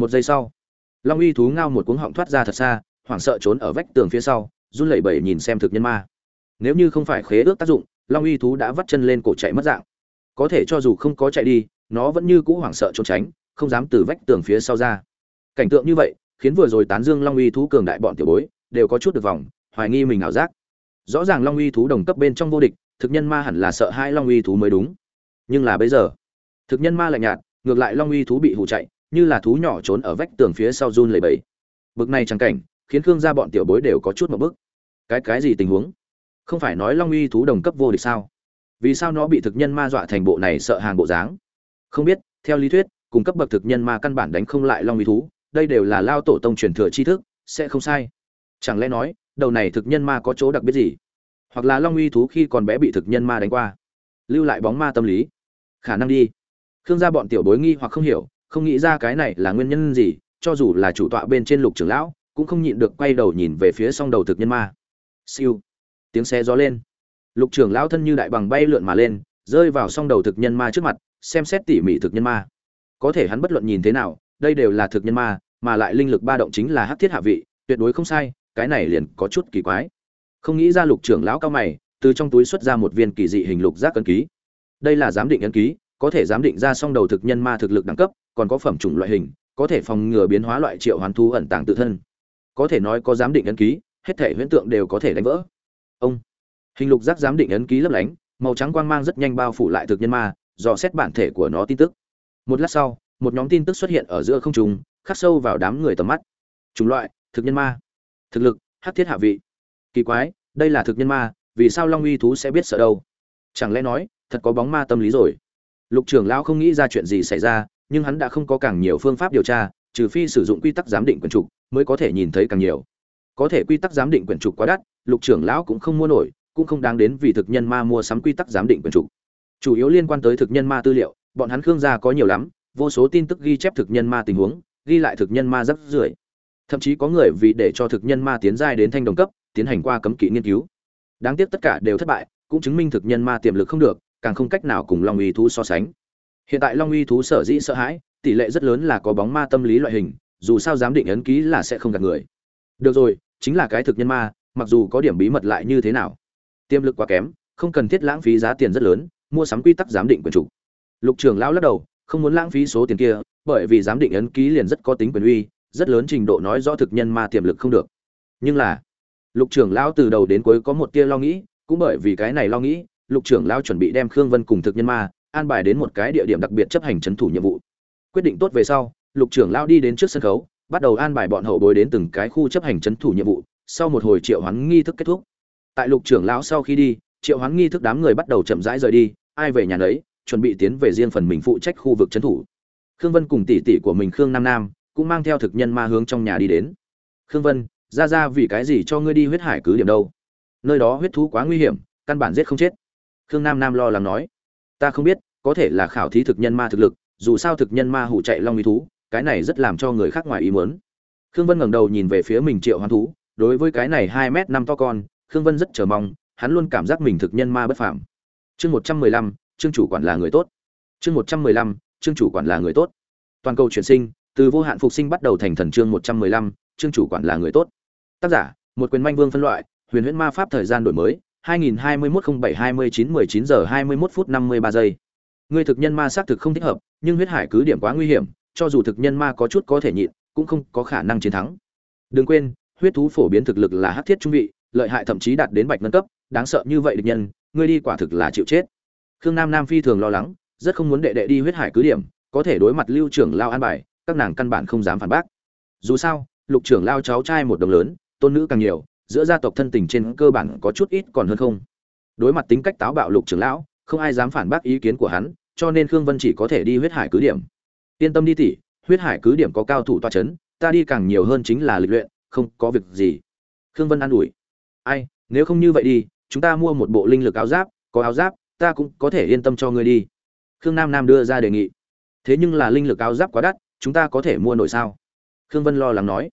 một giây sau, long uy thú ngao một cuống họng thoát ra thật xa, hoảng sợ trốn ở vách tường phía sau, run lẩy bẩy nhìn xem thực nhân ma. Nếu như không phải khế ước tác dụng, long uy thú đã vắt chân lên cổ chạy mất dạng. Có thể cho dù không có chạy đi, nó vẫn như cũ hoảng sợ trốn tránh, không dám từ vách tường phía sau ra. Cảnh tượng như vậy, khiến vừa rồi tán dương long uy thú cường đại bọn tiểu bối, đều có chút được vòng, hoài nghi mình ảo giác. Rõ ràng long uy thú đồng cấp bên trong vô địch, thực nhân ma hẳn là sợ hai long uy thú mới đúng. Nhưng là bây giờ, thực nhân ma lạnh nhạt, ngược lại long uy thú bị hù chạy như là thú nhỏ trốn ở vách tường phía sau run lẩy bẫy bực này chẳng cảnh, khiến khương gia bọn tiểu bối đều có chút một bức. Cái cái gì tình huống? Không phải nói long uy thú đồng cấp vô địch sao? Vì sao nó bị thực nhân ma dọa thành bộ này sợ hàng bộ dáng? Không biết, theo lý thuyết, cùng cấp bậc thực nhân ma căn bản đánh không lại long uy thú, đây đều là lao tổ tông truyền thừa tri thức, sẽ không sai. Chẳng lẽ nói, đầu này thực nhân ma có chỗ đặc biệt gì? Hoặc là long uy thú khi còn bé bị thực nhân ma đánh qua? Lưu lại bóng ma tâm lý. Khả năng đi. Khương gia bọn tiểu bối nghi hoặc không hiểu không nghĩ ra cái này là nguyên nhân gì, cho dù là chủ tọa bên trên lục trưởng lão, cũng không nhịn được quay đầu nhìn về phía song đầu thực nhân ma. Siêu. Tiếng xe gió lên. Lục trưởng lão thân như đại bằng bay lượn mà lên, rơi vào song đầu thực nhân ma trước mặt, xem xét tỉ mỉ thực nhân ma. Có thể hắn bất luận nhìn thế nào, đây đều là thực nhân ma, mà lại linh lực ba động chính là hắc thiết hạ vị, tuyệt đối không sai, cái này liền có chút kỳ quái. Không nghĩ ra lục trưởng lão cao mày, từ trong túi xuất ra một viên kỳ dị hình lục giác ấn ký. Đây là giám định ấn ký, có thể giám định ra song đầu thực nhân ma thực lực đẳng cấp còn có phẩm chủng loại hình, có thể phòng ngừa biến hóa loại triệu hoàn thu ẩn tàng tự thân. Có thể nói có giám định ấn ký, hết thể huyễn tượng đều có thể đánh vỡ. Ông. Hình lục giác giám định ấn ký lấp lánh, màu trắng quang mang rất nhanh bao phủ lại thực nhân ma, dò xét bản thể của nó tin tức. Một lát sau, một nhóm tin tức xuất hiện ở giữa không trung, khắc sâu vào đám người tầm mắt. Chủng loại, thực nhân ma. Thực lực, hắc thiết hạ vị. Kỳ quái, đây là thực nhân ma, vì sao long uy thú sẽ biết sợ đâu? Chẳng lẽ nói, thật có bóng ma tâm lý rồi? Lục trưởng lão không nghĩ ra chuyện gì xảy ra nhưng hắn đã không có càng nhiều phương pháp điều tra, trừ phi sử dụng quy tắc giám định quyển trục mới có thể nhìn thấy càng nhiều. Có thể quy tắc giám định quyển trục quá đắt, lục trưởng lão cũng không mua nổi, cũng không đáng đến vì thực nhân ma mua sắm quy tắc giám định quyển trục. Chủ yếu liên quan tới thực nhân ma tư liệu, bọn hắn khương gia có nhiều lắm, vô số tin tức ghi chép thực nhân ma tình huống, ghi lại thực nhân ma rất rưởi thậm chí có người vì để cho thực nhân ma tiến giai đến thanh đồng cấp, tiến hành qua cấm kỵ nghiên cứu. Đáng tiếc tất cả đều thất bại, cũng chứng minh thực nhân ma tiềm lực không được, càng không cách nào cùng long uy thú so sánh hiện tại long uy thú sở dĩ sợ hãi, tỷ lệ rất lớn là có bóng ma tâm lý loại hình, dù sao giám định ấn ký là sẽ không gạt người. Được rồi, chính là cái thực nhân ma, mặc dù có điểm bí mật lại như thế nào. Tiềm lực quá kém, không cần thiết lãng phí giá tiền rất lớn, mua sắm quy tắc giám định quyền chủ. Lục trưởng lão lắc đầu, không muốn lãng phí số tiền kia, bởi vì giám định ấn ký liền rất có tính quyền uy, rất lớn trình độ nói rõ thực nhân ma tiềm lực không được. Nhưng là, lục trưởng lão từ đầu đến cuối có một tia lo nghĩ, cũng bởi vì cái này lo nghĩ, lục trưởng lão chuẩn bị đem khương vân cùng thực nhân ma an bài đến một cái địa điểm đặc biệt chấp hành trấn thủ nhiệm vụ. Quyết định tốt về sau, lục trưởng lão đi đến trước sân khấu, bắt đầu an bài bọn hậu bối đến từng cái khu chấp hành trấn thủ nhiệm vụ, sau một hồi triệu hoán nghi thức kết thúc. Tại lục trưởng lão sau khi đi, triệu hoán nghi thức đám người bắt đầu chậm rãi rời đi, ai về nhà nấy, chuẩn bị tiến về riêng phần mình phụ trách khu vực trấn thủ. Khương vân cùng tỷ tỷ của mình khương nam nam cũng mang theo thực nhân ma hướng trong nhà đi đến. Khương vân, ra ra vì cái gì cho ngươi đi huyết hải cứ điểm đâu? Nơi đó huyết thú quá nguy hiểm, căn bản giết không chết. Khương nam nam lo lắng nói. Ta không biết có thể là khảo thí thực nhân ma thực lực, dù sao thực nhân ma hủ chạy long uy thú, cái này rất làm cho người khác ngoài ý muốn. Khương vân ngẩng đầu nhìn về phía mình triệu hoán thú, đối với cái này hai m năm to con, khương vân rất chờ mong, hắn luôn cảm giác mình thực nhân ma bất phàm. Chương một trăm mười lăm, chương chủ quản là người tốt. Chương một trăm mười lăm, chương chủ quản là người tốt. Toàn cầu chuyển sinh, từ vô hạn phục sinh bắt đầu thành thần chương một trăm mười lăm, chương chủ quản là người tốt. Tác giả, một quyền manh vương phân loại, huyền huyễn ma pháp thời gian đổi mới 2021-07-29-19 giờ 21 phút 53 giây. Ngươi thực nhân ma xác thực không thích hợp, nhưng huyết hải cứ điểm quá nguy hiểm, cho dù thực nhân ma có chút có thể nhịn, cũng không có khả năng chiến thắng. Đừng quên, huyết thú phổ biến thực lực là hắc thiết trung vị, lợi hại thậm chí đạt đến bạch ngân cấp, đáng sợ như vậy địch nhân, ngươi đi quả thực là chịu chết. Khương nam nam phi thường lo lắng, rất không muốn đệ đệ đi huyết hải cứ điểm, có thể đối mặt lưu trưởng lao an bài, các nàng căn bản không dám phản bác. Dù sao, lục trưởng lao cháu trai một đồng lớn, tôn nữ càng nhiều, giữa gia tộc thân tình trên cơ bản có chút ít còn hơn không. Đối mặt tính cách táo bạo lục trưởng lão không ai dám phản bác ý kiến của hắn cho nên khương vân chỉ có thể đi huyết hải cứ điểm. Yên tâm đi tỷ, huyết hải cứ điểm có cao thủ toa chấn, ta đi càng nhiều hơn chính là lịch luyện không có việc gì. Khương vân an ủi. Ai nếu không như vậy đi chúng ta mua một bộ linh lực áo giáp có áo giáp ta cũng có thể yên tâm cho ngươi đi. Khương nam nam đưa ra đề nghị. Thế nhưng là linh lực áo giáp quá đắt chúng ta có thể mua nổi sao? Khương vân lo lắng nói.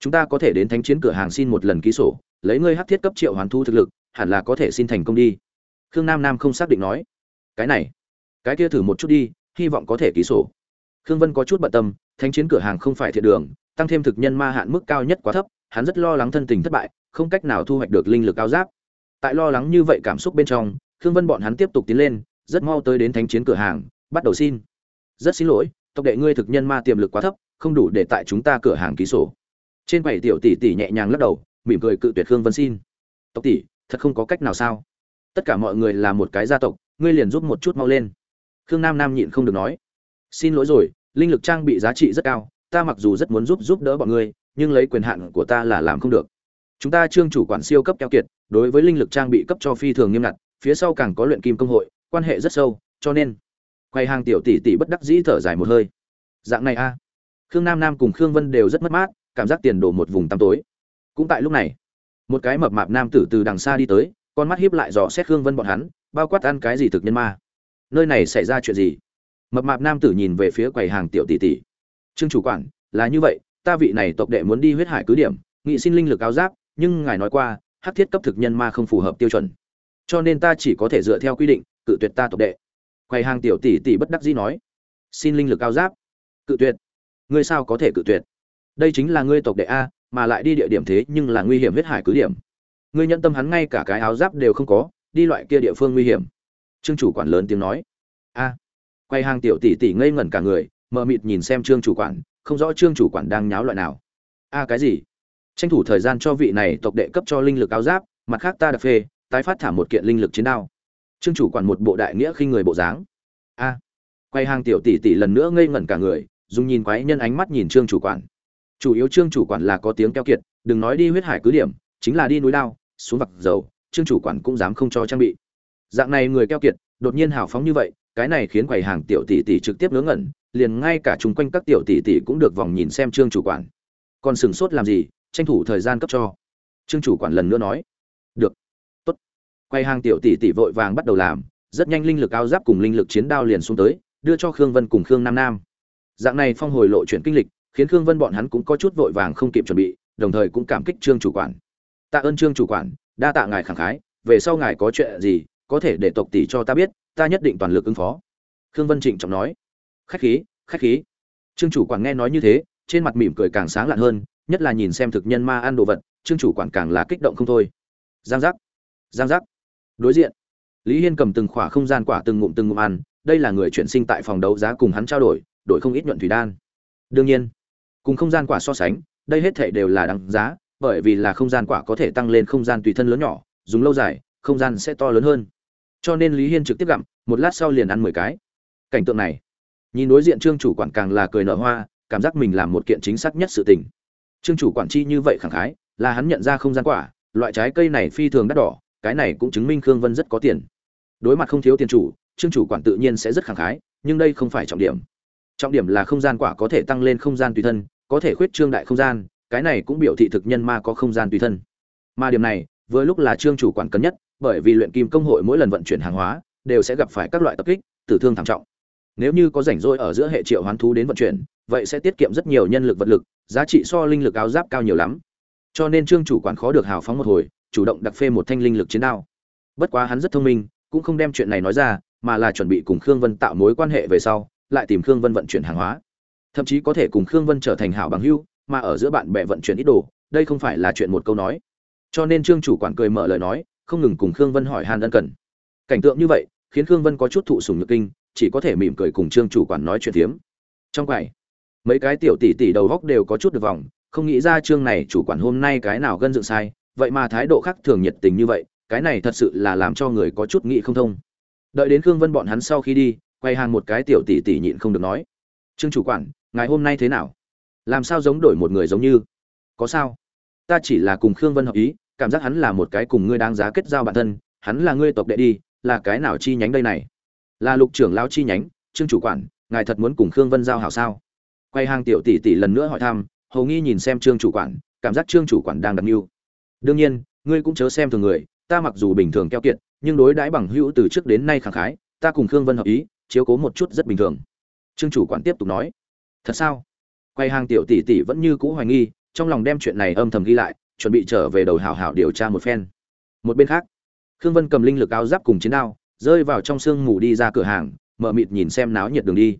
Chúng ta có thể đến thánh chiến cửa hàng xin một lần ký sổ lấy ngươi hắc thiết cấp triệu hoàn thu thực lực hẳn là có thể xin thành công đi khương nam nam không xác định nói, cái này, cái kia thử một chút đi, hy vọng có thể ký sổ. Khương vân có chút bận tâm, thánh chiến cửa hàng không phải thiện đường, tăng thêm thực nhân ma hạn mức cao nhất quá thấp, hắn rất lo lắng thân tình thất bại, không cách nào thu hoạch được linh lực cao giáp. Tại lo lắng như vậy cảm xúc bên trong, khương vân bọn hắn tiếp tục tiến lên, rất mau tới đến thánh chiến cửa hàng, bắt đầu xin. Rất xin lỗi, tộc đệ ngươi thực nhân ma tiềm lực quá thấp, không đủ để tại chúng ta cửa hàng ký sổ. Trên bảy tiểu tỷ tỷ nhẹ nhàng lắc đầu, mỉm cười cự tuyệt khương vân xin. Tộc tỷ, thật không có cách nào sao? Tất cả mọi người là một cái gia tộc, ngươi liền giúp một chút mau lên. Khương nam nam nhịn không được nói. Xin lỗi rồi, linh lực trang bị giá trị rất cao, ta mặc dù rất muốn giúp giúp đỡ bọn ngươi, nhưng lấy quyền hạn của ta là làm không được. Chúng ta trương chủ quản siêu cấp keo kiệt, đối với linh lực trang bị cấp cho phi thường nghiêm ngặt, phía sau càng có luyện kim công hội, quan hệ rất sâu, cho nên quay hàng tiểu tỷ tỷ bất đắc dĩ thở dài một hơi. Dạng này a. Khương nam nam cùng khương vân đều rất mất mát, cảm giác tiền đổ một vùng tăm tối. Cũng tại lúc này, một cái mập mạp nam tử từ đằng xa đi tới con mắt hiếp lại dò xét khương vân bọn hắn, bao quát ăn cái gì thực nhân ma. Nơi này xảy ra chuyện gì? Mập mạp nam tử nhìn về phía quầy hàng tiểu tỷ tỷ. Trương chủ quản, là như vậy, ta vị này tộc đệ muốn đi huyết hải cứ điểm, nghị xin linh lực áo giáp, nhưng ngài nói qua, hắc thiết cấp thực nhân ma không phù hợp tiêu chuẩn. Cho nên ta chỉ có thể dựa theo quy định, cự tuyệt ta tộc đệ. Quầy hàng tiểu tỷ tỷ bất đắc dĩ nói. Xin linh lực áo giáp. Cự tuyệt. Ngươi sao có thể cự tuyệt? Đây chính là ngươi tộc đệ a, mà lại đi địa điểm thế nhưng là nguy hiểm huyết hải cứ điểm ngươi nhận tâm hắn ngay cả cái áo giáp đều không có, đi loại kia địa phương nguy hiểm. Trương chủ quản lớn tiếng nói. A. Quay hàng tiểu tỷ tỷ ngây ngẩn cả người, mờ mịt nhìn xem trương chủ quản, không rõ trương chủ quản đang nháo loại nào. A, cái gì? Tranh thủ thời gian cho vị này tộc đệ cấp cho linh lực áo giáp, mặt khác ta đặc phê, tái phát thả một kiện linh lực chiến đao. Trương chủ quản một bộ đại nghĩa khi người bộ dáng. A. Quay hàng tiểu tỷ tỷ lần nữa ngây ngẩn cả người, dùng nhìn quái nhân ánh mắt nhìn trương chủ quản. Chủ yếu trương chủ quản là có tiếng keo kiệt, đừng nói đi huyết hải cứ điểm, chính là đi núi lao xuống vặt dầu, trương chủ quản cũng dám không cho trang bị. Dạng này người keo kiệt, đột nhiên hào phóng như vậy, cái này khiến quầy hàng tiểu tỷ tỷ trực tiếp ngớ ngẩn, liền ngay cả chung quanh các tiểu tỷ tỷ cũng được vòng nhìn xem trương chủ quản. Còn sừng sốt làm gì, tranh thủ thời gian cấp cho. Trương chủ quản lần nữa nói. Được. Tốt. Quầy hàng tiểu tỷ tỷ vội vàng bắt đầu làm, rất nhanh linh lực áo giáp cùng linh lực chiến đao liền xuống tới, đưa cho khương vân cùng khương nam nam. Dạng này phong hồi lộ chuyển kinh lịch, khiến khương vân bọn hắn cũng có chút vội vàng không kịp chuẩn bị, đồng thời cũng cảm kích trương chủ quản tạ ơn trương chủ quản, đa tạ ngài khẳng khái, về sau ngài có chuyện gì, có thể để tộc tỷ cho ta biết, ta nhất định toàn lực ứng phó. Khương vân trịnh trọng nói. Khách khí khách khí. Trương chủ quản nghe nói như thế, trên mặt mỉm cười càng sáng lạn hơn, nhất là nhìn xem thực nhân ma ăn đồ vật, trương chủ quản càng là kích động không thôi. Giang giác giang giác. Đối diện, lý hiên cầm từng khỏa không gian quả từng ngụm từng ngụm ăn, đây là người chuyển sinh tại phòng đấu giá cùng hắn trao đổi đổi không ít nhuận thủy đan. Đương nhiên, cùng không gian quả so sánh, đây hết thảy đều là đáng giá bởi vì là không gian quả có thể tăng lên không gian tùy thân lớn nhỏ, dùng lâu dài, không gian sẽ to lớn hơn. Cho nên lý hiên trực tiếp gặm, một lát sau liền ăn mười cái. Cảnh tượng này, nhìn đối diện trương chủ quản càng là cười nở hoa, cảm giác mình làm một kiện chính xác nhất sự tình. Trương chủ quản chi như vậy khẳng khái, là hắn nhận ra không gian quả, loại trái cây này phi thường đắt đỏ, cái này cũng chứng minh khương vân rất có tiền. Đối mặt không thiếu tiền chủ, trương chủ quản tự nhiên sẽ rất khẳng khái, nhưng đây không phải trọng điểm. Trọng điểm là không gian quả có thể tăng lên không gian tùy thân, có thể khuyết trương đại không gian cái này cũng biểu thị thực nhân ma có không gian tùy thân. Mà điểm này, vừa lúc là trương chủ quản cân nhất, bởi vì luyện kim công hội mỗi lần vận chuyển hàng hóa, đều sẽ gặp phải các loại tập kích, tử thương thảm trọng. Nếu như có rảnh rỗi ở giữa hệ triệu hoán thú đến vận chuyển, vậy sẽ tiết kiệm rất nhiều nhân lực vật lực, giá trị so linh lực áo giáp cao nhiều lắm. Cho nên trương chủ quản khó được hào phóng một hồi, chủ động đặc phê một thanh linh lực chiến đao. Bất quá hắn rất thông minh, cũng không đem chuyện này nói ra, mà là chuẩn bị cùng khương vân tạo mối quan hệ về sau, lại tìm khương vân vận chuyển hàng hóa. Thậm chí có thể cùng khương vân trở thành hảo bằng hữu mà ở giữa bạn bè vận chuyển ít đồ, đây không phải là chuyện một câu nói. Cho nên trương chủ quản cười mở lời nói, không ngừng cùng khương vân hỏi han ân cần. Cảnh tượng như vậy, khiến khương vân có chút thụ sùng nhược kinh, chỉ có thể mỉm cười cùng trương chủ quản nói chuyện tiếm trong quầy, mấy cái tiểu tỷ tỷ đầu góc đều có chút được vòng, không nghĩ ra trương này chủ quản hôm nay cái nào gân dựng sai, vậy mà thái độ khác thường nhiệt tình như vậy, cái này thật sự là làm cho người có chút nghĩ không thông. Đợi đến khương vân bọn hắn sau khi đi, quay hàng một cái tiểu tỷ tỷ nhịn không được nói, trương chủ quản, ngài hôm nay thế nào? Làm sao giống đổi một người giống như? Có sao? Ta chỉ là cùng khương vân hợp ý, cảm giác hắn là một cái cùng ngươi đáng giá kết giao bản thân, hắn là ngươi tộc đệ đi, là cái nào chi nhánh đây này? Là lục trưởng lao chi nhánh, trương chủ quản, ngài thật muốn cùng khương vân giao hảo sao? Quay hàng tiểu tỷ tỷ lần nữa hỏi thăm hầu nghi nhìn xem trương chủ quản, cảm giác trương chủ quản đang đặt mưu. Đương nhiên, ngươi cũng chớ xem thường người, ta mặc dù bình thường keo kiệt, nhưng đối đãi bằng hữu từ trước đến nay khẳng khái, ta cùng khương vân hợp ý, chiếu cố một chút rất bình thường. Trương chủ quản tiếp tục nói. Thật sao? Quay hàng tiểu tỷ tỷ vẫn như cũ hoài nghi, trong lòng đem chuyện này âm thầm ghi lại, chuẩn bị trở về đầu hảo hảo điều tra một phen. Một bên khác, khương vân cầm linh lực áo giáp cùng chiến đao, rơi vào trong sương mù đi ra cửa hàng, mở mịt nhìn xem náo nhiệt đường đi.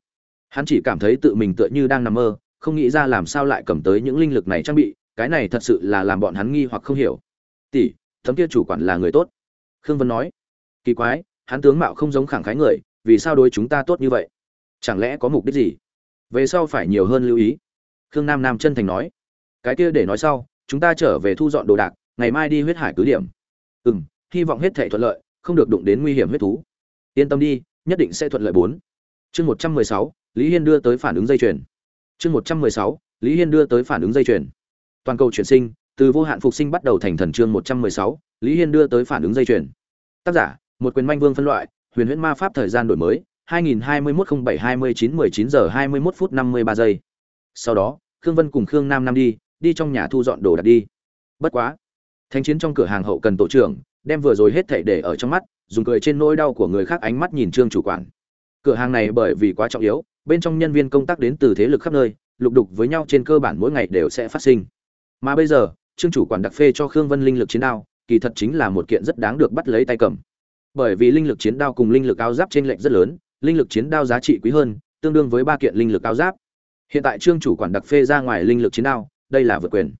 Hắn chỉ cảm thấy tự mình tựa như đang nằm mơ, không nghĩ ra làm sao lại cầm tới những linh lực này trang bị, cái này thật sự là làm bọn hắn nghi hoặc không hiểu. Tỷ, thấm kia chủ quản là người tốt. Khương vân nói. Kỳ quái, hắn tướng mạo không giống khẳng khái người, vì sao đối chúng ta tốt như vậy? Chẳng lẽ có mục đích gì? Về sau phải nhiều hơn lưu ý khương nam nam chân thành nói. Cái kia để nói sau, chúng ta trở về thu dọn đồ đạc, ngày mai đi huyết hải cứ điểm. Ừ m hy vọng hết thể thuận lợi, không được đụng đến nguy hiểm huyết thú. Yên tâm đi, nhất định sẽ thuận lợi bốn. Chương một trăm mười sáu, lý hiên đưa tới phản ứng dây chuyền. Chương một trăm mười sáu, lý hiên đưa tới phản ứng dây chuyền. Toàn cầu chuyển sinh, từ vô hạn phục sinh bắt đầu thành thần chương một trăm mười sáu, lý hiên đưa tới phản ứng dây chuyền. Tác giả, một quyền manh vương phân loại, huyền huyễn ma pháp thời gian đổi mới 2021-07-29-19 giờ 21 phút 53 giây. Sau đó khương vân cùng khương nam nam đi đi trong nhà thu dọn đồ đạc đi. Bất quá, Thánh chiến trong cửa hàng hậu cần tổ trưởng, đem vừa rồi hết thảy để ở trong mắt, dùng cười trên nỗi đau của người khác ánh mắt nhìn trương chủ quản. Cửa hàng này bởi vì quá trọng yếu, bên trong nhân viên công tác đến từ thế lực khắp nơi, lục đục với nhau trên cơ bản mỗi ngày đều sẽ phát sinh. Mà bây giờ, trương chủ quản đặc phê cho khương vân linh lực chiến đao, kỳ thật chính là một kiện rất đáng được bắt lấy tay cầm. Bởi vì linh lực chiến đao cùng linh lực áo giáp trên lệnh rất lớn, linh lực chiến đao giá trị quý hơn, tương đương với ba kiện linh lực áo giáp hiện tại trương chủ quản đặc phê ra ngoài linh lực chiến đao, đây là vượt quyền.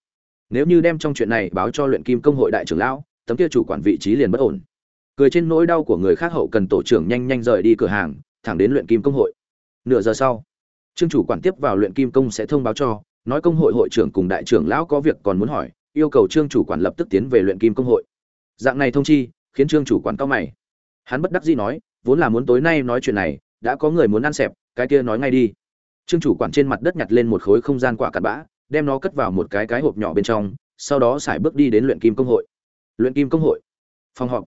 Nếu như đem trong chuyện này báo cho luyện kim công hội đại trưởng lão, tấm kia chủ quản vị trí liền bất ổn. Cười trên nỗi đau của người khác hậu cần tổ trưởng nhanh nhanh rời đi cửa hàng, thẳng đến luyện kim công hội. Nửa giờ sau, trương chủ quản tiếp vào luyện kim công sẽ thông báo cho, nói công hội hội trưởng cùng đại trưởng lão có việc còn muốn hỏi, yêu cầu trương chủ quản lập tức tiến về luyện kim công hội. Dạng này thông chi, khiến trương chủ quản cao mày. Hắn bất đắc dĩ nói, vốn là muốn tối nay nói chuyện này, đã có người muốn ăn xẹp, cái kia nói ngay đi trương chủ quản trên mặt đất nhặt lên một khối không gian quả cặn bã, đem nó cất vào một cái cái hộp nhỏ bên trong, sau đó xài bước đi đến luyện kim công hội. Luyện kim công hội? Phòng họp.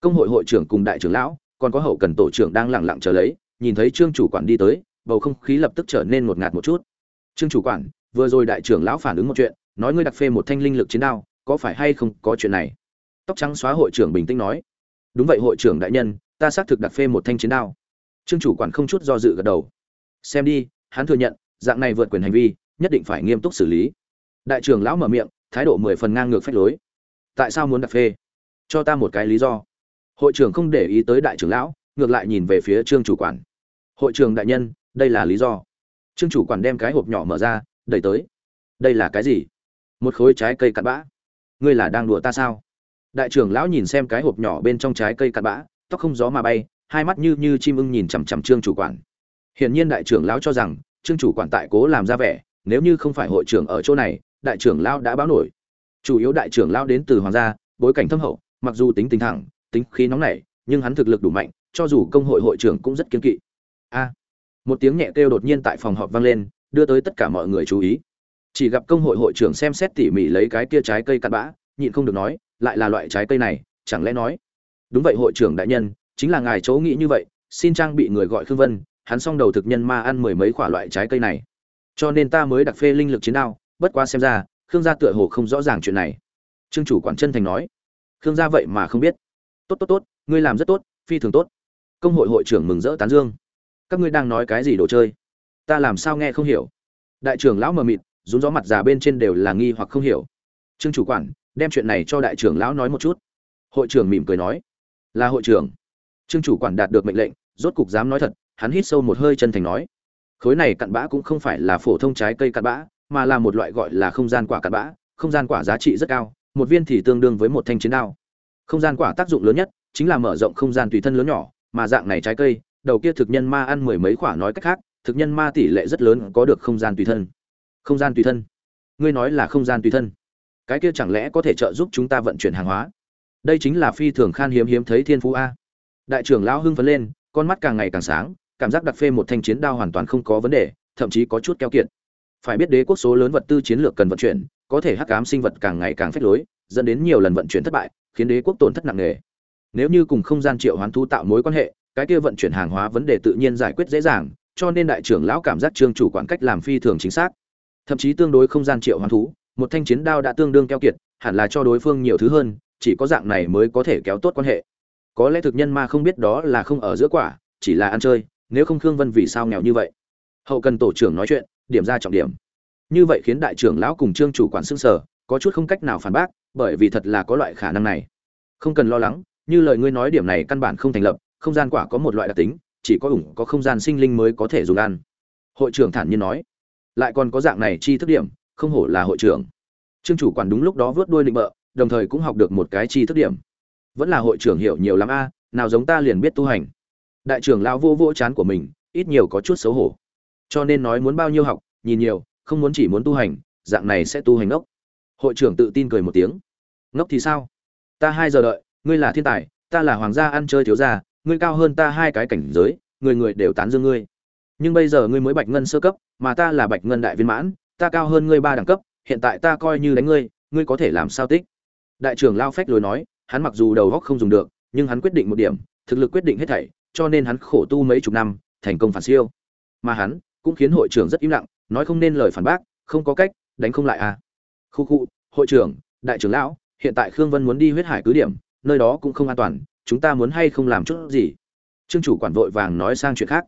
Công hội hội trưởng cùng đại trưởng lão, còn có hậu cần tổ trưởng đang lẳng lặng chờ lấy, nhìn thấy trương chủ quản đi tới, bầu không khí lập tức trở nên ngột ngạt một chút. Trương chủ quản, vừa rồi đại trưởng lão phản ứng một chuyện, nói ngươi đặc phê một thanh linh lực chiến đao, có phải hay không có chuyện này? Tóc trắng xóa hội trưởng bình tĩnh nói. Đúng vậy hội trưởng đại nhân, ta xác thực đặc phê một thanh chiến đao. Trương chủ quản không chút do dự gật đầu. Xem đi hắn thừa nhận, dạng này vượt quyền hành vi, nhất định phải nghiêm túc xử lý. Đại trưởng lão mở miệng, thái độ mười phần ngang ngược phách lối. Tại sao muốn đặt phê? Cho ta một cái lý do. Hội trưởng không để ý tới đại trưởng lão, ngược lại nhìn về phía trương chủ quản. Hội trưởng đại nhân, đây là lý do. Trương chủ quản đem cái hộp nhỏ mở ra, đẩy tới. Đây là cái gì? Một khối trái cây cặn bã. Ngươi là đang đùa ta sao? Đại trưởng lão nhìn xem cái hộp nhỏ bên trong trái cây cặn bã, tóc không gió mà bay, hai mắt như như chim ưng nhìn chằm chằm trương chủ quản hiển nhiên đại trưởng lão cho rằng, trương chủ quản tại cố làm ra vẻ, nếu như không phải hội trưởng ở chỗ này, đại trưởng lão đã báo nổi. Chủ yếu đại trưởng lão đến từ hoàng gia, bối cảnh thâm hậu, mặc dù tính tình thẳng, tính khí nóng nảy, nhưng hắn thực lực đủ mạnh, cho dù công hội hội trưởng cũng rất kiên kỵ. A! Một tiếng nhẹ kêu đột nhiên tại phòng họp vang lên, đưa tới tất cả mọi người chú ý. Chỉ gặp công hội hội trưởng xem xét tỉ mỉ lấy cái kia trái cây cặn bã, nhịn không được nói, lại là loại trái cây này, chẳng lẽ nói? Đúng vậy, hội trưởng đại nhân, chính là ngài chỗ nghĩ như vậy, xin trang bị người gọi khương vân hắn xong đầu thực nhân ma ăn mười mấy quả loại trái cây này. Cho nên ta mới đặc phê linh lực chiến đao, bất quá xem ra, khương gia tựa hồ không rõ ràng chuyện này. Trương chủ quản chân thành nói. Khương gia vậy mà không biết. Tốt tốt tốt, ngươi làm rất tốt, phi thường tốt. Công hội hội trưởng mừng rỡ tán dương. Các ngươi đang nói cái gì đồ chơi? Ta làm sao nghe không hiểu? Đại trưởng lão mờ mịt rún gió mặt già bên trên đều là nghi hoặc không hiểu. Trương chủ quản, đem chuyện này cho đại trưởng lão nói một chút. Hội trưởng mỉm cười nói. Là hội trưởng. Trương chủ quản đạt được mệnh lệnh rốt cục dám nói thật, hắn hít sâu một hơi chân thành nói, khối này cặn bã cũng không phải là phổ thông trái cây cặn bã, mà là một loại gọi là không gian quả cặn bã, không gian quả giá trị rất cao, một viên thì tương đương với một thanh chiến đao. Không gian quả tác dụng lớn nhất chính là mở rộng không gian tùy thân lớn nhỏ, mà dạng này trái cây, đầu kia thực nhân ma ăn mười mấy quả nói cách khác, thực nhân ma tỷ lệ rất lớn có được không gian tùy thân. Không gian tùy thân? Ngươi nói là không gian tùy thân? Cái kia chẳng lẽ có thể trợ giúp chúng ta vận chuyển hàng hóa? Đây chính là phi thường khan hiếm hiếm thấy thiên phú a. Đại trưởng lão hưng phấn lên con mắt càng ngày càng sáng, cảm giác đặc phê một thanh chiến đao hoàn toàn không có vấn đề, thậm chí có chút keo kiệt. Phải biết đế quốc số lớn vật tư chiến lược cần vận chuyển, có thể hắc ám sinh vật càng ngày càng phách lối, dẫn đến nhiều lần vận chuyển thất bại, khiến đế quốc tổn thất nặng nề. Nếu như cùng không gian triệu hoán thú tạo mối quan hệ, cái kia vận chuyển hàng hóa vấn đề tự nhiên giải quyết dễ dàng, cho nên đại trưởng lão cảm giác trương chủ quản cách làm phi thường chính xác. Thậm chí tương đối không gian triệu hoán thú, một thanh chiến đao đã tương đương keo kiệt, hẳn là cho đối phương nhiều thứ hơn, chỉ có dạng này mới có thể kéo tốt quan hệ có lẽ thực nhân ma không biết đó là không ở giữa quả, chỉ là ăn chơi, nếu không khương vân vì sao nghèo như vậy? Hậu cần tổ trưởng nói chuyện, điểm ra trọng điểm. Như vậy khiến đại trưởng lão cùng trương chủ quản xưng sở, có chút không cách nào phản bác, bởi vì thật là có loại khả năng này. Không cần lo lắng, như lời ngươi nói điểm này căn bản không thành lập, không gian quả có một loại đặc tính, chỉ có ủng, có không gian sinh linh mới có thể dùng ăn. Hội trưởng thản nhiên nói. Lại còn có dạng này chi thức điểm, không hổ là hội trưởng. Trương chủ quản đúng lúc đó vớt đuôi định bợ, đồng thời cũng học được một cái chi thức điểm vẫn là hội trưởng hiểu nhiều lắm a, nào giống ta liền biết tu hành. Đại trưởng lão vô vô chán của mình, ít nhiều có chút xấu hổ. Cho nên nói muốn bao nhiêu học, nhìn nhiều, không muốn chỉ muốn tu hành, dạng này sẽ tu hành ngốc. Hội trưởng tự tin cười một tiếng. Ngốc thì sao? Ta hai giờ đợi, ngươi là thiên tài, ta là hoàng gia ăn chơi thiếu gia, ngươi cao hơn ta hai cái cảnh giới, người người đều tán dương ngươi. Nhưng bây giờ ngươi mới bạch ngân sơ cấp, mà ta là bạch ngân đại viên mãn, ta cao hơn ngươi ba đẳng cấp, hiện tại ta coi như đánh ngươi ngươi có thể làm sao tích? Đại trưởng lao phách lối nói hắn mặc dù đầu góc không dùng được, nhưng hắn quyết định một điểm, thực lực quyết định hết thảy, cho nên hắn khổ tu mấy chục năm, thành công phản siêu. Mà hắn cũng khiến hội trưởng rất im lặng, nói không nên lời phản bác, không có cách, đánh không lại à. Khu khu, hội trưởng, đại trưởng lão, hiện tại khương vân muốn đi huyết hải cứ điểm, nơi đó cũng không an toàn, chúng ta muốn hay không làm chút gì? Trương chủ quản vội vàng nói sang chuyện khác.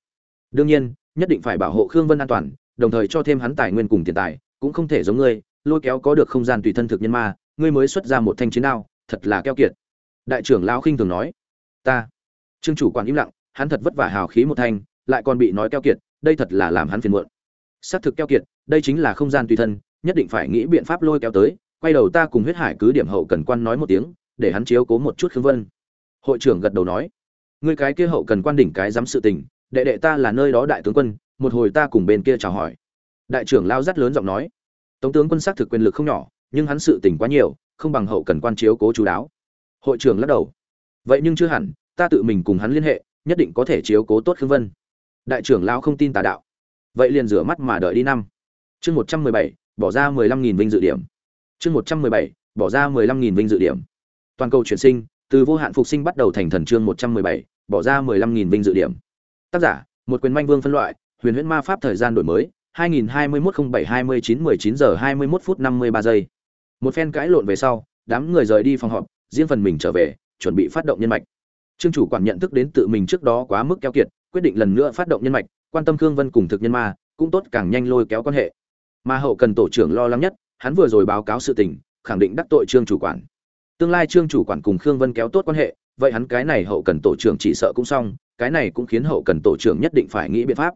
Đương nhiên, nhất định phải bảo hộ khương vân an toàn, đồng thời cho thêm hắn tài nguyên cùng tiền tài, cũng không thể giống ngươi, lôi kéo có được không gian tùy thân thực nhân ma, ngươi mới xuất ra một thanh chiến đao thật là keo kiệt. Đại trưởng lão khinh thường nói, ta. Trương chủ quản im lặng, hắn thật vất vả hào khí một thanh, lại còn bị nói keo kiệt, đây thật là làm hắn phiền muộn. Xác thực keo kiệt, đây chính là không gian tùy thân, nhất định phải nghĩ biện pháp lôi kéo tới, quay đầu ta cùng huyết hải cứ điểm hậu cần quan nói một tiếng, để hắn chiếu cố một chút khương vân. Hội trưởng gật đầu nói, ngươi cái kia hậu cần quan đỉnh cái dám sự tình, đệ đệ ta là nơi đó đại tướng quân, một hồi ta cùng bên kia chào hỏi. Đại trưởng lao rất lớn giọng nói, tống tướng quân xác thực quyền lực không nhỏ, nhưng hắn sự tình quá nhiều không bằng hậu cần quan chiếu cố chú đáo. Hội trưởng lắc đầu. Vậy nhưng chưa hẳn, ta tự mình cùng hắn liên hệ, nhất định có thể chiếu cố tốt khương vân. Đại trưởng lão không tin tà đạo. Vậy liền rửa mắt mà đợi đi năm. Chương một trăm mười bảy, bỏ ra mười lăm nghìn vinh dự điểm. Chương một trăm mười bảy, bỏ ra mười lăm nghìn vinh dự điểm. Toàn cầu chuyển sinh, từ vô hạn phục sinh bắt đầu thành thần chương một trăm mười bảy, bỏ ra mười lăm nghìn vinh dự điểm. Tác giả, một quyền manh vương phân loại, huyền huyễn ma pháp thời gian đổi mới 2021-07-29-19 giờ 21 phút 53 giây một phen cãi lộn về sau, đám người rời đi phòng họp, riêng phần mình trở về, chuẩn bị phát động nhân mạch. Trương chủ quản nhận thức đến tự mình trước đó quá mức keo kiệt, quyết định lần nữa phát động nhân mạch, quan tâm khương vân cùng thực nhân ma, cũng tốt càng nhanh lôi kéo quan hệ. Mà hậu cần tổ trưởng lo lắng nhất, hắn vừa rồi báo cáo sự tình, khẳng định đắc tội trương chủ quản. Tương lai trương chủ quản cùng khương vân kéo tốt quan hệ, vậy hắn cái này hậu cần tổ trưởng chỉ sợ cũng xong, cái này cũng khiến hậu cần tổ trưởng nhất định phải nghĩ biện pháp.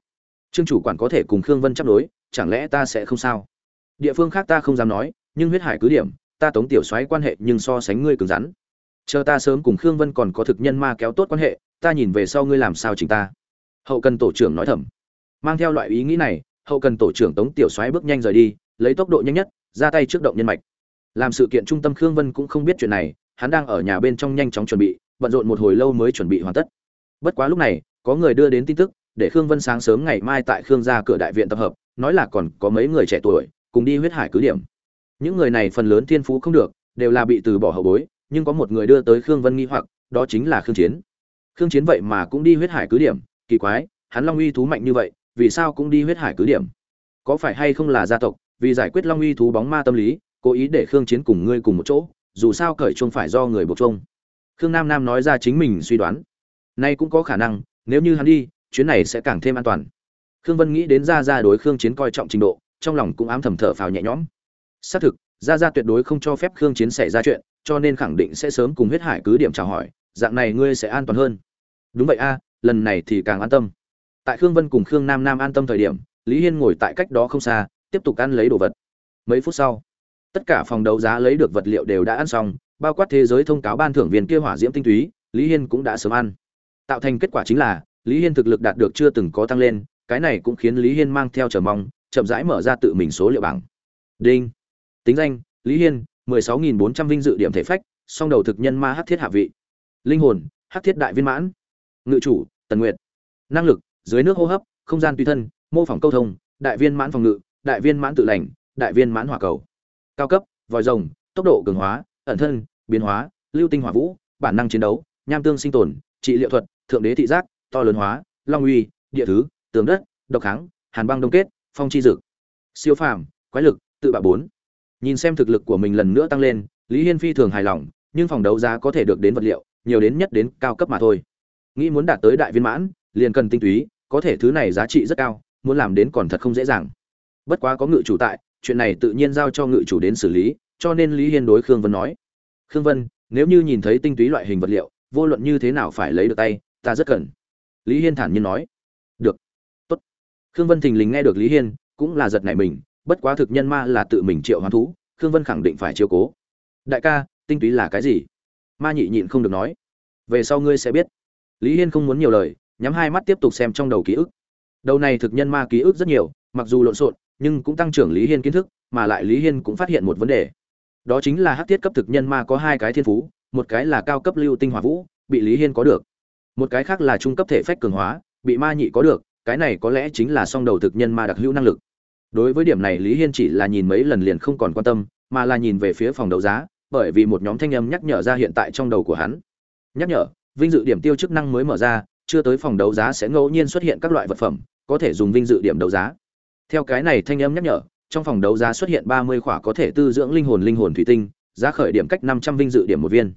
Trương chủ quản có thể cùng khương vân chấp đối chẳng lẽ ta sẽ không sao? Địa phương khác ta không dám nói nhưng huyết hải cứ điểm, ta tống tiểu soái quan hệ nhưng so sánh ngươi cứng rắn. Chờ ta sớm cùng khương vân còn có thực nhân ma kéo tốt quan hệ, ta nhìn về sau ngươi làm sao chỉnh ta. Hậu cần tổ trưởng nói thầm. Mang theo loại ý nghĩ này, hậu cần tổ trưởng tống tiểu soái bước nhanh rời đi, lấy tốc độ nhanh nhất, ra tay trước động nhân mạch. Làm sự kiện trung tâm khương vân cũng không biết chuyện này, hắn đang ở nhà bên trong nhanh chóng chuẩn bị, bận rộn một hồi lâu mới chuẩn bị hoàn tất. Bất quá lúc này, có người đưa đến tin tức, để khương vân sáng sớm ngày mai tại khương gia cửa đại viện tập hợp, nói là còn có mấy người trẻ tuổi, cùng đi huyết hải cứ điểm những người này phần lớn thiên phú không được, đều là bị từ bỏ hậu bối, nhưng có một người đưa tới khương vân nghi hoặc, đó chính là khương chiến. Khương chiến vậy mà cũng đi huyết hải cứ điểm, kỳ quái, hắn long uy thú mạnh như vậy, vì sao cũng đi huyết hải cứ điểm? Có phải hay không là gia tộc, vì giải quyết long uy thú bóng ma tâm lý, cố ý để khương chiến cùng ngươi cùng một chỗ, dù sao cởi chuông phải do người buộc chuông. Khương nam nam nói ra chính mình suy đoán. Nay cũng có khả năng, nếu như hắn đi, chuyến này sẽ càng thêm an toàn. Khương vân nghĩ đến ra ra đối khương chiến coi trọng trình độ, trong lòng cũng ám thầm thở phào nhẹ nhõm xác thực ra ra tuyệt đối không cho phép khương chiến xảy ra chuyện, cho nên khẳng định sẽ sớm cùng huyết hải cứ điểm chào hỏi, dạng này ngươi sẽ an toàn hơn. Đúng vậy a, lần này thì càng an tâm. Tại khương vân cùng khương nam nam an tâm thời điểm, lý hiên ngồi tại cách đó không xa, tiếp tục ăn lấy đồ vật. Mấy phút sau, tất cả phòng đấu giá lấy được vật liệu đều đã ăn xong, bao quát thế giới thông cáo ban thưởng viên kia hỏa diễm tinh túy, lý hiên cũng đã sớm ăn. Tạo thành kết quả chính là, lý hiên thực lực đạt được chưa từng có tăng lên, cái này cũng khiến lý hiên mang theo chờ mong, chậm rãi mở ra tự mình số liệu bảng. Đinh tính danh, lý hiên 16.400 vinh dự điểm thể phách, song đầu thực nhân ma hắc thiết hạ vị. Linh hồn, hắc thiết đại viên mãn. Ngự chủ, tần nguyệt. Năng lực, dưới nước hô hấp, không gian tùy thân, mô phỏng câu thông, đại viên mãn phòng ngự, đại viên mãn tự lành, đại viên mãn hỏa cầu. Cao cấp, vòi rồng, tốc độ cường hóa, ẩn thân, biến hóa, lưu tinh hỏa vũ, bản năng chiến đấu, nham tương sinh tồn, trị liệu thuật, thượng đế thị giác, to lớn hóa, long uy, địa thứ, tường đất, độc kháng, hàn băng đông kết, phong chi dực. Siêu phàm, quái lực, tự bạo bốn nhìn xem thực lực của mình lần nữa tăng lên, lý hiên phi thường hài lòng, nhưng phòng đấu giá có thể được đến vật liệu, nhiều đến nhất đến cao cấp mà thôi. Nghĩ muốn đạt tới đại viên mãn, liền cần tinh túy, có thể thứ này giá trị rất cao, muốn làm đến còn thật không dễ dàng. Bất quá có ngự chủ tại, chuyện này tự nhiên giao cho ngự chủ đến xử lý, cho nên lý hiên đối khương vân nói, khương vân, nếu như nhìn thấy tinh túy loại hình vật liệu, vô luận như thế nào phải lấy được tay, ta rất cần. Lý hiên thản nhiên nói, được, tốt. Khương vân thình lình nghe được lý hiên, cũng là giật nảy mình bất quá thực nhân ma là tự mình triệu hoán thú, khương vân khẳng định phải chiếu cố. Đại ca, tinh túy là cái gì? Ma nhị nhịn không được nói. Về sau ngươi sẽ biết. Lý hiên không muốn nhiều lời, nhắm hai mắt tiếp tục xem trong đầu ký ức. Đầu này thực nhân ma ký ức rất nhiều, mặc dù lộn xộn, nhưng cũng tăng trưởng lý hiên kiến thức, mà lại lý hiên cũng phát hiện một vấn đề. Đó chính là hắc thiết cấp thực nhân ma có hai cái thiên phú, một cái là cao cấp lưu tinh hỏa vũ, bị lý hiên có được. Một cái khác là trung cấp thể phách cường hóa, bị ma nhị có được, cái này có lẽ chính là song đầu thực nhân ma đặc hữu năng lực đối với điểm này lý hiên chỉ là nhìn mấy lần liền không còn quan tâm, mà là nhìn về phía phòng đấu giá, bởi vì một nhóm thanh âm nhắc nhở ra hiện tại trong đầu của hắn. Nhắc nhở, vinh dự điểm tiêu chức năng mới mở ra, chưa tới phòng đấu giá sẽ ngẫu nhiên xuất hiện các loại vật phẩm, có thể dùng vinh dự điểm đấu giá. Theo cái này thanh âm nhắc nhở, trong phòng đấu giá xuất hiện ba mươi khỏa có thể tư dưỡng linh hồn linh hồn thủy tinh, giá khởi điểm cách năm trăm vinh dự điểm một viên.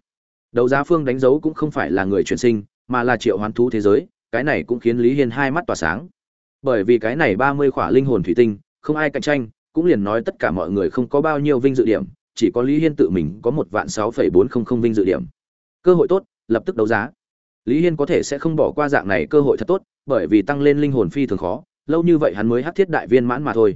Đấu giá phương đánh dấu cũng không phải là người chuyển sinh, mà là triệu hoán thú thế giới, cái này cũng khiến lý hiên hai mắt tỏa sáng. Bởi vì cái này ba mươi khỏa linh hồn thủy tinh không ai cạnh tranh, cũng liền nói tất cả mọi người không có bao nhiêu vinh dự điểm, chỉ có lý hiên tự mình có một vạn sáu phẩy bốn không không vinh dự điểm. Cơ hội tốt, lập tức đấu giá. Lý hiên có thể sẽ không bỏ qua dạng này cơ hội thật tốt, bởi vì tăng lên linh hồn phi thường khó, lâu như vậy hắn mới hát thiết đại viên mãn mà thôi.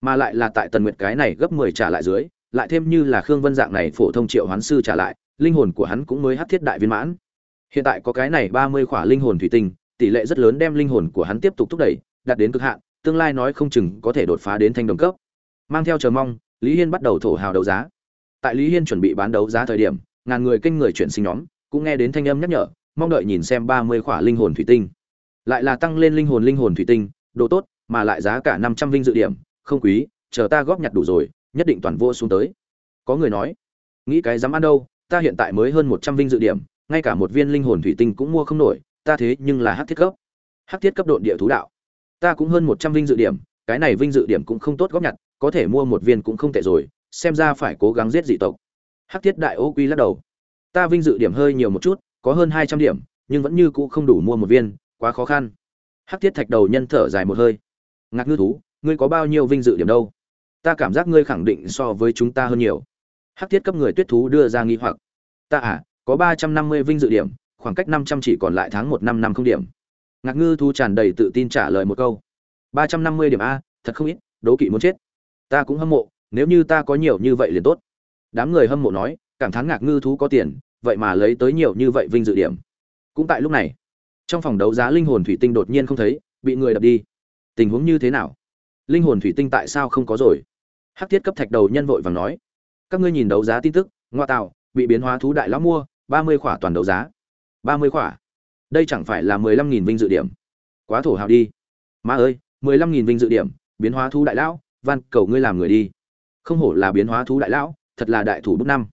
Mà lại là tại tần nguyệt cái này gấp mười trả lại dưới, lại thêm như là khương vân dạng này phổ thông triệu hoán sư trả lại, linh hồn của hắn cũng mới hát thiết đại viên mãn. Hiện tại có cái này ba mươi khỏa linh hồn thủy tinh, tỷ lệ rất lớn đem linh hồn của hắn tiếp tục thúc đẩy, đạt đến cực hạn tương lai nói không chừng có thể đột phá đến thanh đồng cấp. Mang theo chờ mong, lý hiên bắt đầu thổ hào đấu giá. Tại lý hiên chuẩn bị bán đấu giá thời điểm, ngàn người kinh người chuyển sinh nhóm, cũng nghe đến thanh âm nhắc nhở, mong đợi nhìn xem ba mươi khỏa linh hồn thủy tinh. Lại là tăng lên linh hồn linh hồn thủy tinh, độ tốt, mà lại giá cả năm trăm vinh dự điểm, không quý, chờ ta góp nhặt đủ rồi, nhất định toàn vô xuống tới. Có người nói, nghĩ cái dám ăn đâu, ta hiện tại mới hơn một trăm vinh dự điểm, ngay cả một viên linh hồn thủy tinh cũng mua không nổi, ta thế nhưng là hắc thiết cấp. Hắc thiết cấp độn địa thú đạo ta cũng hơn một trăm vinh dự điểm, cái này vinh dự điểm cũng không tốt góp nhặt, có thể mua một viên cũng không tệ rồi, xem ra phải cố gắng giết dị tộc. Hắc thiết đại ô quy lắc đầu. Ta vinh dự điểm hơi nhiều một chút, có hơn hai trăm điểm, nhưng vẫn như cũ không đủ mua một viên, quá khó khăn. Hắc thiết thạch đầu nhân thở dài một hơi. Ngạc ngư thú, ngươi có bao nhiêu vinh dự điểm đâu? Ta cảm giác ngươi khẳng định so với chúng ta hơn nhiều. Hắc thiết cấp người tuyết thú đưa ra nghi hoặc. Ta à có ba trăm năm mươi vinh dự điểm, khoảng cách năm trăm chỉ còn lại tháng một năm năm không điểm ngạc ngư Thu tràn đầy tự tin trả lời một câu. Ba trăm năm mươi điểm a, thật không ít, đố kỵ muốn chết. Ta cũng hâm mộ, nếu như ta có nhiều như vậy liền tốt. Đám người hâm mộ nói, cảm thán ngạc ngư thú có tiền, vậy mà lấy tới nhiều như vậy vinh dự điểm. Cũng tại lúc này, trong phòng đấu giá linh hồn thủy tinh đột nhiên không thấy, bị người đập đi. Tình huống như thế nào? Linh hồn thủy tinh tại sao không có rồi? Hắc thiết cấp thạch đầu nhân vội vàng nói, các ngươi nhìn đấu giá tin tức, ngoa tạo, bị biến hóa thú đại lão mua, ba mươi khỏa toàn đấu giá. Ba mươi khỏa đây chẳng phải là mười lăm nghìn vinh dự điểm. Quá thổ hào đi. Má ơi, mười lăm nghìn vinh dự điểm, biến hóa thú đại lão, van cầu ngươi làm người đi. Không hổ là biến hóa thú đại lão, thật là đại thủ bút năm.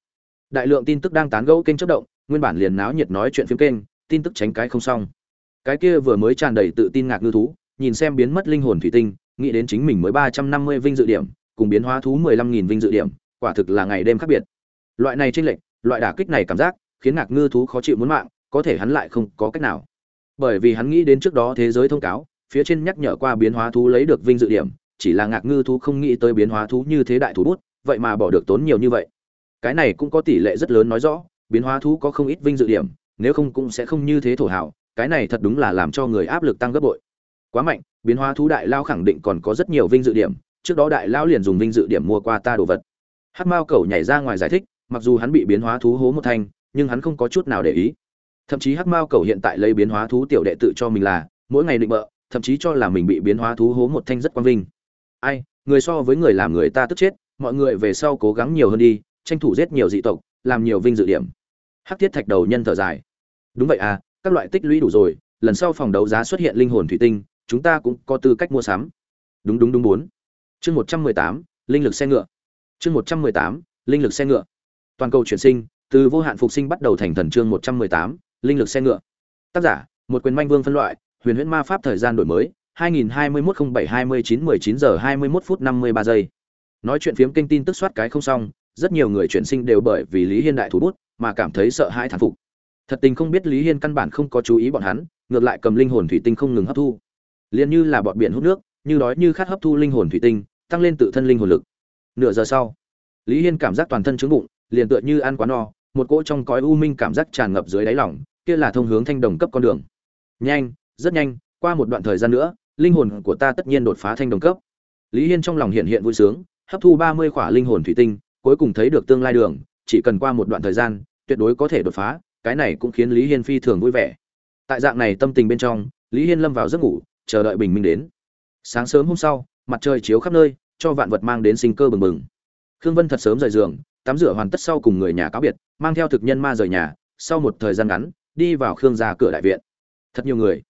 Đại lượng tin tức đang tán gẫu kênh chất động, nguyên bản liền náo nhiệt nói chuyện phim kênh, tin tức tránh cái không xong. Cái kia vừa mới tràn đầy tự tin ngạc ngư thú, nhìn xem biến mất linh hồn thủy tinh, nghĩ đến chính mình mới ba trăm năm mươi vinh dự điểm, cùng biến hóa thú mười lăm nghìn vinh dự điểm, quả thực là ngày đêm khác biệt. Loại này tranh lệch, loại đả kích này cảm giác, khiến ngạc ngư thú khó chịu muốn mạng có thể hắn lại không có cách nào. Bởi vì hắn nghĩ đến trước đó thế giới thông cáo, phía trên nhắc nhở qua biến hóa thú lấy được vinh dự điểm, chỉ là ngạc ngư thú không nghĩ tới biến hóa thú như thế đại thú bút, vậy mà bỏ được tốn nhiều như vậy. Cái này cũng có tỷ lệ rất lớn nói rõ, biến hóa thú có không ít vinh dự điểm, nếu không cũng sẽ không như thế thổ hảo, cái này thật đúng là làm cho người áp lực tăng gấp bội. Quá mạnh, biến hóa thú đại lao khẳng định còn có rất nhiều vinh dự điểm, trước đó đại lao liền dùng vinh dự điểm mua qua ta đồ vật. Hát mao cầu nhảy ra ngoài giải thích, mặc dù hắn bị biến hóa thú hố một thanh, nhưng hắn không có chút nào để ý thậm chí hắc mao cầu hiện tại lấy biến hóa thú tiểu đệ tự cho mình là, mỗi ngày định bợ, thậm chí cho là mình bị biến hóa thú hố một thanh rất quang vinh. Ai, người so với người làm người ta tức chết, mọi người về sau cố gắng nhiều hơn đi, tranh thủ giết nhiều dị tộc, làm nhiều vinh dự điểm. Hắc thiết thạch đầu nhân thở dài. Đúng vậy à các loại tích lũy đủ rồi, lần sau phòng đấu giá xuất hiện linh hồn thủy tinh, chúng ta cũng có tư cách mua sắm. Đúng đúng đúng bốn. Chương một trăm mười tám, linh lực xe ngựa. Chương một trăm mười tám, linh lực xe ngựa. Toàn cầu chuyển sinh, từ vô hạn phục sinh bắt đầu thành thần chương một trăm mười tám linh lực xe ngựa. Tác giả, một quyền manh vương phân loại, huyền huyễn ma pháp thời gian đổi mới 2021-07-29-19 giờ 21 phút 53 giây. Nói chuyện phiếm kênh tin tức soát cái không xong, rất nhiều người chuyển sinh đều bởi vì lý hiên đại thủ bút mà cảm thấy sợ hãi thán phục. Thật tình không biết lý hiên căn bản không có chú ý bọn hắn, ngược lại cầm linh hồn thủy tinh không ngừng hấp thu. Liền như là bọn biển hút nước, như đói như khát hấp thu linh hồn thủy tinh, tăng lên tự thân linh hồn lực. Nửa giờ sau, lý hiên cảm giác toàn thân trứng bụng, liền tựa như ăn quá no, một cỗ trong cõi u minh cảm giác tràn ngập dưới đáy lòng kia là thông hướng thanh đồng cấp con đường. Nhanh, rất nhanh, qua một đoạn thời gian nữa, linh hồn của ta tất nhiên đột phá thanh đồng cấp. Lý hiên trong lòng hiện hiện vui sướng, hấp thu ba mươi khỏa linh hồn thủy tinh, cuối cùng thấy được tương lai đường, chỉ cần qua một đoạn thời gian, tuyệt đối có thể đột phá, cái này cũng khiến lý hiên phi thường vui vẻ. Tại dạng này tâm tình bên trong, lý hiên lâm vào giấc ngủ, chờ đợi bình minh đến. Sáng sớm hôm sau, mặt trời chiếu khắp nơi, cho vạn vật mang đến sinh cơ bừng bừng. Khương vân thật sớm rời giường, tắm rửa hoàn tất sau cùng người nhà cáo biệt, mang theo thực nhân ma rời nhà, sau một thời gian ngắn đi vào khương gia cửa đại viện. Thật nhiều người.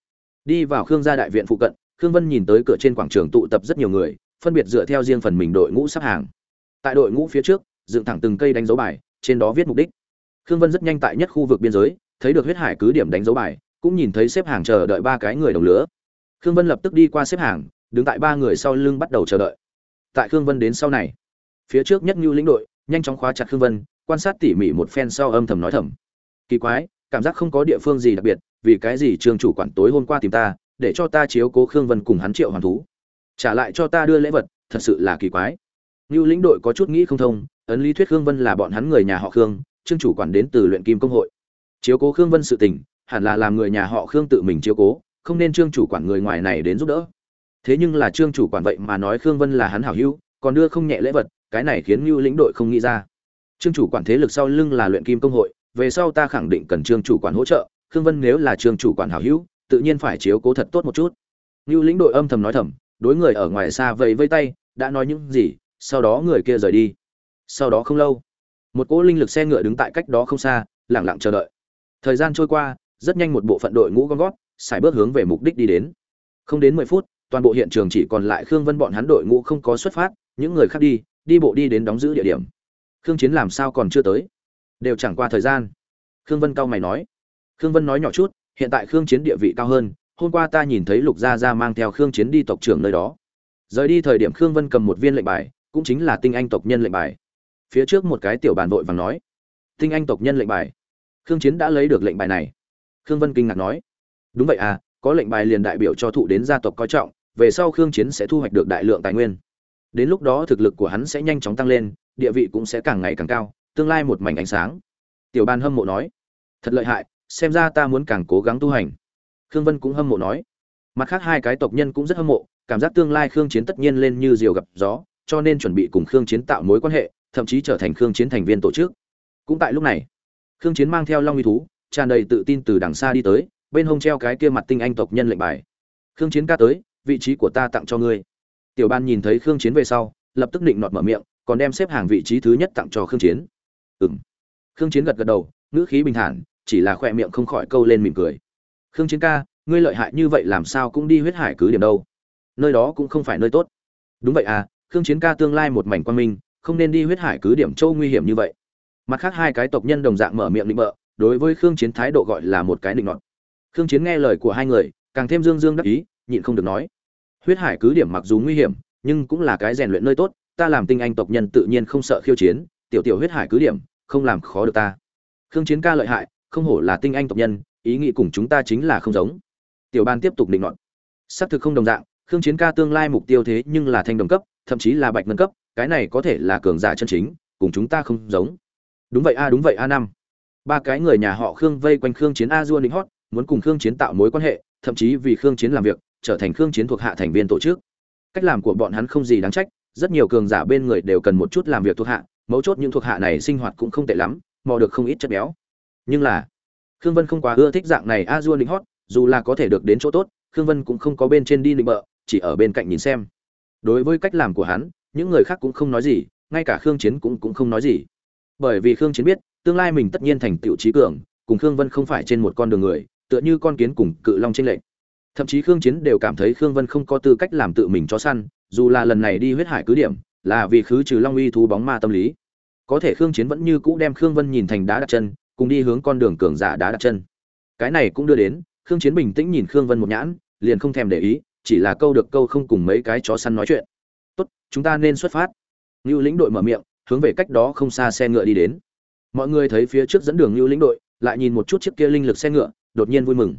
Đi vào khương gia đại viện phụ cận, khương vân nhìn tới cửa trên quảng trường tụ tập rất nhiều người, phân biệt dựa theo riêng phần mình đội ngũ sắp hàng. Tại đội ngũ phía trước, dựng thẳng từng cây đánh dấu bài, trên đó viết mục đích. Khương vân rất nhanh tại nhất khu vực biên giới, thấy được huyết hải cứ điểm đánh dấu bài, cũng nhìn thấy xếp hàng chờ đợi ba cái người đồng lứa. Khương vân lập tức đi qua xếp hàng, đứng tại ba người sau lưng bắt đầu chờ đợi. Tại khương vân đến sau này, phía trước nhất như lĩnh đội, nhanh chóng khóa chặt khương vân, quan sát tỉ mỉ một phen sau âm thầm nói thầm. Kỳ quái cảm giác không có địa phương gì đặc biệt, vì cái gì trường chủ quản tối hôm qua tìm ta, để cho ta chiếu cố khương vân cùng hắn triệu hoàn thú? Trả lại cho ta đưa lễ vật, thật sự là kỳ quái. Như lĩnh đội có chút nghĩ không thông, ấn lý thuyết khương vân là bọn hắn người nhà họ khương, trương chủ quản đến từ luyện kim công hội. Chiếu cố khương vân sự tình, hẳn là làm người nhà họ khương tự mình chiếu cố, không nên trương chủ quản người ngoài này đến giúp đỡ. Thế nhưng là trương chủ quản vậy mà nói khương vân là hắn hảo hữu, còn đưa không nhẹ lễ vật, cái này khiến như lĩnh đội không nghĩ ra. Trương chủ quản thế lực sau lưng là luyện kim công hội về sau ta khẳng định cần trương chủ quản hỗ trợ, khương vân nếu là trương chủ quản hảo hữu, tự nhiên phải chiếu cố thật tốt một chút. Như lĩnh đội âm thầm nói thầm, đối người ở ngoài xa vẫy vây tay, đã nói những gì, sau đó người kia rời đi. Sau đó không lâu, một cỗ linh lực xe ngựa đứng tại cách đó không xa lẳng lặng chờ đợi. Thời gian trôi qua, rất nhanh một bộ phận đội ngũ gom gót xài bước hướng về mục đích đi đến. Không đến mười phút, toàn bộ hiện trường chỉ còn lại khương vân bọn hắn đội ngũ không có xuất phát, những người khác đi đi bộ đi đến đóng giữ địa điểm. Khương chiến làm sao còn chưa tới? Đều chẳng qua thời gian. Khương vân cao mày nói. Khương vân nói nhỏ chút, hiện tại khương chiến địa vị cao hơn, hôm qua ta nhìn thấy lục gia gia mang theo khương chiến đi tộc trưởng nơi đó. Rời đi thời điểm khương vân cầm một viên lệnh bài, cũng chính là tinh anh tộc nhân lệnh bài. Phía trước một cái tiểu bàn vội vàng nói, tinh anh tộc nhân lệnh bài? Khương chiến đã lấy được lệnh bài này. Khương vân kinh ngạc nói, đúng vậy à có lệnh bài liền đại biểu cho thụ đến gia tộc coi trọng, về sau khương chiến sẽ thu hoạch được đại lượng tài nguyên. Đến lúc đó thực lực của hắn sẽ nhanh chóng tăng lên, địa vị cũng sẽ càng ngày càng cao tương lai một mảnh ánh sáng. Tiểu ban hâm mộ nói, thật lợi hại, xem ra ta muốn càng cố gắng tu hành. Khương vân cũng hâm mộ nói, mặt khác hai cái tộc nhân cũng rất hâm mộ, cảm giác tương lai khương chiến tất nhiên lên như diều gặp gió, cho nên chuẩn bị cùng khương chiến tạo mối quan hệ, thậm chí trở thành khương chiến thành viên tổ chức. Cũng tại lúc này, khương chiến mang theo long uy thú, tràn đầy tự tin từ đằng xa đi tới, bên hông treo cái kia mặt tinh anh tộc nhân lệnh bài. Khương chiến ca tới, vị trí của ta tặng cho ngươi. Tiểu ban nhìn thấy khương chiến về sau, lập tức định nọt mở miệng, còn đem xếp hàng vị trí thứ nhất tặng cho khương chiến. Ừm. khương chiến gật gật đầu, ngữ khí bình thản, chỉ là khoe miệng không khỏi câu lên mỉm cười. Khương chiến ca, ngươi lợi hại như vậy làm sao cũng đi huyết hải cứ điểm đâu. Nơi đó cũng không phải nơi tốt. Đúng vậy à khương chiến ca tương lai một mảnh quan minh, không nên đi huyết hải cứ điểm châu nguy hiểm như vậy. Mặt khác hai cái tộc nhân đồng dạng mở miệng định bợ, đối với khương chiến thái độ gọi là một cái định nọt. Khương chiến nghe lời của hai người, càng thêm dương dương đắc ý, nhịn không được nói. Huyết hải cứ điểm mặc dù nguy hiểm, nhưng cũng là cái rèn luyện nơi tốt, ta làm tinh anh tộc nhân tự nhiên không sợ khiêu chiến tiểu tiểu huyết hải cứ điểm, không làm khó được ta. Khương chiến ca lợi hại, không hổ là tinh anh tộc nhân, ý nghĩ cùng chúng ta chính là không giống. Tiểu ban tiếp tục định luận. Xác thực không đồng dạng, khương chiến ca tương lai mục tiêu thế nhưng là thanh đồng cấp, thậm chí là bạch ngân cấp, cái này có thể là cường giả chân chính, cùng chúng ta không giống. Đúng vậy a, đúng vậy a năm. Ba cái người nhà họ khương vây quanh khương chiến a dua ninh hót, muốn cùng khương chiến tạo mối quan hệ, thậm chí vì khương chiến làm việc, trở thành khương chiến thuộc hạ thành viên tổ chức. Cách làm của bọn hắn không gì đáng trách, rất nhiều cường giả bên người đều cần một chút làm việc thuộc hạ mấu chốt những thuộc hạ này sinh hoạt cũng không tệ lắm, mò được không ít chất béo. Nhưng là, khương vân không quá ưa thích dạng này a dua lính hót, dù là có thể được đến chỗ tốt, khương vân cũng không có bên trên đi định bợ, chỉ ở bên cạnh nhìn xem. Đối với cách làm của hắn, những người khác cũng không nói gì, ngay cả khương chiến cũng cũng không nói gì. Bởi vì khương chiến biết, tương lai mình tất nhiên thành tựu trí cường, cùng khương vân không phải trên một con đường người, tựa như con kiến cùng cự long tranh lệch. Thậm chí khương chiến đều cảm thấy khương vân không có tư cách làm tự mình cho săn, dù là lần này đi huyết hải cứ điểm là vì khứ trừ long uy thú bóng ma tâm lý. Có thể khương chiến vẫn như cũ đem khương vân nhìn thành đá đặt chân, cùng đi hướng con đường cường giả đá đặt chân. Cái này cũng đưa đến, khương chiến bình tĩnh nhìn khương vân một nhãn, liền không thèm để ý, chỉ là câu được câu không cùng mấy cái chó săn nói chuyện. Tốt, chúng ta nên xuất phát. Ngưu lĩnh đội mở miệng, hướng về cách đó không xa xe ngựa đi đến. Mọi người thấy phía trước dẫn đường ngưu lĩnh đội, lại nhìn một chút chiếc kia linh lực xe ngựa, đột nhiên vui mừng.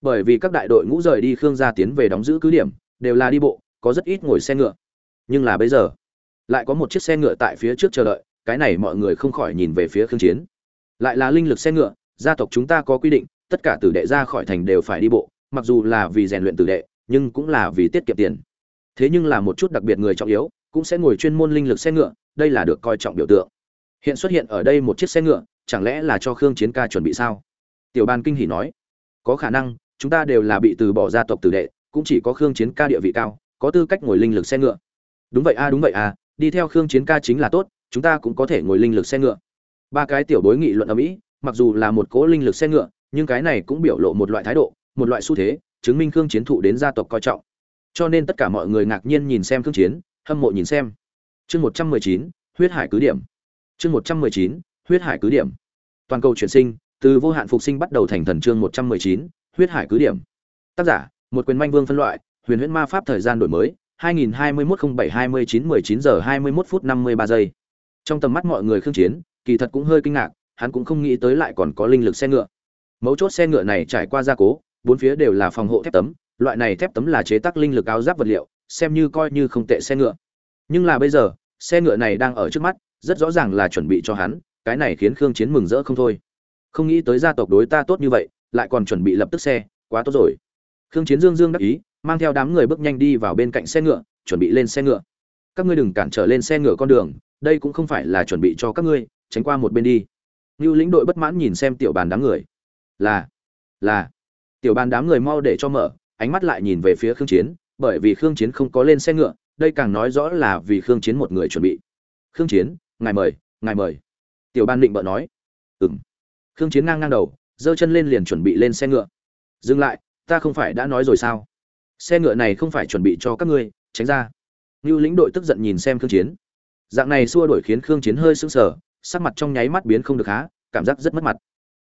Bởi vì các đại đội ngũ rời đi khương gia tiến về đóng giữ cứ điểm, đều là đi bộ, có rất ít ngồi xe ngựa. Nhưng là bây giờ lại có một chiếc xe ngựa tại phía trước chờ đợi, cái này mọi người không khỏi nhìn về phía khương chiến. Lại là linh lực xe ngựa, gia tộc chúng ta có quy định, tất cả tử đệ ra khỏi thành đều phải đi bộ, mặc dù là vì rèn luyện tử đệ, nhưng cũng là vì tiết kiệm tiền. Thế nhưng là một chút đặc biệt người trọng yếu, cũng sẽ ngồi chuyên môn linh lực xe ngựa, đây là được coi trọng biểu tượng. Hiện xuất hiện ở đây một chiếc xe ngựa, chẳng lẽ là cho khương chiến ca chuẩn bị sao? Tiểu ban kinh hỉ nói. Có khả năng, chúng ta đều là bị từ bỏ gia tộc tử đệ, cũng chỉ có khương chiến ca địa vị cao, có tư cách ngồi linh lực xe ngựa. Đúng vậy a, đúng vậy a đi theo khương chiến ca chính là tốt, chúng ta cũng có thể ngồi linh lực xe ngựa. Ba cái tiểu bối nghị luận ở mỹ, mặc dù là một cố linh lực xe ngựa, nhưng cái này cũng biểu lộ một loại thái độ, một loại xu thế, chứng minh khương chiến thụ đến gia tộc coi trọng. Cho nên tất cả mọi người ngạc nhiên nhìn xem khương chiến, hâm mộ nhìn xem. Chương một trăm mười chín, huyết hải cứ điểm. Chương một trăm mười chín, huyết hải cứ điểm. Toàn cầu chuyển sinh, từ vô hạn phục sinh bắt đầu thành thần chương một trăm mười chín, huyết hải cứ điểm. Tác giả, một quyền manh vương phân loại, huyền huyễn ma pháp thời gian đổi mới 2021-07-29-19 giờ 21 phút 53 giây. Trong tầm mắt mọi người khương chiến, kỳ thật cũng hơi kinh ngạc, hắn cũng không nghĩ tới lại còn có linh lực xe ngựa. Mấu chốt xe ngựa này trải qua gia cố, bốn phía đều là phòng hộ thép tấm, loại này thép tấm là chế tác linh lực áo giáp vật liệu, xem như coi như không tệ xe ngựa. Nhưng là bây giờ, xe ngựa này đang ở trước mắt, rất rõ ràng là chuẩn bị cho hắn, cái này khiến khương chiến mừng rỡ không thôi. Không nghĩ tới gia tộc đối ta tốt như vậy, lại còn chuẩn bị lập tức xe, quá tốt rồi. Khương chiến dương dương đắc ý mang theo đám người bước nhanh đi vào bên cạnh xe ngựa, chuẩn bị lên xe ngựa. Các ngươi đừng cản trở lên xe ngựa con đường, đây cũng không phải là chuẩn bị cho các ngươi, tránh qua một bên đi. Như lĩnh đội bất mãn nhìn xem tiểu bàn đám người. Là là. Tiểu bàn đám người mau để cho mở, ánh mắt lại nhìn về phía khương chiến, bởi vì khương chiến không có lên xe ngựa, đây càng nói rõ là vì khương chiến một người chuẩn bị. Khương chiến, ngài mời ngài mời. Tiểu ban định bợ nói. Ừng khương chiến ngang ngang đầu, giơ chân lên liền chuẩn bị lên xe ngựa. Dừng lại, ta không phải đã nói rồi sao? Xe ngựa này không phải chuẩn bị cho các ngươi, tránh ra. Ngưu lĩnh đội tức giận nhìn xem khương chiến. Dạng này xua đổi khiến khương chiến hơi sững sờ, sắc mặt trong nháy mắt biến không được há cảm giác rất mất mặt.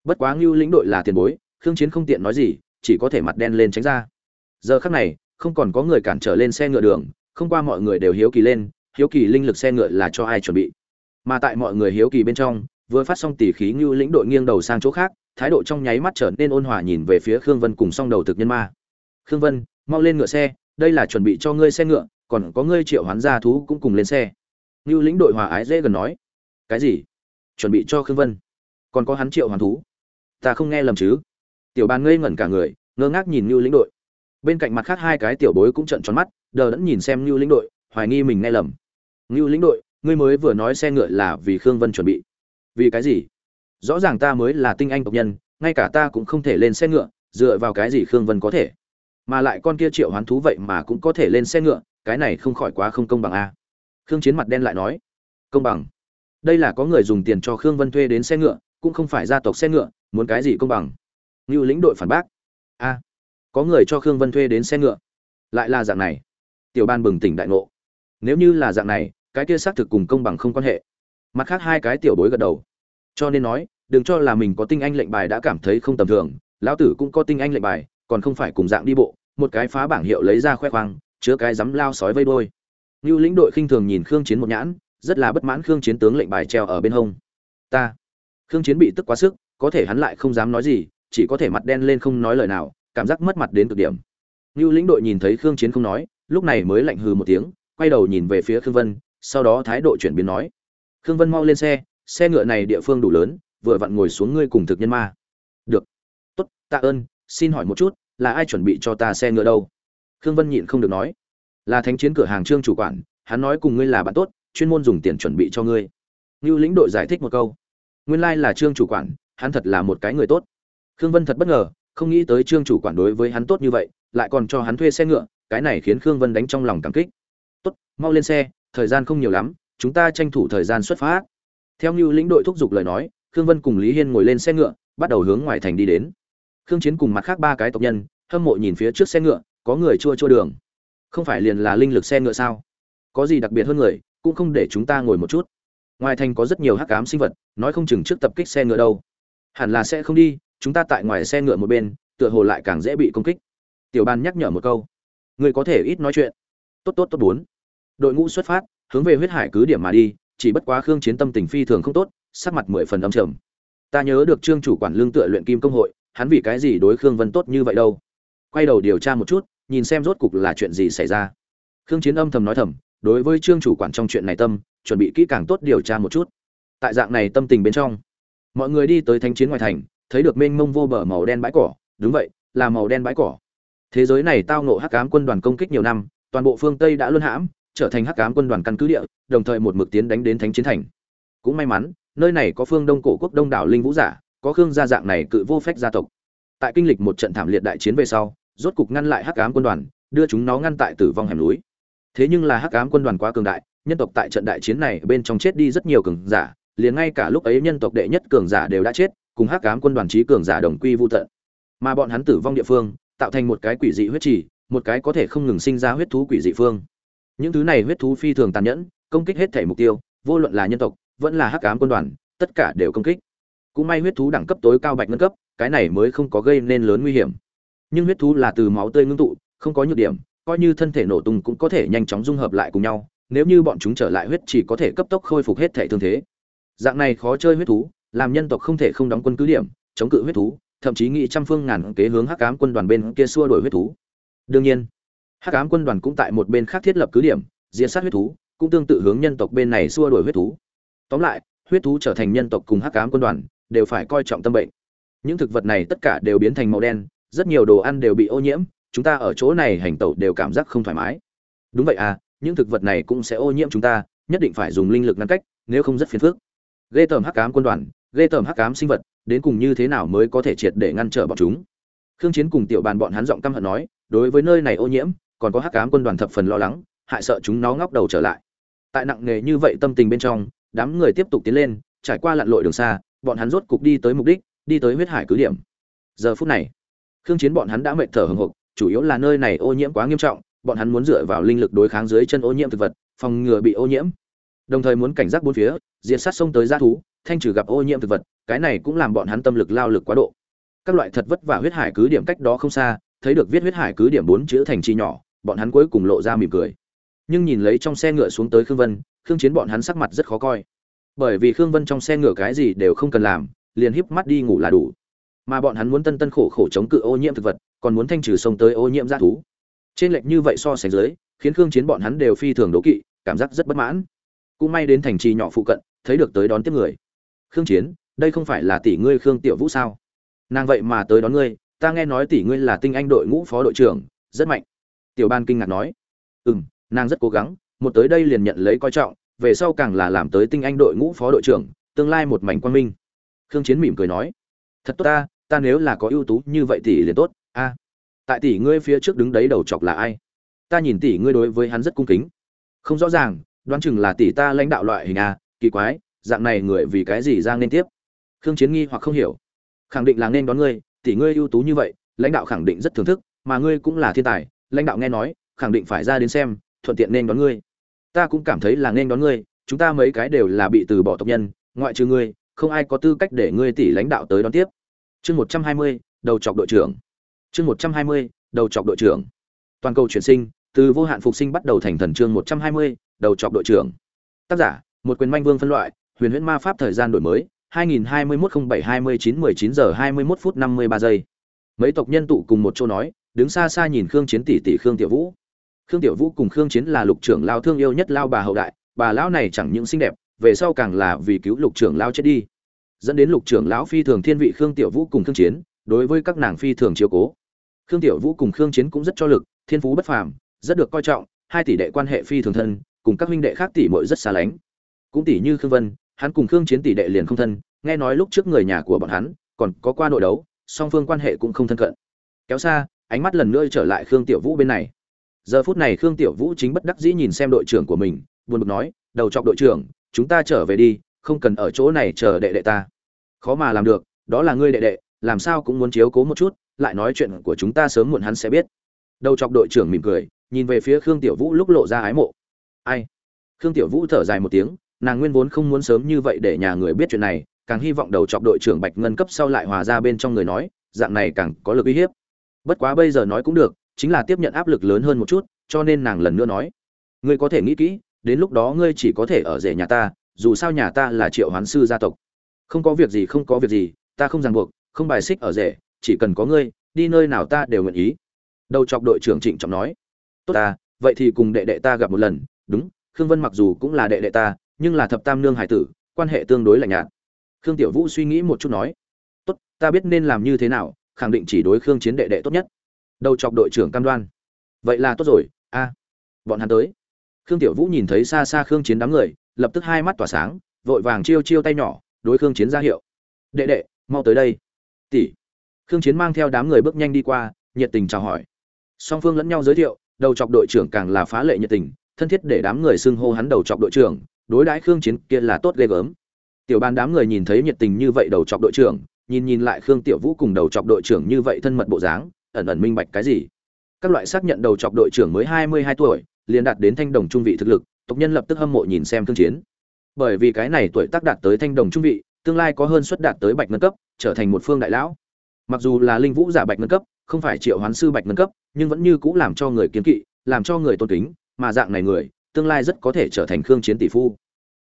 Bất quá ngưu lĩnh đội là tiền bối, khương chiến không tiện nói gì, chỉ có thể mặt đen lên tránh ra. Giờ khắc này, không còn có người cản trở lên xe ngựa đường, không qua mọi người đều hiếu kỳ lên, hiếu kỳ linh lực xe ngựa là cho ai chuẩn bị. Mà tại mọi người hiếu kỳ bên trong, vừa phát xong tỉ khí ngưu lĩnh đội nghiêng đầu sang chỗ khác, thái độ trong nháy mắt trở nên ôn hòa nhìn về phía khương vân cùng song đầu thực nhân ma. Khương vân mau lên ngựa xe, đây là chuẩn bị cho ngươi xe ngựa, còn có ngươi triệu hoán gia thú cũng cùng lên xe. Ngưu lĩnh đội hòa ái dễ gần nói. Cái gì? Chuẩn bị cho khương vân. Còn có hắn triệu hoán thú? Ta không nghe lầm chứ? Tiểu bàn ngây ngẩn cả người, ngơ ngác nhìn ngưu lĩnh đội. Bên cạnh mặt khác hai cái tiểu bối cũng trợn tròn mắt, đờ đẫn nhìn xem ngưu lĩnh đội, hoài nghi mình nghe lầm. Ngưu lĩnh đội, ngươi mới vừa nói xe ngựa là vì khương vân chuẩn bị. Vì cái gì? Rõ ràng ta mới là tinh anh tộc nhân, ngay cả ta cũng không thể lên xe ngựa, dựa vào cái gì khương vân có thể? Mà lại con kia triệu hoán thú vậy mà cũng có thể lên xe ngựa, cái này không khỏi quá không công bằng a. Khương chiến mặt đen lại nói, công bằng. Đây là có người dùng tiền cho khương vân thuê đến xe ngựa, cũng không phải gia tộc xe ngựa, muốn cái gì công bằng? Như lĩnh đội phản bác, a, có người cho khương vân thuê đến xe ngựa. Lại là dạng này. Tiểu ban bừng tỉnh đại ngộ. Nếu như là dạng này, cái kia xác thực cùng công bằng không quan hệ. Mặt khác hai cái tiểu bối gật đầu. Cho nên nói, đừng cho là mình có tinh anh lệnh bài đã cảm thấy không tầm thường, lão tử cũng có tinh anh lệnh bài còn không phải cùng dạng đi bộ, một cái phá bảng hiệu lấy ra khoe khoang, chứa cái dám lao sói vây đôi. Như lĩnh đội khinh thường nhìn khương chiến một nhãn, rất là bất mãn khương chiến tướng lệnh bài treo ở bên hông. Ta. Khương chiến bị tức quá sức, có thể hắn lại không dám nói gì, chỉ có thể mặt đen lên không nói lời nào, cảm giác mất mặt đến cực điểm. Như lĩnh đội nhìn thấy khương chiến không nói, lúc này mới lạnh hừ một tiếng, quay đầu nhìn về phía khương vân, sau đó thái độ chuyển biến nói, khương vân mau lên xe xe ngựa này địa phương đủ lớn, vừa vặn ngồi xuống ngươi cùng thực nhân ma. Được. Tốt, tạ ơn xin hỏi một chút, là ai chuẩn bị cho ta xe ngựa đâu? Khương vân nhịn không được nói. Là thánh chiến cửa hàng trương chủ quản, hắn nói cùng ngươi là bạn tốt, chuyên môn dùng tiền chuẩn bị cho ngươi. Ngưu lĩnh đội giải thích một câu. Nguyên lai là trương chủ quản, hắn thật là một cái người tốt. Khương vân thật bất ngờ, không nghĩ tới trương chủ quản đối với hắn tốt như vậy, lại còn cho hắn thuê xe ngựa, cái này khiến khương vân đánh trong lòng cảm kích. Tốt, mau lên xe, thời gian không nhiều lắm, chúng ta tranh thủ thời gian xuất phát. Theo như lĩnh đội thúc giục lời nói, khương vân cùng lý hiên ngồi lên xe ngựa, bắt đầu hướng ngoài thành đi đến khương chiến cùng mặt khác ba cái tộc nhân, hâm mộ nhìn phía trước xe ngựa, có người chua chua đường. Không phải liền là linh lực xe ngựa sao? Có gì đặc biệt hơn người, cũng không để chúng ta ngồi một chút. Ngoài thành có rất nhiều hắc ám sinh vật, nói không chừng trước tập kích xe ngựa đâu. Hẳn là sẽ không đi, chúng ta tại ngoài xe ngựa một bên, tựa hồ lại càng dễ bị công kích. Tiểu ban nhắc nhở một câu. Người có thể ít nói chuyện. Tốt tốt tốt bốn. Đội ngũ xuất phát, hướng về huyết hải cứ điểm mà đi, chỉ bất quá khương chiến tâm tình phi thường không tốt, sắc mặt mười phần âm trầm. Ta nhớ được trương chủ quản lương tựa luyện kim công hội hắn vì cái gì đối khương vân tốt như vậy đâu? Quay đầu điều tra một chút, nhìn xem rốt cục là chuyện gì xảy ra. Khương chiến âm thầm nói thầm, đối với trương chủ quản trong chuyện này tâm, chuẩn bị kỹ càng tốt điều tra một chút. Tại dạng này tâm tình bên trong, mọi người đi tới thánh chiến ngoài thành, thấy được mênh mông vô bờ màu đen bãi cỏ. Đúng vậy, là màu đen bãi cỏ. Thế giới này tao nộ hắc ám quân đoàn công kích nhiều năm, toàn bộ phương tây đã luân hãm, trở thành hắc ám quân đoàn căn cứ địa, đồng thời một mực tiến đánh đến thánh chiến thành. Cũng may mắn, nơi này có phương đông cổ quốc đông đảo linh vũ giả có khương gia dạng này cự vô phách gia tộc. Tại kinh lịch một trận thảm liệt đại chiến về sau, rốt cục ngăn lại hắc ám quân đoàn, đưa chúng nó ngăn tại tử vong hẻm núi. Thế nhưng là hắc ám quân đoàn quá cường đại, nhân tộc tại trận đại chiến này bên trong chết đi rất nhiều cường giả, liền ngay cả lúc ấy nhân tộc đệ nhất cường giả đều đã chết, cùng hắc ám quân đoàn trí cường giả đồng quy vô tận. Mà bọn hắn tử vong địa phương, tạo thành một cái quỷ dị huyết trì, một cái có thể không ngừng sinh ra huyết thú quỷ dị phương. Những thứ này huyết thú phi thường tàn nhẫn, công kích hết thể mục tiêu, vô luận là nhân tộc, vẫn là hắc ám quân đoàn, tất cả đều công kích cũng may huyết thú đẳng cấp tối cao bạch ngân cấp, cái này mới không có gây nên lớn nguy hiểm. Nhưng huyết thú là từ máu tươi ngưng tụ, không có nhược điểm, coi như thân thể nổ tung cũng có thể nhanh chóng dung hợp lại cùng nhau, nếu như bọn chúng trở lại huyết chỉ có thể cấp tốc khôi phục hết thể thương thế. Dạng này khó chơi huyết thú, làm nhân tộc không thể không đóng quân cứ điểm, chống cự huyết thú, thậm chí nghị trăm phương ngàn kế hướng hắc ám quân đoàn bên kia xua đuổi huyết thú. Đương nhiên, hắc ám quân đoàn cũng tại một bên khác thiết lập cứ điểm, diệt sát huyết thú, cũng tương tự hướng nhân tộc bên này xua đuổi huyết thú. Tóm lại, huyết thú trở thành nhân tộc cùng hắc ám quân đoàn đều phải coi trọng tâm bệnh. Những thực vật này tất cả đều biến thành màu đen, rất nhiều đồ ăn đều bị ô nhiễm, chúng ta ở chỗ này hành tẩu đều cảm giác không thoải mái. Đúng vậy à những thực vật này cũng sẽ ô nhiễm chúng ta, nhất định phải dùng linh lực ngăn cách, nếu không rất phiền phức. Ghê tởm hắc ám quân đoàn, ghê tởm hắc ám sinh vật, đến cùng như thế nào mới có thể triệt để ngăn trở bọn chúng? Khương chiến cùng tiểu bàn bọn hắn giọng căm hận nói, đối với nơi này ô nhiễm, còn có hắc ám quân đoàn thập phần lo lắng, hại sợ chúng nó ngóc đầu trở lại. Tại nặng nghề như vậy tâm tình bên trong, đám người tiếp tục tiến lên, trải qua lặn lội đường xa bọn hắn rốt cục đi tới mục đích, đi tới huyết hải cứ điểm. Giờ phút này, khương chiến bọn hắn đã mệt thở hừng hực chủ yếu là nơi này ô nhiễm quá nghiêm trọng, bọn hắn muốn dựa vào linh lực đối kháng dưới chân ô nhiễm thực vật, phòng ngừa bị ô nhiễm. Đồng thời muốn cảnh giác bốn phía, diệt sát sông tới g thú, thanh trừ gặp ô nhiễm thực vật, cái này cũng làm bọn hắn tâm lực lao lực quá độ. Các loại thật vất vả huyết hải cứ điểm cách đó không xa, thấy được viết huyết hải cứ điểm bốn chữ thành chi nhỏ, bọn hắn cuối cùng lộ ra mỉm cười. Nhưng nhìn lấy trong xe ngựa xuống tới khương vân, khương chiến bọn hắn sắc mặt rất khó coi bởi vì khương vân trong xe ngựa cái gì đều không cần làm, liền híp mắt đi ngủ là đủ. Mà bọn hắn muốn tân tân khổ khổ chống cự ô nhiễm thực vật, còn muốn thanh trừ sông tới ô nhiễm g thú. Trên lệch như vậy so sánh dưới, khiến khương chiến bọn hắn đều phi thường đố kỵ, cảm giác rất bất mãn. Cũng may đến thành trì nhỏ phụ cận, thấy được tới đón tiếp người. Khương chiến, đây không phải là tỷ ngươi khương tiểu vũ sao? Nàng vậy mà tới đón ngươi, ta nghe nói tỷ ngươi là tinh anh đội ngũ phó đội trưởng, rất mạnh. Tiểu ban kinh ngạc nói. Ừ m nàng rất cố gắng, một tới đây liền nhận lấy coi trọng về sau càng là làm tới tinh anh đội ngũ phó đội trưởng, tương lai một mảnh quan minh. Khương chiến mỉm cười nói, thật tốt ta ta nếu là có ưu tú như vậy thì liền tốt, a. Tại tỷ ngươi phía trước đứng đấy đầu chọc là ai? Ta nhìn tỷ ngươi đối với hắn rất cung kính. Không rõ ràng, đoán chừng là tỷ ta lãnh đạo loại hình a, kỳ quái, dạng này người vì cái gì ra nên tiếp? Khương chiến nghi hoặc không hiểu. Khẳng định là nên đón ngươi, tỷ ngươi ưu tú như vậy, lãnh đạo khẳng định rất thưởng thức, mà ngươi cũng là thiên tài, lãnh đạo nghe nói, khẳng định phải ra đến xem, thuận tiện nên đón ngươi ta cũng cảm thấy là nên đón ngươi, chúng ta mấy cái đều là bị từ bỏ tộc nhân, ngoại trừ ngươi, không ai có tư cách để ngươi tỷ lãnh đạo tới đón tiếp. Chương một trăm hai mươi, đầu chọc đội trưởng. Chương một trăm hai mươi, đầu chọc đội trưởng. Toàn cầu chuyển sinh, từ vô hạn phục sinh bắt đầu thành thần chương một trăm hai mươi, đầu chọc đội trưởng. Tác giả, một quyền manh vương phân loại, huyền huyễn ma pháp thời gian đổi mới 2021-07-29-19 giờ 21 phút 53 giây. Mấy tộc nhân tụ cùng một chỗ nói, đứng xa xa nhìn khương chiến tỷ tỷ khương tiểu vũ khương tiểu vũ cùng khương chiến là lục trưởng lao thương yêu nhất lao bà hậu đại, bà lão này chẳng những xinh đẹp, về sau càng là vì cứu lục trưởng lao chết đi. Dẫn đến lục trưởng lão phi thường thiên vị khương tiểu vũ cùng khương chiến, đối với các nàng phi thường chiếu cố. Khương tiểu vũ cùng khương chiến cũng rất cho lực, thiên phú bất phàm, rất được coi trọng, hai tỷ đệ quan hệ phi thường thân, cùng các huynh đệ khác tỷ mội rất xa lánh. Cũng tỷ như khương vân, hắn cùng khương chiến tỷ đệ liền không thân, nghe nói lúc trước người nhà của bọn hắn còn có qua nội đấu, song phương quan hệ cũng không thân cận. Kéo xa, ánh mắt lần nữa trở lại khương tiểu vũ bên này giờ phút này khương tiểu vũ chính bất đắc dĩ nhìn xem đội trưởng của mình, buồn bực nói, đầu chọc đội trưởng, chúng ta trở về đi, không cần ở chỗ này chờ đệ đệ ta. Khó mà làm được, đó là ngươi đệ đệ, làm sao cũng muốn chiếu cố một chút, lại nói chuyện của chúng ta sớm muộn hắn sẽ biết. Đầu chọc đội trưởng mỉm cười, nhìn về phía khương tiểu vũ lúc lộ ra ái mộ. Ai? Khương tiểu vũ thở dài một tiếng, nàng nguyên vốn không muốn sớm như vậy để nhà người biết chuyện này, càng hy vọng đầu chọc đội trưởng bạch ngân cấp sau lại hòa ra bên trong người nói, dạng này càng có lực uy hiếp. Bất quá bây giờ nói cũng được chính là tiếp nhận áp lực lớn hơn một chút, cho nên nàng lần nữa nói, ngươi có thể nghĩ kỹ, đến lúc đó ngươi chỉ có thể ở rể nhà ta, dù sao nhà ta là triệu hoán sư gia tộc. Không có việc gì, không có việc gì, ta không ràng buộc, không bài xích ở rể, chỉ cần có ngươi, đi nơi nào ta đều nguyện ý. Đầu chọc đội trưởng trịnh trọng nói, tốt ta, vậy thì cùng đệ đệ ta gặp một lần. Đúng, khương vân mặc dù cũng là đệ đệ ta, nhưng là thập tam nương hải tử, quan hệ tương đối lạnh nhạt. Khương tiểu vũ suy nghĩ một chút nói, tốt, ta biết nên làm như thế nào, khẳng định chỉ đối khương chiến đệ đệ tốt nhất đầu chọc đội trưởng cam đoan. Vậy là tốt rồi, a. Bọn hắn tới. Khương tiểu vũ nhìn thấy xa xa khương chiến đám người, lập tức hai mắt tỏa sáng, vội vàng chiêu chiêu tay nhỏ, đối khương chiến ra hiệu. Đệ đệ, mau tới đây. Tỷ. Khương chiến mang theo đám người bước nhanh đi qua, nhiệt tình chào hỏi. Song phương lẫn nhau giới thiệu, đầu chọc đội trưởng càng là phá lệ nhiệt tình, thân thiết để đám người xưng hô hắn đầu chọc đội trưởng, đối đãi khương chiến kia là tốt ghê gớm. Tiểu ban đám người nhìn thấy nhiệt tình như vậy đầu chọc đội trưởng, nhìn nhìn lại khương tiểu vũ cùng đầu chọc đội trưởng như vậy thân mật bộ dáng ẩn ẩn minh bạch cái gì. Các loại xác nhận đầu chọc đội trưởng mới hai mươi hai tuổi, liền đạt đến thanh đồng trung vị thực lực, tộc nhân lập tức hâm mộ nhìn xem thương chiến. Bởi vì cái này tuổi tác đạt tới thanh đồng trung vị, tương lai có hơn suất đạt tới bạch ngân cấp, trở thành một phương đại lão. Mặc dù là linh vũ giả bạch ngân cấp, không phải triệu hoán sư bạch ngân cấp, nhưng vẫn như cũng làm cho người kiến kỵ, làm cho người tôn kính, mà dạng này người, tương lai rất có thể trở thành khương chiến tỷ phu.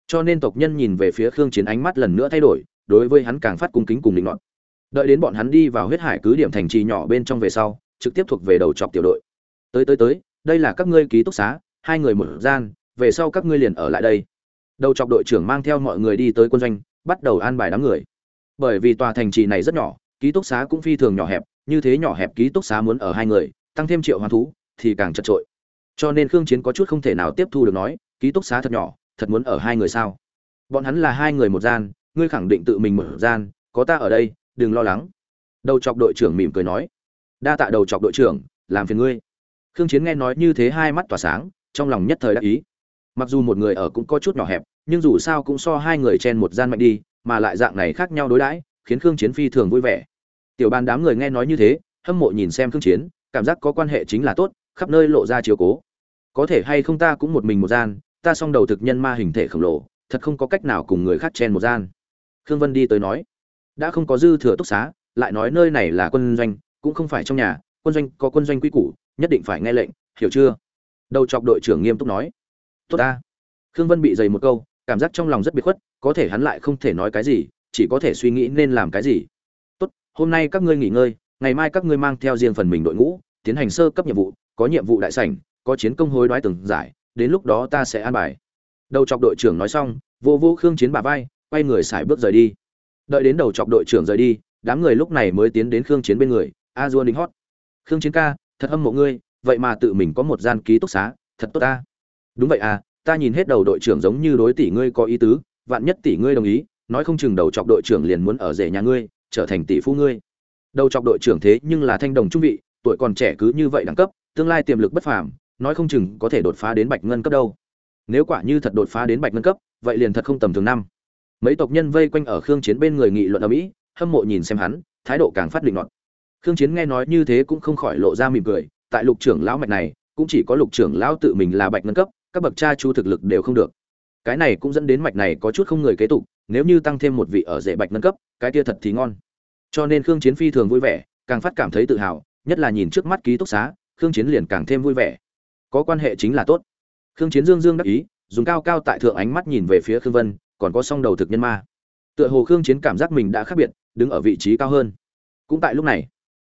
Cho nên tộc nhân nhìn về phía khương chiến ánh mắt lần nữa thay đổi, đối với hắn càng phát cung kính cùng định luận đợi đến bọn hắn đi vào huyết hải cứ điểm thành trì nhỏ bên trong về sau, trực tiếp thuộc về đầu chọc tiểu đội. Tới tới tới, đây là các ngươi ký túc xá, hai người một gian, về sau các ngươi liền ở lại đây. Đầu chọc đội trưởng mang theo mọi người đi tới quân doanh, bắt đầu an bài đám người. Bởi vì tòa thành trì này rất nhỏ, ký túc xá cũng phi thường nhỏ hẹp, như thế nhỏ hẹp ký túc xá muốn ở hai người, tăng thêm triệu hoàn thú, thì càng chật trội. Cho nên khương chiến có chút không thể nào tiếp thu được nói, ký túc xá thật nhỏ, thật muốn ở hai người sao? Bọn hắn là hai người một gian, ngươi khẳng định tự mình một gian, có ta ở đây đừng lo lắng. Đầu chọc đội trưởng mỉm cười nói. Đa tạ đầu chọc đội trưởng, làm phiền ngươi. Khương chiến nghe nói như thế hai mắt tỏa sáng, trong lòng nhất thời đắc ý. Mặc dù một người ở cũng có chút nhỏ hẹp, nhưng dù sao cũng so hai người chen một gian mạnh đi, mà lại dạng này khác nhau đối đãi, khiến khương chiến phi thường vui vẻ. Tiểu ban đám người nghe nói như thế, hâm mộ nhìn xem khương chiến, cảm giác có quan hệ chính là tốt, khắp nơi lộ ra chiếu cố. Có thể hay không ta cũng một mình một gian, ta song đầu thực nhân ma hình thể khổng lồ, thật không có cách nào cùng người khác chen một gian. Khương vân đi tới nói đã không có dư thừa túc xá, lại nói nơi này là quân doanh, cũng không phải trong nhà, quân doanh có quân doanh quy củ, nhất định phải nghe lệnh, hiểu chưa? Đầu chọc đội trưởng nghiêm túc nói. Tốt ta. Khương vân bị dày một câu, cảm giác trong lòng rất biệt khuất, có thể hắn lại không thể nói cái gì, chỉ có thể suy nghĩ nên làm cái gì. Tốt, hôm nay các ngươi nghỉ ngơi, ngày mai các ngươi mang theo riêng phần mình đội ngũ, tiến hành sơ cấp nhiệm vụ, có nhiệm vụ đại sảnh, có chiến công hối đoái từng giải, đến lúc đó ta sẽ an bài. Đầu chọc đội trưởng nói xong, vô vô khương chiến bà vai, quay người xài bước rời đi đợi đến đầu chọc đội trưởng rời đi, đám người lúc này mới tiến đến khương chiến bên người. A dua đính hót. Khương chiến ca, thật hâm mộ ngươi, vậy mà tự mình có một gian ký túc xá, thật tốt ta. Đúng vậy à ta nhìn hết đầu đội trưởng giống như đối tỷ ngươi có ý tứ, vạn nhất tỷ ngươi đồng ý, nói không chừng đầu chọc đội trưởng liền muốn ở rể nhà ngươi, trở thành tỷ phú ngươi. Đầu chọc đội trưởng thế nhưng là thanh đồng trung vị, tuổi còn trẻ cứ như vậy đẳng cấp, tương lai tiềm lực bất phàm, nói không chừng có thể đột phá đến bạch ngân cấp đâu. Nếu quả như thật đột phá đến bạch ngân cấp, vậy liền thật không tầm thường năm mấy tộc nhân vây quanh ở khương chiến bên người nghị luận ở mỹ hâm mộ nhìn xem hắn, thái độ càng phát định luận khương chiến nghe nói như thế cũng không khỏi lộ ra mỉm cười, tại lục trưởng lão mạch này, cũng chỉ có lục trưởng lão tự mình là bạch ngân cấp, các bậc cha chu thực lực đều không được. Cái này cũng dẫn đến mạch này có chút không người kế tục, nếu như tăng thêm một vị ở rễ bạch ngân cấp, cái kia thật thì ngon. Cho nên khương chiến phi thường vui vẻ, càng phát cảm thấy tự hào, nhất là nhìn trước mắt ký túc xá, khương chiến liền càng thêm vui vẻ. Có quan hệ chính là tốt. Khương chiến dương dương đắc ý, dùng cao cao tại thượng ánh mắt nhìn về phía khương vân còn có song đầu thực nhân ma. Tựa hồ khương chiến cảm giác mình đã khác biệt, đứng ở vị trí cao hơn. Cũng tại lúc này,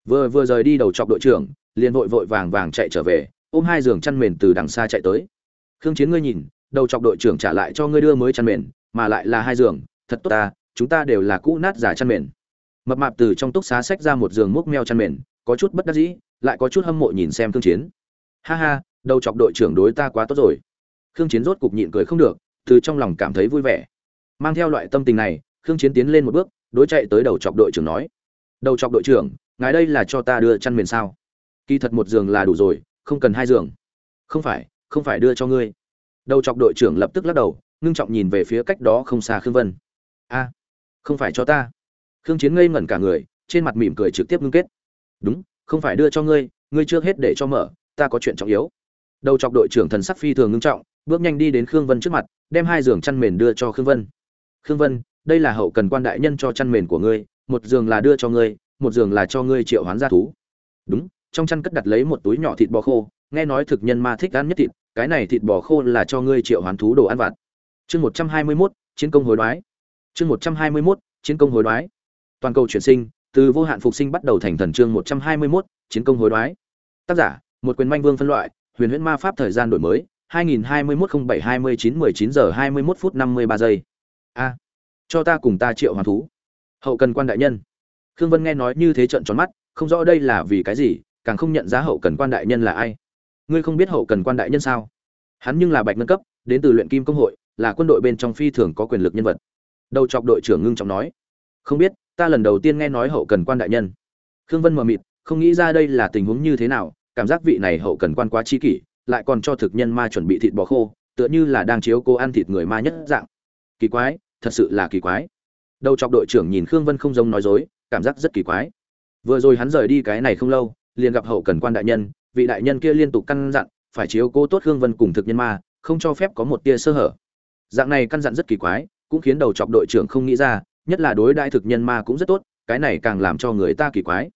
vừa vừa rời đi đầu chọc đội trưởng, liền vội vội vàng vàng chạy trở về, ôm hai giường chăn mền từ đằng xa chạy tới. Khương chiến ngươi nhìn, đầu chọc đội trưởng trả lại cho ngươi đưa mới chăn mền, mà lại là hai giường, thật tốt ta, chúng ta đều là cũ nát giả chăn mền. Mập mạp từ trong túc xá xách ra một giường múc meo chăn mền, có chút bất đắc dĩ, lại có chút hâm mộ nhìn xem khương chiến. Ha ha, đầu chọc đội trưởng đối ta quá tốt rồi. Khương chiến rốt cục nhịn cười không được, từ trong lòng cảm thấy vui vẻ mang theo loại tâm tình này, khương chiến tiến lên một bước, đối chạy tới đầu chọc đội trưởng nói, đầu chọc đội trưởng, ngài đây là cho ta đưa chăn mền sao? Kỳ thật một giường là đủ rồi, không cần hai giường. Không phải không phải đưa cho ngươi. Đầu chọc đội trưởng lập tức lắc đầu, ngưng trọng nhìn về phía cách đó không xa khương vân. A, không phải cho ta. Khương chiến ngây ngẩn cả người, trên mặt mỉm cười trực tiếp ngưng kết. Đúng, không phải đưa cho ngươi ngươi chưa hết để cho mở, ta có chuyện trọng yếu. Đầu chọc đội trưởng thần sắc phi thường ngưng trọng, bước nhanh đi đến khương vân trước mặt, đem hai giường chăn mền đưa cho khương vân khương vân, đây là hậu cần quan đại nhân cho chăn mền của ngươi, một giường là đưa cho ngươi, một giường là cho ngươi triệu hoán gia thú. Đúng, trong chăn cất đặt lấy một túi nhỏ thịt bò khô, nghe nói thực nhân ma thích ăn nhất thịt, cái này thịt bò khô là cho ngươi triệu hoán thú đồ ăn vặt. Chương một trăm hai mươi mốt, chiến công hối đoái. Chương một trăm hai mươi mốt, chiến công hối đoái. Toàn cầu chuyển sinh, từ vô hạn phục sinh bắt đầu thành thần chương một trăm hai mươi mốt, chiến công hối đoái. Tác giả, một quyền manh vương phân loại, huyền huyễn ma pháp thời gian đổi mới 2021-07-29-19 giờ 21 phút 53 giây a, cho ta cùng ta triệu hoàn thú. Hậu cần quan đại nhân. Khương vân nghe nói như thế trận tròn mắt, không rõ đây là vì cái gì, càng không nhận ra hậu cần quan đại nhân là ai. Ngươi không biết hậu cần quan đại nhân sao? Hắn nhưng là bạch ngân cấp, đến từ luyện kim công hội, là quân đội bên trong phi thường có quyền lực nhân vật. Đầu chọc đội trưởng ngưng trọng nói. Không biết, ta lần đầu tiên nghe nói hậu cần quan đại nhân. Khương vân mờ mịt, không nghĩ ra đây là tình huống như thế nào, cảm giác vị này hậu cần quan quá chi kỷ, lại còn cho thực nhân ma chuẩn bị thịt bò khô, tựa như là đang chiếu cô ăn thịt người ma nhất dạng kỳ quái, thật sự là kỳ quái. Đầu chọc đội trưởng nhìn khương vân không giống nói dối, cảm giác rất kỳ quái. Vừa rồi hắn rời đi cái này không lâu, liền gặp hậu cần quan đại nhân, vị đại nhân kia liên tục căn dặn, phải chiếu cố tốt khương vân cùng thực nhân ma, không cho phép có một tia sơ hở. Dạng này căn dặn rất kỳ quái, cũng khiến đầu chọc đội trưởng không nghĩ ra, nhất là đối đại thực nhân ma cũng rất tốt, cái này càng làm cho người ta kỳ quái.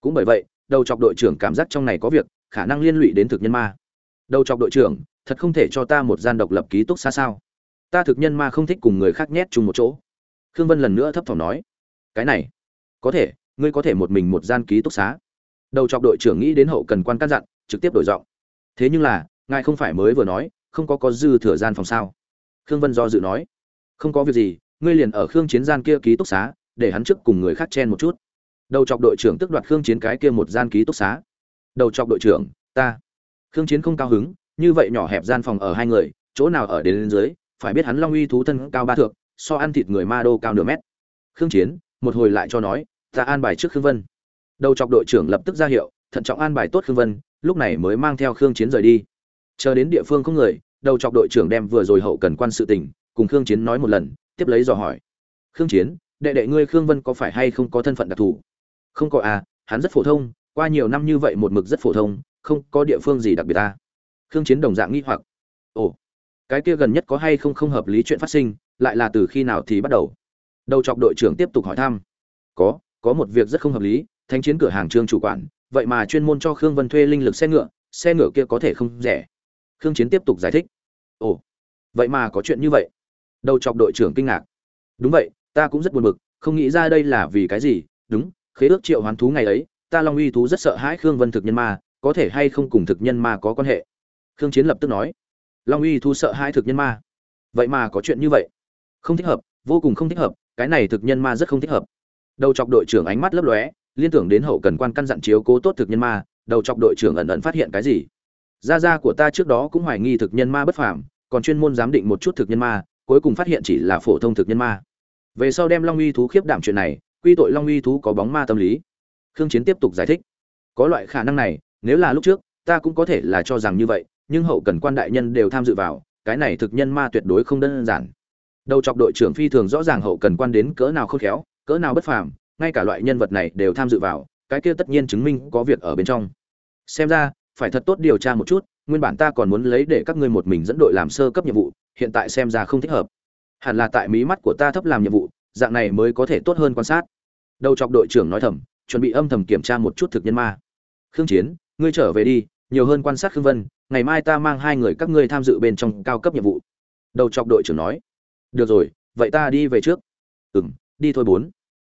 Cũng bởi vậy, đầu chọc đội trưởng cảm giác trong này có việc, khả năng liên lụy đến thực nhân ma. Đầu chọc đội trưởng, thật không thể cho ta một gian độc lập ký túc xa sao? Ta thực nhân ma không thích cùng người khác nhét chung một chỗ. Khương vân lần nữa thấp thỏm nói, cái này, có thể, ngươi có thể một mình một gian ký túc xá. Đầu chọc đội trưởng nghĩ đến hậu cần quan căn dặn, trực tiếp đổi giọng, thế nhưng là, ngài không phải mới vừa nói, không có có dư thừa gian phòng sao? Khương vân do dự nói, không có việc gì, ngươi liền ở khương chiến gian kia ký túc xá, để hắn trước cùng người khác chen một chút. Đầu chọc đội trưởng tức đoạt khương chiến cái kia một gian ký túc xá. Đầu chọc đội trưởng, ta. Khương chiến không cao hứng, như vậy nhỏ hẹp gian phòng ở hai người, chỗ nào ở đến lên dưới phải biết hắn long uy thú thân cao ba thượng so ăn thịt người ma đô cao nửa mét. Khương chiến, một hồi lại cho nói, ta an bài trước khương vân. Đầu chọc đội trưởng lập tức ra hiệu, thận trọng an bài tốt khương vân, lúc này mới mang theo khương chiến rời đi. Chờ đến địa phương không người, đầu chọc đội trưởng đem vừa rồi hậu cần quan sự tình, cùng khương chiến nói một lần, tiếp lấy dò hỏi. Khương chiến, đệ đệ ngươi khương vân có phải hay không có thân phận đặc thù? Không có à hắn rất phổ thông, qua nhiều năm như vậy một mực rất phổ thông, không có địa phương gì đặc biệt ta khương chiến đồng dạng nghi hoặc. Ồ cái kia gần nhất có hay không không hợp lý chuyện phát sinh, lại là từ khi nào thì bắt đầu? Đầu chọc đội trưởng tiếp tục hỏi thăm. Có có một việc rất không hợp lý, thanh chiến cửa hàng trương chủ quản, vậy mà chuyên môn cho khương vân thuê linh lực xe ngựa xe ngựa kia có thể không rẻ. Khương chiến tiếp tục giải thích. Ồ, vậy mà có chuyện như vậy. Đầu chọc đội trưởng kinh ngạc. Đúng vậy, ta cũng rất buồn bực, không nghĩ ra đây là vì cái gì. Đúng, khế ước triệu hoán thú ngày ấy, ta long uy thú rất sợ hãi khương vân thực nhân ma, có thể hay không cùng thực nhân ma có quan hệ? Khương chiến lập tức nói long uy thú sợ hai thực nhân ma. Vậy mà có chuyện như vậy. Không thích hợp, vô cùng không thích hợp, cái này thực nhân ma rất không thích hợp. Đầu chọc đội trưởng ánh mắt lấp lóe, liên tưởng đến hậu cần quan căn dặn chiếu cố tốt thực nhân ma, đầu chọc đội trưởng ẩn ẩn phát hiện cái gì? Gia gia của ta trước đó cũng hoài nghi thực nhân ma bất phàm, còn chuyên môn giám định một chút thực nhân ma, cuối cùng phát hiện chỉ là phổ thông thực nhân ma. Về sau đem long uy thú khiếp đảm chuyện này, quy tội long uy thú có bóng ma tâm lý. Khương chiến tiếp tục giải thích. Có loại khả năng này, nếu là lúc trước, ta cũng có thể là cho rằng như vậy nhưng hậu cần quan đại nhân đều tham dự vào, cái này thực nhân ma tuyệt đối không đơn giản. Đầu chọc đội trưởng phi thường rõ ràng hậu cần quan đến cỡ nào khôn khéo, cỡ nào bất phàm, ngay cả loại nhân vật này đều tham dự vào, cái kia tất nhiên chứng minh có việc ở bên trong. Xem ra, phải thật tốt điều tra một chút, nguyên bản ta còn muốn lấy để các ngươi một mình dẫn đội làm sơ cấp nhiệm vụ, hiện tại xem ra không thích hợp. Hẳn là tại mí mắt của ta thấp làm nhiệm vụ, dạng này mới có thể tốt hơn quan sát. Đầu chọc đội trưởng nói thầm, chuẩn bị âm thầm kiểm tra một chút thực nhân ma. Khương chiến, ngươi trở về đi nhiều hơn quan sát khương vân, ngày mai ta mang hai người các ngươi tham dự bên trong cao cấp nhiệm vụ. Đầu chọc đội trưởng nói. Được rồi, vậy ta đi về trước. Ừ m đi thôi bốn.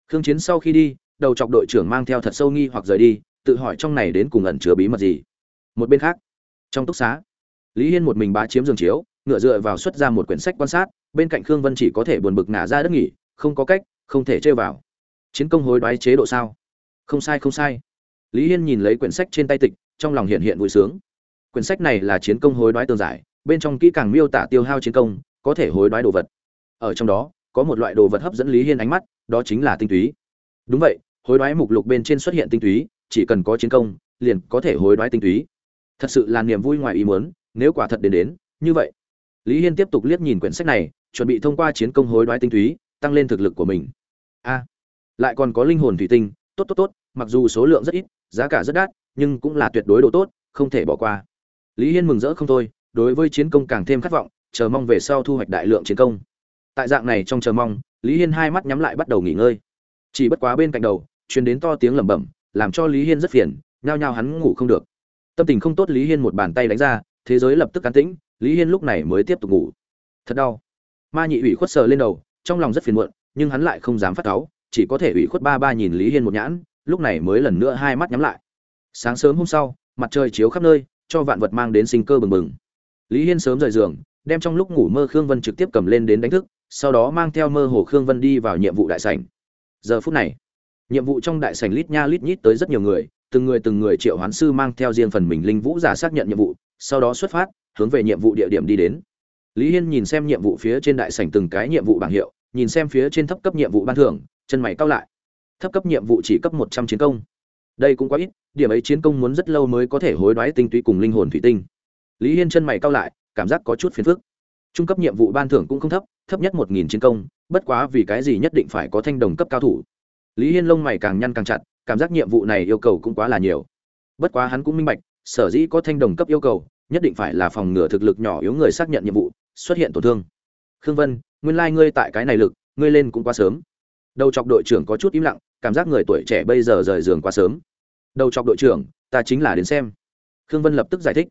Khương chiến sau khi đi, đầu chọc đội trưởng mang theo thật sâu nghi hoặc rời đi, tự hỏi trong này đến cùng ẩn chứa bí mật gì. Một bên khác, trong túc xá, lý hiên một mình bá chiếm giường chiếu, ngựa dựa vào xuất ra một quyển sách quan sát, bên cạnh khương vân chỉ có thể buồn bực ngả ra đất nghỉ, không có cách, không thể chơi vào. Chiến công hối đoái chế độ sao? Không sai không sai. Lý hiên nhìn lấy quyển sách trên tay tịch trong lòng hiện hiện vui sướng. Quyển sách này là chiến công hối đoái tương giải, bên trong kỹ càng miêu tả tiêu hao chiến công, có thể hối đoái đồ vật. Ở trong đó, có một loại đồ vật hấp dẫn lý hiên ánh mắt, đó chính là tinh túy. Đúng vậy, hối đoái mục lục bên trên xuất hiện tinh túy, chỉ cần có chiến công, liền có thể hối đoái tinh túy. Thật sự là niềm vui ngoài ý muốn, nếu quả thật đến đến, như vậy. Lý hiên tiếp tục liếc nhìn quyển sách này, chuẩn bị thông qua chiến công hối đoái tinh túy, tăng lên thực lực của mình. A, lại còn có linh hồn thủy tinh, tốt tốt tốt, mặc dù số lượng rất ít giá cả rất đắt, nhưng cũng là tuyệt đối độ tốt, không thể bỏ qua. Lý hiên mừng rỡ không thôi, đối với chiến công càng thêm khát vọng, chờ mong về sau thu hoạch đại lượng chiến công. Tại dạng này trong chờ mong, lý hiên hai mắt nhắm lại bắt đầu nghỉ ngơi. Chỉ bất quá bên cạnh đầu, truyền đến to tiếng lẩm bẩm, làm cho lý hiên rất phiền, nhao nhao hắn ngủ không được. Tâm tình không tốt lý hiên một bàn tay đánh ra, thế giới lập tức cán tĩnh, lý hiên lúc này mới tiếp tục ngủ. Thật đau. Ma nhị ủy khuất sờ lên đầu, trong lòng rất phiền muộn, nhưng hắn lại không dám phát cáu, chỉ có thể ủy khuất ba ba nhìn lý hiên một nhãn lúc này mới lần nữa hai mắt nhắm lại. Sáng sớm hôm sau, mặt trời chiếu khắp nơi, cho vạn vật mang đến sinh cơ bừng bừng. Lý hiên sớm rời giường, đem trong lúc ngủ mơ khương vân trực tiếp cầm lên đến đánh thức, sau đó mang theo mơ hồ khương vân đi vào nhiệm vụ đại sảnh. Giờ phút này, nhiệm vụ trong đại sảnh lít nha lít nhít tới rất nhiều người, từng người từng người triệu hoán sư mang theo riêng phần mình linh vũ giả xác nhận nhiệm vụ, sau đó xuất phát, hướng về nhiệm vụ địa điểm đi đến. Lý hiên nhìn xem nhiệm vụ phía trên đại sảnh từng cái nhiệm vụ bảng hiệu, nhìn xem phía trên thấp cấp nhiệm vụ ban thưởng, chân mày cao lại thấp cấp nhiệm vụ chỉ cấp một trăm chiến công. Đây cũng quá ít, điểm ấy chiến công muốn rất lâu mới có thể hối đoái tinh túy cùng linh hồn thủy tinh. Lý hiên chân mày cao lại, cảm giác có chút phiền phức. Trung cấp nhiệm vụ ban thưởng cũng không thấp thấp nhất một nghìn chiến công, bất quá vì cái gì nhất định phải có thanh đồng cấp cao thủ. Lý hiên lông mày càng nhăn càng chặt, cảm giác nhiệm vụ này yêu cầu cũng quá là nhiều. Bất quá hắn cũng minh bạch, sở dĩ có thanh đồng cấp yêu cầu, nhất định phải là phòng ngừa thực lực nhỏ yếu người xác nhận nhiệm vụ, xuất hiện tổn thương. Khương vân, nguyên lai、like、ngươi tại cái này lực, ngươi lên cũng quá sớm đầu chọc đội trưởng có chút im lặng, cảm giác người tuổi trẻ bây giờ rời giường quá sớm. Đầu chọc đội trưởng, ta chính là đến xem. Khương vân lập tức giải thích.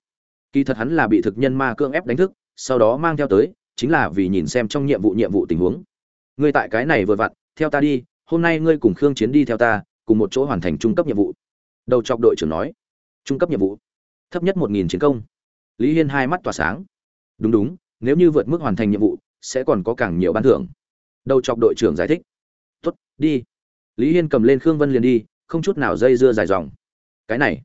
Kỳ thật hắn là bị thực nhân ma cưỡng ép đánh thức, sau đó mang theo tới, chính là vì nhìn xem trong nhiệm vụ nhiệm vụ tình huống. Ngươi tại cái này vừa vặn, theo ta đi, hôm nay ngươi cùng khương chiến đi theo ta, cùng một chỗ hoàn thành trung cấp nhiệm vụ. Đầu chọc đội trưởng nói. Trung cấp nhiệm vụ. Thấp nhất một nghìn chiến công. Lý hiên hai mắt tỏa sáng. Đúng đúng, nếu như vượt mức hoàn thành nhiệm vụ, sẽ còn có càng nhiều ban thưởng. Đầu chọc đội trưởng giải thích đi. Lý hiên cầm lên khương vân liền đi, không chút nào dây dưa dài dòng. Cái này,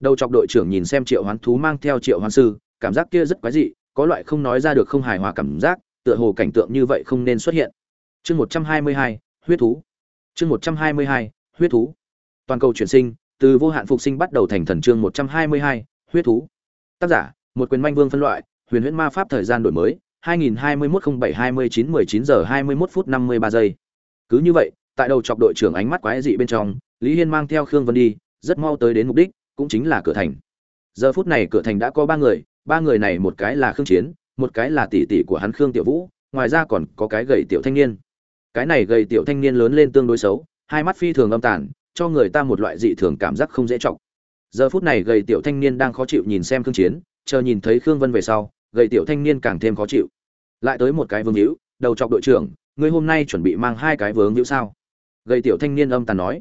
đầu chọc đội trưởng nhìn xem triệu hoán thú mang theo triệu hoán sư, cảm giác kia rất quái dị, có loại không nói ra được không hài hòa cảm giác, tựa hồ cảnh tượng như vậy không nên xuất hiện. Chương một trăm hai mươi hai, huyết thú. Chương một trăm hai mươi hai, huyết thú. Toàn cầu chuyển sinh, từ vô hạn phục sinh bắt đầu thành thần chương một trăm hai mươi hai, huyết thú. Tác giả, một quyền manh vương phân loại, huyền huyễn ma pháp thời gian đổi mới 2021-07-29-19 giờ 21 phút 53 giây. Cứ như vậy tại đầu chọc đội trưởng ánh mắt quái dị bên trong, lý hiên mang theo khương vân đi, rất mau tới đến mục đích, cũng chính là cửa thành. Giờ phút này cửa thành đã có ba người ba người này một cái là khương chiến, một cái là tỷ tỷ của hắn khương tiểu vũ, ngoài ra còn có cái gầy tiểu thanh niên. Cái này gầy tiểu thanh niên lớn lên tương đối xấu, hai mắt phi thường âm tàn, cho người ta một loại dị thường cảm giác không dễ chọc. Giờ phút này gầy tiểu thanh niên đang khó chịu nhìn xem khương chiến, chờ nhìn thấy khương vân về sau, gầy tiểu thanh niên càng thêm khó chịu. Lại tới một cái vương hữu, đầu chọc đội trưởng, ngươi hôm nay chuẩn bị mang hai cái vướng hữu sao? Gầy tiểu thanh niên âm tàn nói.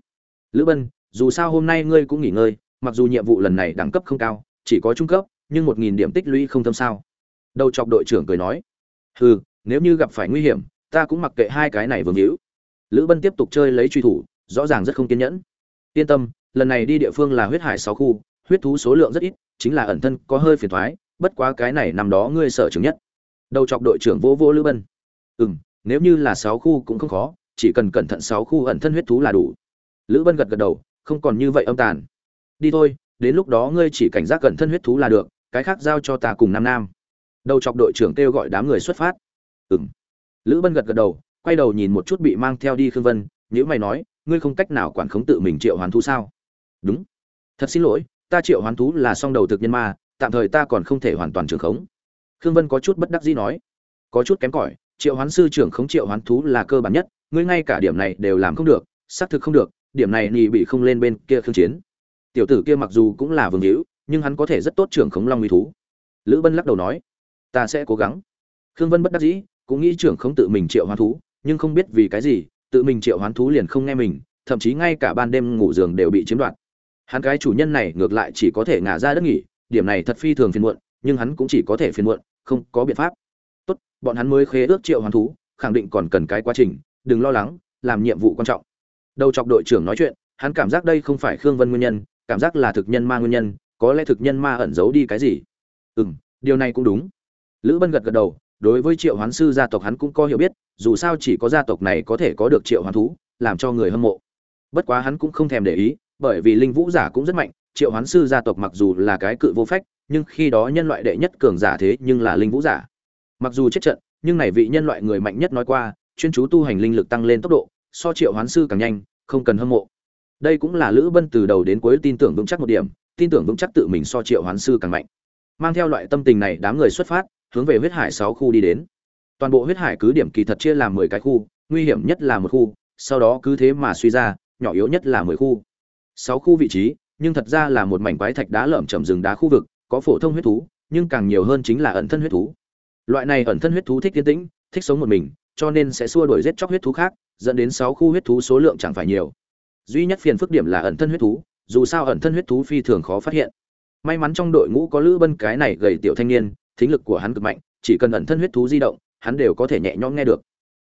Lữ bân, dù sao hôm nay ngươi cũng nghỉ ngơi, mặc dù nhiệm vụ lần này đẳng cấp không cao, chỉ có trung cấp, nhưng một nghìn điểm tích lũy không thâm sao. Đầu chọc đội trưởng cười nói. Hừ, nếu như gặp phải nguy hiểm, ta cũng mặc kệ hai cái này vương hữu. Lữ bân tiếp tục chơi lấy truy thủ, rõ ràng rất không kiên nhẫn. Yên tâm, lần này đi địa phương là huyết hải sáu khu, huyết thú số lượng rất ít, chính là ẩn thân có hơi phiền thoái bất quá cái này nằm đó ngươi sở trường nhất. Đầu chọc đội trưởng vô vô lữ bân. Ừ m nếu như là sáu khu cũng không khó chỉ cần cẩn thận sáu khu ẩn thân huyết thú là đủ. Lữ bân gật gật đầu, không còn như vậy âm tàn. Đi thôi, đến lúc đó ngươi chỉ cảnh giác cẩn thân huyết thú là được, cái khác giao cho ta cùng nam nam. Đầu chọc đội trưởng kêu gọi đám người xuất phát. Ừ m lữ bân gật gật đầu, quay đầu nhìn một chút bị mang theo đi khương vân, nhữ mày nói, ngươi không cách nào quản khống tự mình triệu hoán thú sao? Đúng. Thật xin lỗi, ta triệu hoán thú là song đầu thực nhân ma, tạm thời ta còn không thể hoàn toàn trưởng khống. Khương vân có chút bất đắc dĩ nói. Có chút kém cỏi, triệu hoán sư trưởng khống triệu hoán thú là cơ bản nhất ngươi ngay cả điểm này đều làm không được, xác thực không được, điểm này nhì bị không lên bên kia khương chiến. Tiểu tử kia mặc dù cũng là vương hữu, nhưng hắn có thể rất tốt trưởng khống long uy thú. Lữ bân lắc đầu nói, ta sẽ cố gắng. Khương vân bất đắc dĩ, cũng nghĩ trưởng khống tự mình triệu hoán thú, nhưng không biết vì cái gì, tự mình triệu hoán thú liền không nghe mình, thậm chí ngay cả ban đêm ngủ giường đều bị chiếm đoạt. Hắn cái chủ nhân này ngược lại chỉ có thể ngả ra đất nghỉ, điểm này thật phi thường phiền muộn, nhưng hắn cũng chỉ có thể phiền muộn, không có biện pháp. Tốt, bọn hắn mới khế ước triệu hoán thú, khẳng định còn cần cái quá trình đừng lo lắng, làm nhiệm vụ quan trọng. Đầu chọc đội trưởng nói chuyện, hắn cảm giác đây không phải khương vân nguyên nhân, cảm giác là thực nhân ma nguyên nhân, có lẽ thực nhân ma ẩn giấu đi cái gì. Ừ m điều này cũng đúng. Lữ bân gật gật đầu, đối với triệu hoán sư gia tộc hắn cũng có hiểu biết, dù sao chỉ có gia tộc này có thể có được triệu hoán thú, làm cho người hâm mộ. Bất quá hắn cũng không thèm để ý, bởi vì linh vũ giả cũng rất mạnh, triệu hoán sư gia tộc mặc dù là cái cự vô phách, nhưng khi đó nhân loại đệ nhất cường giả thế nhưng là linh vũ giả. Mặc dù chết trận, nhưng này vị nhân loại người mạnh nhất nói qua chuyên chú tu hành linh lực tăng lên tốc độ, so triệu hoán sư càng nhanh, không cần hâm mộ. Đây cũng là lữ bân từ đầu đến cuối tin tưởng vững chắc một điểm, tin tưởng vững chắc tự mình so triệu hoán sư càng mạnh. Mang theo loại tâm tình này, đám người xuất phát, hướng về huyết hải sáu khu đi đến. Toàn bộ huyết hải cứ điểm kỳ thật chia làm mười cái khu, nguy hiểm nhất là một khu, sau đó cứ thế mà suy ra, nhỏ yếu nhất là mười khu. Sáu khu vị trí, nhưng thật ra là một mảnh quái thạch đá lởm chởm rừng đá khu vực, có phổ thông huyết thú, nhưng càng nhiều hơn chính là ẩn thân huyết thú. Loại này ẩn thân huyết thú thích tiến tĩnh, thích sống một mình cho nên sẽ xua đuổi giết chóc huyết thú khác, dẫn đến sáu khu huyết thú số lượng chẳng phải nhiều. Duy nhất phiền phức điểm là ẩn thân huyết thú, dù sao ẩn thân huyết thú phi thường khó phát hiện. May mắn trong đội ngũ có lữ bân cái này gầy tiểu thanh niên, thính lực của hắn cực mạnh, chỉ cần ẩn thân huyết thú di động, hắn đều có thể nhẹ nhõm nghe được.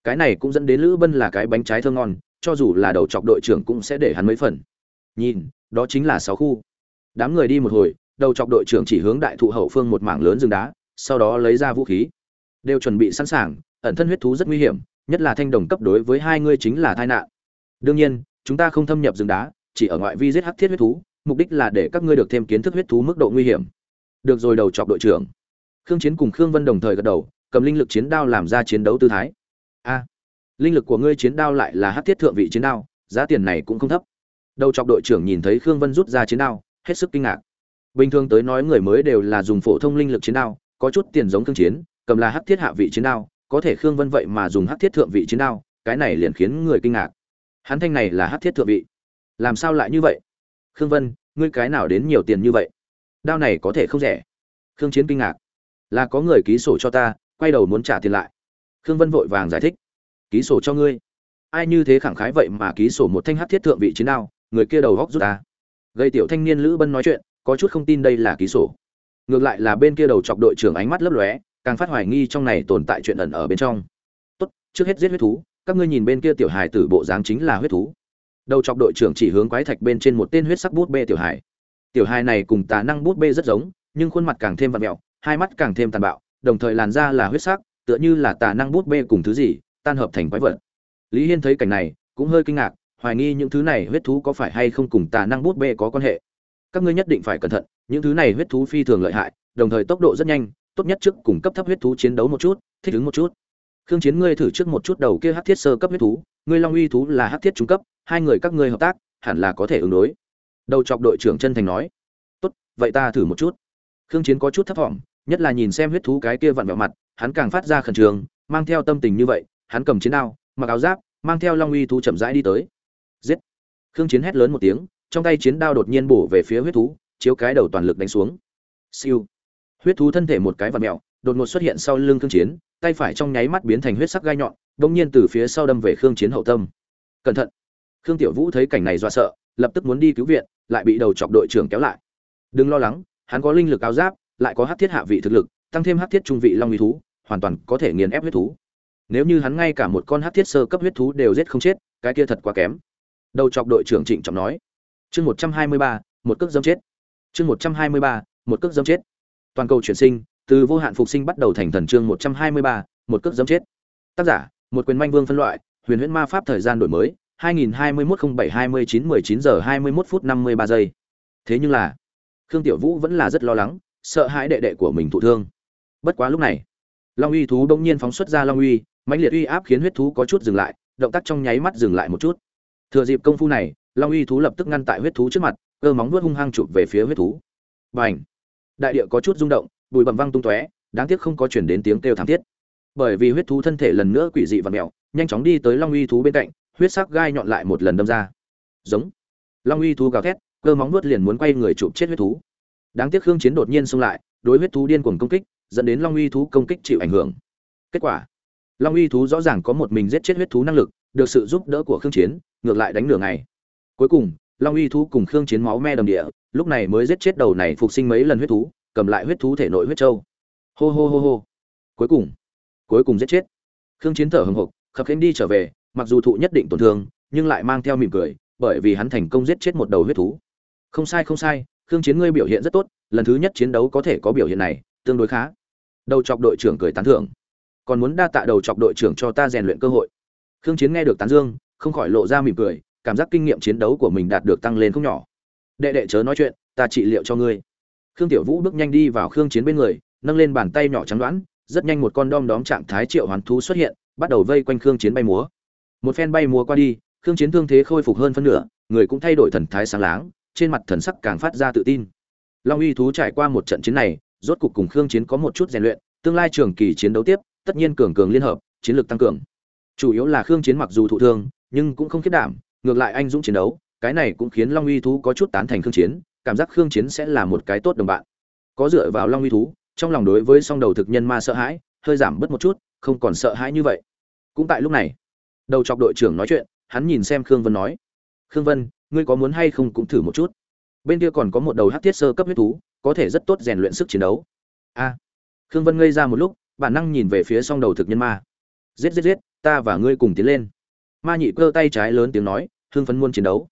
Cái này cũng dẫn đến lữ bân là cái bánh trái thơm ngon, cho dù là đầu chọc đội trưởng cũng sẽ để hắn mấy phần. Nhìn, đó chính là sáu khu. Đám người đi một hồi, đầu chọc đội trưởng chỉ hướng đại thụ hậu phương một mảng lớn rừng đá, sau đó lấy ra vũ khí. Đều chuẩn bị sẵn sàng ẩn thân huyết thú rất nguy hiểm, nhất là thanh đồng cấp đối với hai ngươi chính là tai nạn. Đương nhiên, chúng ta không thâm nhập rừng đá, chỉ ở ngoại vi giết hắc thiết huyết thú, mục đích là để các ngươi được thêm kiến thức huyết thú mức độ nguy hiểm. Được rồi đầu chọc đội trưởng. Khương chiến cùng khương vân đồng thời gật đầu, cầm linh lực chiến đao làm ra chiến đấu tư thái. A, linh lực của ngươi chiến đao lại là hắc thiết thượng vị chiến đao, giá tiền này cũng không thấp. Đầu chọc đội trưởng nhìn thấy khương vân rút ra chiến đao, hết sức kinh ngạc. Bình thường tới nói người mới đều là dùng phổ thông linh lực chiến đao, có chút tiền giống thương chiến, cầm là hắc thiết hạ vị chiến đao có thể khương vân vậy mà dùng hát thiết thượng vị chiến đao, cái này liền khiến người kinh ngạc. Hắn thanh này là hát thiết thượng vị. Làm sao lại như vậy? Khương vân, ngươi cái nào đến nhiều tiền như vậy? Đao này có thể không rẻ. Khương chiến kinh ngạc. Là có người ký sổ cho ta, quay đầu muốn trả tiền lại. Khương vân vội vàng giải thích. Ký sổ cho ngươi? Ai như thế khẳng khái vậy mà ký sổ một thanh hát thiết thượng vị chiến đao, người kia đầu góc rút ta. Gây tiểu thanh niên lữ bân nói chuyện, có chút không tin đây là ký sổ. Ngược lại là bên kia đầu chọc đội trưởng ánh mắt lấp lóe càng phát hoài nghi trong này tồn tại chuyện ẩn ở bên trong. Tốt, trước hết giết huyết thú, các ngươi nhìn bên kia tiểu hài tử bộ dáng chính là huyết thú. Đầu chọc đội trưởng chỉ hướng quái thạch bên trên một tên huyết sắc bút bê tiểu hài. Tiểu hài này cùng tà năng bút bê rất giống, nhưng khuôn mặt càng thêm vặn mẹo, hai mắt càng thêm tàn bạo, đồng thời làn da là huyết sắc, tựa như là tà năng bút bê cùng thứ gì, tan hợp thành quái vật. Lý hiên thấy cảnh này, cũng hơi kinh ngạc, hoài nghi những thứ này huyết thú có phải hay không cùng tà năng bút bê có quan hệ. Các ngươi nhất định phải cẩn thận, những thứ này huyết thú phi thường lợi hại, đồng thời tốc độ rất nhanh tốt nhất trước cùng cấp thấp huyết thú chiến đấu một chút, thích ứng một chút. Khương chiến, ngươi thử trước một chút đầu kia hát thiết sơ cấp huyết thú, ngươi long uy thú là hát thiết trung cấp, hai người các ngươi hợp tác, hẳn là có thể ứng đối. Đầu chọc đội trưởng chân thành nói. Tốt, vậy ta thử một chút. Khương chiến có chút thấp thỏm nhất là nhìn xem huyết thú cái kia vặn vẹo mặt, hắn càng phát ra khẩn trương, mang theo tâm tình như vậy, hắn cầm chiến đao, mặc áo giáp, mang theo long uy thú chậm rãi đi tới. Giết! Khương chiến hét lớn một tiếng, trong tay chiến đao đột nhiên bổ về phía huyết thú, chiếu cái đầu toàn lực đánh xuống. Siêu! Huyết thú thân thể một cái vặn mèo, đột ngột xuất hiện sau lưng khương chiến tay phải trong nháy mắt biến thành huyết sắc gai nhọn đ nhiên từ phía sau đâm về khương chiến hậu tâm. Cẩn thận! Khương tiểu vũ thấy cảnh này do sợ lập tức muốn đi cứu viện lại bị đầu chọc đội trưởng kéo lại. Đừng lo lắng hắn có linh lực áo giáp lại có hắc thiết hạ vị thực lực tăng thêm hắc thiết trung vị long uy thú hoàn toàn có thể nghiền ép huyết thú. Nếu như hắn ngay cả một con hắc thiết sơ cấp huyết thú đều giết không chết cái kia thật quá kém. Đầu chọc đội trưởng trịnh trọng nói. Chương một trăm hai mươi ba một cước dâm chết. Chương một trăm hai mươi ba một cước dâm chết toàn cầu chuyển sinh, từ vô hạn phục sinh bắt đầu thành thần chương một trăm hai mươi ba, một cước dẫm chết. Tác giả, một quyền manh vương phân loại, huyền huyễn ma pháp thời gian đổi mới 2021-07-29-19 giờ 21 phút 53 giây. Thế nhưng là, khương tiểu vũ vẫn là rất lo lắng, sợ hãi đệ đệ của mình thụ thương. Bất quá lúc này, long uy thú bỗng nhiên phóng xuất ra long uy, mãnh liệt uy áp khiến huyết thú có chút dừng lại, động tác trong nháy mắt dừng lại một chút. Thừa dịp công phu này, long uy thú lập tức ngăn tại huyết thú trước mặt, cơ móng nuốt hung hăng chụp về phía huyết thú. Bành! Đại địa có chút rung động, bụi bầm văng tung tóe, đáng tiếc không có chuyển đến tiếng kêu thảm thiết. Bởi vì huyết thú thân thể lần nữa quỷ dị và mèo, nhanh chóng đi tới long uy thú bên cạnh, huyết sắc gai nhọn lại một lần đâm ra. Giống. Long uy thú gào thét, cơ móng nuốt liền muốn quay người chụp chết huyết thú. Đáng tiếc khương chiến đột nhiên xông lại, đối huyết thú điên cuồng công kích, dẫn đến long uy thú công kích chịu ảnh hưởng. Kết quả, long uy thú rõ ràng có một mình giết chết huyết thú năng lực, được sự giúp đỡ của khương chiến, ngược lại đánh nửa ngày. Cuối cùng long uy thú cùng khương chiến máu me đầm địa, lúc này mới giết chết đầu này phục sinh mấy lần huyết thú, cầm lại huyết thú thể nội huyết châu. Hô hô hô hô. Cuối cùng cuối cùng giết chết. Khương chiến thở hừng hực, khập khiễng đi trở về, mặc dù thụ nhất định tổn thương, nhưng lại mang theo mỉm cười, bởi vì hắn thành công giết chết một đầu huyết thú. Không sai không sai, khương chiến ngươi biểu hiện rất tốt, lần thứ nhất chiến đấu có thể có biểu hiện này, tương đối khá. Đầu chọc đội trưởng cười tán thưởng. Còn muốn đa tạ đầu chọc đội trưởng cho ta rèn luyện cơ hội. Khương chiến nghe được tán dương, không khỏi lộ ra mỉm cười cảm giác kinh nghiệm chiến đấu của mình đạt được tăng lên không nhỏ. Đệ đệ chớ nói chuyện, ta trị liệu cho ngươi. Khương tiểu vũ bước nhanh đi vào khương chiến bên người, nâng lên bàn tay nhỏ trắng đoán, rất nhanh một con đom đóm trạng thái triệu hoán thú xuất hiện, bắt đầu vây quanh khương chiến bay múa. Một phen bay múa qua đi, khương chiến thương thế khôi phục hơn phân nửa, người cũng thay đổi thần thái sáng láng, trên mặt thần sắc càng phát ra tự tin. Long uy thú trải qua một trận chiến này, rốt cục cùng khương chiến có một chút rèn luyện, tương lai trường kỳ chiến đấu tiếp, tất nhiên cường cường liên hợp, chiến lược tăng cường. Chủ yếu là khương chiến mặc dù thụ thương, nhưng cũng không khiết đảm ngược lại anh dũng chiến đấu, cái này cũng khiến long uy thú có chút tán thành khương chiến, cảm giác khương chiến sẽ là một cái tốt đồng bạn. Có dựa vào long uy thú, trong lòng đối với song đầu thực nhân ma sợ hãi, hơi giảm bớt một chút, không còn sợ hãi như vậy. Cũng tại lúc này, đầu chọc đội trưởng nói chuyện, hắn nhìn xem khương vân nói, khương vân, ngươi có muốn hay không cũng thử một chút? Bên kia còn có một đầu hát thiết sơ cấp huyết thú, có thể rất tốt rèn luyện sức chiến đấu. A. Khương vân ngây ra một lúc, bản năng nhìn về phía song đầu thực nhân ma. Giết giết giết, ta và ngươi cùng tiến lên ma nhị cơ tay trái lớn tiếng nói hương phấn muôn chiến đấu.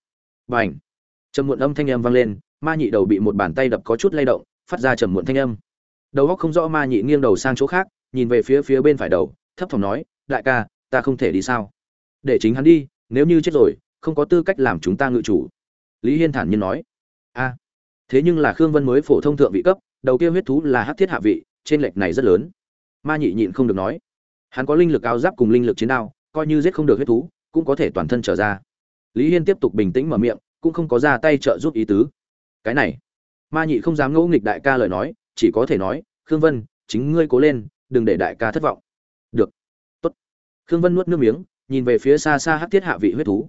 B à n h trầm muộn âm thanh âm vang lên, ma nhị đầu bị một bàn tay đập có chút lay động, phát ra trầm muộn thanh âm. Đầu góc không rõ ma nhị nghiêng đầu sang chỗ khác, nhìn về phía phía bên phải đầu, thấp thỏm nói, đại ca, ta không thể đi sao? Để chính hắn đi, nếu như chết rồi, không có tư cách làm chúng ta ngự chủ. Lý hiên thản nhiên nói. A, thế nhưng là khương vân mới phổ thông thượng vị cấp, đầu kia huyết thú là hát thiết hạ vị, trên lệch này rất lớn. Ma nhị nhịn không được nói. Hắn có linh lực áo giáp cùng linh lực chiến đao, coi như giết không được huyết thú cũng có thể toàn thân trở ra. Lý hiên tiếp tục bình tĩnh mở miệng, cũng không có ra tay trợ giúp ý tứ. Cái này, ma nhị không dám ngẫu nghịch đại ca lời nói, chỉ có thể nói, khương vân, chính ngươi cố lên, đừng để đại ca thất vọng. Được. Tốt. Khương vân nuốt nước miếng, nhìn về phía xa xa hắc thiết hạ vị huyết thú.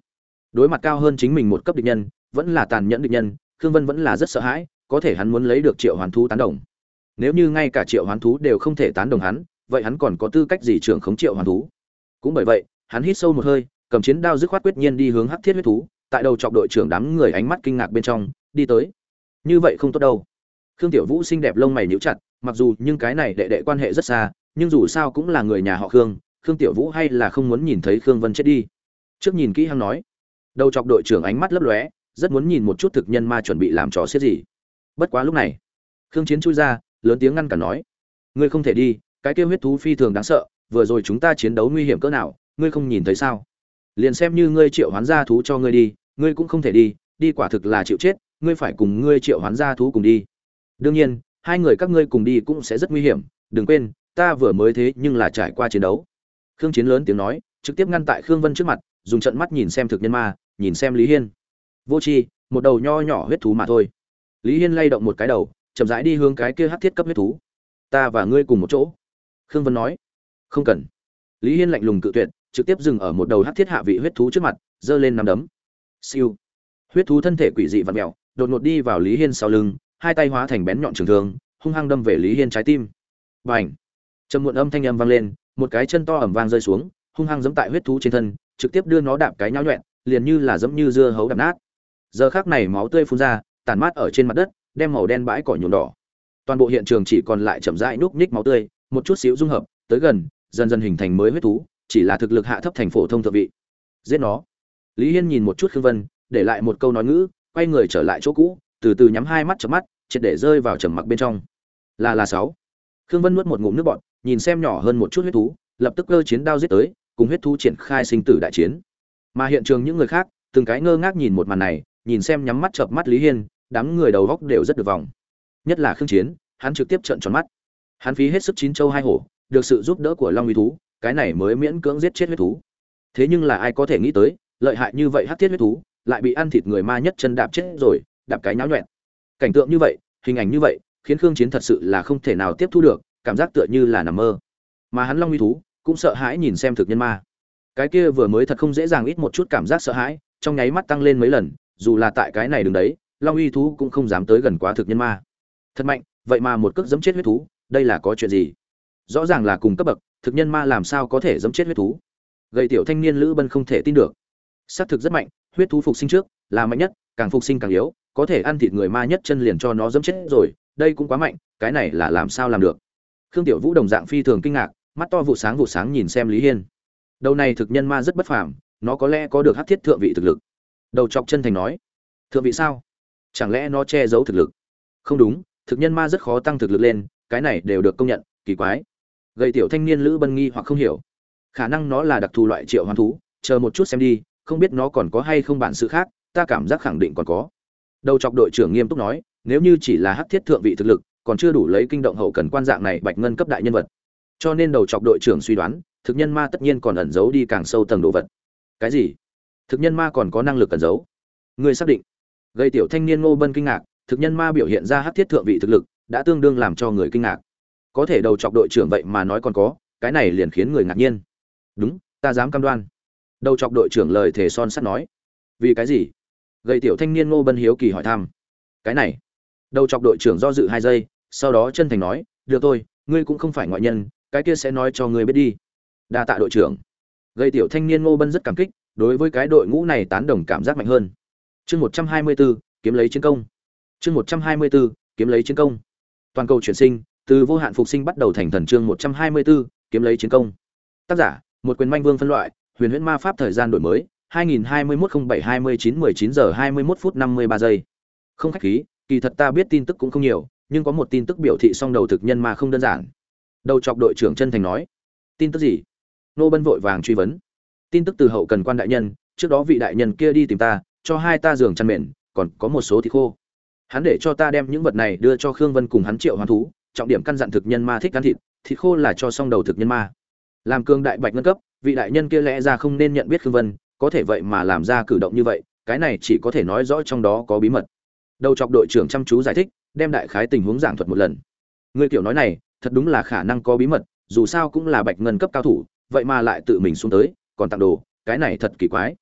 Đối mặt cao hơn chính mình một cấp địch nhân, vẫn là tàn nhẫn địch nhân, khương vân vẫn là rất sợ hãi, có thể hắn muốn lấy được triệu hoàn thú tán đồng. Nếu như ngay cả triệu hoàn thú đều không thể tán đồng hắn, vậy hắn còn có tư cách gì trưởng khống triệu hoàn thú? Cũng bởi vậy, hắn hít sâu một hơi cầm chiến đao dứt khoát quyết nhiên đi hướng hắc thiết huyết thú, tại đầu chọc đội trưởng đám người ánh mắt kinh ngạc bên trong, đi tới. Như vậy không tốt đâu. Khương tiểu vũ xinh đẹp lông mày nhíu chặt, mặc dù nhưng cái này đệ đệ quan hệ rất xa, nhưng dù sao cũng là người nhà họ khương khương tiểu vũ hay là không muốn nhìn thấy khương vân chết đi. Trước nhìn kỹ hăng nói. Đầu chọc đội trưởng ánh mắt lấp lóe, rất muốn nhìn một chút thực nhân ma chuẩn bị làm trò xiết gì. Bất quá lúc này, khương chiến chui ra, lớn tiếng ngăn cản nói. Ngươi không thể đi, cái kêu huyết thú phi thường đáng sợ, vừa rồi chúng ta chiến đấu nguy hiểm cỡ nào, ngươi không nhìn thấy sao? Liền xem như ngươi triệu hoán gia thú cho ngươi đi, ngươi cũng không thể đi đi quả thực là chịu chết, ngươi phải cùng ngươi triệu hoán gia thú cùng đi. Đương nhiên, hai người các ngươi cùng đi cũng sẽ rất nguy hiểm, đừng quên, ta vừa mới thế nhưng là trải qua chiến đấu. Khương chiến lớn tiếng nói, trực tiếp ngăn tại khương vân trước mặt, dùng trận mắt nhìn xem thực nhân ma, nhìn xem lý hiên. Vô c h i một đầu nho nhỏ huyết thú mà thôi. Lý hiên lay động một cái đầu, chậm rãi đi hướng cái kia hát thiết cấp huyết thú. Ta và ngươi cùng một chỗ. Khương vân nói, không cần. Lý hiên lạnh lùng cự tuyệt trực tiếp dừng ở một đầu hắc thiết hạ vị huyết thú trước mặt giơ lên nằm đấm. Siêu. Huyết thú thân thể quỷ dị vặn mèo, đột ngột đi vào lý hiên sau lưng hai tay hóa thành bén nhọn trường thương hung hăng đâm về lý hiên trái tim. Bành, trầm muộn âm thanh âm vang lên một cái chân to ẩm vang rơi xuống hung hăng giẫm tại huyết thú trên thân trực tiếp đưa nó đạp cái nhão nhọn, liền như là giẫm như dưa hấu đạp nát. Giờ khắc này máu tươi phun ra tản mát ở trên mặt đất đem màu đen bãi cỏ nhuộm đỏ. Toàn bộ hiện trường chỉ còn lại chậm rãi núp nhích máu tươi một chút xíu dung hợp tới gần dần dần hình thành mới huyết thú chỉ là thực lực hạ thấp thành phổ thông thượng vị. Giết nó. Lý hiên nhìn một chút khương vân, để lại một câu nói ngữ, quay người trở lại chỗ cũ, từ từ nhắm hai mắt chớp mắt, triệt để rơi vào trầm mặc bên trong. Là là sáu. Khương vân nuốt một ngụm nước bọt, nhìn xem nhỏ hơn một chút huyết thú, lập tức cơ chiến đao giết tới, cùng huyết thú triển khai sinh tử đại chiến. Mà hiện trường những người khác, từng cái ngơ ngác nhìn một màn này, nhìn xem nhắm mắt chợp mắt lý hiên, đám người đầu góc đều rất được vòng. Nhất là khương chiến, hắn trực tiếp trợn tròn mắt. Hắn phí hết sức chín châu hai hổ, được sự giúp đỡ của long uy thú cái này mới miễn cưỡng giết chết huyết thú. Thế nhưng là ai có thể nghĩ tới, lợi hại như vậy hắc thiết huyết thú, lại bị ăn thịt người ma nhất chân đạp chết rồi, đạp cái nháo nhuẹn cảnh tượng như vậy, hình ảnh như vậy, khiến khương chiến thật sự là không thể nào tiếp thu được, cảm giác tựa như là nằm mơ. Mà hắn long uy thú, cũng sợ hãi nhìn xem thực nhân ma. Cái kia vừa mới thật không dễ dàng ít một chút cảm giác sợ hãi, trong nháy mắt tăng lên mấy lần, dù là tại cái này đứng đấy, long uy thú cũng không dám tới gần quá thực nhân ma. Thật mạnh, vậy mà một cước giấm chết huyết thú, đây là có chuyện gì? Rõ ràng là cùng cấp bậc thực nhân ma làm sao có thể giẫm chết huyết thú? Gầy tiểu thanh niên lữ bân không thể tin được. Sát thực rất mạnh, huyết thú phục sinh trước là mạnh nhất, càng phục sinh càng yếu, có thể ăn thịt người ma nhất chân liền cho nó giẫm chết rồi, đây cũng quá mạnh, cái này là làm sao làm được? Khương tiểu vũ đồng dạng phi thường kinh ngạc, mắt to vụ sáng vụ sáng nhìn xem lý hiên. Đầu này thực nhân ma rất bất phàm, nó có lẽ có được hắc thiết thượng vị thực lực. Đầu chọc chân thành nói, thượng vị sao? Chẳng lẽ nó che giấu thực lực? Không đúng, thực nhân ma rất khó tăng thực lực lên, cái này đều được công nhận, kỳ quái gầy tiểu thanh niên lữ bân nghi hoặc không hiểu. Khả năng nó là đặc thù loại triệu hoán thú, chờ một chút xem đi, không biết nó còn có hay không bản sự khác, ta cảm giác khẳng định còn có. Đầu chọc đội trưởng nghiêm túc nói, nếu như chỉ là hắc thiết thượng vị thực lực, còn chưa đủ lấy kinh động hậu cần quan dạng này bạch ngân cấp đại nhân vật. Cho nên đầu chọc đội trưởng suy đoán, thực nhân ma tất nhiên còn ẩn giấu đi càng sâu tầng đồ vật. Cái gì? Thực nhân ma còn có năng lực ẩn giấu? Người xác định. Gây tiểu thanh niên ngô bân kinh ngạc, thực nhân ma biểu hiện ra hắc thiết thượng vị thực lực, đã tương đương làm cho người kinh ngạc có thể đầu chọc đội trưởng vậy mà nói còn có, cái này liền khiến người ngạc nhiên. Đúng, ta dám cam đoan. Đầu chọc đội trưởng lời thề son sắt nói. Vì cái gì? Gây tiểu thanh niên ngô bân hiếu kỳ hỏi thăm. Cái này. Đầu chọc đội trưởng do dự hai giây, sau đó chân thành nói, được thôi, ngươi cũng không phải ngoại nhân, cái kia sẽ nói cho ngươi biết đi. Đa tạ đội trưởng. Gây tiểu thanh niên ngô bân rất cảm kích, đối với cái đội ngũ này tán đồng cảm giác mạnh hơn. Chương một trăm hai mươi bốn kiếm lấy chiến công. Chương một trăm hai mươi bốn kiếm lấy chiến công. Toàn cầu chuyển sinh từ vô hạn phục sinh bắt đầu thành thần chương một trăm hai mươi bốn kiếm lấy chiến công tác giả một quyền manh vương phân loại huyền huyễn ma pháp thời gian đổi mới 2021-07-29-19 giờ 21 phút 53 giây. Không khách khí, kỳ thật ta biết tin tức cũng không nhiều, nhưng có một tin tức biểu thị song đầu thực nhân mà không đơn giản. Đầu chọc đội trưởng chân thành nói. Tin tức gì? Nô Bân vội vàng truy vấn. Tin tức từ hậu cần quan đại nhân, trước đó vị đại nhân kia đi tìm ta, cho hai ta giường chăn mền, còn có một số thịt khô. Hắn để cho ta đem những vật này đưa cho Khương Vân cùng hắn triệu hoán thú, trọng điểm căn dặn thực nhân ma thích ăn thịt, thịt khô là cho xong đầu thực nhân ma. Làm cương đại bạch ngân cấp, vị đại nhân kia lẽ ra không nên nhận biết Khương Vân, có thể vậy mà làm ra cử động như vậy cái này chỉ có thể nói rõ trong đó có bí mật. Đầu chọc đội trưởng chăm chú giải thích đem đại khái tình huống giảng thuật một lần. Người tiểu nói này thật đúng là khả năng có bí mật dù sao cũng là bạch ngân cấp cao thủ vậy mà lại tự mình xuống tới còn tặng đồ cái này thật kỳ quái.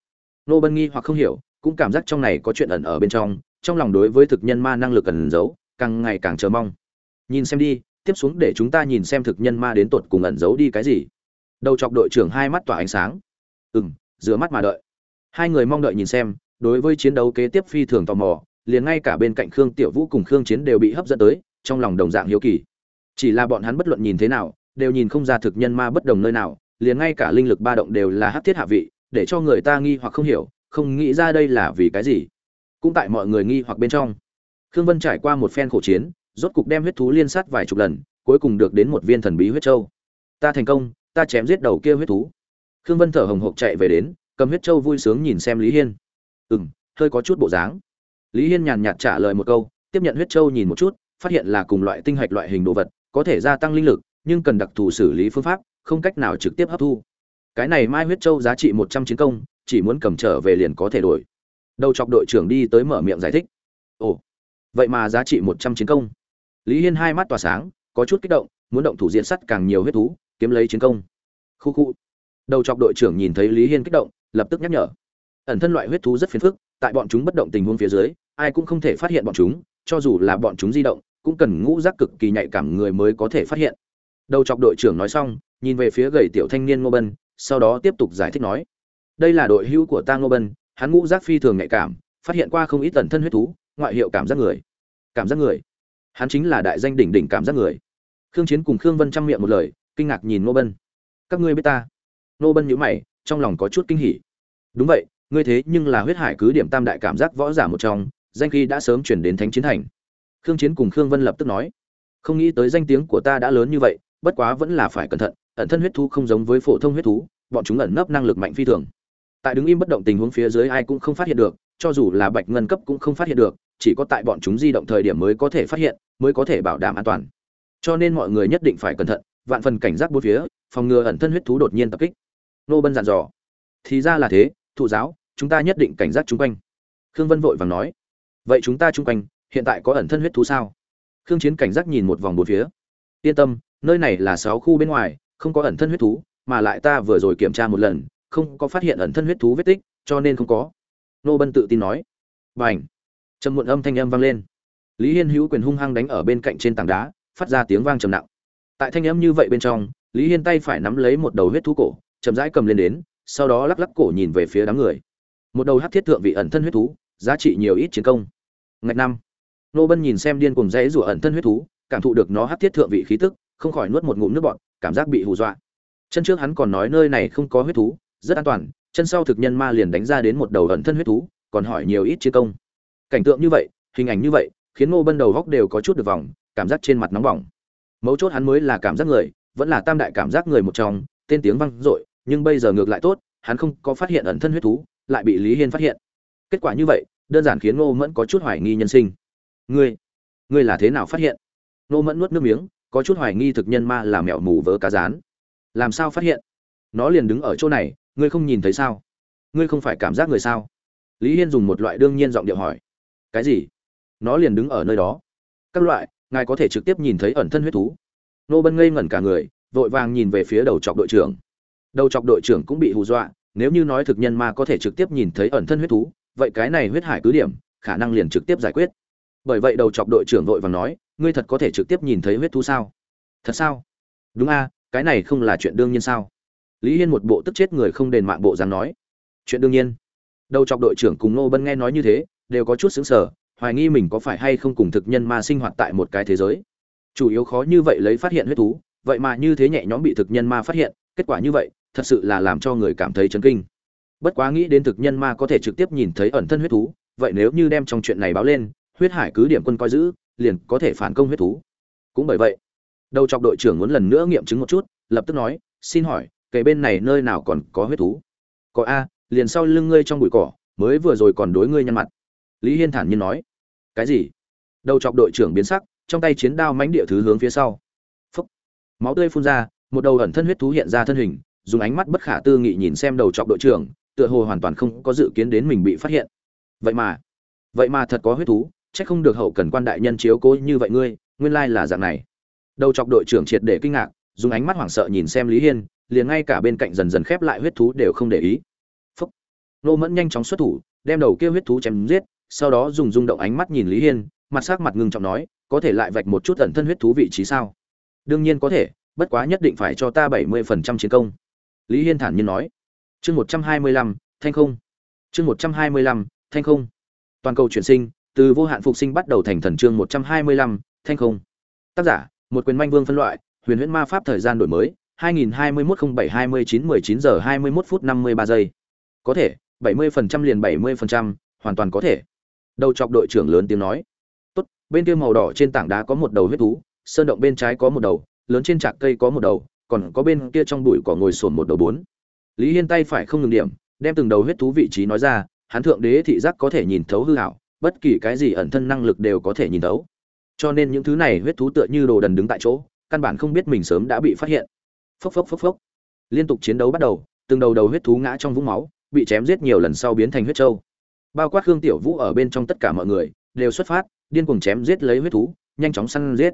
Nô bân nghi hoặc không hiểu cũng cảm giác trong này có chuyện ẩn ở bên trong trong lòng đối với thực nhân ma năng lực ẩn giấu càng ngày càng chờ mong nhìn xem đi, tiếp xuống để chúng ta nhìn xem thực nhân ma đến tột cùng ẩn giấu đi cái gì. Đầu chọc đội trưởng hai mắt tỏa ánh sáng. Ừ m rửa mắt mà đợi. Hai người mong đợi nhìn xem, đối với chiến đấu kế tiếp phi thường tò mò, liền ngay cả bên cạnh khương tiểu vũ cùng khương chiến đều bị hấp dẫn tới, trong lòng đồng dạng hiếu kỳ. Chỉ là bọn hắn bất luận nhìn thế nào, đều nhìn không ra thực nhân ma bất đồng nơi nào, liền ngay cả linh lực ba động đều là hát thiết hạ vị, để cho người ta nghi hoặc không hiểu, không nghĩ ra đây là vì cái gì. Cũng tại mọi người nghi hoặc bên trong. Khương vân trải qua một phen khổ chiến rốt cục đem huyết thú liên sát vài chục lần cuối cùng được đến một viên thần bí huyết châu. Ta thành công ta chém giết đầu kia huyết thú. Khương vân thở hồng hộc chạy về đến cầm huyết châu vui sướng nhìn xem lý hiên. Ừm, hơi có chút bộ dáng. Lý hiên nhàn nhạt trả lời một câu tiếp nhận huyết châu nhìn một chút phát hiện là cùng loại tinh hạch loại hình đồ vật có thể gia tăng linh lực nhưng cần đặc thù xử lý phương pháp không cách nào trực tiếp hấp thu. Cái này mai huyết châu giá trị một trăm chiến công chỉ muốn cầm trở về liền có thể đổi. Đầu chọc đội trưởng đi tới mở miệng giải thích. Ồ vậy mà giá trị một trăm chiến công lý hiên hai mắt tỏa sáng, có chút kích động, muốn động thủ diện sắt càng nhiều huyết thú, kiếm lấy chiến công. Khu khu. Đầu chọc đội trưởng nhìn thấy lý hiên kích động, lập tức nhắc nhở. Ẩn thân loại huyết thú rất phiền phức, tại bọn chúng bất động tình huống phía dưới, ai cũng không thể phát hiện bọn chúng, cho dù là bọn chúng di động, cũng cần ngũ giác cực kỳ nhạy cảm người mới có thể phát hiện. Đầu chọc đội trưởng nói xong, nhìn về phía gầy tiểu thanh niên ngô bân, sau đó tiếp tục giải thích nói. Đây là đội hữu của ta ngô bân, hắn ngũ giác phi thường nhạy cảm, phát hiện qua không ít ẩn thân huyết thú, ngoại hiệu cảm giác người. Cảm giác người hắn chính là đại danh đỉnh đỉnh cảm giác người. Khương chiến cùng khương vân chăm miệng một lời, kinh ngạc nhìn nô bân. Các ngươi biết ta? Nô bân nhữ mày, trong lòng có chút kinh hỉ. Đúng vậy, ngươi thế nhưng là huyết hải cứ điểm tam đại cảm giác võ giả một trong, danh khí đã sớm chuyển đến thánh chiến thành. Khương chiến cùng khương vân lập tức nói, không nghĩ tới danh tiếng của ta đã lớn như vậy, bất quá vẫn là phải cẩn thận, ẩn thân huyết thú không giống với phổ thông huyết thú, bọn chúng ẩn nấp năng lực mạnh phi thường. Tại đứng im bất động tình huống phía dưới ai cũng không phát hiện được, cho dù là bạch ngân cấp cũng không phát hiện được chỉ có tại bọn chúng di động thời điểm mới có thể phát hiện, mới có thể bảo đảm an toàn. Cho nên mọi người nhất định phải cẩn thận, vạn phần cảnh giác bốn phía, phòng ngừa ẩn thân huyết thú đột nhiên tập kích. Nô bân dặn dò. Thì ra là thế, thụ giáo, chúng ta nhất định cảnh giác chúng quanh. Khương vân vội vàng nói. Vậy chúng ta chung quanh, hiện tại có ẩn thân huyết thú sao? Khương chiến cảnh giác nhìn một vòng bốn phía. Yên tâm, nơi này là sáu khu bên ngoài, không có ẩn thân huyết thú, mà lại ta vừa rồi kiểm tra một lần, không có phát hiện ẩn thân huyết thú vết tích, cho nên không có. Nô bân tự tin nói. Bảnh trầm muộn âm thanh âm vang lên. Lý hiên hữu quyền hung hăng đánh ở bên cạnh trên tảng đá, phát ra tiếng vang trầm nặng. Tại thanh âm như vậy bên trong, lý hiên tay phải nắm lấy một đầu huyết thú cổ, chậm rãi cầm lên đến, sau đó lắc lắc cổ nhìn về phía đám người. Một đầu hát thiết thượng vị ẩn thân huyết thú, giá trị nhiều ít chiến công. Ngạch năm. Nô bân nhìn xem điên cùng dãy rủa ẩn thân huyết thú, cảm thụ được nó hát thiết thượng vị khí tức, không khỏi nuốt một ngụm nước bọt, cảm giác bị hù dọa. Chân trước hắn còn nói nơi này không có huyết thú, rất an toàn, chân sau thực nhân ma liền đánh ra đến một đầu ẩn thân huyết thú, còn hỏi nhiều ít chiến công cảnh tượng như vậy, hình ảnh như vậy, khiến Ngô bân đầu góc đều có chút được vòng, cảm giác trên mặt nóng bỏng. Mấu chốt hắn mới là cảm giác người, vẫn là tam đại cảm giác người một trong, tên tiếng vang i nhưng bây giờ ngược lại tốt, hắn không có phát hiện ẩn thân huyết thú, lại bị lý hiên phát hiện. Kết quả như vậy, đơn giản khiến ngô mẫn có chút hoài nghi nhân sinh. Ngươi ngươi là thế nào phát hiện? Ngô mẫn nuốt nước miếng, có chút hoài nghi thực nhân ma là mẹo mù vớ cá rán. Làm sao phát hiện? Nó liền đứng ở chỗ này, ngươi không nhìn thấy sao? Ngươi không phải cảm giác người sao? Lý hiên dùng một loại đương nhiên giọng điệu hỏi cái gì? Nó liền đứng ở nơi đó. Các loại, ngài có thể trực tiếp nhìn thấy ẩn thân huyết thú. Nô bân ngây ngẩn cả người, vội vàng nhìn về phía đầu chọc đội trưởng. Đầu chọc đội trưởng cũng bị hù dọa, nếu như nói thực nhân ma có thể trực tiếp nhìn thấy ẩn thân huyết thú, vậy cái này huyết hải cứ điểm, khả năng liền trực tiếp giải quyết. Bởi vậy đầu chọc đội trưởng vội vàng nói, ngươi thật có thể trực tiếp nhìn thấy huyết thú sao? Thật sao? Đúng a, cái này không là chuyện đương nhiên sao? Lý hiên một bộ tức chết người không đền mạng bộ dám nói. Chuyện đương nhiên. Đầu chọc đội trưởng cùng nô bân nghe nói như thế đều có chút xứng sở, hoài nghi mình có phải hay không cùng thực nhân ma sinh hoạt tại một cái thế giới. Chủ yếu khó như vậy lấy phát hiện huyết thú, vậy mà như thế nhẹ nhõm bị thực nhân ma phát hiện, kết quả như vậy, thật sự là làm cho người cảm thấy chấn kinh. Bất quá nghĩ đến thực nhân ma có thể trực tiếp nhìn thấy ẩn thân huyết thú, vậy nếu như đem trong chuyện này báo lên, huyết hải cứ điểm quân coi giữ, liền có thể phản công huyết thú. Cũng bởi vậy, đầu chọc đội trưởng muốn lần nữa nghiệm chứng một chút, lập tức nói, xin hỏi kể bên này nơi nào còn có huyết thú? Có a, liền sau lưng ngươi trong bụi cỏ, mới vừa rồi còn đối ngươi nhăn mặt lý hiên thản nhiên nói, cái gì? Đầu chọc đội trưởng biến sắc, trong tay chiến đao mánh địa thứ hướng phía sau. Phúc. máu tươi phun ra, một đầu ẩn thân huyết thú hiện ra thân hình, dùng ánh mắt bất khả tư nghị nhìn xem đầu chọc đội trưởng, tựa hồ hoàn toàn không có dự kiến đến mình bị phát hiện. Vậy mà vậy mà thật có huyết thú, chắc không được hậu cần quan đại nhân chiếu cố như vậy ngươi, nguyên lai là dạng này. Đầu chọc đội trưởng triệt để kinh ngạc, dùng ánh mắt hoảng sợ nhìn xem lý hiên, liền ngay cả bên cạnh dần dần khép lại huyết thú đều không để ý. Phúc. Nô mẫn nhanh chóng xuất thủ, đem đầu kia huyết thú chém giết sau đó dùng rung động ánh mắt nhìn lý hiên mặt sắc mặt ngưng trọng nói có thể lại vạch một chút ẩn thân huyết thú vị trí sao? Đương nhiên có thể bất quá nhất định phải cho ta bảy mươi phần trăm chiến công. Lý hiên thản nhiên nói. Chương một trăm hai mươi lăm thanh không. Chương một trăm hai mươi lăm thanh không. Toàn cầu chuyển sinh từ vô hạn phục sinh bắt đầu thành thần chương một trăm hai mươi lăm thanh không. Tác giả một quyền manh vương phân loại huyền huyễn ma pháp thời gian đổi mới 2021-07-29-19 giờ 21 phút 53 giây. Có thể 70% liền 70%, hoàn toàn có thể đầu chọc đội trưởng lớn tiếng nói. Tốt, bên kia màu đỏ trên tảng đá có một đầu huyết thú, sơn động bên trái có một đầu, lớn trên trạc cây có một đầu, còn có bên kia trong bụi cỏ ngồi sồn một đầu bốn. Lý hiên tay phải không ngừng điểm, đem từng đầu huyết thú vị trí nói ra, hắn thượng đế thị giác có thể nhìn thấu hư hảo, bất kỳ cái gì ẩn thân năng lực đều có thể nhìn thấu. Cho nên những thứ này huyết thú tựa như đồ đần đứng tại chỗ, căn bản không biết mình sớm đã bị phát hiện. Phốc phốc phốc phốc. Liên tục chiến đấu bắt đầu, từng đầu đầu huyết thú ngã trong vũng máu, bị chém giết nhiều lần sau biến thành huyết trâu bao quát khương tiểu vũ ở bên trong tất cả mọi người, đều xuất phát, điên cuồng chém giết lấy huyết thú, nhanh chóng săn giết.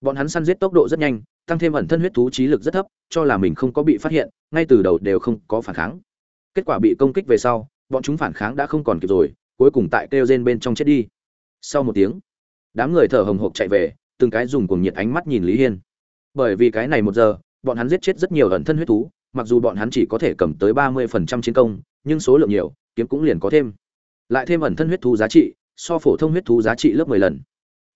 Bọn hắn săn giết tốc độ rất nhanh, tăng thêm ẩn thân huyết thú trí lực rất thấp, cho là mình không có bị phát hiện, ngay từ đầu đều không có phản kháng. Kết quả bị công kích về sau, bọn chúng phản kháng đã không còn kịp rồi, cuối cùng tại kêu rên bên trong chết đi. Sau một tiếng, đám người thở hồng hộc chạy về, từng cái dùng cuồng nhiệt ánh mắt nhìn lý hiên. Bởi vì cái này một giờ, bọn hắn giết chết rất nhiều ẩn thân huyết thú, mặc dù bọn hắn chỉ có thể cầm tới ba mươi phần trăm chiến công, nhưng số lượng nhiều, kiếm cũng liền có thêm lại thêm ẩn thân huyết thú giá trị, so phổ thông huyết thú giá trị lớp mười lần.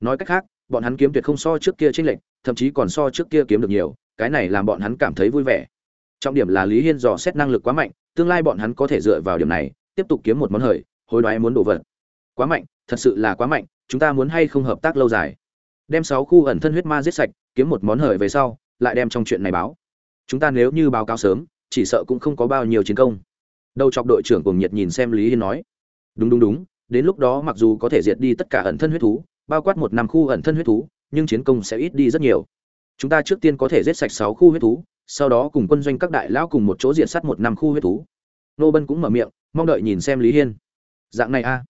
Nói cách khác, bọn hắn kiếm tuyệt không so trước kia chênh lệch, thậm chí còn so trước kia kiếm được nhiều, cái này làm bọn hắn cảm thấy vui vẻ. Trọng điểm là lý hiên dò xét năng lực quá mạnh, tương lai bọn hắn có thể dựa vào điểm này, tiếp tục kiếm một món hời, hối đoái muốn đổ vật. Quá mạnh, thật sự là quá mạnh, chúng ta muốn hay không hợp tác lâu dài. Đem sáu khu ẩn thân huyết ma giết sạch, kiếm một món hời về sau, lại đem trong chuyện này báo. Chúng ta nếu như báo cáo sớm, chỉ sợ cũng không có bao nhiêu chiến công. Đầu chọc đội trưởng cùng nhiệt nhìn xem lý hiên nói đúng đúng đúng. Đến lúc đó mặc dù có thể diệt đi tất cả ẩn thân huyết thú, bao quát một năm khu ẩn thân huyết thú, nhưng chiến công sẽ ít đi rất nhiều. Chúng ta trước tiên có thể giết sạch sáu khu huyết thú, sau đó cùng quân doanh các đại lão cùng một chỗ diện sát một năm khu huyết thú. Nô bân cũng mở miệng, mong đợi nhìn xem lý hiên. Dạng này a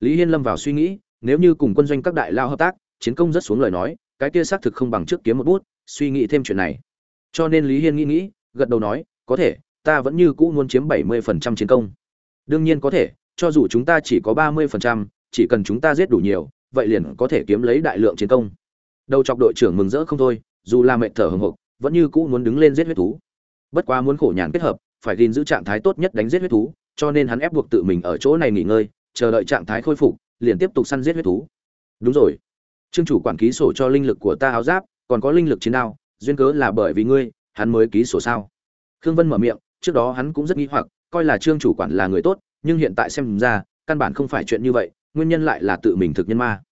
lý hiên lâm vào suy nghĩ, nếu như cùng quân doanh các đại lao hợp tác, chiến công rất xuống lời nói, cái kia xác thực không bằng trước kiếm một bút, suy nghĩ thêm chuyện này. Cho nên lý hiên nghĩ nghĩ, gật đầu nói, có thể, ta vẫn như cũ muốn chiếm bảy mươi phần trăm chiến công. Đương nhiên có thể cho dù chúng ta chỉ có ba mươi phần trăm, chỉ cần chúng ta giết đủ nhiều, vậy liền có thể kiếm lấy đại lượng chiến công. Đầu chọc đội trưởng mừng rỡ không thôi, dù là mệnh thở hổn hộc vẫn như cũ muốn đứng lên giết huyết thú. Bất quá muốn khổ nhàn kết hợp, phải gìn giữ trạng thái tốt nhất đánh giết huyết thú, cho nên hắn ép buộc tự mình ở chỗ này nghỉ ngơi, chờ đợi trạng thái khôi phục, liền tiếp tục săn giết huyết thú. Đúng rồi. Trương chủ quản ký sổ cho linh lực của ta áo giáp, còn có linh lực chiến đao, duyên cớ là bởi vì ngươi, hắn mới ký sổ sao? Khương vân mở miệng, trước đó hắn cũng rất nghi hoặc, coi là trương chủ quản là người tốt nhưng hiện tại xem ra, căn bản không phải chuyện như vậy, nguyên nhân lại là tự mình thực nhân ma.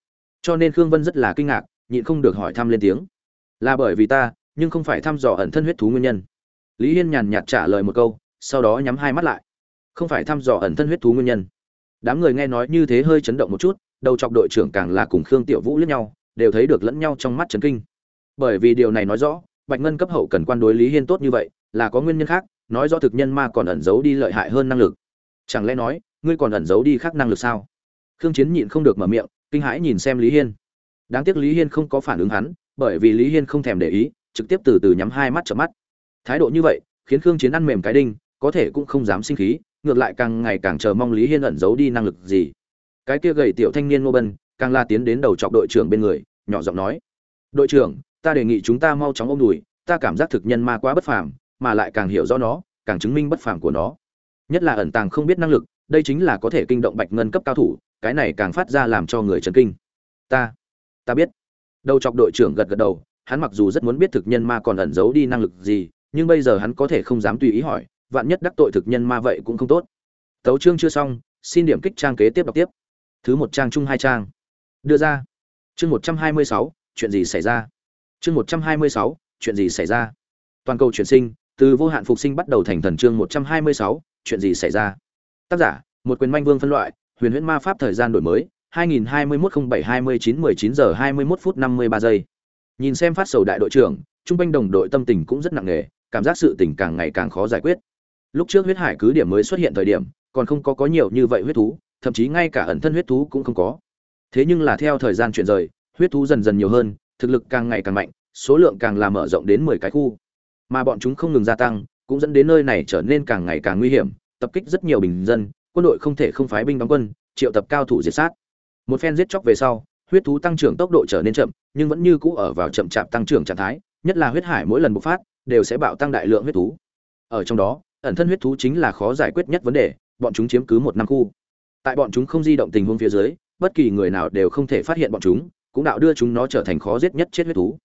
Cho nên khương vân rất là kinh ngạc, nhịn không được hỏi thăm lên tiếng. Là bởi vì ta, nhưng không phải thăm dò ẩn thân huyết thú nguyên nhân. Lý hiên nhàn nhạt trả lời một câu, sau đó nhắm hai mắt lại. Không phải thăm dò ẩn thân huyết thú nguyên nhân. Đám người nghe nói như thế hơi chấn động một chút, đầu chọc đội trưởng càng là cùng khương tiểu vũ lẫn nhau, đều thấy được lẫn nhau trong mắt chấn kinh. Bởi vì điều này nói rõ, bạch ngân cấp hậu cần quan đối lý hiên tốt như vậy, là có nguyên nhân khác, nói do thực nhân ma còn ẩn giấu đi lợi hại hơn năng lực chẳng lẽ nói, ngươi còn ẩn giấu đi khác năng lực sao? Khương chiến nhịn không được mở miệng, kinh hãi nhìn xem lý hiên. Đáng tiếc lý hiên không có phản ứng hắn, bởi vì lý hiên không thèm để ý, trực tiếp từ từ nhắm hai mắt trở mắt. Thái độ như vậy, khiến khương chiến ăn mềm cái đinh, có thể cũng không dám sinh khí, ngược lại càng ngày càng chờ mong lý hiên ẩn giấu đi năng lực gì. Cái kia gầy tiểu thanh niên ngô bân càng la tiến đến đầu chọc đội trưởng bên người, nhỏ giọng nói, đội trưởng, ta đề nghị chúng ta mau chóng ôm đùi, ta cảm giác thực nhân ma quá bất phàm, mà lại càng hiểu rõ nó, càng chứng minh bất phàm của nó nhất là ẩn tàng không biết năng lực, đây chính là có thể kinh động bạch ngân cấp cao thủ, cái này càng phát ra làm cho người chấn kinh. Ta ta biết. Đầu chọc đội trưởng gật gật đầu, hắn mặc dù rất muốn biết thực nhân ma còn ẩn giấu đi năng lực gì, nhưng bây giờ hắn có thể không dám tùy ý hỏi, vạn nhất đắc tội thực nhân ma vậy cũng không tốt. Tấu chương chưa xong, xin điểm kích trang kế tiếp đọc tiếp. Thứ một trang chung hai trang. Đưa ra. Chương một trăm hai mươi sáu, chuyện gì xảy ra? Chương một trăm hai mươi sáu, chuyện gì xảy ra? Toàn cầu chuyển sinh, từ vô hạn phục sinh bắt đầu thành thần chương một trăm hai mươi sáu chuyện gì xảy ra? Tác giả, một quyền manh vương phân loại, huyền huyễn ma pháp thời gian đổi mới 2021-07-29-19 giờ 21 phút 53 giây. Nhìn xem phát sầu đại đội trưởng, trung quanh đồng đội tâm tình cũng rất nặng nề, cảm giác sự tình càng ngày càng khó giải quyết. Lúc trước huyết hải cứ điểm mới xuất hiện thời điểm, còn không có có nhiều như vậy huyết thú, thậm chí ngay cả ẩn thân huyết thú cũng không có. Thế nhưng là theo thời gian chuyển rời, huyết thú dần dần nhiều hơn, thực lực càng ngày càng mạnh, số lượng càng làm mở rộng đến mười cái khu. Mà bọn chúng không ngừng gia tăng cũng dẫn đến nơi này trở nên càng ngày càng nguy hiểm, tập kích rất nhiều bình dân, quân đội không thể không phái binh đóng quân, triệu tập cao thủ diệt sát. Một phen giết chóc về sau, huyết thú tăng trưởng tốc độ trở nên chậm, nhưng vẫn như cũ ở vào chậm chạp tăng trưởng trạng thái, nhất là huyết hải mỗi lần bộc phát, đều sẽ bạo tăng đại lượng huyết thú. Ở trong đó, ẩn thân huyết thú chính là khó giải quyết nhất vấn đề, bọn chúng chiếm cứ một năm khu. Tại bọn chúng không di động tình huống phía dưới, bất kỳ người nào đều không thể phát hiện bọn chúng, cũng đạo đưa chúng nó trở thành khó giết nhất chết huyết thú.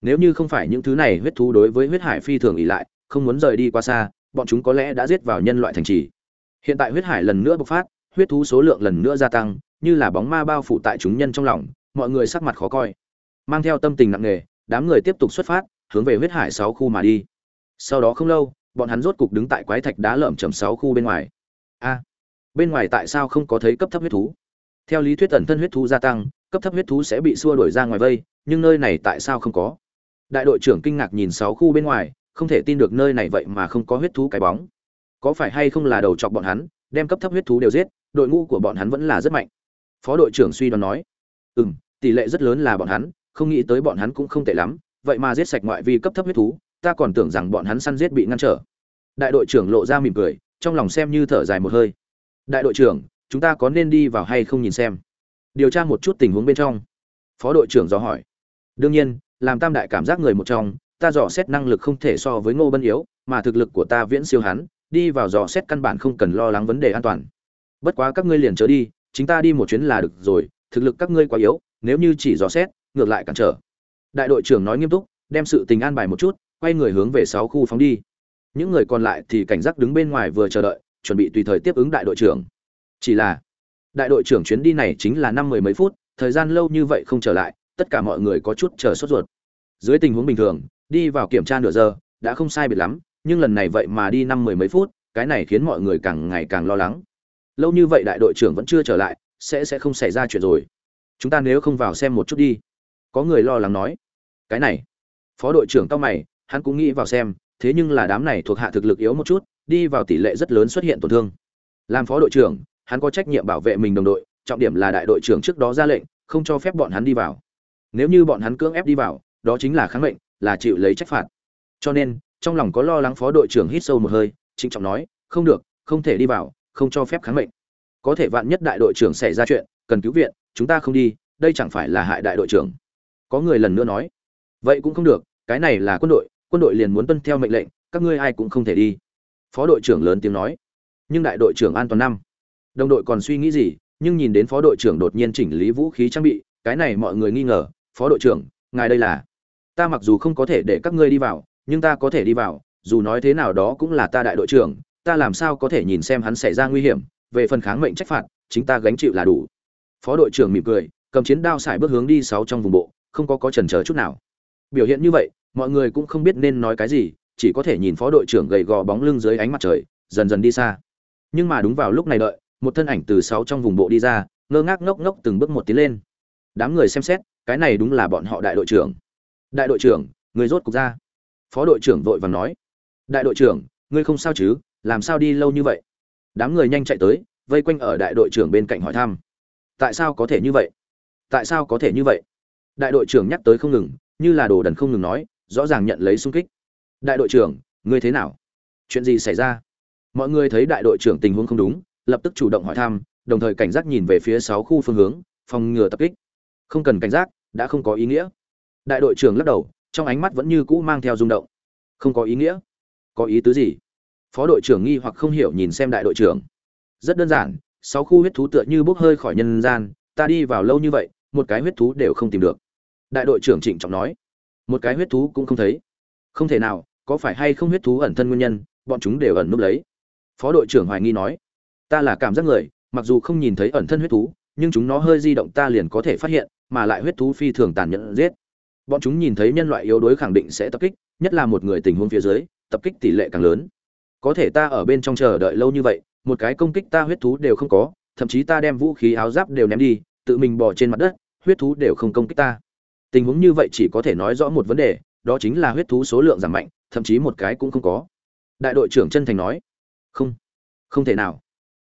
Nếu như không phải những thứ này huyết thú đối với huyết hải phi thường ỉ lại không muốn rời đi quá xa, bọn chúng có lẽ đã giết vào nhân loại thành trì. Hiện tại huyết hải lần nữa bộc phát, huyết thú số lượng lần nữa gia tăng, như là bóng ma bao phủ tại chúng nhân trong lòng, mọi người sắc mặt khó coi. Mang theo tâm tình nặng nề, đám người tiếp tục xuất phát, hướng về huyết hải sáu khu mà đi. Sau đó không lâu, bọn hắn rốt cục đứng tại quái thạch đá lởm chầm sáu khu bên ngoài. A! Bên ngoài tại sao không có thấy cấp thấp huyết thú? Theo lý thuyết ẩn thân huyết thú gia tăng, cấp thấp huyết thú sẽ bị xua đuổi ra ngoài vây, nhưng nơi này tại sao không có? Đại đội trưởng kinh ngạc nhìn sáu khu bên ngoài không thể tin được nơi này vậy mà không có huyết thú cái bóng. Có phải hay không là đầu chọc bọn hắn, đem cấp thấp huyết thú đều giết, đội ngũ của bọn hắn vẫn là rất mạnh. Phó đội trưởng suy đoán nói ừ m tỷ lệ rất lớn là bọn hắn, không nghĩ tới bọn hắn cũng không tệ lắm, vậy mà giết sạch ngoại vi cấp thấp huyết thú, ta còn tưởng rằng bọn hắn săn giết bị ngăn trở. Đại đội trưởng lộ ra mỉm cười, trong lòng xem như thở dài một hơi. Đại đội trưởng, chúng ta có nên đi vào hay không nhìn xem? Điều tra một chút tình huống bên trong. Phó đội trưởng dò hỏi. Đương nhiên, làm tam đại cảm giác người một trong ta dò xét năng lực không thể so với ngô bân yếu, mà thực lực của ta viễn siêu hắn, đi vào dò xét căn bản không cần lo lắng vấn đề an toàn. Bất quá các ngươi liền chớ đi, chính ta đi một chuyến là được rồi, thực lực các ngươi quá yếu, nếu như chỉ dò xét, ngược lại cản trở. Đại đội trưởng nói nghiêm túc, đem sự tình an bài một chút, quay người hướng về sáu khu phóng đi. Những người còn lại thì cảnh giác đứng bên ngoài vừa chờ đợi, chuẩn bị tùy thời tiếp ứng đại đội trưởng. Chỉ là, đại đội trưởng chuyến đi này chính là năm mười mấy phút, thời gian lâu như vậy không trở lại, tất cả mọi người có chút chờ sốt ruột. Dưới tình huống bình thường đi vào kiểm tra nửa giờ, đã không sai biệt lắm, nhưng lần này vậy mà đi năm mười mấy phút, cái này khiến mọi người càng ngày càng lo lắng. Lâu như vậy đại đội trưởng vẫn chưa trở lại, sẽ sẽ không xảy ra chuyện rồi. Chúng ta nếu không vào xem một chút đi. Có người lo lắng nói. Cái này. Phó đội trưởng cao mày, hắn cũng nghĩ vào xem, thế nhưng là đám này thuộc hạ thực lực yếu một chút, đi vào tỷ lệ rất lớn xuất hiện tổn thương. Làm phó đội trưởng, hắn có trách nhiệm bảo vệ mình đồng đội, trọng điểm là đại đội trưởng trước đó ra lệnh, không cho phép bọn hắn đi vào. Nếu như bọn hắn cưỡng ép đi vào, đó chính là kháng mệnh là chịu lấy trách phạt. Cho nên, trong lòng có lo lắng phó đội trưởng hít sâu một hơi, trịnh trọng nói, không được, không thể đi vào, không cho phép kháng mệnh. Có thể vạn nhất đại đội trưởng xảy ra chuyện, cần cứu viện, chúng ta không đi, đây chẳng phải là hại đại đội trưởng. Có người lần nữa nói, vậy cũng không được, cái này là quân đội quân đội liền muốn tuân theo mệnh lệnh, các ngươi ai cũng không thể đi. Phó đội trưởng lớn tiếng nói, nhưng đại đội trưởng an toàn năm. Đồng đội còn suy nghĩ gì, nhưng nhìn đến phó đội trưởng đột nhiên chỉnh lý vũ khí trang bị, cái này mọi người nghi ngờ, phó đội trưởng, ngài đây là ta mặc dù không có thể để các ngươi đi vào, nhưng ta có thể đi vào, dù nói thế nào đó cũng là ta đại đội trưởng, ta làm sao có thể nhìn xem hắn xảy ra nguy hiểm, về phần kháng mệnh trách phạt, chính ta gánh chịu là đủ. Phó đội trưởng mỉm cười, cầm chiến đao xài bước hướng đi sáu trong vùng bộ, không có có chần chờ chút nào. Biểu hiện như vậy, mọi người cũng không biết nên nói cái gì, chỉ có thể nhìn phó đội trưởng gầy gò bóng lưng dưới ánh mặt trời, dần dần đi xa. Nhưng mà đúng vào lúc này đợi, một thân ảnh từ sáu trong vùng bộ đi ra, ngơ ngác ngốc ngốc từng bước một tiến lên. Đám người xem xét, cái này đúng là bọn họ đại đội trưởng đại đội trưởng, người rốt cục ra. Phó đội trưởng vội vàng nói. Đại đội trưởng, ngươi không sao chứ? Làm sao đi lâu như vậy? Đám người nhanh chạy tới, vây quanh ở đại đội trưởng bên cạnh hỏi thăm. Tại sao có thể như vậy? Tại sao có thể như vậy? Đại đội trưởng nhắc tới không ngừng, như là đồ đần không ngừng nói, rõ ràng nhận lấy sung kích. Đại đội trưởng, ngươi thế nào? Chuyện gì xảy ra? Mọi người thấy đại đội trưởng tình huống không đúng, lập tức chủ động hỏi thăm, đồng thời cảnh giác nhìn về phía sáu khu phương hướng, phòng ngừa tập kích. Không cần cảnh giác, đã không có ý nghĩa đại đội trưởng lắc đầu, trong ánh mắt vẫn như cũ mang theo rung động. Không có ý nghĩa. Có ý tứ gì? Phó đội trưởng nghi hoặc không hiểu nhìn xem đại đội trưởng. Rất đơn giản, sáu khu huyết thú tựa như bốc hơi khỏi nhân gian, ta đi vào lâu như vậy, một cái huyết thú đều không tìm được. Đại đội trưởng trịnh trọng nói. Một cái huyết thú cũng không thấy. Không thể nào, có phải hay không huyết thú ẩn thân nguyên nhân, bọn chúng đều ẩn núp lấy. Phó đội trưởng hoài nghi nói. Ta là cảm giác người, mặc dù không nhìn thấy ẩn thân huyết thú, nhưng chúng nó hơi di động ta liền có thể phát hiện, mà lại huyết thú phi thường tàn nhẫn giết bọn chúng nhìn thấy nhân loại yếu đuối khẳng định sẽ tập kích, nhất là một người tình huống phía dưới, tập kích tỷ lệ càng lớn. Có thể ta ở bên trong chờ đợi lâu như vậy, một cái công kích ta huyết thú đều không có, thậm chí ta đem vũ khí áo giáp đều ném đi, tự mình bỏ trên mặt đất, huyết thú đều không công kích ta. Tình huống như vậy chỉ có thể nói rõ một vấn đề, đó chính là huyết thú số lượng giảm mạnh, thậm chí một cái cũng không có. Đại đội trưởng chân thành nói, không không thể nào.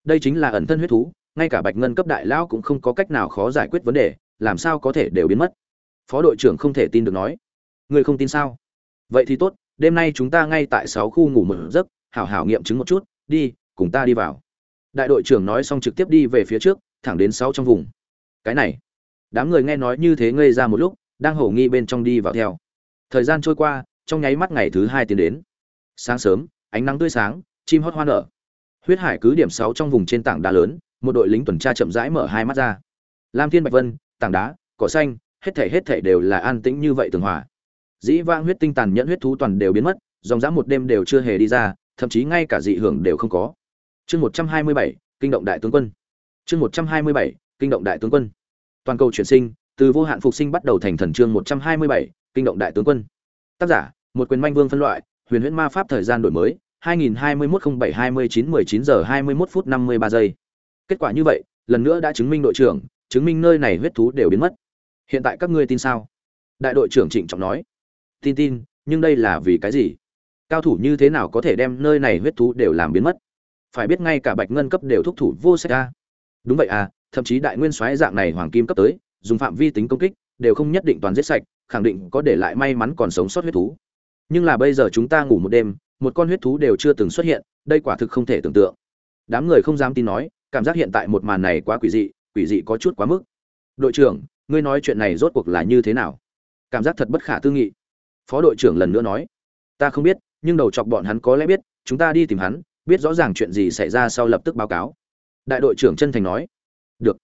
Đây chính là ẩn thân huyết thú, ngay cả bạch ngân cấp đại lão cũng không có cách nào khó giải quyết vấn đề, làm sao có thể đều biến mất? Phó đội trưởng không thể tin được nói. Người không tin sao? Vậy thì tốt, đêm nay chúng ta ngay tại sáu khu ngủ một giấc, hảo hảo nghiệm chứng một chút, đi, cùng ta đi vào. Đại đội trưởng nói xong trực tiếp đi về phía trước, thẳng đến sáu trong vùng. Cái này, đám người nghe nói như thế ngây ra một lúc, đang hổ nghi bên trong đi vào theo. Thời gian trôi qua, trong nháy mắt ngày thứ hai tiến đến. Sáng sớm, ánh nắng tươi sáng, chim hót hoa nở. Huyết hải cứ điểm sáu trong vùng trên tảng đá lớn, một đội lính tuần tra chậm rãi mở hai mắt ra. Lam thiên bạch vân, tảng đá, cỏ xanh hết thảy hết thảy đều là an tĩnh như vậy tường hòa. Dĩ vãng huyết tinh tàn nhẫn huyết thú toàn đều biến mất, dòng dã một đêm đều chưa hề đi ra, thậm chí ngay cả dị hưởng đều không có. Chương một trăm hai mươi bảy, kinh động đại tướng quân. Chương một trăm hai mươi bảy, kinh động đại tướng quân. Toàn cầu chuyển sinh, từ vô hạn phục sinh bắt đầu thành thần chương một trăm hai mươi bảy, kinh động đại tướng quân. Tác giả, một quyền manh vương phân loại, huyền huyễn ma pháp thời gian đổi mới 2021-07-29-19 giờ 21 phút 53 giây. Kết quả như vậy, lần nữa đã chứng minh đội trưởng, chứng minh nơi này huyết thú đều biến mất hiện tại các ngươi tin sao? Đại đội trưởng trịnh trọng nói. Tin tin, nhưng đây là vì cái gì? Cao thủ như thế nào có thể đem nơi này huyết thú đều làm biến mất? Phải biết ngay cả bạch ngân cấp đều thúc thủ vô sách a. Đúng vậy à thậm chí đại nguyên soái dạng này hoàng kim cấp tới, dùng phạm vi tính công kích, đều không nhất định toàn giết sạch, khẳng định có để lại may mắn còn sống sót huyết thú. Nhưng là bây giờ chúng ta ngủ một đêm, một con huyết thú đều chưa từng xuất hiện, đây quả thực không thể tưởng tượng. Đám người không dám tin nói, cảm giác hiện tại một màn này quá quỷ dị quỷ dị có chút quá mức. Đội trưởng ngươi nói chuyện này rốt cuộc là như thế nào? Cảm giác thật bất khả tư nghị. Phó đội trưởng lần nữa nói, ta không biết, nhưng đầu chọc bọn hắn có lẽ biết, chúng ta đi tìm hắn, biết rõ ràng chuyện gì xảy ra sau lập tức báo cáo. Đại đội trưởng chân thành nói, được.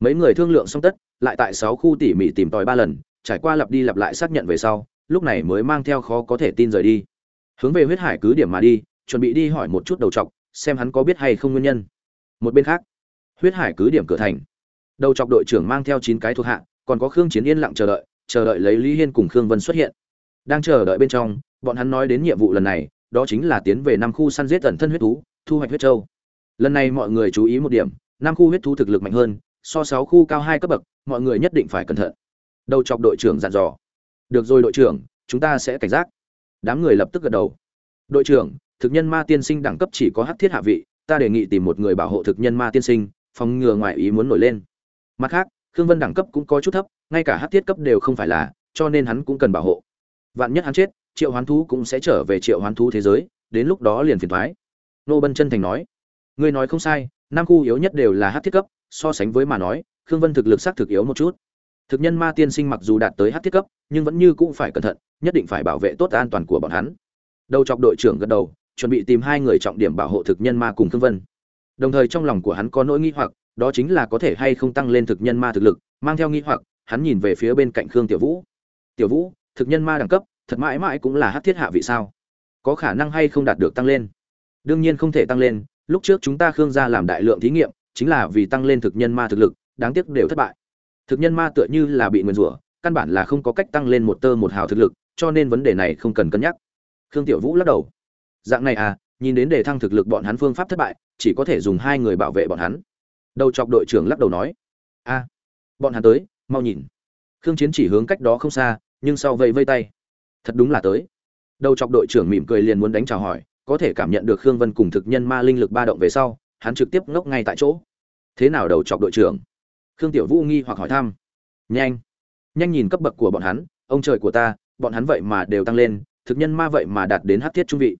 Mấy người thương lượng xong tất, lại tại sáu khu tỉ mỉ tìm tòi ba lần, trải qua lặp đi lặp lại xác nhận về sau, lúc này mới mang theo khó có thể tin rời đi. Hướng về huyết hải cứ điểm mà đi, chuẩn bị đi hỏi một chút đầu chọc, xem hắn có biết hay không nguyên nhân. Một bên khác, huyết hải cứ điểm cửa thành. Đầu chọc đội trưởng mang theo chín cái thuộc hạ còn có khương chiến yên lặng chờ đợi chờ đợi lấy lý hiên cùng khương vân xuất hiện. Đang chờ đợi bên trong, bọn hắn nói đến nhiệm vụ lần này, đó chính là tiến về năm khu săn giết tẩn thân huyết thú, thu hoạch huyết châu. Lần này mọi người chú ý một điểm năm khu huyết thú thực lực mạnh hơn, so sáu khu cao hai cấp bậc, mọi người nhất định phải cẩn thận. Đầu chọc đội trưởng dặn dò. Được rồi đội trưởng, chúng ta sẽ cảnh giác. Đám người lập tức gật đầu. Đội trưởng, thực nhân ma tiên sinh đẳng cấp chỉ có hắc thiết hạ vị, ta đề nghị tìm một người bảo hộ thực nhân ma tiên sinh, phòng ngừa ngoại ý muốn nổi lên. Mặt khác khương vân đẳng cấp cũng có chút thấp, ngay cả hắc thiết cấp đều không phải là, cho nên hắn cũng cần bảo hộ. Vạn nhất hắn chết, triệu hoán thú cũng sẽ trở về triệu hoán thú thế giới, đến lúc đó liền phiền thoái nô bân chân thành nói. Ngươi nói không sai, năm khu yếu nhất đều là hắc thiết cấp, so sánh với mà nói, khương vân thực lực xác thực yếu một chút. Thực nhân ma tiên sinh mặc dù đạt tới hắc thiết cấp, nhưng vẫn như cũng phải cẩn thận, nhất định phải bảo vệ tốt an toàn của bọn hắn. Đầu chọc đội trưởng gật đầu, chuẩn bị tìm hai người trọng điểm bảo hộ thực nhân ma cùng khương vân. Đồng thời trong lòng của hắn có nỗi nghi hoặc đó chính là có thể hay không tăng lên thực nhân ma thực lực, mang theo nghi hoặc, hắn nhìn về phía bên cạnh khương tiểu vũ. Tiểu vũ, thực nhân ma đẳng cấp, thật mãi mãi cũng là hát thiết hạ vị sao? Có khả năng hay không đạt được tăng lên? Đương nhiên không thể tăng lên, lúc trước chúng ta khương gia làm đại lượng thí nghiệm, chính là vì tăng lên thực nhân ma thực lực, đáng tiếc đều thất bại. Thực nhân ma tựa như là bị nguyền rủa, căn bản là không có cách tăng lên một tơ một hào thực lực, cho nên vấn đề này không cần cân nhắc. Khương tiểu vũ lắc đầu. Dạng này à nhìn đến đề thăng thực lực bọn hắn phương pháp thất bại, chỉ có thể dùng hai người bảo vệ bọn hắn đầu chọc đội trưởng lắc đầu nói, a, bọn hắn tới, mau nhìn. Khương chiến chỉ hướng cách đó không xa, nhưng sau vây vây tay. Thật đúng là tới. Đầu chọc đội trưởng mỉm cười liền muốn đánh chào hỏi, có thể cảm nhận được khương vân cùng thực nhân ma linh lực ba động về sau, hắn trực tiếp ngốc ngay tại chỗ. Thế nào đầu chọc đội trưởng? Khương tiểu vũ nghi hoặc hỏi thăm. Nhanh nhanh nhìn cấp bậc của bọn hắn, ông trời của ta, bọn hắn vậy mà đều tăng lên, thực nhân ma vậy mà đạt đến hát thiết trung vị.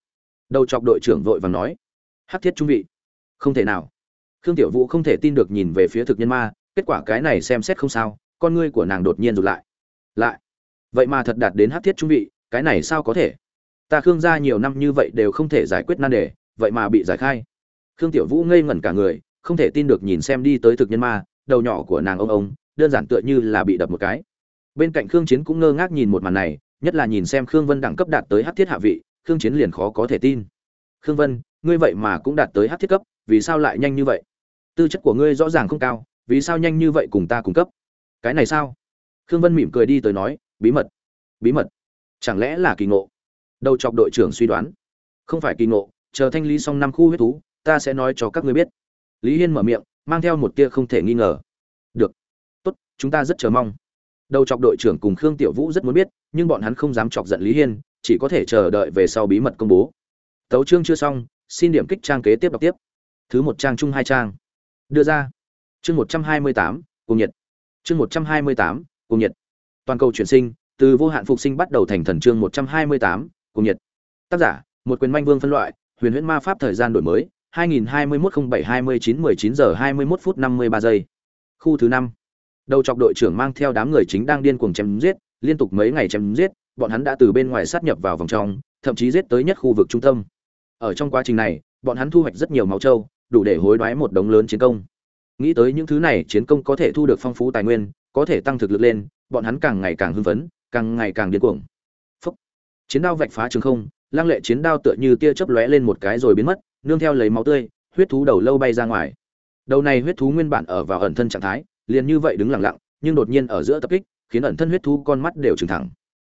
Đầu chọc đội trưởng vội vàng nói. Hát thiết trung vị? Không thể nào khương tiểu vũ không thể tin được nhìn về phía thực nhân ma, kết quả cái này xem xét không sao, con ngươi của nàng đột nhiên rụt lại. Lại. Vậy mà thật đạt đến hát thiết trung vị, cái này sao có thể? Ta khương gia nhiều năm như vậy đều không thể giải quyết nan đề, vậy mà bị giải khai. Khương tiểu vũ ngây ngẩn cả người, không thể tin được nhìn xem đi tới thực nhân ma, đầu nhỏ của nàng ông ông, đơn giản tựa như là bị đập một cái. Bên cạnh khương chiến cũng ngơ ngác nhìn một màn này, nhất là nhìn xem khương vân đẳng cấp đạt tới hát thiết hạ vị, khương chiến liền khó có thể tin. Khương vân, ngươi vậy mà cũng đạt tới hắc thiết cấp, vì sao lại nhanh như vậy? Tư chất của ngươi rõ ràng không cao, vì sao nhanh như vậy cùng ta cung cấp? Cái này sao? Khương vân mỉm cười đi tới nói, bí mật bí mật. Chẳng lẽ là kỳ ngộ? Đầu chọc đội trưởng suy đoán. Không phải kỳ ngộ, chờ thanh lý xong năm khu huyết thú, ta sẽ nói cho các ngươi biết. Lý hiên mở miệng, mang theo một tia không thể nghi ngờ. Được. Tốt, chúng ta rất chờ mong. Đầu chọc đội trưởng cùng khương tiểu vũ rất muốn biết, nhưng bọn hắn không dám chọc giận lý hiên, chỉ có thể chờ đợi về sau bí mật công bố. Tấu chương chưa xong, xin điểm kích trang kế tiếp đọc tiếp. Thứ một trang chung hai trang đưa ra. Chương một trăm hai mươi tám cùng nhiệt. Chương một trăm hai mươi tám cùng nhiệt. Toàn cầu chuyển sinh, từ vô hạn phục sinh bắt đầu thành thần chương một trăm hai mươi tám cùng nhiệt. Tác giả, một quyền manh vương phân loại, huyền huyễn ma pháp thời gian đổi mới 2021-07-29-19 giờ 21 phút 53 giây. Khu thứ năm. Đầu chọc đội trưởng mang theo đám người chính đang điên cuồng chém giết, liên tục mấy ngày chém giết, bọn hắn đã từ bên ngoài sát nhập vào vòng trong, thậm chí giết tới nhất khu vực trung tâm. Ở trong quá trình này, bọn hắn thu hoạch rất nhiều máu trâu đủ để hối đoái một đống lớn chiến công. Nghĩ tới những thứ này, chiến công có thể thu được phong phú tài nguyên, có thể tăng thực lực lên, bọn hắn càng ngày càng hưng phấn, càng ngày càng điên cuồng. Phúc. chiến đao vạch phá trường không, lăng lệ chiến đao tựa như tia chớp lóe lên một cái rồi biến mất, nương theo lấy máu tươi, huyết thú đầu lâu bay ra ngoài. Đầu này huyết thú nguyên bản ở vào ẩn thân trạng thái, liền như vậy đứng lặng lặng, nhưng đột nhiên ở giữa tập kích, khiến ẩn thân huyết thú con mắt đều trừng thẳng.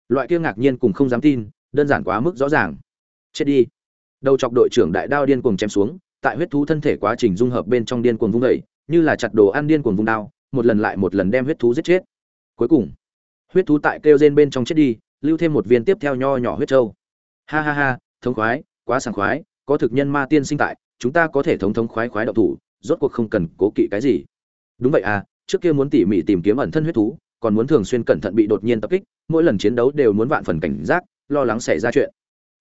Loại kia ngạc nhiên cùng không dám tin, đơn giản quá mức rõ ràng. Chết đi. Đầu chọc đội trưởng đại đao điên cuồng chém xuống tại huyết thú thân thể quá trình dung hợp bên trong điên cuồng vung dậy, như là chặt đồ ăn điên cuồng vung đao, một lần lại một lần đem huyết thú giết chết. Cuối cùng, huyết thú tại kêu rên bên trong chết đi, lưu thêm một viên tiếp theo nho nhỏ huyết trâu. Ha ha ha, thống khoái, quá sảng khoái, có thực nhân ma tiên sinh tại, chúng ta có thể thống thống khoái khoái đậu thủ, rốt cuộc không cần cố kỵ cái gì. Đúng vậy à trước kia muốn tỉ mỉ tìm kiếm ẩn thân huyết thú, còn muốn thường xuyên cẩn thận bị đột nhiên tập kích, mỗi lần chiến đấu đều muốn vạn phần cảnh giác, lo lắng xảy ra chuyện.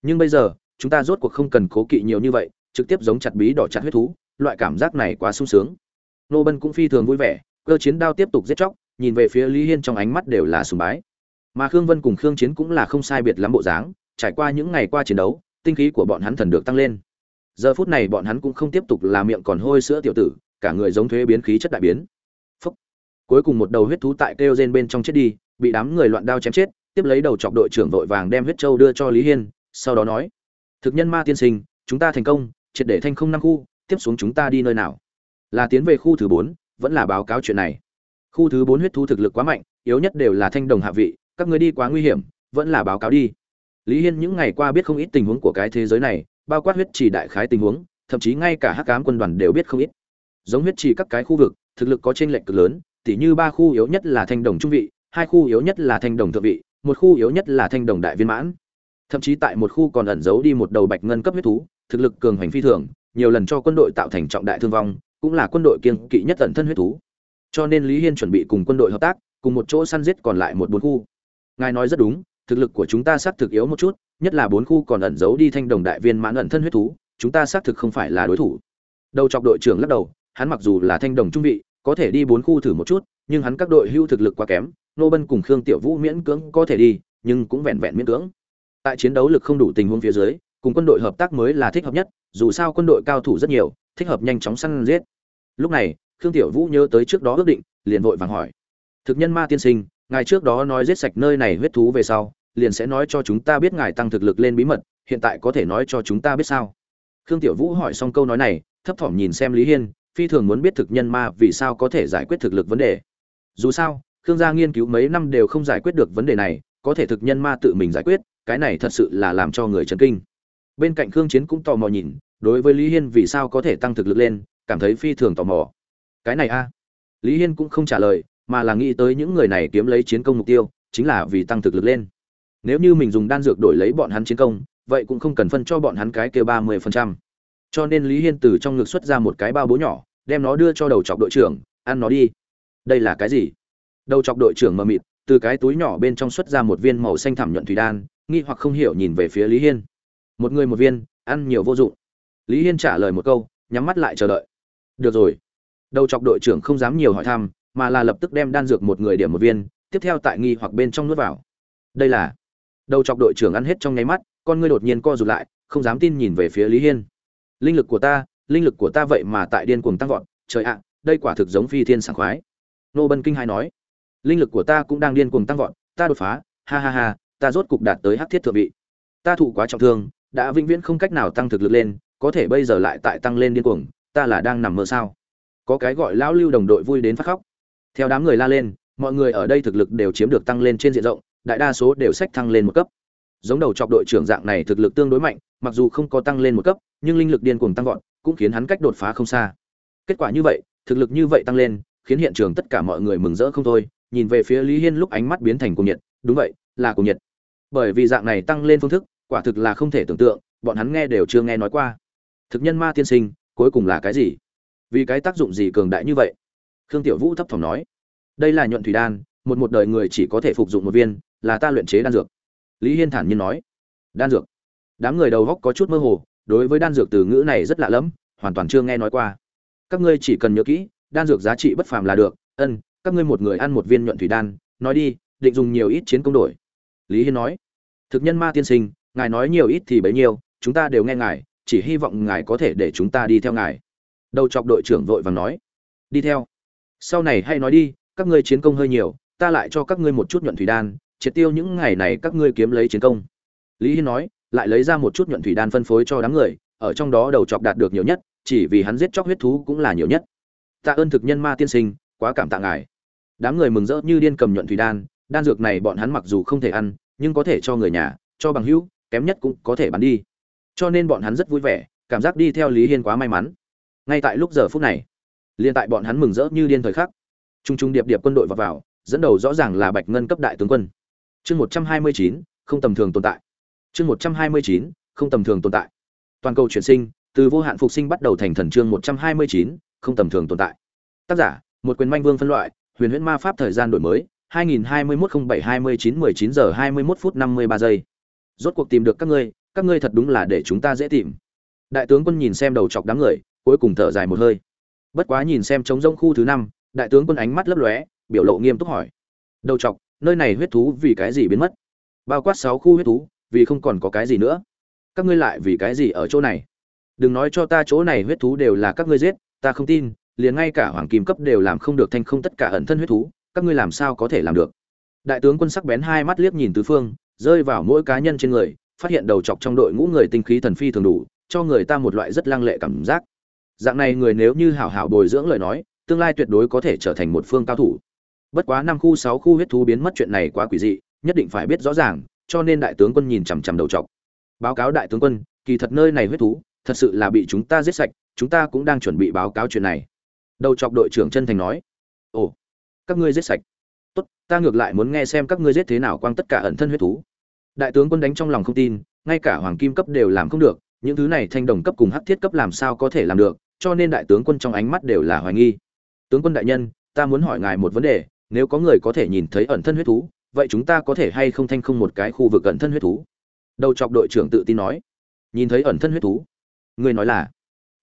Nhưng bây giờ, chúng ta rốt cuộc không cần cố kỵ nhiều như vậy trực tiếp giống chặt bí đỏ chặt huyết thú, loại cảm giác này quá sung sướng. Nô bân cũng phi thường vui vẻ, cơ chiến đao tiếp tục giết chóc, nhìn về phía lý hiên trong ánh mắt đều là sùng bái. Mà khương vân cùng khương chiến cũng là không sai biệt lắm bộ dáng, trải qua những ngày qua chiến đấu, tinh khí của bọn hắn thần được tăng lên. Giờ phút này bọn hắn cũng không tiếp tục là miệng còn hôi sữa tiểu tử, cả người giống thuế biến khí chất đại biến. Phốc. cuối cùng một đầu huyết thú tại kêu gen bên trong chết đi, bị đám người loạn đao chém chết, tiếp lấy đầu chọc đội trưởng vội vàng đem huyết châu đưa cho lý hiên, sau đó nói, thực nhân ma tiên sinh, chúng ta thành công triệt để thanh không năm khu, tiếp xuống chúng ta đi nơi nào? Là tiến về khu thứ bốn, vẫn là báo cáo chuyện này. Khu thứ bốn huyết thú thực lực quá mạnh, yếu nhất đều là thanh đồng hạ vị, các người đi quá nguy hiểm, vẫn là báo cáo đi. Lý hiên những ngày qua biết không ít tình huống của cái thế giới này, bao quát huyết chỉ đại khái tình huống, thậm chí ngay cả hắc cám quân đoàn đều biết không ít. Giống huyết chỉ các cái khu vực, thực lực có t r ê n lệch cực lớn, tỉ như ba khu yếu nhất là thanh đồng trung vị, hai khu yếu nhất là thanh đồng thượng vị, một khu yếu nhất là thanh đồng đại viên mãn. Thậm chí tại một khu còn ẩn giấu đi một đầu bạch ngân cấp huyết thú thực lực cường hành phi thường nhiều lần cho quân đội tạo thành trọng đại thương vong cũng là quân đội kiên kỵ nhất tận thân huyết thú cho nên lý hiên chuẩn bị cùng quân đội hợp tác cùng một chỗ săn giết còn lại một bốn khu ngài nói rất đúng thực lực của chúng ta xác thực yếu một chút, nhất là bốn khu còn ẩn giấu đi thanh đồng đại viên mãn ẩn thân huyết thú, chúng ta xác thực không phải là đối thủ. Đầu chọc đội trưởng lắc đầu, hắn mặc dù là thanh đồng trung vị, có thể đi bốn khu thử một chút, nhưng hắn các đội hưu thực lực quá kém, Nô Bân cùng Khương Tiểu Vũ miễn cưỡng có thể đi, nhưng cũng vẹn vẹn miễn cưỡng. Tại chiến đấu lực không đủ tình huống phía dưới, cùng quân đội hợp tác mới là thích hợp nhất, dù sao quân đội cao thủ rất nhiều, thích hợp nhanh chóng săn giết. Lúc này, Khương Tiểu Vũ nhớ tới trước đó ước định, liền vội vàng hỏi: "Thực nhân ma tiên sinh, ngài trước đó nói giết sạch nơi này huyết thú về sau liền sẽ nói cho chúng ta biết ngài tăng thực lực lên bí mật hiện tại có thể nói cho chúng ta biết sao? Khương tiểu vũ hỏi xong câu nói này thấp thỏm nhìn xem lý hiên phi thường muốn biết thực nhân ma vì sao có thể giải quyết thực lực vấn đề. Dù sao khương gia nghiên cứu mấy năm đều không giải quyết được vấn đề này có thể thực nhân ma tự mình giải quyết cái này thật sự là làm cho người chấn kinh bên cạnh khương chiến cũng tò mò nhìn, đối với lý hiên vì sao có thể tăng thực lực lên, cảm thấy phi thường tò mò. Cái này a? Lý hiên cũng không trả lời, mà là nghĩ tới những người này kiếm lấy chiến công mục tiêu, chính là vì tăng thực lực lên. Nếu như mình dùng đan dược đổi lấy bọn hắn chiến công, vậy cũng không cần phân cho bọn hắn cái kia ba mươi phần trăm. Cho nên lý hiên từ trong ngực xuất ra một cái bao bố nhỏ, đem nó đưa cho đầu chọc đội trưởng, ăn nó đi. Đây là cái gì? Đầu chọc đội trưởng mờ mịt, từ cái túi nhỏ bên trong xuất ra một viên màu xanh thảm nhuận thủy đan, nghi hoặc không hiểu nhìn về phía lý hiên một người một viên, ăn nhiều vô dụng. Lý hiên trả lời một câu, nhắm mắt lại chờ đợi. Được rồi. Đầu chọc đội trưởng không dám nhiều hỏi thăm, mà là lập tức đem đan dược một người điểm một viên, tiếp theo tại nghi hoặc bên trong nuốt vào. Đây là đầu chọc đội trưởng ăn hết trong nháy mắt, con ngươi đột nhiên co rụt lại, không dám tin nhìn về phía lý hiên. Linh lực của ta, linh lực của ta vậy mà tại điên cuồng tăng vọt, trời ạ, đây quả thực giống phi thiên sảng khoái. Nô bân kinh hai nói, linh lực của ta cũng đang điên cuồng tăng vọt, ta đột phá, ha ha ha, ta rốt cục đạt tới hắc thiết thượng vị. Ta thụ quá trọng thương đã vĩnh viễn không cách nào tăng thực lực lên, có thể bây giờ lại tại tăng lên điên cuồng, ta là đang nằm mơ sao? Có cái gọi lão lưu đồng đội vui đến phát khóc. Theo đám người la lên, mọi người ở đây thực lực đều chiếm được tăng lên trên diện rộng, đại đa số đều sách thăng lên một cấp. Giống đầu chọc đội trưởng dạng này thực lực tương đối mạnh, mặc dù không có tăng lên một cấp, nhưng linh lực điên cuồng tăng vọt, cũng khiến hắn cách đột phá không xa. Kết quả như vậy, thực lực như vậy tăng lên, khiến hiện trường tất cả mọi người mừng rỡ không thôi, nhìn về phía lý hiên lúc ánh mắt biến thành cuồng nhiệt, đúng vậy, là cuồng nhiệt. Bởi vì dạng này tăng lên phương thức quả thực là không thể tưởng tượng, bọn hắn nghe đều chưa nghe nói qua. Thực nhân ma tiên sinh, cuối cùng là cái gì? Vì cái tác dụng gì cường đại như vậy? Khương tiểu vũ thấp thỏm nói. Đây là nhuận thủy đan, một một đời người chỉ có thể phục dụng một viên, là ta luyện chế đan dược. Lý hiên thản nhiên nói. Đan dược? Đám người đầu góc có chút mơ hồ, đối với đan dược từ ngữ này rất lạ lẫm, hoàn toàn chưa nghe nói qua. Các ngươi chỉ cần nhớ kỹ, đan dược giá trị bất phàm là được, ân, các ngươi một người ăn một viên nhuận thủy đan, nói đi, định dùng nhiều ít chiến công đổi. Lý hiên nói. Thực nhân ma tiên sinh ngài nói nhiều ít thì bấy nhiêu, chúng ta đều nghe ngài, chỉ hy vọng ngài có thể để chúng ta đi theo ngài. Đầu chọc đội trưởng vội vàng nói. Đi theo. Sau này hay nói đi, các ngươi chiến công hơi nhiều, ta lại cho các ngươi một chút nhuận thủy đan, triệt tiêu những ngày này các ngươi kiếm lấy chiến công. Lý hiên nói, lại lấy ra một chút nhuận thủy đan phân phối cho đám người, ở trong đó đầu chọc đạt được nhiều nhất, chỉ vì hắn giết chóc huyết thú cũng là nhiều nhất. Tạ ơn thực nhân ma tiên sinh, quá cảm tạ ngài. Đám người mừng rỡ như điên cầm nhuận thủy đan đan dược này bọn hắn mặc dù không thể ăn, nhưng có thể cho người nhà, cho bằng hữu kém nhất cũng có thể bán đi. Cho nên bọn hắn rất vui vẻ, cảm giác đi theo lý hiên quá may mắn. Ngay tại lúc giờ phút này liên tại bọn hắn mừng rỡ như điên thời khắc, trung trung điệp điệp quân đội vào vào, dẫn đầu rõ ràng là bạch ngân cấp đại tướng quân. Chương một trăm hai mươi chín, không tầm thường tồn tại. Chương một trăm hai mươi chín, không tầm thường tồn tại. Toàn cầu chuyển sinh, từ vô hạn phục sinh bắt đầu thành thần chương một trăm hai mươi chín, không tầm thường tồn tại. Tác giả, một quyền manh vương phân loại, huyền huyễn ma pháp thời gian đổi mới 2021-07-29-19 giờ 21 phút 53 giây rốt cuộc tìm được các ngươi các ngươi thật đúng là để chúng ta dễ tìm. Đại tướng quân nhìn xem đầu chọc đám người, cuối cùng thở dài một hơi. Bất quá nhìn xem trống rông khu thứ năm, đại tướng quân ánh mắt lấp lóe, biểu lộ nghiêm túc hỏi. Đầu chọc, nơi này huyết thú vì cái gì biến mất? Bao quát sáu khu huyết thú, vì không còn có cái gì nữa. Các ngươi lại vì cái gì ở chỗ này? Đừng nói cho ta chỗ này huyết thú đều là các ngươi giết, ta không tin, liền ngay cả hoàng kim cấp đều làm không được thanh không tất cả ẩn thân huyết thú, các ngươi làm sao có thể làm được? Đại tướng quân sắc bén hai mắt liếc nhìn tứ phương rơi vào mỗi cá nhân trên người, phát hiện đầu chọc trong đội ngũ người tinh khí thần phi thường đủ, cho người ta một loại rất lăng lệ cảm giác. Dạng này người nếu như hảo hảo bồi dưỡng lời nói, tương lai tuyệt đối có thể trở thành một phương cao thủ. Bất quá năm khu sáu khu huyết thú biến mất chuyện này quá quỷ dị, nhất định phải biết rõ ràng, cho nên đại tướng quân nhìn chằm chằm đầu chọc. Báo cáo đại tướng quân, kỳ thật nơi này huyết thú, thật sự là bị chúng ta giết sạch, chúng ta cũng đang chuẩn bị báo cáo chuyện này. Đầu chọc đội trưởng chân thành nói, ồ, các ngươi giết sạch tốt, ta ngược lại muốn nghe xem các ngươi giết thế nào quang tất cả ẩn thân huyết thú. Đại tướng quân đánh trong lòng không tin, ngay cả hoàng kim cấp đều làm không được, những thứ này thanh đồng cấp cùng hắc thiết cấp làm sao có thể làm được, cho nên đại tướng quân trong ánh mắt đều là hoài nghi. Tướng quân đại nhân, ta muốn hỏi ngài một vấn đề, nếu có người có thể nhìn thấy ẩn thân huyết thú, vậy chúng ta có thể hay không thanh không một cái khu vực ẩn thân huyết thú? Đầu chọc đội trưởng tự tin nói. Nhìn thấy ẩn thân huyết thú? Ngươi nói là,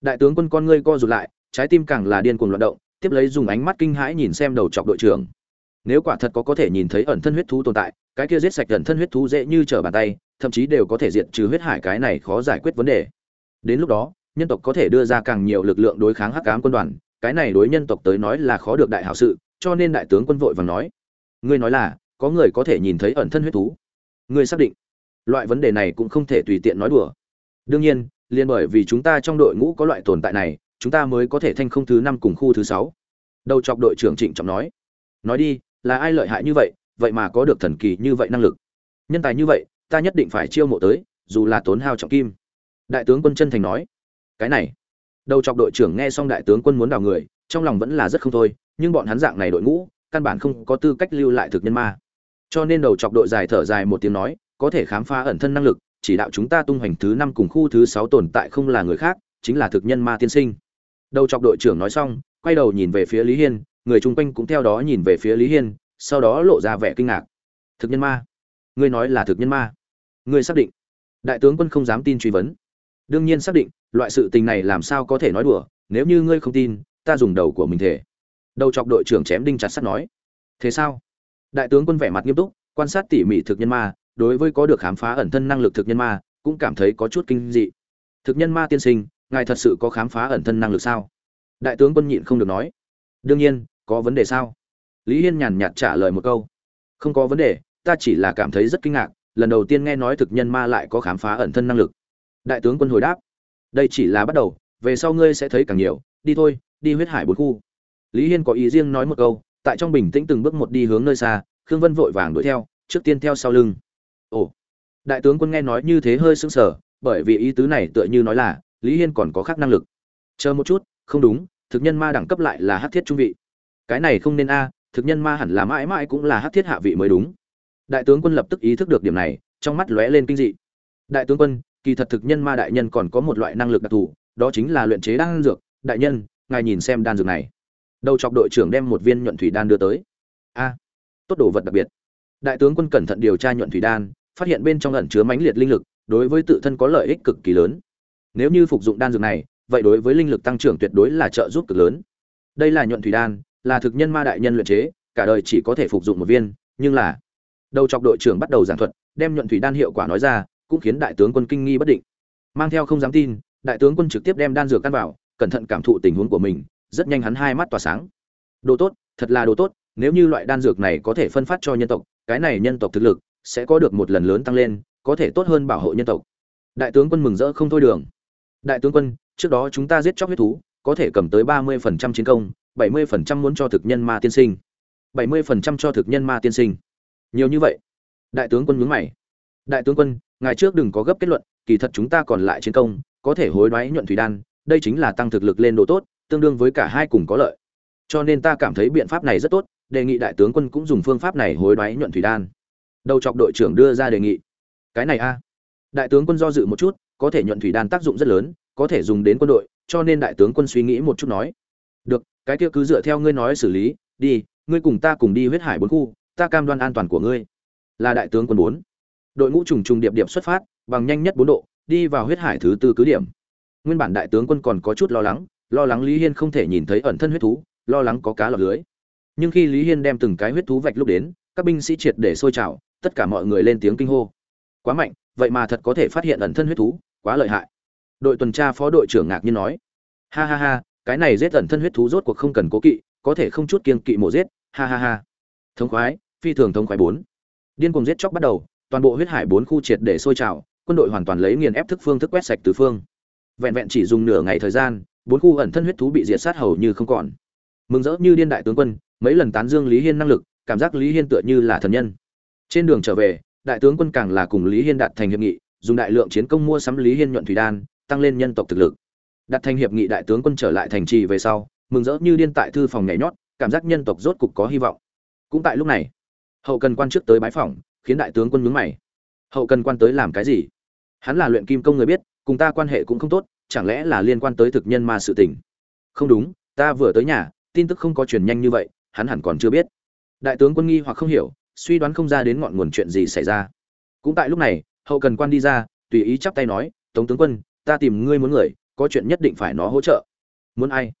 đại tướng quân con ngươi co rụt lại, trái tim càng là điên cuồng loạn động, tiếp lấy dùng ánh mắt kinh hãi nhìn xem đầu chọc đội trưởng nếu quả thật có có thể nhìn thấy ẩn thân huyết thú tồn tại, cái kia giết sạch ẩn thân huyết thú dễ như trở bàn tay, thậm chí đều có thể diệt trừ huyết hải cái này khó giải quyết vấn đề. Đến lúc đó, nhân tộc có thể đưa ra càng nhiều lực lượng đối kháng hắc ám quân đoàn, cái này đối nhân tộc tới nói là khó được đại hảo sự, cho nên đại tướng quân vội vàng nói. Ngươi nói là, có người có thể nhìn thấy ẩn thân huyết thú. Ngươi xác định. Loại vấn đề này cũng không thể tùy tiện nói đùa. Đương nhiên, liền bởi vì chúng ta trong đội ngũ có loại tồn tại này, chúng ta mới có thể thanh không thứ năm cùng khu thứ sáu. Đầu chọc đội trưởng trịnh trọng nói. Nói đi là ai lợi hại như vậy vậy mà có được thần kỳ như vậy năng lực. Nhân tài như vậy, ta nhất định phải chiêu mộ tới, dù là tốn hao trọng kim. Đại tướng quân chân thành nói. Cái này. Đầu chọc đội trưởng nghe xong đại tướng quân muốn đào người, trong lòng vẫn là rất không thôi, nhưng bọn hắn dạng này đội ngũ, căn bản không có tư cách lưu lại thực nhân ma. Cho nên đầu chọc đội dài thở dài một tiếng nói, có thể khám phá ẩn thân năng lực, chỉ đạo chúng ta tung hoành thứ năm cùng khu thứ sáu tồn tại không là người khác, chính là thực nhân ma tiên sinh. Đầu chọc đội trưởng nói xong, quay đầu nhìn về phía lý hiên người chung quanh cũng theo đó nhìn về phía lý hiên, sau đó lộ ra vẻ kinh ngạc. Thực nhân ma? Ngươi nói là thực nhân ma? Ngươi xác định? Đại tướng quân không dám tin truy vấn. Đương nhiên xác định, loại sự tình này làm sao có thể nói đùa, nếu như ngươi không tin, ta dùng đầu của mình thể. Đầu chọc đội trưởng chém đinh chặt sắt nói. Thế sao? Đại tướng quân vẻ mặt nghiêm túc, quan sát tỉ mỉ thực nhân ma, đối với có được khám phá ẩn thân năng lực thực nhân ma, cũng cảm thấy có chút kinh dị. Thực nhân ma tiên sinh, ngài thật sự có khám phá ẩn thân năng lực sao? Đại tướng quân nhịn không được nói. Đương nhiên có vấn đề sao? Lý hiên nhàn nhạt trả lời một câu. Không có vấn đề, ta chỉ là cảm thấy rất kinh ngạc, lần đầu tiên nghe nói thực nhân ma lại có khám phá ẩn thân năng lực. Đại tướng quân hồi đáp. Đây chỉ là bắt đầu, về sau ngươi sẽ thấy càng nhiều, đi thôi, đi huyết hải bốn khu. Lý hiên có ý riêng nói một câu, tại trong bình tĩnh từng bước một đi hướng nơi xa, khương vân vội vàng đuổi theo, trước tiên theo sau lưng. Ồ. Đại tướng quân nghe nói như thế hơi sững sờ, bởi vì ý tứ này tựa như nói là, lý hiên còn có khác năng lực. Chờ một chút, không đúng, thực nhân ma đẳng cấp lại là hát thiết trung vị cái này không nên a, thực nhân ma hẳn là mãi mãi cũng là hát thiết hạ vị mới đúng. Đại tướng quân lập tức ý thức được điểm này, trong mắt lóe lên kinh dị. Đại tướng quân, kỳ thật thực nhân ma đại nhân còn có một loại năng lực đặc thù, đó chính là luyện chế đan dược. Đại nhân, ngài nhìn xem đan dược này. Đầu chọc đội trưởng đem một viên nhuận thủy đan đưa tới. A, tốt đồ vật đặc biệt. Đại tướng quân cẩn thận điều tra nhuận thủy đan, phát hiện bên trong ẩn chứa mãnh liệt linh lực, đối với tự thân có lợi ích cực kỳ lớn. Nếu như phục dụng đan dược này, vậy đối với linh lực tăng trưởng tuyệt đối là trợ giúp cực lớn. Đây là nhuận thủy đan là thực nhân ma đại nhân luyện chế, cả đời chỉ có thể phục dụng một viên, nhưng là, đầu chọc đội trưởng bắt đầu giảng thuật, đem nhuận thủy đan hiệu quả nói ra, cũng khiến đại tướng quân kinh nghi bất định. Mang theo không dám tin, đại tướng quân trực tiếp đem đan dược căn vào, cẩn thận cảm thụ tình huống của mình, rất nhanh hắn hai mắt tỏa sáng. Đồ tốt, thật là đồ tốt, nếu như loại đan dược này có thể phân phát cho nhân tộc, cái này nhân tộc thực lực sẽ có được một lần lớn tăng lên, có thể tốt hơn bảo hộ nhân tộc. Đại tướng quân mừng rỡ không thôi đường. Đại tướng quân, trước đó chúng ta giết chóc huyết thú, có thể cầm tới ba mươi phần trăm chiến công bảy mươi phần trăm muốn cho thực nhân ma tiên sinh. bảy mươi phần trăm cho thực nhân ma tiên sinh. Nhiều như vậy. Đại tướng quân nhướng mày. Đại tướng quân, ngài trước đừng có gấp kết luận, kỳ thật chúng ta còn lại chiến công, có thể hối đoái nhuận thủy đan, đây chính là tăng thực lực lên độ tốt, tương đương với cả hai cùng có lợi. Cho nên ta cảm thấy biện pháp này rất tốt, đề nghị đại tướng quân cũng dùng phương pháp này hối đoái nhuận thủy đan. Đầu chọc đội trưởng đưa ra đề nghị. Cái này a. Đại tướng quân do dự một chút, có thể nhuận thủy đan tác dụng rất lớn, có thể dùng đến quân đội, cho nên đại tướng quân suy nghĩ một chút nói. Được cái kia cứ dựa theo ngươi nói xử lý, đi, ngươi cùng ta cùng đi huyết hải bốn khu, ta cam đoan an toàn của ngươi. Là đại tướng quân bốn. Đội ngũ trùng trùng điệp điệp xuất phát, bằng nhanh nhất bốn độ, đi vào huyết hải thứ tư cứ điểm. Nguyên bản đại tướng quân còn có chút lo lắng lo lắng lý hiên không thể nhìn thấy ẩn thân huyết thú, lo lắng có cá lọt lưới. Nhưng khi lý hiên đem từng cái huyết thú vạch lúc đến, các binh sĩ triệt để sôi trào, tất cả mọi người lên tiếng kinh hô. Quá mạnh, vậy mà thật có thể phát hiện ẩn thân huyết thú, quá lợi hại. Đội tuần tra phó đội trưởng ngạc nhiên nói. Ha ha ha cái này giết ẩn thân huyết thú rốt cuộc không cần cố kỵ, có thể không chút kiên kỵ mổ giết, ha ha ha. Thống khoái, phi thường thống khoái bốn. Điên cuồng giết chóc bắt đầu, toàn bộ huyết hải bốn khu triệt để sôi trào, quân đội hoàn toàn lấy nghiền ép thức phương thức quét sạch tứ phương. Vẹn vẹn chỉ dùng nửa ngày thời gian, bốn khu ẩn thân huyết thú bị diệt sát hầu như không còn. Mừng rỡ như điên đại tướng quân, mấy lần tán dương lý hiên năng lực, cảm giác lý hiên tựa như là thần nhân. Trên đường trở về, đại tướng quân càng là cùng lý hiên đạt thành hiệp nghị, dùng đại lượng chiến công mua sắm lý hiên nhuận thủy đan, tăng lên nhân tộc thực lực đặt thành hiệp nghị đại tướng quân trở lại thành trì về sau, mừng rỡ như điên tại thư phòng nhảy nhót, cảm giác nhân tộc rốt cục có hy vọng. Cũng tại lúc này, hậu cần quan trước tới bái phòng khiến đại tướng quân nhướng mày. Hậu cần quan tới làm cái gì? Hắn là luyện kim công người biết, cùng ta quan hệ cũng không tốt, chẳng lẽ là liên quan tới thực nhân ma sự tình? Không đúng, ta vừa tới nhà, tin tức không có truyền nhanh như vậy, hắn hẳn còn chưa biết. Đại tướng quân nghi hoặc không hiểu, suy đoán không ra đến ngọn nguồn chuyện gì xảy ra. Cũng tại lúc này, hậu cần quan đi ra, tùy ý chắp tay nói, tống tướng quân, ta tìm ngươi muốn người có chuyện nhất định phải nó hỗ trợ. Muốn ai?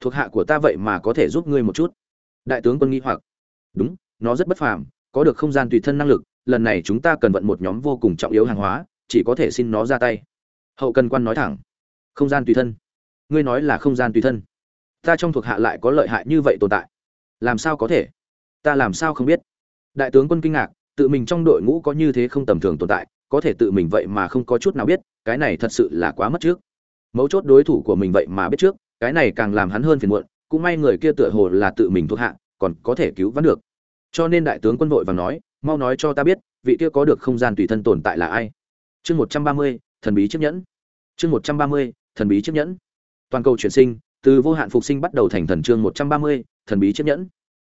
Thuộc hạ của ta vậy mà có thể giúp ngươi một chút. Đại tướng quân nghi hoặc. Đúng, nó rất bất phàm, có được không gian tùy thân năng lực, lần này chúng ta cần vận một nhóm vô cùng trọng yếu hàng hóa, chỉ có thể xin nó ra tay. Hậu cần quan nói thẳng. Không gian tùy thân. Ngươi nói là không gian tùy thân. Ta trong thuộc hạ lại có lợi hại như vậy tồn tại. Làm sao có thể? Ta làm sao không biết? Đại tướng quân kinh ngạc, tự mình trong đội ngũ có như thế không tầm thường tồn tại, có thể tự mình vậy mà không có chút nào biết, cái này thật sự là quá mất trước mấu chốt đối thủ của mình vậy mà biết trước, cái này càng làm hắn hơn phiền muộn, cũng may người kia tựa hồ là tự mình thuộc hạ, còn có thể cứu vãn được. Cho nên đại tướng quân vội và nói, mau nói cho ta biết, vị kia có được không gian tùy thân tồn tại là ai? Chương một trăm ba mươi, thần bí chiếc nhẫn. Chương một trăm ba mươi, thần bí chiếc nhẫn. Toàn cầu chuyển sinh, từ vô hạn phục sinh bắt đầu thành thần chương một trăm ba mươi, thần bí chiếc nhẫn.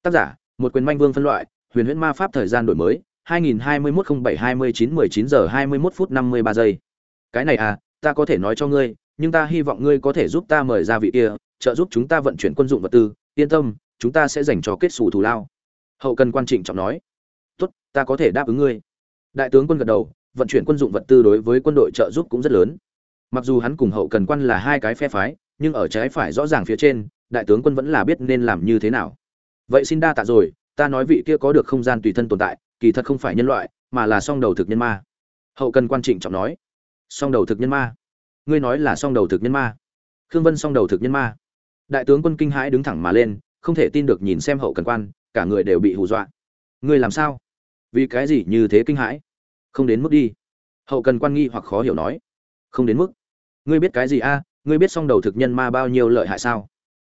Tác giả, một quyền manh vương phân loại, huyền huyễn ma pháp thời gian đổi mới 2021-07-29-19 giờ 21 phút 53 giây. Cái này à ta có thể nói cho ngươi nhưng ta hy vọng ngươi có thể giúp ta mời ra vị kia, trợ giúp chúng ta vận chuyển quân dụng vật tư, yên tâm, chúng ta sẽ dành cho kết xù thù lao. Hậu cần quan trịnh trọng nói. Tốt, ta có thể đáp ứng ngươi. Đại tướng quân gật đầu, vận chuyển quân dụng vật tư đối với quân đội trợ giúp cũng rất lớn. Mặc dù hắn cùng hậu cần quan là hai cái phe phái, nhưng ở trái phải rõ ràng phía trên, đại tướng quân vẫn là biết nên làm như thế nào. Vậy xin đa tạ rồi, ta nói vị kia có được không gian tùy thân tồn tại, kỳ thật không phải nhân loại, mà là song đầu thực nhân ma. Hậu cần quan trịnh trọng nói. Song đầu thực nhân ma? Ngươi nói là song đầu thực nhân ma. Khương vân song đầu thực nhân ma. Đại tướng quân kinh hãi đứng thẳng mà lên, không thể tin được nhìn xem hậu cần quan, cả người đều bị hù dọa. Ngươi làm sao? Vì cái gì như thế kinh hãi? Không đến mức đi. Hậu cần quan nghi hoặc khó hiểu nói. Không đến mức. Ngươi biết cái gì a? Ngươi biết song đầu thực nhân ma bao nhiêu lợi hại sao?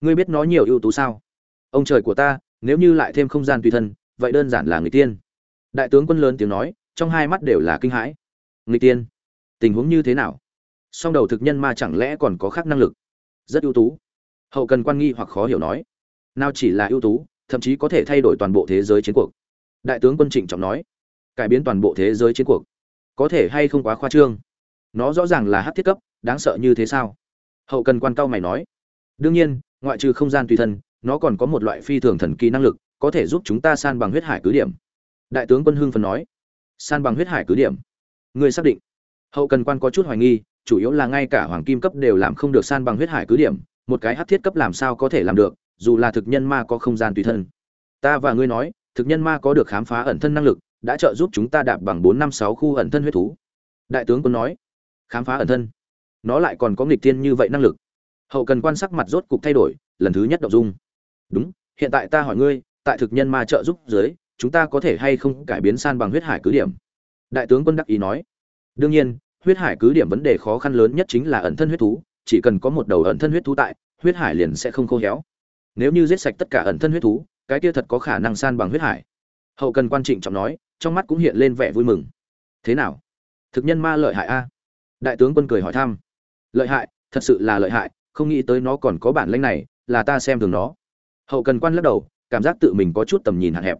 Ngươi biết nó nhiều ưu tú sao? Ông trời của ta, nếu như lại thêm không gian tùy thân, vậy đơn giản là người tiên. Đại tướng quân lớn tiếng nói, trong hai mắt đều là kinh hãi. Người tiên? Tình huống như thế nào? Song đầu thực nhân ma chẳng lẽ còn có khác năng lực? Rất ưu tú. Hậu cần quan nghi hoặc khó hiểu nói. Nào chỉ là ưu tú, thậm chí có thể thay đổi toàn bộ thế giới chiến cuộc. Đại tướng quân trịnh trọng nói. Cải biến toàn bộ thế giới chiến cuộc. Có thể hay không quá khoa trương? Nó rõ ràng là hát thiết cấp, đáng sợ như thế sao? Hậu cần quan cao mày nói. Đương nhiên, ngoại trừ không gian tùy thân, nó còn có một loại phi thường thần kỳ năng lực, có thể giúp chúng ta san bằng huyết hải cứ điểm. Đại tướng quân hưng phần nói. San bằng huyết hải cứ điểm. Người xác định. Hậu cần quan có chút hoài nghi chủ yếu là ngay cả hoàng kim cấp đều làm không được san bằng huyết hải cứ điểm, một cái hát thiết cấp làm sao có thể làm được, dù là thực nhân ma có không gian tùy thân. Ta và ngươi nói, thực nhân ma có được khám phá ẩn thân năng lực, đã trợ giúp chúng ta đạp bằng bốn năm sáu khu ẩn thân huyết thú. Đại tướng quân nói, khám phá ẩn thân. Nó lại còn có nghịch thiên như vậy năng lực. Hậu cần quan sắc mặt rốt cục thay đổi, lần thứ nhất đ ộ n g dung. Đúng, hiện tại ta hỏi ngươi, tại thực nhân ma trợ giúp dưới, chúng ta có thể hay không cải biến san bằng huyết hải cứ điểm? Đại tướng quân đắc ý nói. Đương nhiên huyết hải cứ điểm vấn đề khó khăn lớn nhất chính là ẩn thân huyết thú, chỉ cần có một đầu ẩn thân huyết thú tại, huyết hải liền sẽ không khô héo. Nếu như giết sạch tất cả ẩn thân huyết thú, cái kia thật có khả năng san bằng huyết hải. Hậu cần quan trịnh trọng nói, trong mắt cũng hiện lên vẻ vui mừng. Thế nào? Thực nhân ma lợi hại a? Đại tướng quân cười hỏi thăm. Lợi hại, thật sự là lợi hại, không nghĩ tới nó còn có bản lĩnh này, là ta xem thường nó. Hậu cần quan lắc đầu, cảm giác tự mình có chút tầm nhìn hạn hẹp.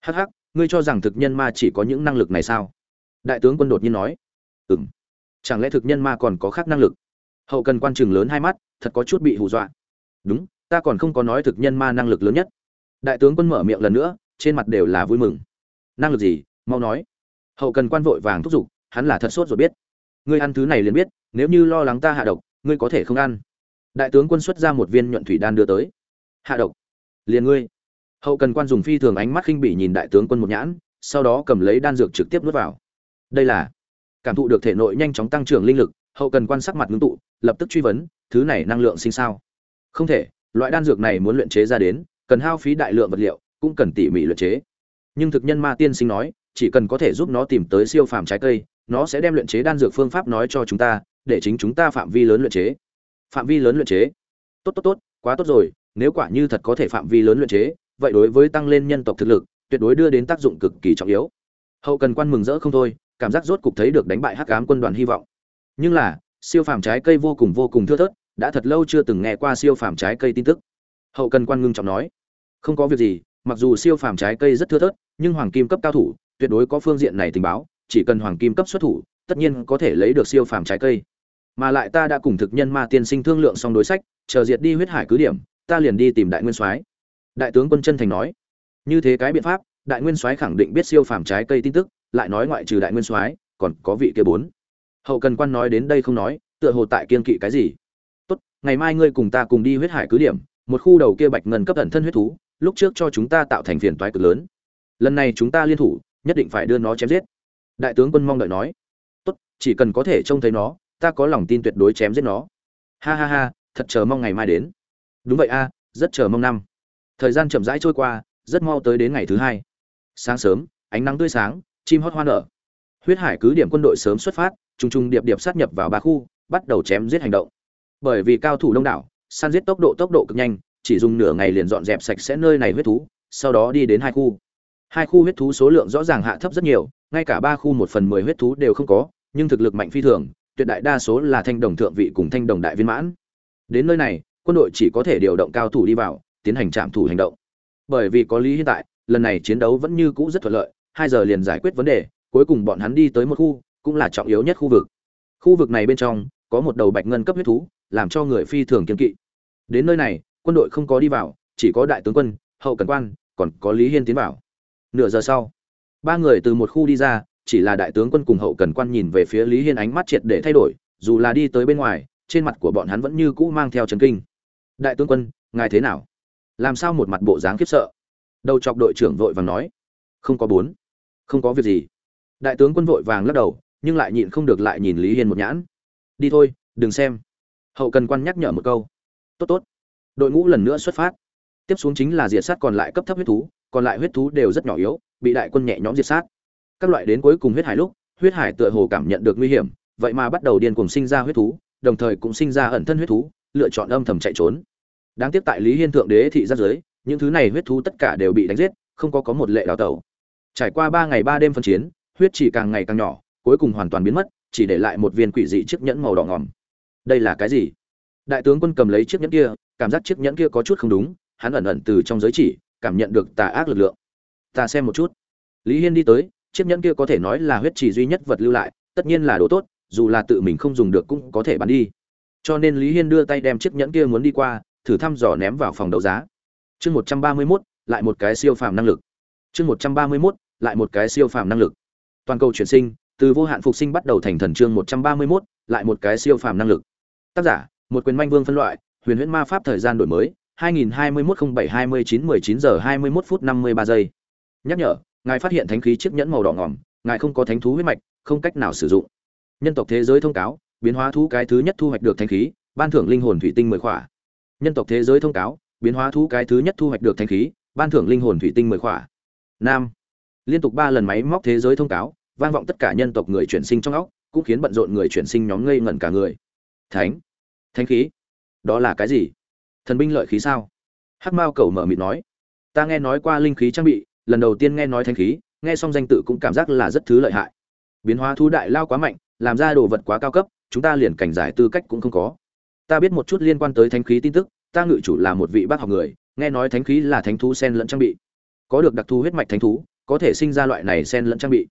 Hắc hắc, ngươi cho rằng thực nhân ma chỉ có những năng lực này sao? Đại tướng quân đột nhiên nói. Ừm chẳng lẽ thực nhân ma còn có khác năng lực? Hậu cần quan chừng lớn hai mắt, thật có chút bị hù dọa. Đúng, ta còn không có nói thực nhân ma năng lực lớn nhất. Đại tướng quân mở miệng lần nữa, trên mặt đều là vui mừng. Năng lực gì? Mau nói. Hậu cần quan vội vàng thúc giục, hắn là thật sốt rồi biết. Ngươi ăn thứ này liền biết, nếu như lo lắng ta hạ độc, ngươi có thể không ăn. Đại tướng quân xuất ra một viên nhuận thủy đan đưa tới. Hạ độc. Liền ngươi. Hậu cần quan dùng phi thường ánh mắt khinh bỉ nhìn đại tướng quân một nhãn, sau đó cầm lấy đan dược trực tiếp nuốt vào. Đây là cảm thụ được thể nội nhanh chóng tăng trưởng linh lực, hậu cần quan sát mặt ngưng tụ, lập tức truy vấn, thứ này năng lượng sinh sao? Không thể, loại đan dược này muốn luyện chế ra đến, cần hao phí đại lượng vật liệu, cũng cần tỉ mỉ luyện chế. Nhưng thực nhân ma tiên sinh nói, chỉ cần có thể giúp nó tìm tới siêu phàm trái cây, nó sẽ đem luyện chế đan dược phương pháp nói cho chúng ta, để chính chúng ta phạm vi lớn luyện chế. Phạm vi lớn luyện chế? Tốt tốt tốt, quá tốt rồi, nếu quả như thật có thể phạm vi lớn luyện chế, vậy đối với tăng lên nhân tộc thực lực, tuyệt đối đưa đến tác dụng cực kỳ trọng yếu. Hậu cần quan mừng rỡ không thôi cảm giác rốt cục thấy được đánh bại hắc ám quân đoàn hy vọng. Nhưng là, siêu phàm trái cây vô cùng vô cùng thưa thớt, đã thật lâu chưa từng nghe qua siêu phàm trái cây tin tức. Hậu cần quan ngưng trọng nói, không có việc gì, mặc dù siêu phàm trái cây rất thưa thớt, nhưng hoàng kim cấp cao thủ, tuyệt đối có phương diện này tình báo, chỉ cần hoàng kim cấp xuất thủ, tất nhiên có thể lấy được siêu phàm trái cây. Mà lại ta đã cùng thực nhân ma tiên sinh thương lượng xong đối sách, chờ diệt đi huyết hải cứ điểm, ta liền đi tìm đại nguyên soái. Đại tướng quân chân thành nói. Như thế cái biện pháp, đại nguyên soái khẳng định biết siêu phàm trái cây tin tức lại nói ngoại trừ đại nguyên soái, còn có vị kia bốn. Hậu cần quan nói đến đây không nói, tựa hồ tại kiên kỵ cái gì. Tốt, ngày mai ngươi cùng ta cùng đi huyết hải cứ điểm, một khu đầu kia bạch ngân cấp thần thân huyết thú, lúc trước cho chúng ta tạo thành phiền toái cực lớn. Lần này chúng ta liên thủ, nhất định phải đưa nó chém giết. Đại tướng quân mong đợi nói. Tốt, chỉ cần có thể trông thấy nó, ta có lòng tin tuyệt đối chém giết nó. Ha ha ha, thật chờ mong ngày mai đến. Đúng vậy a, rất chờ mong năm. Thời gian chậm rãi trôi qua, rất mau tới đến ngày thứ hai. Sáng sớm, ánh nắng tươi sáng chim hót hoa nở. Huyết hải cứ điểm quân đội sớm xuất phát, trùng trùng điệp điệp sát nhập vào ba khu, bắt đầu chém giết hành động. Bởi vì cao thủ đông đảo, săn giết tốc độ tốc độ cực nhanh, chỉ dùng nửa ngày liền dọn dẹp sạch sẽ nơi này huyết thú, sau đó đi đến hai khu. Hai khu huyết thú số lượng rõ ràng hạ thấp rất nhiều, ngay cả ba khu một phần mười huyết thú đều không có, nhưng thực lực mạnh phi thường, tuyệt đại đa số là thanh đồng thượng vị cùng thanh đồng đại viên mãn. Đến nơi này, quân đội chỉ có thể điều động cao thủ đi vào, tiến hành trạm thủ hành động. Bởi vì có lý hiện tại, lần này chiến đấu vẫn như cũ rất thuận lợi hai giờ liền giải quyết vấn đề, cuối cùng bọn hắn đi tới một khu, cũng là trọng yếu nhất khu vực. Khu vực này bên trong, có một đầu bạch ngân cấp huyết thú, làm cho người phi thường kiên kỵ. Đến nơi này, quân đội không có đi vào, chỉ có đại tướng quân, hậu cần quan, còn có lý hiên tiến vào. Nửa giờ sau, ba người từ một khu đi ra, chỉ là đại tướng quân cùng hậu cần quan nhìn về phía lý hiên ánh mắt triệt để thay đổi, dù là đi tới bên ngoài, trên mặt của bọn hắn vẫn như cũ mang theo trấn kinh. Đại tướng quân, ngài thế nào? Làm sao một mặt bộ dáng khiếp sợ? Đầu chọc đội trưởng vội vàng nói. Không có bốn không có việc gì. Đại tướng quân vội vàng lắc đầu, nhưng lại nhịn không được lại nhìn lý hiên một nhãn. Đi thôi, đừng xem. Hậu cần quan nhắc nhở một câu. Tốt tốt. Đội ngũ lần nữa xuất phát. Tiếp xuống chính là diệt sát còn lại cấp thấp huyết thú, còn lại huyết thú đều rất nhỏ yếu, bị đại quân nhẹ nhõm diệt sát. Các loại đến cuối cùng huyết hải lúc, huyết hải tựa hồ cảm nhận được nguy hiểm, vậy mà bắt đầu điên cuồng sinh ra huyết thú, đồng thời cũng sinh ra ẩn thân huyết thú, lựa chọn âm thầm chạy trốn. Đáng tiếc tại lý hiên thượng đế thị giáp giới, những thứ này huyết thú tất cả đều bị đánh giết, không có có một lệ đào tẩu trải qua ba ngày ba đêm phân chiến, huyết chỉ càng ngày càng nhỏ, cuối cùng hoàn toàn biến mất, chỉ để lại một viên quỷ dị chiếc nhẫn màu đỏ ngòm. Đây là cái gì? Đại tướng quân cầm lấy chiếc nhẫn kia, cảm giác chiếc nhẫn kia có chút không đúng, hắn ẩn ẩn từ trong giới chỉ, cảm nhận được tà ác lực lượng. Ta xem một chút. Lý hiên đi tới, chiếc nhẫn kia có thể nói là huyết chỉ duy nhất vật lưu lại, tất nhiên là đồ tốt, dù là tự mình không dùng được cũng có thể bán đi. Cho nên lý hiên đưa tay đem chiếc nhẫn kia muốn đi qua, thử thăm dò ném vào phòng đấu giá. Chương một trăm ba mươi mốt, lại một cái siêu phàm năng lực chương một trăm ba mươi mốt, lại một cái siêu phàm năng lực. Toàn cầu chuyển sinh, từ vô hạn phục sinh bắt đầu thành thần chương một trăm ba mươi mốt, lại một cái siêu phàm năng lực. Tác giả, một quyền manh vương phân loại, huyền huyễn ma pháp thời gian đổi mới 2021-07-29-19 giờ 21 phút 53 giây. Nhắc nhở, ngài phát hiện thánh khí chiếc nhẫn màu đỏ ngỏm, ngài không có thánh thú huyết mạch, không cách nào sử dụng. Nhân tộc thế giới thông cáo, biến hóa thú cái thứ nhất thu hoạch được thánh khí, ban thưởng linh hồn thủy tinh mười khỏa. Nhân tộc thế giới thông cáo, biến hóa thú cái thứ nhất thu hoạch được thánh khí, ban thưởng linh hồn thủy tinh mười khỏa nam. Liên tục ba lần máy móc thế giới thông cáo, vang vọng tất cả nhân tộc người chuyển sinh trong óc, cũng khiến bận rộn người chuyển sinh nhóm ngây ngẩn cả người. Thánh. Thánh khí. Đó là cái gì? Thần binh lợi khí sao? Hắc mao cầu mở mịt nói. Ta nghe nói qua linh khí trang bị, lần đầu tiên nghe nói thánh khí, nghe xong danh tự cũng cảm giác là rất thứ lợi hại. Biến hóa thu đại lao quá mạnh, làm ra đồ vật quá cao cấp, chúng ta liền cảnh giải tư cách cũng không có. Ta biết một chút liên quan tới thánh khí tin tức, ta ngự chủ là một vị bác học người, nghe nói thánh khí là thánh thú sen lẫn trang bị có được đặc thù huyết mạch thánh thú, có thể sinh ra loại này sen lẫn trang bị.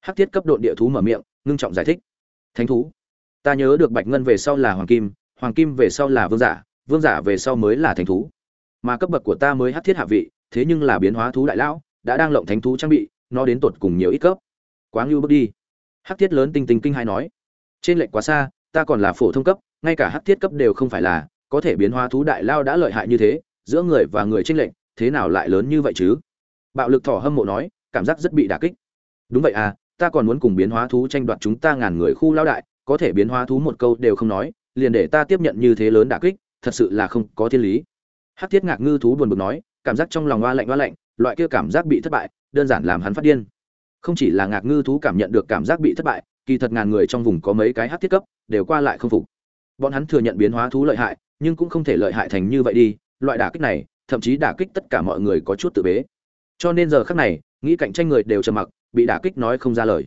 Hắc thiết cấp độ địa thú mở miệng, ngưng trọng giải thích. Thánh thú. Ta nhớ được bạch ngân về sau là hoàng kim hoàng kim về sau là vương giả vương giả về sau mới là thánh thú. Mà cấp bậc của ta mới hắc thiết hạ vị, thế nhưng là biến hóa thú đại lão, đã đang lộng thánh thú trang bị, nó đến tột cùng nhiều ít cấp. Quá ngưu bước đi. Hắc thiết lớn tinh tinh kinh hai nói. Trên lệnh quá xa, ta còn là phổ thông cấp, ngay cả hắc thiết cấp đều không phải là, có thể biến hóa thú đại lao đã lợi hại như thế, giữa người và người trên lệnh thế nào lại lớn như vậy chứ? Bạo lực thỏ hâm mộ nói, cảm giác rất bị đả kích. Đúng vậy à ta còn muốn cùng biến hóa thú tranh đoạt chúng ta ngàn người khu lao đại, có thể biến hóa thú một câu đều không nói, liền để ta tiếp nhận như thế lớn đả kích, thật sự là không có thiên lý. Hắc thiết ngạc ngư thú buồn bực nói, cảm giác trong lòng oa lạnh oa lạnh, loại kia cảm giác bị thất bại, đơn giản làm hắn phát điên. Không chỉ là ngạc ngư thú cảm nhận được cảm giác bị thất bại, kỳ thật ngàn người trong vùng có mấy cái hắc thiết cấp, đều qua lại không phục. Bọn hắn thừa nhận biến hóa thú lợi hại, nhưng cũng không thể lợi hại thành như vậy đi, loại đả kích này, thậm chí đả kích tất cả mọi người có chút tự bế cho nên giờ khắc này, nghĩ cạnh tranh người đều trầm mặc, bị đả kích nói không ra lời.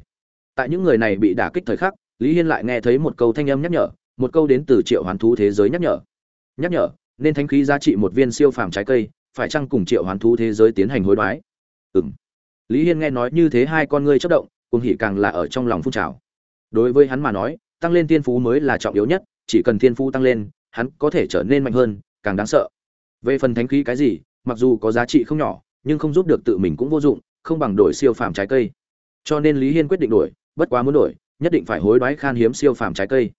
Tại những người này bị đả kích thời khắc, lý hiên lại nghe thấy một câu thanh âm nhắc nhở, một câu đến từ triệu hoán thú thế giới nhắc nhở. Nhắc nhở, nên thánh khí giá trị một viên siêu phàm trái cây, phải chăng cùng triệu hoán thú thế giới tiến hành hối đoái? Ừng lý hiên nghe nói như thế hai con ngươi chất động cùng hỉ càng là ở trong lòng phun trào. Đối với hắn mà nói, tăng lên tiên phú mới là trọng yếu nhất, chỉ cần tiên phú tăng lên, hắn có thể trở nên mạnh hơn, càng đáng sợ. Về phần thánh khí cái gì, mặc dù có giá trị không nhỏ nhưng không giúp được tự mình cũng vô dụng, không bằng đổi siêu phàm trái cây. Cho nên lý hiên quyết định đổi, bất quá muốn đổi, nhất định phải hối đoái khan hiếm siêu phàm trái cây.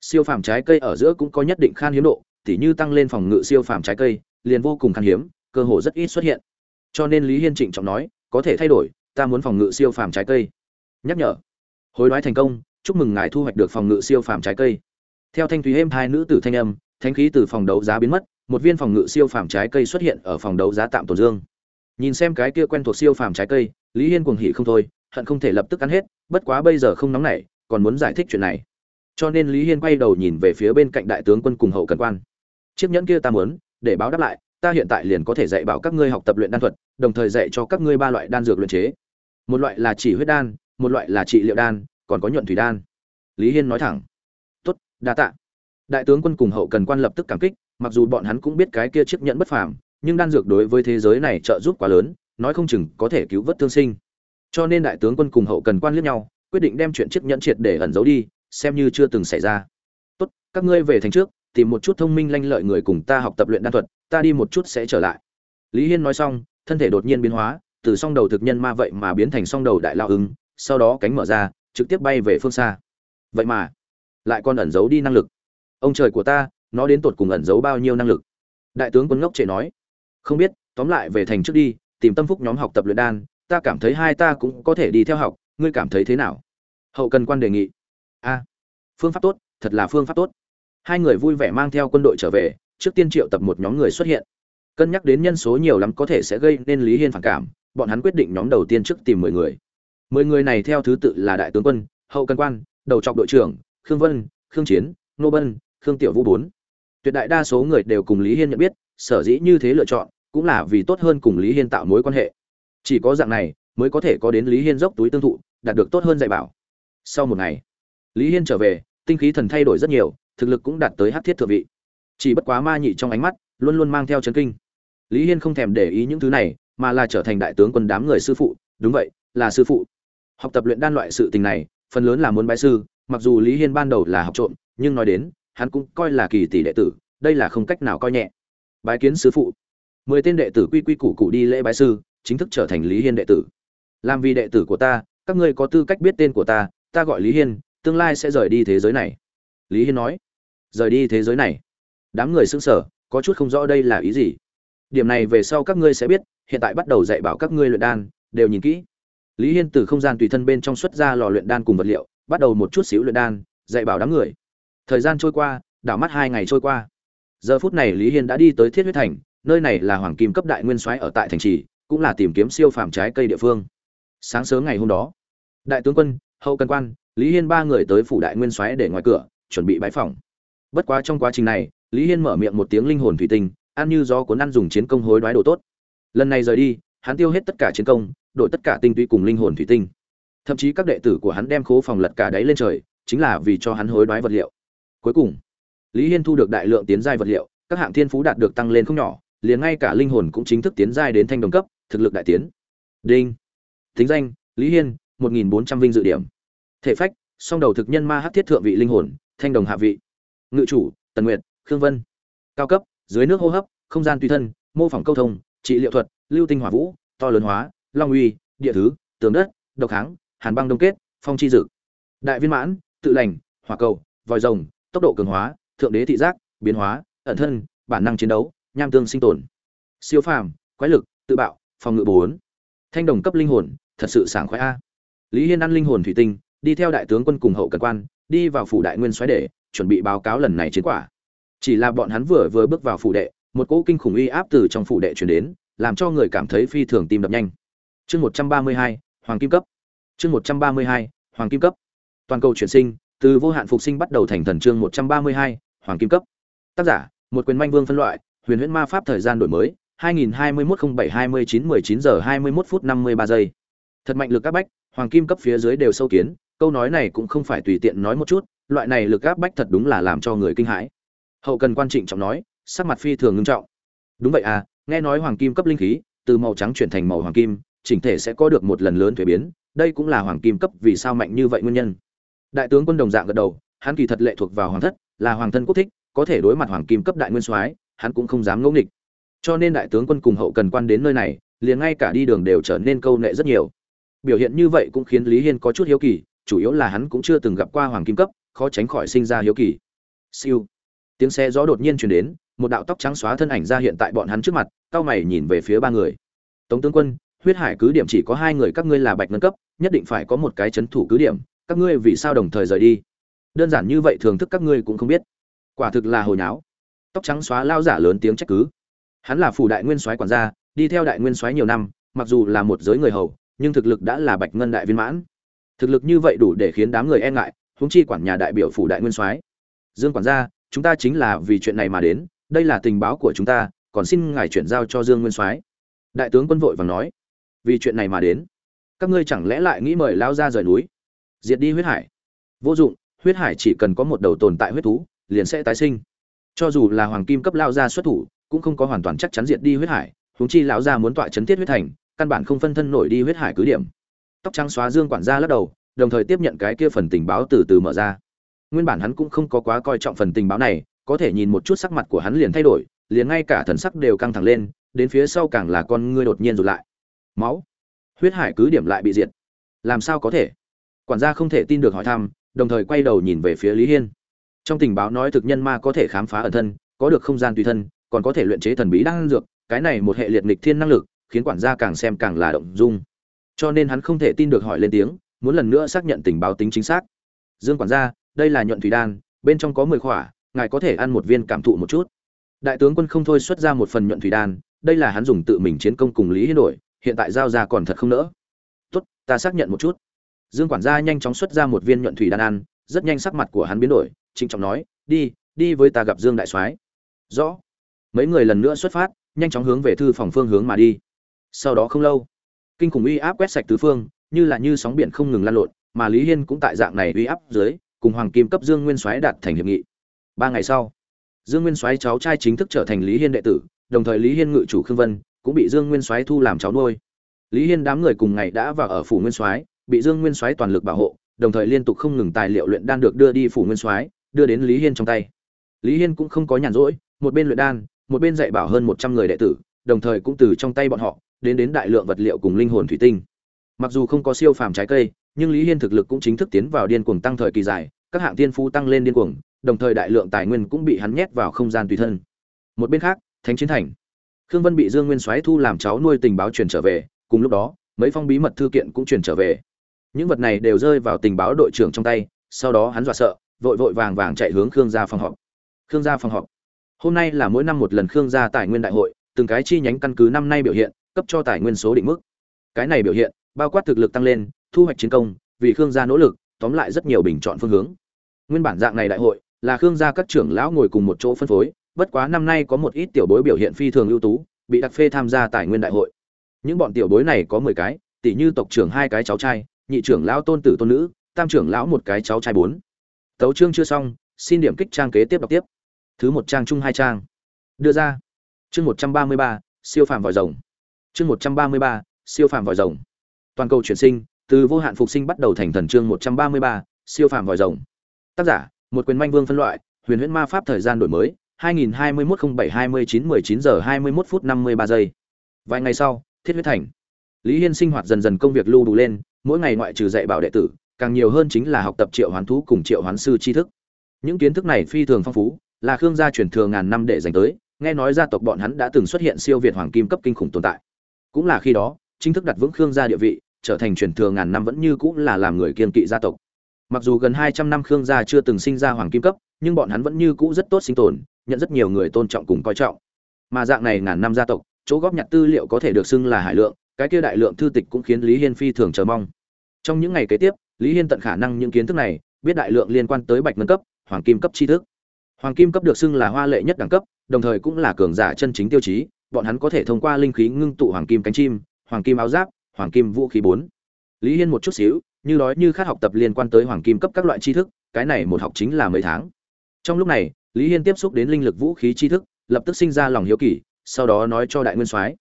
Siêu phàm trái cây ở giữa cũng có nhất định khan hiếm độ, tỉ như tăng lên phòng ngự siêu phàm trái cây, liền vô cùng khan hiếm, cơ hội rất ít xuất hiện. Cho nên lý hiên trịnh trọng nói, có thể thay đổi, ta muốn phòng ngự siêu phàm trái cây. Nhắc nhở, hối đoái thành công, chúc mừng ngài thu hoạch được phòng ngự siêu phàm trái cây. Theo thanh thúy êm hai nữ tử thanh âm thanh khí từ phòng đấu giá biến mất, một viên phòng ngự siêu phàm trái cây xuất hiện ở phòng đấu giá tạm tồn dương nhìn xem cái kia quen thuộc siêu phàm trái cây, lý hiên cuồng hỉ không thôi, hận không thể lập tức ăn hết, bất quá bây giờ không nóng nảy, còn muốn giải thích chuyện này. Cho nên lý hiên quay đầu nhìn về phía bên cạnh đại tướng quân cùng hậu cần quan. Chiếc nhẫn kia ta muốn, để báo đáp lại, ta hiện tại liền có thể dạy bảo các ngươi học tập luyện đan thuật, đồng thời dạy cho các ngươi ba loại đan dược luyện chế. Một loại là chỉ huyết đan, một loại là trị liệu đan, còn có nhuận thủy đan. Lý hiên nói thẳng. Tốt, đa tạ. Đại tướng quân cùng hậu cần quan lập tức cảm kích, mặc dù bọn hắn cũng biết cái kia chiếc nhẫn bất phàm nhưng đan dược đối với thế giới này trợ giúp quá lớn, nói không chừng có thể cứu vớt thương sinh. Cho nên đại tướng quân cùng hậu cần quan liếc nhau, quyết định đem chuyện chiếc nhẫn triệt để ẩn giấu đi, xem như chưa từng xảy ra. Tốt, các ngươi về thành trước, tìm một chút thông minh lanh lợi người cùng ta học tập luyện đan thuật, ta đi một chút sẽ trở lại. Lý hiên nói xong, thân thể đột nhiên biến hóa, từ song đầu thực nhân ma vậy mà biến thành song đầu đại lao ứng, sau đó cánh mở ra, trực tiếp bay về phương xa. Vậy mà, lại còn ẩn giấu đi năng lực. Ông trời của ta, nó đến tột cùng ẩn giấu bao nhiêu năng lực? Đại tướng quân ngốc trẻ nói không biết, tóm lại về thành trước đi, tìm tâm phúc nhóm học tập luyện đan, ta cảm thấy hai ta cũng có thể đi theo học, ngươi cảm thấy thế nào? Hậu cần quan đề nghị. A, phương pháp tốt, thật là phương pháp tốt. Hai người vui vẻ mang theo quân đội trở về, trước tiên triệu tập một nhóm người xuất hiện. Cân nhắc đến nhân số nhiều lắm có thể sẽ gây nên lý hiên phản cảm, bọn hắn quyết định nhóm đầu tiên trước tìm mười người. Mười người này theo thứ tự là đại tướng quân, hậu Cần quan, đầu trọc đội trưởng, khương vân, khương chiến, nô bân, khương tiểu vũ bốn. Tuyệt đại đa số người đều cùng lý hiên nhận biết sở dĩ như thế lựa chọn, cũng là vì tốt hơn cùng lý hiên tạo mối quan hệ. Chỉ có dạng này, mới có thể có đến lý hiên dốc túi tương thụ, đạt được tốt hơn dạy bảo. Sau một ngày, lý hiên trở về, tinh khí thần thay đổi rất nhiều, thực lực cũng đạt tới hát thiết thượng vị. Chỉ bất quá ma nhị trong ánh mắt, luôn luôn mang theo chấn kinh. Lý hiên không thèm để ý những thứ này, mà là trở thành đại tướng quân đám người sư phụ. Đúng vậy, là sư phụ. Học tập luyện đan loại sự tình này, phần lớn là muốn bái sư, mặc dù lý hiên ban đầu là học trộm, nhưng nói đến, hắn cũng coi là kỳ tỷ đệ tử, đây là không cách nào coi nhẹ bái kiến sư phụ. Mười tên đệ tử quy quy củ cụ đi lễ bái sư, chính thức trở thành lý hiên đệ tử. Làm vì đệ tử của ta, các ngươi có tư cách biết tên của ta ta gọi lý hiên, tương lai sẽ rời đi thế giới này. Lý hiên nói, rời đi thế giới này. Đám người xứng sở có chút không rõ đây là ý gì. Điểm này về sau các ngươi sẽ biết, hiện tại bắt đầu dạy bảo các ngươi luyện đan, đều nhìn kỹ. Lý hiên từ không gian tùy thân bên trong xuất ra lò luyện đan cùng vật liệu, bắt đầu một chút xíu luyện đan, dạy bảo đám người. Thời gian trôi qua, đảo mắt hai ngày trôi qua giờ phút này lý hiên đã đi tới thiết huyết thành, nơi này là hoàng kim cấp đại nguyên soái ở tại thành trì, cũng là tìm kiếm siêu phàm trái cây địa phương. Sáng sớm ngày hôm đó, đại tướng quân, hậu cần quan, lý hiên ba người tới phủ đại nguyên soái để ngoài cửa, chuẩn bị bãi phòng bất quá trong quá trình này, lý hiên mở miệng một tiếng linh hồn thủy tinh, ăn như do cuốn ăn dùng chiến công hối đoái đồ tốt. Lần này rời đi, hắn tiêu hết tất cả chiến công, đổi tất cả tinh túy cùng linh hồn thủy tinh. Thậm chí các đệ tử của hắn đem khố phòng lật cả đáy lên trời, chính là vì cho hắn hối đoái vật liệu. Cuối cùng lý hiên thu được đại lượng tiến giai vật liệu, các hạng thiên phú đạt được tăng lên không nhỏ, liền ngay cả linh hồn cũng chính thức tiến giai đến thanh đồng cấp, thực lực đại tiến. Đinh. Thính danh, lý hiên, một nghìn bốn trăm vinh dự điểm. Thể phách, song đầu thực nhân ma hắc thiết thượng vị linh hồn, thanh đồng hạ vị. Ngự chủ, tần nguyệt, khương vân. Cao cấp, dưới nước hô hấp, không gian tùy thân, mô phỏng câu thông, trị liệu thuật, lưu tinh hỏa vũ, to lớn hóa, long uy, địa thứ, tường đất, độc kháng hàn băng đông kết, phong chi dự. đại viên mãn, tự lành, hỏa cầu, vòi rồng, tốc độ cường hóa thượng đế thị giác, biến hóa, ẩn thân, bản năng chiến đấu, nham tương sinh tồn. Siêu phàm, quái lực, tự bạo, phòng ngự bốn. Thanh đồng cấp linh hồn, thật sự sảng khoái a. Lý hiên ăn linh hồn thủy tinh, đi theo đại tướng quân cùng hậu cần quan, đi vào phủ đại nguyên xoáy để, chuẩn bị báo cáo lần này chiến quả. Chỉ là bọn hắn vừa vừa bước vào phủ đệ, một cỗ kinh khủng uy áp từ trong phủ đệ truyền đến, làm cho người cảm thấy phi thường tim đập nhanh. Chương một trăm ba mươi hai, hoàng kim cấp. Chương một trăm ba mươi hai, hoàng kim cấp. Toàn cầu chuyển sinh, từ vô hạn phục sinh bắt đầu thành thần chương một trăm ba mươi hai hoàng kim cấp. Tác giả, một quyền manh vương phân loại, huyền huyễn ma pháp thời gian đổi mới 2021-07-29-19 giờ 21 phút 53 giây. Thật mạnh lực áp bách, hoàng kim cấp phía dưới đều sâu kiến, câu nói này cũng không phải tùy tiện nói một chút, loại này lực áp bách thật đúng là làm cho người kinh hãi. Hậu cần quan trịnh trọng nói, sắc mặt phi thường ngưng trọng. Đúng vậy à nghe nói hoàng kim cấp linh khí, từ màu trắng chuyển thành màu hoàng kim, chỉnh thể sẽ có được một lần lớn thuế biến, đây cũng là hoàng kim cấp vì sao mạnh như vậy nguyên nhân. Đại tướng quân đồng dạng gật đầu, hắn kỳ thật lệ thuộc vào hoàng thất là hoàng thân quốc thích, có thể đối mặt hoàng kim cấp đại nguyên soái, hắn cũng không dám ngẫu nghịch. Cho nên đại tướng quân cùng hậu cần quan đến nơi này, liền ngay cả đi đường đều trở nên câu nệ rất nhiều. Biểu hiện như vậy cũng khiến lý hiên có chút hiếu kỳ, chủ yếu là hắn cũng chưa từng gặp qua hoàng kim cấp, khó tránh khỏi sinh ra hiếu kỳ. Siêu. Tiếng xe gió đột nhiên chuyển đến, một đạo tóc trắng xóa thân ảnh ra hiện tại bọn hắn trước mặt, cao mày nhìn về phía ba người. Tống tướng quân, huyết hải cứ điểm chỉ có hai người, các ngươi là bạch ngân cấp, nhất định phải có một cái chấn thủ cứ điểm, các ngươi vì sao đồng thời rời đi? Đơn giản như vậy thường thức các ngươi cũng không biết. Quả thực là hồi nháo. Tóc trắng xóa lao giả lớn tiếng trách cứ. Hắn là phủ đại nguyên soái quản gia, đi theo đại nguyên soái nhiều năm, mặc dù là một giới người hầu, nhưng thực lực đã là bạch ngân đại viên mãn. Thực lực như vậy đủ để khiến đám người e ngại, huống chi quản nhà đại biểu phủ đại nguyên soái. Dương quản gia, chúng ta chính là vì chuyện này mà đến, đây là tình báo của chúng ta, còn xin ngài chuyển giao cho dương nguyên soái. Đại tướng quân vội vàng nói. Vì chuyện này mà đến. Các ngươi chẳng lẽ lại nghĩ mời lao ra rời núi? Diệt đi huyết hải. Vô dụng huyết hải chỉ cần có một đầu tồn tại huyết thú, liền sẽ tái sinh. Cho dù là hoàng kim cấp lao ra xuất thủ, cũng không có hoàn toàn chắc chắn diệt đi huyết hải, huống chi lão gia muốn tọa chấn tiết huyết thành, căn bản không phân thân nổi đi huyết hải cứ điểm. Tóc trắng xóa dương quản gia lắc đầu, đồng thời tiếp nhận cái kia phần tình báo từ từ mở ra. Nguyên bản hắn cũng không có quá coi trọng phần tình báo này, có thể nhìn một chút sắc mặt của hắn liền thay đổi, liền ngay cả thần sắc đều căng thẳng lên, đến phía sau càng là con ngươi đột nhiên rụt lại. Máu. Huyết hải cứ điểm lại bị diệt. Làm sao có thể? Quản gia không thể tin được hỏi thăm đồng thời quay đầu nhìn về phía lý hiên. Trong tình báo nói thực nhân ma có thể khám phá ẩn thân, có được không gian tùy thân, còn có thể luyện chế thần bí đan dược, cái này một hệ liệt nghịch thiên năng lực, khiến quản gia càng xem càng là động dung. Cho nên hắn không thể tin được hỏi lên tiếng, muốn lần nữa xác nhận tình báo tính chính xác. Dương quản gia, đây là nhuận thủy đan, bên trong có mười khỏa, ngài có thể ăn một viên cảm thụ một chút. Đại tướng quân không thôi xuất ra một phần nhuận thủy đan, đây là hắn dùng tự mình chiến công cùng lý hiên đổi, hiện tại giao ra còn thật không nỡ. Tốt, ta xác nhận một chút dương quản gia nhanh chóng xuất ra một viên nhuận thủy đan ăn, rất nhanh sắc mặt của hắn biến đổi, trịnh trọng nói, đi đi với ta gặp dương đại soái. Rõ. Mấy người lần nữa xuất phát, nhanh chóng hướng về thư phòng phương hướng mà đi. Sau đó không lâu, kinh khủng uy áp quét sạch tứ phương, như là như sóng biển không ngừng lan lộn, mà lý hiên cũng tại dạng này uy áp dưới, cùng hoàng kim cấp dương nguyên soái đạt thành hiệp nghị. Ba ngày sau, dương nguyên soái cháu trai chính thức trở thành lý hiên đệ tử, đồng thời lý hiên ngự chủ khương vân cũng bị dương nguyên soái thu làm cháu nuôi. Lý hiên đám người cùng ngày đã vào ở phủ nguyên soái bị dương nguyên soái toàn lực bảo hộ, đồng thời liên tục không ngừng tài liệu luyện đan được đưa đi phủ nguyên soái, đưa đến lý hiên trong tay. Lý hiên cũng không có nhàn rỗi, một bên luyện đan, một bên dạy bảo hơn một trăm người đệ tử, đồng thời cũng từ trong tay bọn họ, đến đến đại lượng vật liệu cùng linh hồn thủy tinh. Mặc dù không có siêu phàm trái cây, nhưng lý hiên thực lực cũng chính thức tiến vào điên cuồng tăng thời kỳ dài, các hạng tiên phu tăng lên điên cuồng, đồng thời đại lượng tài nguyên cũng bị hắn nhét vào không gian tùy thân. Một bên khác, thánh chiến thành. Khương vân bị dương nguyên soái thu làm cháu nuôi tình báo truyền trở về, cùng lúc đó, mấy phong bí mật thư kiện cũng truyền trở về những vật này đều rơi vào tình báo đội trưởng trong tay, sau đó hắn dọa sợ, vội vội vàng vàng chạy hướng khương gia phòng họp. Khương gia phòng họp. Hôm nay là mỗi năm một lần khương gia tài nguyên đại hội, từng cái chi nhánh căn cứ năm nay biểu hiện, cấp cho tài nguyên số định mức. Cái này biểu hiện, bao quát thực lực tăng lên, thu hoạch chiến công, vì khương gia nỗ lực, tóm lại rất nhiều bình chọn phương hướng. Nguyên bản dạng này đại hội, là khương gia các trưởng lão ngồi cùng một chỗ phân phối, bất quá năm nay có một ít tiểu bối biểu hiện phi thường ưu tú, bị đặc phê tham gia tài nguyên đại hội. Những bọn tiểu bối này có mười cái tỷ như tộc trưởng hai cái cháu trai nhị trưởng lão tôn tử tôn nữ, tam trưởng lão một cái cháu trai bốn. Tấu chương chưa xong, xin điểm kích trang kế tiếp đọc tiếp. Thứ một trang chung hai trang. Đưa ra. Chương một trăm ba mươi ba, siêu phàm vòi rồng. Chương một trăm ba mươi ba, siêu phàm vòi rồng. Toàn cầu chuyển sinh, từ vô hạn phục sinh bắt đầu thành thần chương một trăm ba mươi ba, siêu phàm vòi rồng. Tác giả, một quyền manh vương phân loại, huyền huyễn ma pháp thời gian đổi mới 2021-07-29-19 giờ 21 phút 53 giây. Vài ngày sau, thiết huyết thành. Lý hiên sinh hoạt dần dần công việc lưu đủ lên mỗi ngày ngoại trừ dạy bảo đệ tử, càng nhiều hơn chính là học tập triệu hoán thú cùng triệu hoán sư tri thức. Những kiến thức này phi thường phong phú, là khương gia truyền thừa ngàn năm để dành tới, nghe nói gia tộc bọn hắn đã từng xuất hiện siêu việt hoàng kim cấp kinh khủng tồn tại. Cũng là khi đó, chính thức đặt vững khương gia địa vị, trở thành truyền thừa ngàn năm vẫn như cũng là làm người kiên kỵ gia tộc. Mặc dù gần hai trăm năm khương gia chưa từng sinh ra hoàng kim cấp, nhưng bọn hắn vẫn như cũ rất tốt sinh tồn, nhận rất nhiều người tôn trọng cùng coi trọng. Mà dạng này ngàn năm gia tộc, chỗ góp nhặt tư liệu có thể được xưng là hải lượng cái kia đại lượng thư tịch cũng khiến lý hiên phi thường chờ mong. Trong những ngày kế tiếp, lý hiên tận khả năng những kiến thức này, biết đại lượng liên quan tới bạch ngân cấp, hoàng kim cấp tri thức. Hoàng kim cấp được xưng là hoa lệ nhất đẳng cấp, đồng thời cũng là cường giả chân chính tiêu chí, bọn hắn có thể thông qua linh khí ngưng tụ hoàng kim cánh chim, hoàng kim áo giáp, hoàng kim vũ khí bốn. Lý hiên một chút xíu, như nói như khát học tập liên quan tới hoàng kim cấp các loại tri thức, cái này một học chính là mấy tháng. Trong lúc này, lý hiên tiếp xúc đến linh lực vũ khí tri thức, lập tức sinh ra lòng hiếu kỳ, sau đó nói cho đại nguyên soái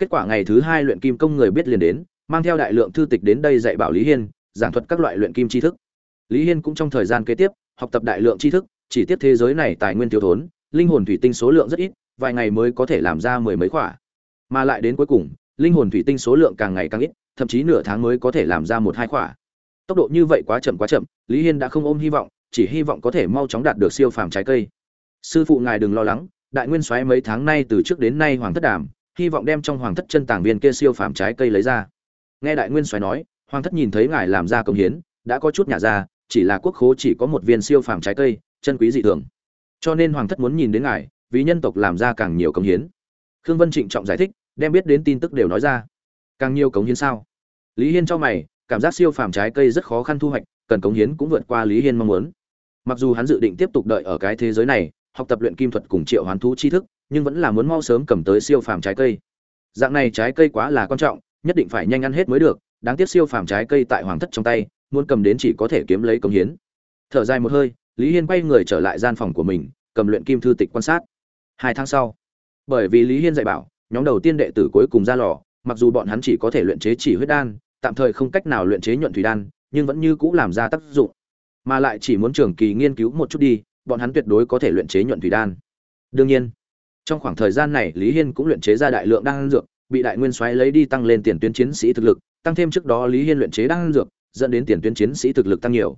kết quả ngày thứ hai luyện kim công người biết liền đến, mang theo đại lượng thư tịch đến đây dạy bảo lý hiên, giảng thuật các loại luyện kim tri thức. Lý hiên cũng trong thời gian kế tiếp, học tập đại lượng tri thức, chỉ tiếp thế giới này tài nguyên thiếu thốn, linh hồn thủy tinh số lượng rất ít, vài ngày mới có thể làm ra mười mấy khỏa. Mà lại đến cuối cùng, linh hồn thủy tinh số lượng càng ngày càng ít, thậm chí nửa tháng mới có thể làm ra một hai khỏa. Tốc độ như vậy quá chậm quá chậm, lý hiên đã không ôm hy vọng, chỉ hy vọng có thể mau chóng đạt được siêu phàm trái cây. Sư phụ ngài đừng lo lắng, đại nguyên soái mấy tháng nay từ trước đến nay hoàng thất đàm hy vọng đem trong hoàng thất chân tàng viên kia siêu phàm trái cây lấy ra. Nghe đại nguyên soái nói, hoàng thất nhìn thấy ngài làm ra công hiến, đã có chút nhà ra, chỉ là quốc khố chỉ có một viên siêu phàm trái cây, chân quý dị thường. Cho nên hoàng thất muốn nhìn đến ngài, vì nhân tộc làm ra càng nhiều công hiến. Khương vân trịnh trọng giải thích, đem biết đến tin tức đều nói ra. Càng nhiều cống hiến sao? Lý hiên cho mày, cảm giác siêu phàm trái cây rất khó khăn thu hoạch, cần cống hiến cũng vượt qua lý hiên mong muốn. Mặc dù hắn dự định tiếp tục đợi ở cái thế giới này, học tập luyện kim thuật cùng triệu hoán thú tri thức nhưng vẫn là muốn mau sớm cầm tới siêu phàm trái cây. Dạng này trái cây quá là quan trọng, nhất định phải nhanh ăn hết mới được, đáng tiếc siêu phàm trái cây tại hoàng thất trong tay, muốn cầm đến chỉ có thể kiếm lấy công hiến. Thở dài một hơi, lý hiên quay người trở lại gian phòng của mình, cầm luyện kim thư tịch quan sát. Hai tháng sau, bởi vì lý hiên dạy bảo, nhóm đầu tiên đệ tử cuối cùng ra lò, mặc dù bọn hắn chỉ có thể luyện chế chỉ huyết đan, tạm thời không cách nào luyện chế nhuận thủy đan, nhưng vẫn như cũ làm ra tác dụng. Mà lại chỉ muốn trường kỳ nghiên cứu một chút đi, bọn hắn tuyệt đối có thể luyện chế nhuận thủy đan. Đương nhiên trong khoảng thời gian này, lý hiên cũng luyện chế ra đại lượng đan dược, bị đại nguyên soái lấy đi tăng lên tiền tuyến chiến sĩ thực lực, tăng thêm trước đó lý hiên luyện chế đan dược, dẫn đến tiền tuyến chiến sĩ thực lực tăng nhiều.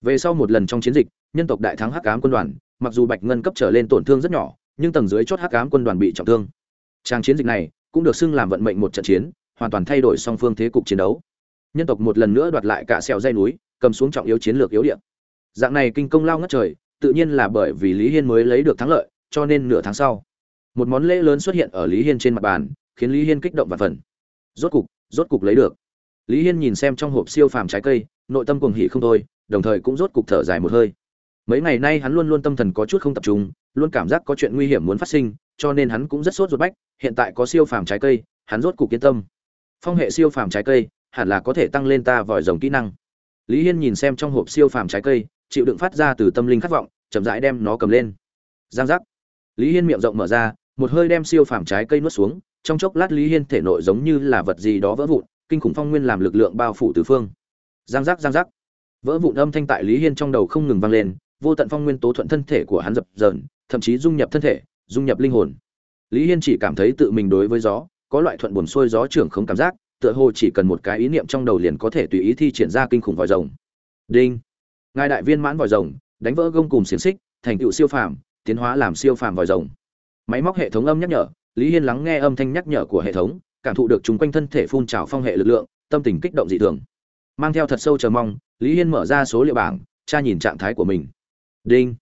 Về sau một lần trong chiến dịch, nhân tộc đại thắng hắc ám quân đoàn, mặc dù bạch ngân cấp trở lên tổn thương rất nhỏ, nhưng tầng dưới chót hắc ám quân đoàn bị trọng thương. Trang chiến dịch này cũng được xưng làm vận mệnh một trận chiến, hoàn toàn thay đổi song phương thế cục chiến đấu. Nhân tộc một lần nữa đoạt lại cả sẹo dây núi, cầm xuống trọng yếu chiến lược yếu điện dạng này kinh công lao ngất trời, tự nhiên là bởi vì lý hiên mới lấy được thắng lợi, cho nên nửa tháng sau một món lễ lớn xuất hiện ở lý hiên trên mặt bàn, khiến lý hiên kích động và phần. Rốt cục rốt cục lấy được. Lý hiên nhìn xem trong hộp siêu phàm trái cây, nội tâm cuồng hỉ không thôi, đồng thời cũng rốt cục thở dài một hơi. Mấy ngày nay hắn luôn luôn tâm thần có chút không tập trung, luôn cảm giác có chuyện nguy hiểm muốn phát sinh, cho nên hắn cũng rất sốt ruột bách, hiện tại có siêu phàm trái cây, hắn rốt cục yên tâm. Phong hệ siêu phàm trái cây, hẳn là có thể tăng lên ta vòi rồng kỹ năng. Lý hiên nhìn xem trong hộp siêu phàm trái cây, chịu đựng phát ra từ tâm linh khát vọng, chậm rãi đem nó cầm lên. Giang giác. Lý hiên miệng rộng mở ra một hơi đem siêu phàm trái cây nuốt xuống, trong chốc lát lý hiên thể nội giống như là vật gì đó vỡ vụn, kinh khủng phong nguyên làm lực lượng bao phủ tứ phương. Giang giác giang giác. Vỡ vụn âm thanh tại lý hiên trong đầu không ngừng vang lên, vô tận phong nguyên tố thuận thân thể của hắn dập dờn, thậm chí dung nhập thân thể, dung nhập linh hồn. Lý hiên chỉ cảm thấy tự mình đối với gió, có loại thuận buồn xuôi gió trưởng không cảm giác, tựa hồ chỉ cần một cái ý niệm trong đầu liền có thể tùy ý thi triển ra kinh khủng vòi rồng. Đinh. Ngài đại viên mãn vòi rồng, đánh vỡ gông cùng xiềng xích, thành tựu siêu phàm, tiến hóa làm siêu phàm vòi rồng máy móc hệ thống âm nhắc nhở, lý hiên lắng nghe âm thanh nhắc nhở của hệ thống, cảm thụ được chúng quanh thân thể phun trào phong hệ lực lượng, tâm tình kích động dị thường. Mang theo thật sâu chờ mong, lý hiên mở ra số liệu bảng, tra nhìn trạng thái của mình. Đinh.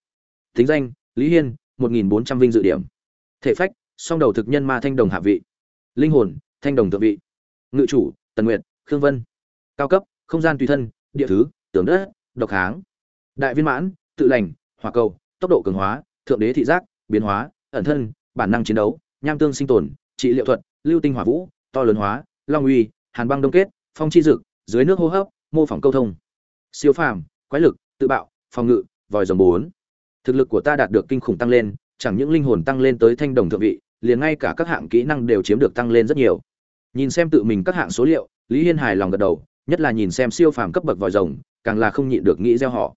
Thính danh, lý hiên, một nghìn bốn trăm vinh dự điểm. Thể phách, song đầu thực nhân ma thanh đồng hạ vị. Linh hồn, thanh đồng thượng vị. Ngự chủ, tần nguyệt, khương vân. Cao cấp, không gian tùy thân, địa thứ tưởng đất, độc kháng đại viên mãn, tự lành, hỏa cầu, tốc độ cường hóa, thượng đế thị giác, biến hóa, ẩn thân bản năng chiến đấu, nham tương sinh tồn, trị liệu thuật, lưu tinh hỏa vũ, to lớn hóa, long uy, hàn băng đông kết, phong chi dực, dưới nước hô hấp, mô phỏng câu thông. Siêu phàm, quái lực, tự bạo, phòng ngự, vòi rồng bốn. Thực lực của ta đạt được kinh khủng tăng lên, chẳng những linh hồn tăng lên tới thanh đồng thượng vị, liền ngay cả các hạng kỹ năng đều chiếm được tăng lên rất nhiều. Nhìn xem tự mình các hạng số liệu, lý hiên hài lòng gật đầu, nhất là nhìn xem siêu phàm cấp bậc vòi rồng, càng là không nhịn được nghĩ gieo họ.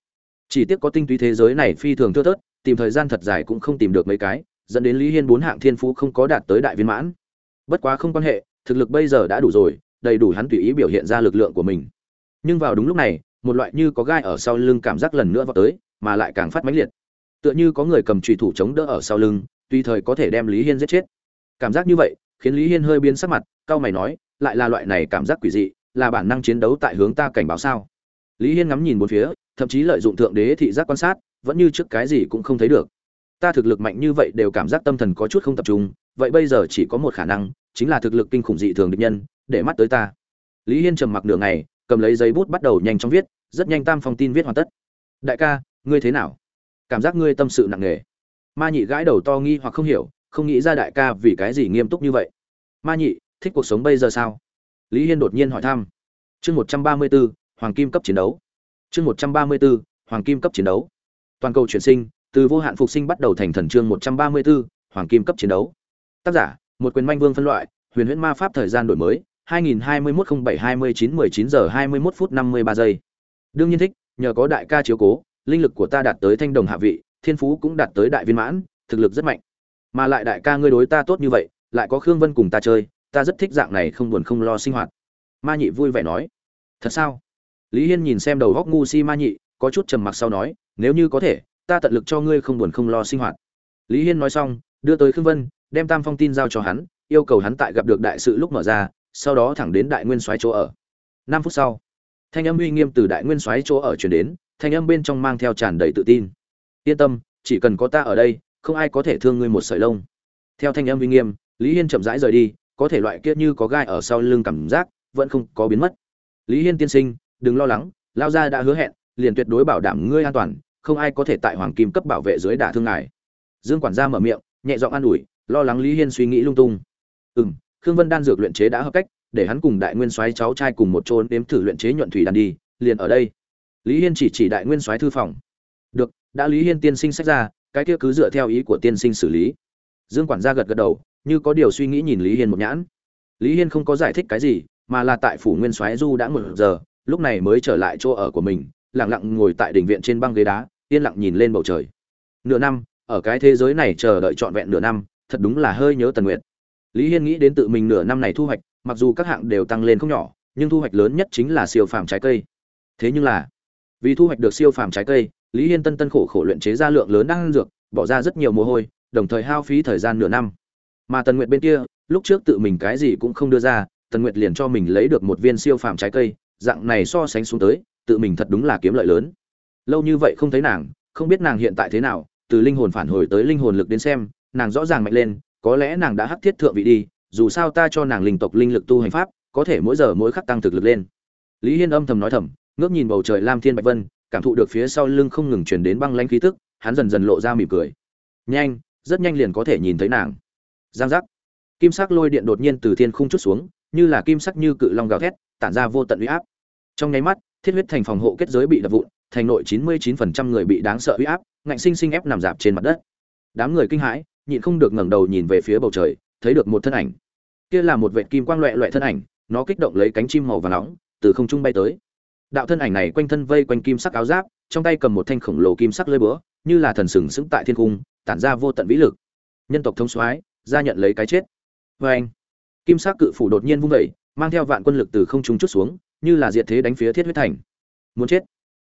Chỉ tiếc có tinh túy thế giới này phi thường thưa thớt, tìm thời gian thật dài cũng không tìm được mấy cái dẫn đến lý hiên bốn hạng thiên phú không có đạt tới đại viên mãn. Bất quá không quan hệ, thực lực bây giờ đã đủ rồi, đầy đủ hắn tùy ý biểu hiện ra lực lượng của mình. Nhưng vào đúng lúc này, một loại như có gai ở sau lưng cảm giác lần nữa vào tới, mà lại càng phát mãnh liệt. Tựa như có người cầm trùy thủ chống đỡ ở sau lưng, tùy thời có thể đem lý hiên giết chết. Cảm giác như vậy, khiến lý hiên hơi biến sắc mặt, cau mày nói, lại là loại này cảm giác quỷ dị, là bản năng chiến đấu tại hướng ta cảnh báo sao? Lý hiên ngắm nhìn bốn phía, thậm chí lợi dụng thượng đế thị giác quan sát, vẫn như trước cái gì cũng không thấy được ta thực lực mạnh như vậy đều cảm giác tâm thần có chút không tập trung, vậy bây giờ chỉ có một khả năng, chính là thực lực kinh khủng dị thường địch nhân, để mắt tới ta. Lý hiên trầm mặc nửa ngày, cầm lấy giấy bút bắt đầu nhanh chóng viết, rất nhanh tam phong tin viết hoàn tất. Đại ca, ngươi thế nào? Cảm giác ngươi tâm sự nặng nề. Ma nhị gãi đầu to nghi hoặc không hiểu, không nghĩ ra đại ca vì cái gì nghiêm túc như vậy. Ma nhị, thích cuộc sống bây giờ sao? Lý hiên đột nhiên hỏi thăm. Chương một trăm ba mươi b ố hoàng kim cấp chiến đấu. Chương một trăm ba mươi b ố hoàng kim cấp chiến đấu. Toàn cầu chuyển sinh từ vô hạn phục sinh bắt đầu thành thần chương một trăm ba mươi b ố hoàng kim cấp chiến đấu. Tác giả, một quyền manh vương phân loại, huyền huyễn ma pháp thời gian đổi mới 2021-07-29-19 giờ 21 phút 53 giây. Đương nhiên thích, nhờ có đại ca chiếu cố, linh lực của ta đạt tới thanh đồng hạ vị, thiên phú cũng đạt tới đại viên mãn, thực lực rất mạnh. Mà lại đại ca ngươi đối ta tốt như vậy, lại có khương vân cùng ta chơi, ta rất thích dạng này không buồn không lo sinh hoạt. Ma nhị vui vẻ nói. Thật sao? Lý hiên nhìn xem đầu góc ngu si ma nhị, có chút trầm mặc sau nói, nếu như có thể ta tận lực cho ngươi không buồn không lo sinh hoạt. Lý hiên nói xong, đưa tới khương vân, đem tam phong tin giao cho hắn, yêu cầu hắn tại gặp được đại sự lúc mở ra, sau đó thẳng đến đại nguyên soái chỗ ở. Năm phút sau, thanh âm uy nghiêm từ đại nguyên soái chỗ ở chuyển đến, thanh âm bên trong mang theo tràn đầy tự tin. Yên tâm, chỉ cần có ta ở đây, không ai có thể thương ngươi một sợi lông. Theo thanh âm uy nghiêm, lý hiên chậm rãi rời đi, có thể loại kia như có gai ở sau lưng cảm giác, vẫn không có biến mất. Lý hiên tiên sinh, đừng lo lắng lao gia đã hứa hẹn, liền tuyệt đối bảo đảm ngươi an toàn không ai có thể tại hoàng kim cấp bảo vệ dưới đả thương ngài. Dương quản gia mở miệng, nhẹ giọng an ủi, lo lắng lý hiên suy nghĩ lung tung. Ừ m khương vân đan dược luyện chế đã hợp cách, để hắn cùng đại nguyên soái cháu trai cùng một chỗ nếm thử luyện chế nhuận thủy đan đi, liền ở đây. Lý hiên chỉ chỉ đại nguyên soái thư phòng. Được, đã lý hiên tiên sinh sách ra, cái kia cứ dựa theo ý của tiên sinh xử lý. Dương quản gia gật gật đầu, như có điều suy nghĩ nhìn lý hiên một nhãn. Lý hiên không có giải thích cái gì, mà là tại phủ nguyên soái du đã một giờ, lúc này mới trở lại chỗ ở của mình, lặng lặng ngồi tại đỉnh viện trên băng ghế đá yên lặng nhìn lên bầu trời. Nửa năm, ở cái thế giới này chờ đợi trọn vẹn nửa năm, thật đúng là hơi nhớ tần nguyệt. Lý hiên nghĩ đến tự mình nửa năm này thu hoạch, mặc dù các hạng đều tăng lên không nhỏ, nhưng thu hoạch lớn nhất chính là siêu phàm trái cây. Thế nhưng là, vì thu hoạch được siêu phàm trái cây, lý hiên tân tân khổ khổ luyện chế ra lượng lớn đang dược, bỏ ra rất nhiều mồ hôi, đồng thời hao phí thời gian nửa năm. Mà tần nguyệt bên kia, lúc trước tự mình cái gì cũng không đưa ra, tần nguyệt liền cho mình lấy được một viên siêu phàm trái cây, dạng này so sánh xuống tới, tự mình thật đúng là kiếm lợi lớn lâu như vậy không thấy nàng, không biết nàng hiện tại thế nào, từ linh hồn phản hồi tới linh hồn lực đến xem, nàng rõ ràng mạnh lên, có lẽ nàng đã hắc thiết thượng vị đi, dù sao ta cho nàng linh tộc linh lực tu hành pháp, có thể mỗi giờ mỗi khắc tăng thực lực lên. Lý hiên âm thầm nói thầm, ngước nhìn bầu trời lam thiên bạch vân, cảm thụ được phía sau lưng không ngừng truyền đến băng lãnh khí tức, hắn dần dần lộ ra mỉm cười. Nhanh, rất nhanh liền có thể nhìn thấy nàng. Giang giác. Kim sắc lôi điện đột nhiên từ thiên khung chút xuống, như là kim sắc như cự long gào thét, tản ra vô tận uy áp. Trong nháy mắt, thiết huyết thành phòng hộ kết giới bị đập vụn thành nội 99% người bị đáng sợ uy áp ngạnh sinh sinh ép nằm dạp trên mặt đất. Đám người kinh hãi nhịn không được ngẩng đầu nhìn về phía bầu trời thấy được một thân ảnh. Kia là một vệt kim quang loẹt loẹt thân ảnh nó kích động lấy cánh chim màu vàng nóng từ không trung bay tới. Đạo thân ảnh này quanh thân vây quanh kim sắc áo giáp trong tay cầm một thanh khổng lồ kim sắc lưỡi búa như là thần sừng sững tại thiên cung tản ra vô tận vĩ lực. Nhân tộc thống soái ra nhận lấy cái chết. Vê kim sắc cự phủ đột nhiên vung dậy, mang theo vạn quân lực từ không trung chút xuống như là diệt thế đánh phía thiết huyết thành. Muốn chết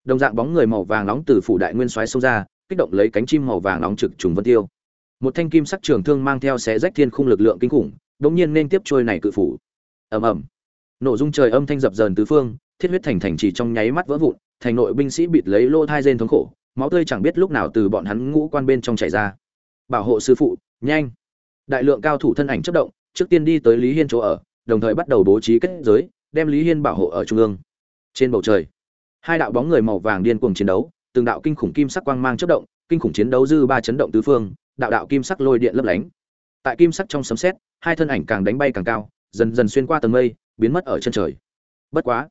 đồng dạng bóng người màu vàng nóng từ phủ đại nguyên xoáy xông ra, kích động lấy cánh chim màu vàng nóng trực trùng vân tiêu. Một thanh kim sắc trường thương mang theo xé rách thiên khung lực lượng kinh khủng đống nhiên nên tiếp trôi này cự phủ. Ầm ầm. Nổ dung trời âm thanh dập dờn tứ phương, thiết huyết thành thành chỉ trong nháy mắt vỡ vụn, thành nội binh sĩ bịt lấy lô thai rên thống khổ, máu tươi chẳng biết lúc nào từ bọn hắn ngũ quan bên trong chảy ra. Bảo hộ sư phụ, nhanh. Đại lượng cao thủ thân ảnh chất động, trước tiên đi tới lý hiên chỗ ở, đồng thời bắt đầu bố trí kết giới, đem lý hiên bảo hộ ở trung ương. Trên bầu trời hai đạo bóng người màu vàng điên cuồng chiến đấu từng đạo kinh khủng kim sắc quang mang chất động kinh khủng chiến đấu dư ba chấn động tứ phương đạo đạo kim sắc lôi điện lấp lánh. Tại kim sắc trong sấm xét, hai thân ảnh càng đánh bay càng cao dần dần xuyên qua tầng mây biến mất ở chân trời. Bất quá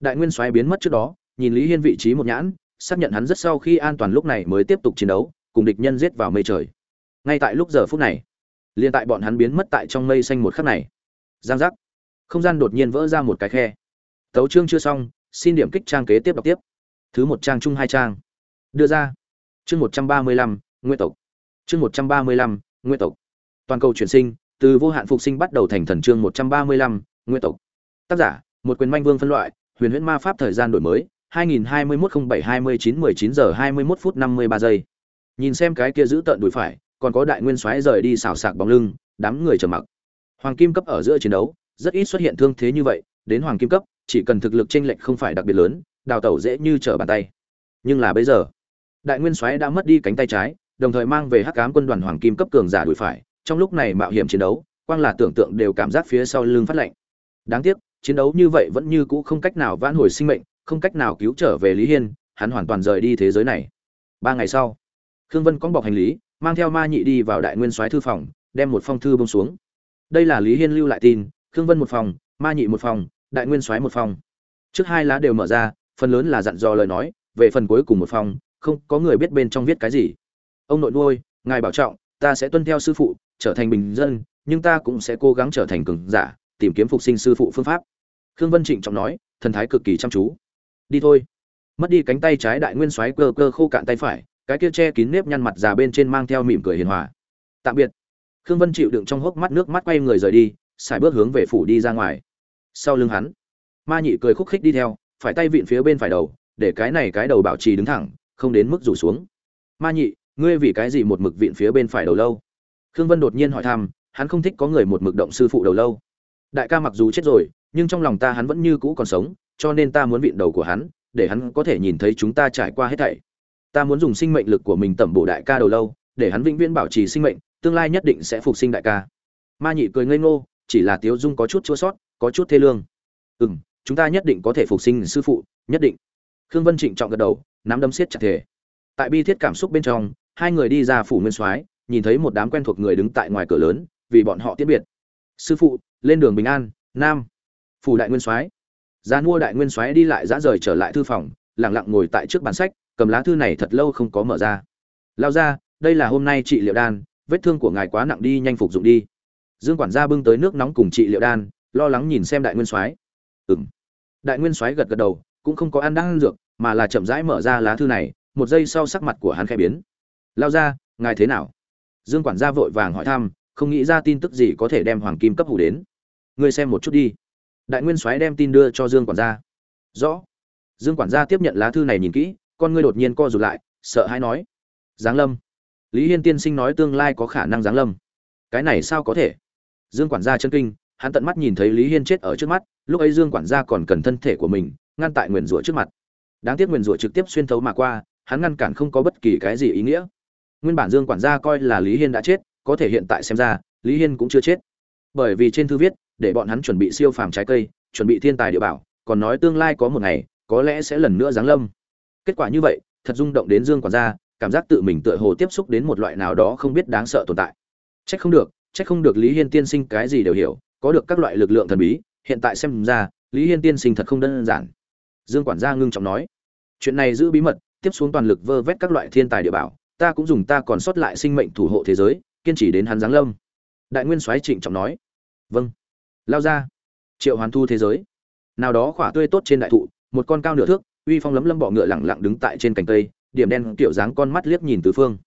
đại nguyên soái biến mất trước đó nhìn lý hiên vị trí một nhãn xác nhận hắn rất sau khi an toàn lúc này mới tiếp tục chiến đấu cùng địch nhân giết vào mây trời. Ngay tại lúc giờ phút này liền tại bọn hắn biến mất tại trong mây xanh một khắc này. Giang giác. Không gian đột nhiên vỡ ra một cái khe. Tấu chương chưa xong xin điểm kích trang kế tiếp đọc tiếp. Thứ một trang chung hai trang. Đưa ra. Chương một trăm ba mươi lăm nguyên tộc. Chương một trăm ba mươi lăm nguyên tộc. Toàn cầu chuyển sinh, từ vô hạn phục sinh bắt đầu thành thần chương một trăm ba mươi lăm nguyên tộc. Tác giả, một quyền manh vương phân loại, huyền huyễn ma pháp thời gian đổi mới 2021-07-29-19 giờ 21 phút 53 giây. Nhìn xem cái kia giữ tận đùi phải, còn có đại nguyên soái rời đi xào sạc bóng lưng, đám người trầm mặc. Hoàng kim cấp ở giữa chiến đấu, rất ít xuất hiện thương thế như vậy, đến hoàng kim cấp chỉ cần thực lực chênh lệch không phải đặc biệt lớn, đào tẩu dễ như trở bàn tay. Nhưng là bây giờ, đại nguyên soái đã mất đi cánh tay trái, đồng thời mang về hắc ám quân đoàn hoàng kim cấp cường giả đuổi phải. Trong lúc này mạo hiểm chiến đấu, quang là tưởng tượng đều cảm giác phía sau lưng phát lạnh. Đáng tiếc, chiến đấu như vậy vẫn như cũ không cách nào vãn hồi sinh mệnh, không cách nào cứu trở về lý hiên, hắn hoàn toàn rời đi thế giới này. Ba ngày sau, khương vân cóng bọc hành lý, mang theo ma nhị đi vào đại nguyên soái thư phòng, đem một phong thư buông xuống. Đây là lý hiên lưu lại tin, khương vân một phòng, ma nhị một phòng đại nguyên soái một phòng trước hai lá đều mở ra, phần lớn là dặn dò lời nói, về phần cuối cùng một phòng không có người biết bên trong viết cái gì. Ông nội nuôi, ngài bảo trọng, ta sẽ tuân theo sư phụ, trở thành bình dân, nhưng ta cũng sẽ cố gắng trở thành cường giả, tìm kiếm phục sinh sư phụ phương pháp. Khương vân trịnh trọng nói, thần thái cực kỳ chăm chú. Đi thôi. Mất đi cánh tay trái đại nguyên soái cơ cơ khô cạn tay phải, cái kia che kín nếp nhăn mặt già bên trên mang theo mỉm cười hiền hòa. Tạm biệt. Khương vân chịu đựng trong hốc mắt nước mắt quay người rời đi xài bước hướng về phủ đi ra ngoài sau lưng hắn. Ma nhị cười khúc khích đi theo, phải tay vịn phía bên phải đầu, để cái này cái đầu bảo trì đứng thẳng, không đến mức rủ xuống. Ma nhị, ngươi vì cái gì một mực vịn phía bên phải đầu lâu? Khương vân đột nhiên hỏi thăm, hắn không thích có người một mực động sư phụ đầu lâu. Đại ca mặc dù chết rồi, nhưng trong lòng ta hắn vẫn như cũ còn sống, cho nên ta muốn vịn đầu của hắn, để hắn có thể nhìn thấy chúng ta trải qua hết thảy. Ta muốn dùng sinh mệnh lực của mình tẩm bổ đại ca đầu lâu, để hắn vĩnh viễn bảo trì sinh mệnh, tương lai nhất định sẽ phục sinh đại ca. Ma nhị cười ngây ngô, chỉ là tiếu dung có chút chua sót có chút thê lương. Ừ m chúng ta nhất định có thể phục sinh sư phụ, nhất định. Khương vân trịnh trọng gật đầu, nắm đấm siết chặt thể. Tại bi thiết cảm xúc bên trong, hai người đi ra phủ nguyên soái, nhìn thấy một đám quen thuộc người đứng tại ngoài cửa lớn, vì bọn họ tiễn biệt. Sư phụ, lên đường bình an, nam. Phủ đại nguyên soái. Gia mua đại nguyên soái đi lại dã rời trở lại thư phòng lẳng lặng ngồi tại trước bàn sách, cầm lá thư này thật lâu không có mở ra. Lao ra, đây là hôm nay trị liệu đan, vết thương của ngài quá nặng đi, nhanh phục dụng đi. Dương quản gia bưng tới nước nóng cùng trị liệu đan lo lắng nhìn xem đại nguyên soái. Ừng đại nguyên soái gật gật đầu, cũng không có ăn đan dược, mà là chậm rãi mở ra lá thư này, một giây sau sắc mặt của hắn khẽ biến. Lao ra ngài thế nào? Dương quản gia vội vàng hỏi thăm, không nghĩ ra tin tức gì có thể đem hoàng kim cấp hủ đến. Ngươi xem một chút đi. Đại nguyên soái đem tin đưa cho dương quản gia. Rõ. Dương quản gia tiếp nhận lá thư này nhìn kỹ, con ngươi đột nhiên co rụt lại, sợ hãi nói. Giáng lâm. Lý hiên tiên sinh nói tương lai có khả năng giáng lâm. Cái này sao có thể? Dương quản gia chân kinh hắn tận mắt nhìn thấy lý hiên chết ở trước mắt, lúc ấy dương quản gia còn cần thân thể của mình, ngăn tại nguyền rủa trước mặt. Đáng tiếc nguyền rủa trực tiếp xuyên thấu mà qua, hắn ngăn cản không có bất kỳ cái gì ý nghĩa. Nguyên bản dương quản gia coi là lý hiên đã chết, có thể hiện tại xem ra, lý hiên cũng chưa chết. Bởi vì trên thư viết, để bọn hắn chuẩn bị siêu phàm trái cây, chuẩn bị thiên tài địa bảo, còn nói tương lai có một ngày, có lẽ sẽ lần nữa giáng lâm. Kết quả như vậy, thật rung động đến dương quản gia, cảm giác tự mình tựa hồ tiếp xúc đến một loại nào đó không biết đáng sợ tồn tại. Trách không được trách không được lý hiên tiên sinh cái gì đều hiểu có được các loại lực lượng thần bí, hiện tại xem ra, lý hiên tiên sinh thật không đơn giản. Dương quản gia ngưng trọng nói, chuyện này giữ bí mật, tiếp xuống toàn lực vơ vét các loại thiên tài địa bảo, ta cũng dùng ta còn sót lại sinh mệnh thủ hộ thế giới, kiên trì đến hắn giáng lâm. Đại nguyên soái trịnh trọng nói vâng. Lao ra, triệu hoàn thu thế giới. Nào đó khỏa tươi tốt trên đại thụ, một con cao nửa thước, uy phong lấm lâm bọ ngựa lẳng lặng đứng tại trên cành cây, điểm đen kiểu dáng con mắt liếc nhìn tứ phương.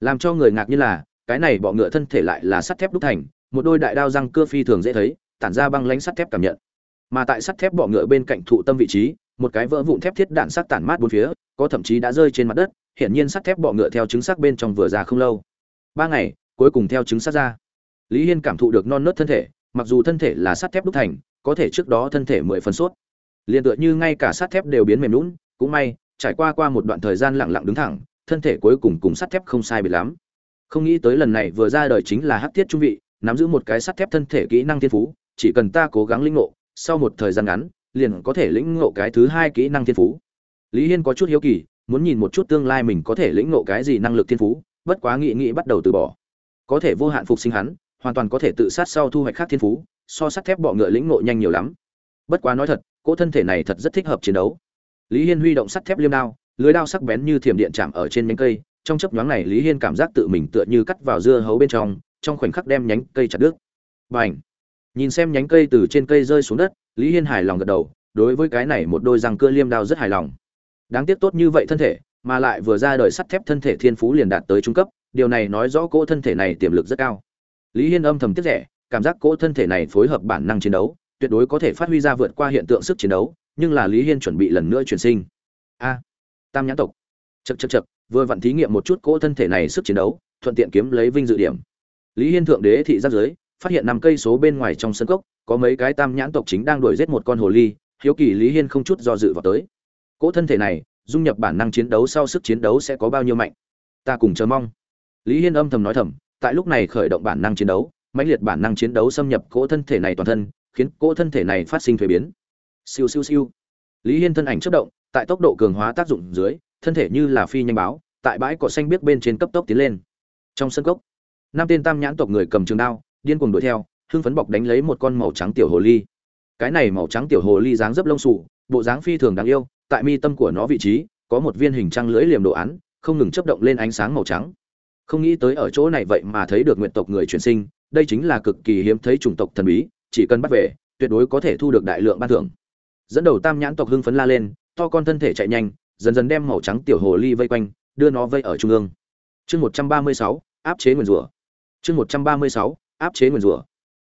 Làm cho người ngạc như là, cái này bọ ngựa thân thể lại là sắt thép đúc thành một đôi đại đao răng cưa phi thường dễ thấy, tản ra băng lánh sắt thép cảm nhận. Mà tại sắt thép bọ ngựa bên cạnh thụ tâm vị trí, một cái vỡ vụn thép thiết đạn sắc tản mát bốn phía, có thậm chí đã rơi trên mặt đất, hiển nhiên sắt thép bọ ngựa theo trứng sắc bên trong vừa ra không lâu. Ba ngày, cuối cùng theo trứng sắt ra. Lý hiên cảm thụ được non nớt thân thể, mặc dù thân thể là sắt thép đúc thành, có thể trước đó thân thể mười phần suốt liền tựa như ngay cả sắt thép đều biến mềm lún cũng may, trải qua qua một đoạn thời gian lặng lặng đứng thẳng, thân thể cuối cùng cùng sắt thép không sai biệt lắm. Không nghĩ tới lần này vừa ra đời chính là hắc thiết trung vị nắm giữ một cái sắt thép thân thể kỹ năng thiên phú, chỉ cần ta cố gắng lĩnh ngộ, sau một thời gian ngắn, liền có thể lĩnh ngộ cái thứ hai kỹ năng thiên phú. Lý hiên có chút hiếu kỳ, muốn nhìn một chút tương lai mình có thể lĩnh ngộ cái gì năng lực thiên phú, bất quá nghĩ nghĩ bắt đầu từ bỏ. Có thể vô hạn phục sinh hắn, hoàn toàn có thể tự sát sau thu hoạch khác thiên phú, so sắt thép bọ ngựa lĩnh ngộ nhanh nhiều lắm. Bất quá nói thật, cỗ thân thể này thật rất thích hợp chiến đấu. Lý hiên huy động sắt thép liêm đao, lưới đao sắc bén như thiểm điện chạm ở trên nhánh cây, trong chấp nhoáng này lý hiên cảm giác tự mình tựa như cắt vào dưa hấu bên trong trong khoảnh khắc đem nhánh cây chặt đứt. Bành! nhìn xem nhánh cây từ trên cây rơi xuống đất lý hiên hài lòng gật đầu đối với cái này một đôi răng cưa liêm đao rất hài lòng. Đáng tiếc tốt như vậy thân thể mà lại vừa ra đời sắt thép thân thể thiên phú liền đạt tới trung cấp điều này nói rõ cỗ thân thể này tiềm lực rất cao. Lý hiên âm thầm tiếc rẻ cảm giác cỗ thân thể này phối hợp bản năng chiến đấu tuyệt đối có thể phát huy ra vượt qua hiện tượng sức chiến đấu nhưng là lý hiên chuẩn bị lần nữa chuyển sinh. A! Tam nhãn tộc. Chậc chậc chậc, vừa vặn thí nghiệm một chút cỗ thân thể này sức chiến đấu thuận tiện kiếm lấy vinh dự điểm lý hiên thượng đế thị giác giới, phát hiện năm cây số bên ngoài trong sân cốc, có mấy cái tam nhãn tộc chính đang đuổi giết một con hồ ly, hiếu kỳ lý hiên không chút do dự vào tới. Cỗ thân thể này, dung nhập bản năng chiến đấu sau sức chiến đấu sẽ có bao nhiêu mạnh? Ta cùng chờ mong. Lý hiên âm thầm nói thầm, tại lúc này khởi động bản năng chiến đấu, mãnh liệt bản năng chiến đấu xâm nhập cỗ thân thể này toàn thân, khiến cỗ thân thể này phát sinh thủy biến. Siêu siêu siêu. Lý hiên thân ảnh chớp động, tại tốc độ cường hóa tác dụng dưới, thân thể như là phi nhanh báo, tại bãi cỏ xanh biếc bên trên cấp tốc tiến lên. Trong sân cốc năm tên tam nhãn tộc người cầm trường đao điên cuồng đuổi theo hưng phấn bọc đánh lấy một con màu trắng tiểu hồ ly. Cái này màu trắng tiểu hồ ly dáng dấp lông sụ, bộ dáng phi thường đáng yêu tại mi tâm của nó vị trí có một viên hình trăng lưỡi liềm đồ án không ngừng chấp động lên ánh sáng màu trắng. Không nghĩ tới ở chỗ này vậy mà thấy được nguyện tộc người chuyển sinh đây chính là cực kỳ hiếm thấy chủng tộc thần bí chỉ cần bắt về tuyệt đối có thể thu được đại lượng ban thưởng. Dẫn đầu tam nhãn tộc hưng phấn la lên to con thân thể chạy nhanh dần dần đem màu trắng tiểu hồ ly vây quanh đưa nó vây ở trung ương. Chương một trăm ba mươi sáu áp chế nguyền rủa chương một trăm ba mươi sáu, áp chế nguyền rủa.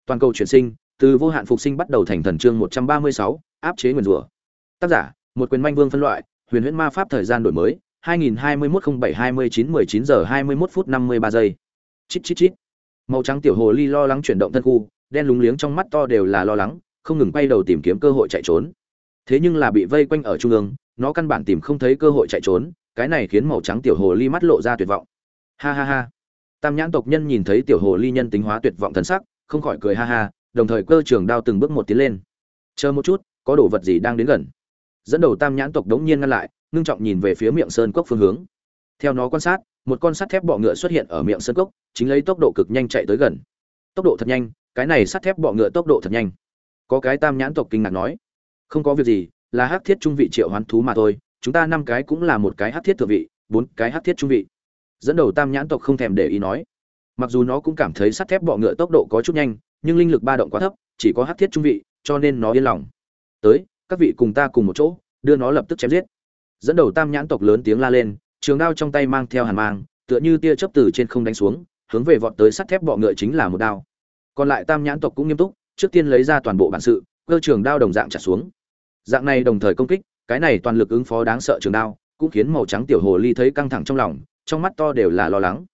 Toàn cầu chuyển sinh, từ vô hạn phục sinh bắt đầu thành thần chương một trăm ba mươi sáu, áp chế nguyền rủa. Tác giả, một quyền manh vương phân loại, huyền huyễn ma pháp thời gian đổi mới 2021-07-29-19 giờ 21 phút 53 giây. Chít chít chít. Màu trắng tiểu hồ ly lo lắng chuyển động thân khu, đen lúng liếng trong mắt to đều là lo lắng, không ngừng quay đầu tìm kiếm cơ hội chạy trốn. Thế nhưng là bị vây quanh ở trung ương, nó căn bản tìm không thấy cơ hội chạy trốn, cái này khiến màu trắng tiểu hồ ly mắt lộ ra tuyệt vọng. Ha ha ha tam nhãn tộc nhân nhìn thấy tiểu hồ ly nhân tính hóa tuyệt vọng thần sắc, không khỏi cười ha ha, đồng thời cơ trường đao từng bước một tiến lên. Chờ một chút, có đồ vật gì đang đến gần? Dẫn đầu tam nhãn tộc đống nhiên ngăn lại, ngưng trọng nhìn về phía miệng sơn cốc phương hướng. Theo nó quan sát, một con sắt thép bọ ngựa xuất hiện ở miệng sơn cốc, chính lấy tốc độ cực nhanh chạy tới gần. Tốc độ thật nhanh, cái này sắt thép bọ ngựa tốc độ thật nhanh. Có cái tam nhãn tộc kinh ngạc nói, không có việc gì, là hắc thiết trung vị triệu hoán thú mà thôi, chúng ta năm cái cũng là một cái hắc thiết thượng vị, bốn cái hắc thiết trung vị dẫn đầu tam nhãn tộc không thèm để ý nói. Mặc dù nó cũng cảm thấy sắt thép bọ ngựa tốc độ có chút nhanh, nhưng linh lực ba động quá thấp, chỉ có hát thiết trung vị, cho nên nó yên lòng. Tới, các vị cùng ta cùng một chỗ, đưa nó lập tức chém giết. Dẫn đầu tam nhãn tộc lớn tiếng la lên, trường đao trong tay mang theo hàn mang, tựa như tia chớp từ trên không đánh xuống, hướng về vọt tới sắt thép bọ ngựa chính là một đao. Còn lại tam nhãn tộc cũng nghiêm túc, trước tiên lấy ra toàn bộ bản sự, cơ trường đao đồng dạng trả xuống. Dạng này đồng thời công kích, cái này toàn lực ứng phó đáng sợ trường đao, cũng khiến màu trắng tiểu hồ ly thấy căng thẳng trong lòng trong mắt to đều là lo lắng.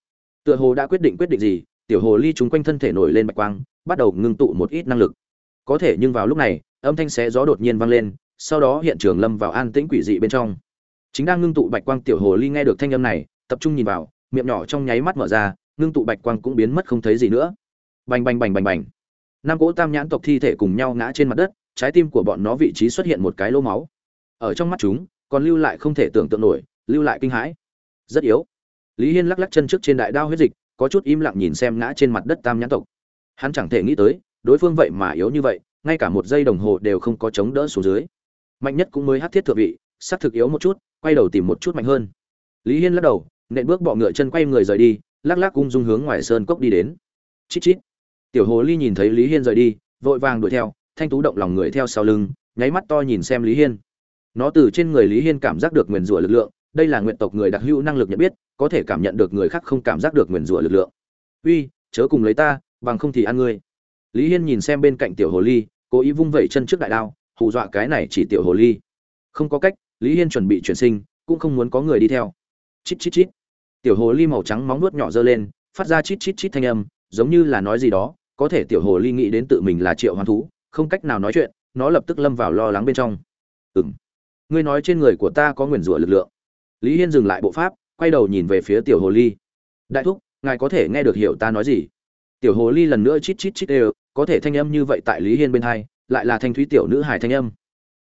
Tựa hồ đã quyết định quyết định gì, tiểu hồ ly chúng quanh thân thể nổi lên bạch quang, bắt đầu ngưng tụ một ít năng lực. Có thể nhưng vào lúc này, âm thanh xé gió đột nhiên vang lên, sau đó hiện trường lâm vào an tĩnh quỷ dị bên trong. Chính đang ngưng tụ bạch quang, tiểu hồ ly nghe được thanh âm này, tập trung nhìn vào, miệng nhỏ trong nháy mắt mở ra, ngưng tụ bạch quang cũng biến mất không thấy gì nữa. Bành bành bành bành bành. Năm cỗ tam nhãn tộc thi thể cùng nhau ngã trên mặt đất, trái tim của bọn nó vị trí xuất hiện một cái lỗ máu. Ở trong mắt chúng, còn lưu lại không thể tưởng tượng nổi, lưu lại kinh hãi. Rất yếu lý hiên lắc lắc chân trước trên đại đao huyết dịch, có chút im lặng nhìn xem ngã trên mặt đất tam nhãn tộc. Hắn chẳng thể nghĩ tới, đối phương vậy mà yếu như vậy, ngay cả một giây đồng hồ đều không có chống đỡ xuống dưới. Mạnh nhất cũng mới hát thiết thượng vị s thực yếu một chút, quay đầu tìm một chút mạnh hơn. Lý hiên lắc đầu, nện bước bọ ngựa chân quay người rời đi, lắc lắc cung dung hướng ngoài sơn cốc đi đến. Chít chít. Tiểu hồ ly nhìn thấy lý hiên rời đi, vội vàng đuổi theo, thanh tú động lòng người theo sau lưng, nháy mắt to nhìn xem lý hiên. Nó từ trên người lý hiên cảm giác được nguyền rủa lực lượng, đây là nguyện tộc người đặc hữu năng lực nhận biết có thể cảm nhận được người khác không cảm giác được nguyền rủa lực lượng. Uy, chớ cùng lấy ta, bằng không thì ăn ngươi. Lý hiên nhìn xem bên cạnh tiểu hồ ly, cố ý vung vẩy chân trước đại đao, hù dọa cái này chỉ tiểu hồ ly. Không có cách, lý hiên chuẩn bị chuyển sinh, cũng không muốn có người đi theo. Chít chít chít. Tiểu hồ ly màu trắng móng nuốt nhỏ giơ lên, phát ra chít chít chít thanh âm, giống như là nói gì đó, có thể tiểu hồ ly nghĩ đến tự mình là triệu hoán thú, không cách nào nói chuyện, nó lập tức lâm vào lo lắng bên trong. Ừ m ngươi nói trên người của ta có nguyền rủa lực lượng. Lý hiên dừng lại bộ pháp quay đầu nhìn về phía tiểu hồ ly. Đại thúc, ngài có thể nghe được hiểu ta nói gì? Tiểu hồ ly lần nữa chít chít chít đều, có thể thanh âm như vậy tại lý hiên bên hai, lại là thanh thúy tiểu nữ hài thanh âm.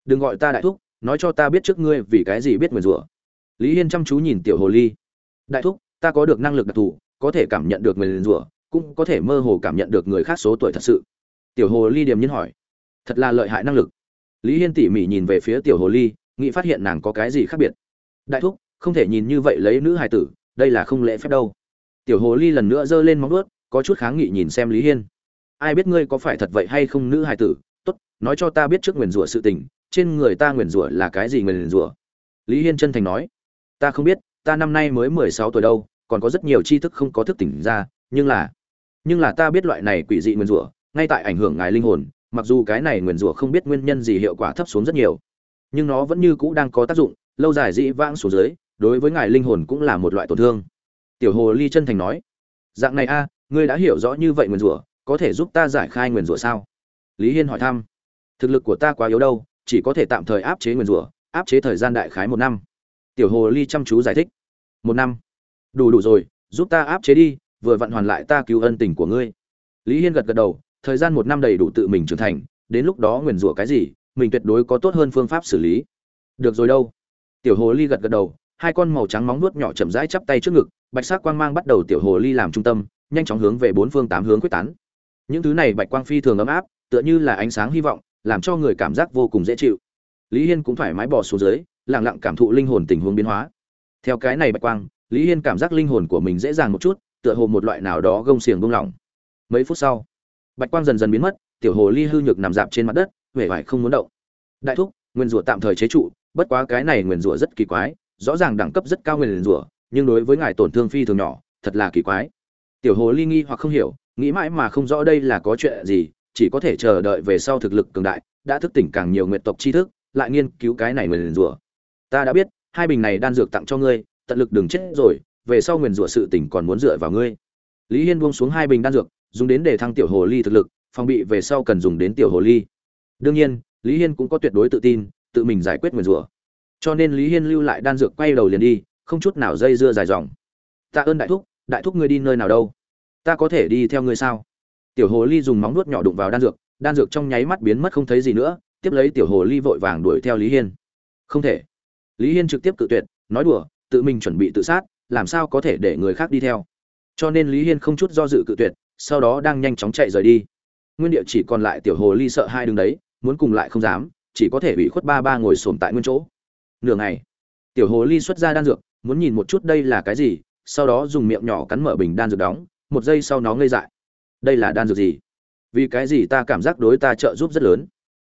Đừng gọi ta đại thúc, nói cho ta biết trước ngươi vì cái gì biết nguyền rủa. Lý hiên chăm chú nhìn tiểu hồ ly. Đại thúc, ta có được năng lực đặc thù, có thể cảm nhận được nguyền rủa, cũng có thể mơ hồ cảm nhận được người khác số tuổi thật sự. Tiểu hồ ly điềm nhiên hỏi. Thật là lợi hại năng lực. Lý hiên tỉ mỉ nhìn về phía tiểu hồ ly, nghĩ phát hiện nàng có cái gì khác biệt. Đại thúc không thể nhìn như vậy lấy nữ hài tử, đây là không lễ phép đâu. Tiểu hồ ly lần nữa giơ lên móng ướt có chút kháng nghị nhìn xem lý hiên. Ai biết ngươi có phải thật vậy hay không nữ hài tử? Tốt, nói cho ta biết trước nguyền rủa sự tình, trên người ta nguyền rủa là cái gì nguyền rủa? Lý hiên chân thành nói. Ta không biết, ta năm nay mới mười sáu tuổi đâu, còn có rất nhiều tri thức không có thức tỉnh ra, nhưng là nhưng là ta biết loại này quỷ dị nguyền rủa, ngay tại ảnh hưởng ngài linh hồn, mặc dù cái này nguyền rủa không biết nguyên nhân gì hiệu quả thấp xuống rất nhiều, nhưng nó vẫn như cũ đang có tác dụng, lâu dài dĩ vãng xuống dưới đối với ngài linh hồn cũng là một loại tổn thương. Tiểu hồ ly chân thành nói, dạng này a, ngươi đã hiểu rõ như vậy nguyền rủa, có thể giúp ta giải khai nguyền rủa sao? Lý hiên hỏi thăm, thực lực của ta quá yếu đâu, chỉ có thể tạm thời áp chế nguyền rủa, áp chế thời gian đại khái một năm. Tiểu hồ ly chăm chú giải thích, một năm? Đủ đủ rồi, giúp ta áp chế đi, vừa vặn hoàn lại ta cứu ân tình của ngươi. Lý hiên gật gật đầu, thời gian một năm đầy đủ tự mình trưởng thành, đến lúc đó nguyền rủa cái gì, mình tuyệt đối có tốt hơn phương pháp xử lý. Được rồi đâu. Tiểu hồ ly gật gật đầu hai con màu trắng móng nuốt nhỏ chậm rãi chắp tay trước ngực, bạch sắc quang mang bắt đầu tiểu hồ ly làm trung tâm, nhanh chóng hướng về bốn phương tám hướng quyết tán. Những thứ này bạch quang phi thường ấm áp, tựa như là ánh sáng hy vọng, làm cho người cảm giác vô cùng dễ chịu. Lý hiên cũng thoải mái bỏ xuống dưới, lặng lặng cảm thụ linh hồn tình huống biến hóa. Theo cái này bạch quang, lý hiên cảm giác linh hồn của mình dễ dàng một chút, tựa hồ một loại nào đó gông xiềng buông lỏng. Mấy phút sau, bạch quang dần dần biến mất, tiểu hồ ly hư nhược nằm rạp trên mặt đất, vẻ vải không muốn động. Đại thúc, nguyên rủa tạm thời chế trụ, bất quá cái này nguyên rủa rất kỳ quái rõ ràng đẳng cấp rất cao nguyên rủa, nhưng đối với ngài tổn thương phi thường nhỏ, thật là kỳ quái. Tiểu hồ ly nghi hoặc không hiểu, nghĩ mãi mà không rõ đây là có chuyện gì, chỉ có thể chờ đợi về sau thực lực cường đại, đã thức tỉnh càng nhiều nguyện tộc tri thức, lại nghiên cứu cái này nguyên rủa. Ta đã biết, hai bình này đan dược tặng cho ngươi, tận lực đừng chết rồi, về sau nguyền rủa sự tỉnh còn muốn dựa vào ngươi. Lý hiên buông xuống hai bình đan dược, dùng đến để thăng tiểu hồ ly thực lực, phòng bị về sau cần dùng đến tiểu hồ ly. Đương nhiên, lý hiên cũng có tuyệt đối tự tin, tự mình giải quyết nguyền rủa cho nên lý hiên lưu lại đan dược quay đầu liền đi, không chút nào dây dưa dài dòng. Tạ ơn đại thúc đại thúc ngươi đi nơi nào đâu? Ta có thể đi theo ngươi sao? Tiểu hồ ly dùng móng nuốt nhỏ đụng vào đan dược đan dược trong nháy mắt biến mất không thấy gì nữa, tiếp lấy tiểu hồ ly vội vàng đuổi theo lý hiên. Không thể. Lý hiên trực tiếp cự tuyệt, nói đùa, tự mình chuẩn bị tự sát, làm sao có thể để người khác đi theo? Cho nên lý hiên không chút do dự cự tuyệt, sau đó đang nhanh chóng chạy rời đi. Nguyên địa chỉ còn lại tiểu hồ ly sợ hai đứng đấy, muốn cùng lại không dám, chỉ có thể bị khuất ba ba ngồi xổm tại nguyên chỗ nửa ngày. Tiểu hồ ly xuất ra đan dược, muốn nhìn một chút đây là cái gì, sau đó dùng miệng nhỏ cắn mở bình đan dược đóng, một giây sau nó ngây dại. Đây là đan dược gì? Vì cái gì ta cảm giác đối ta trợ giúp rất lớn.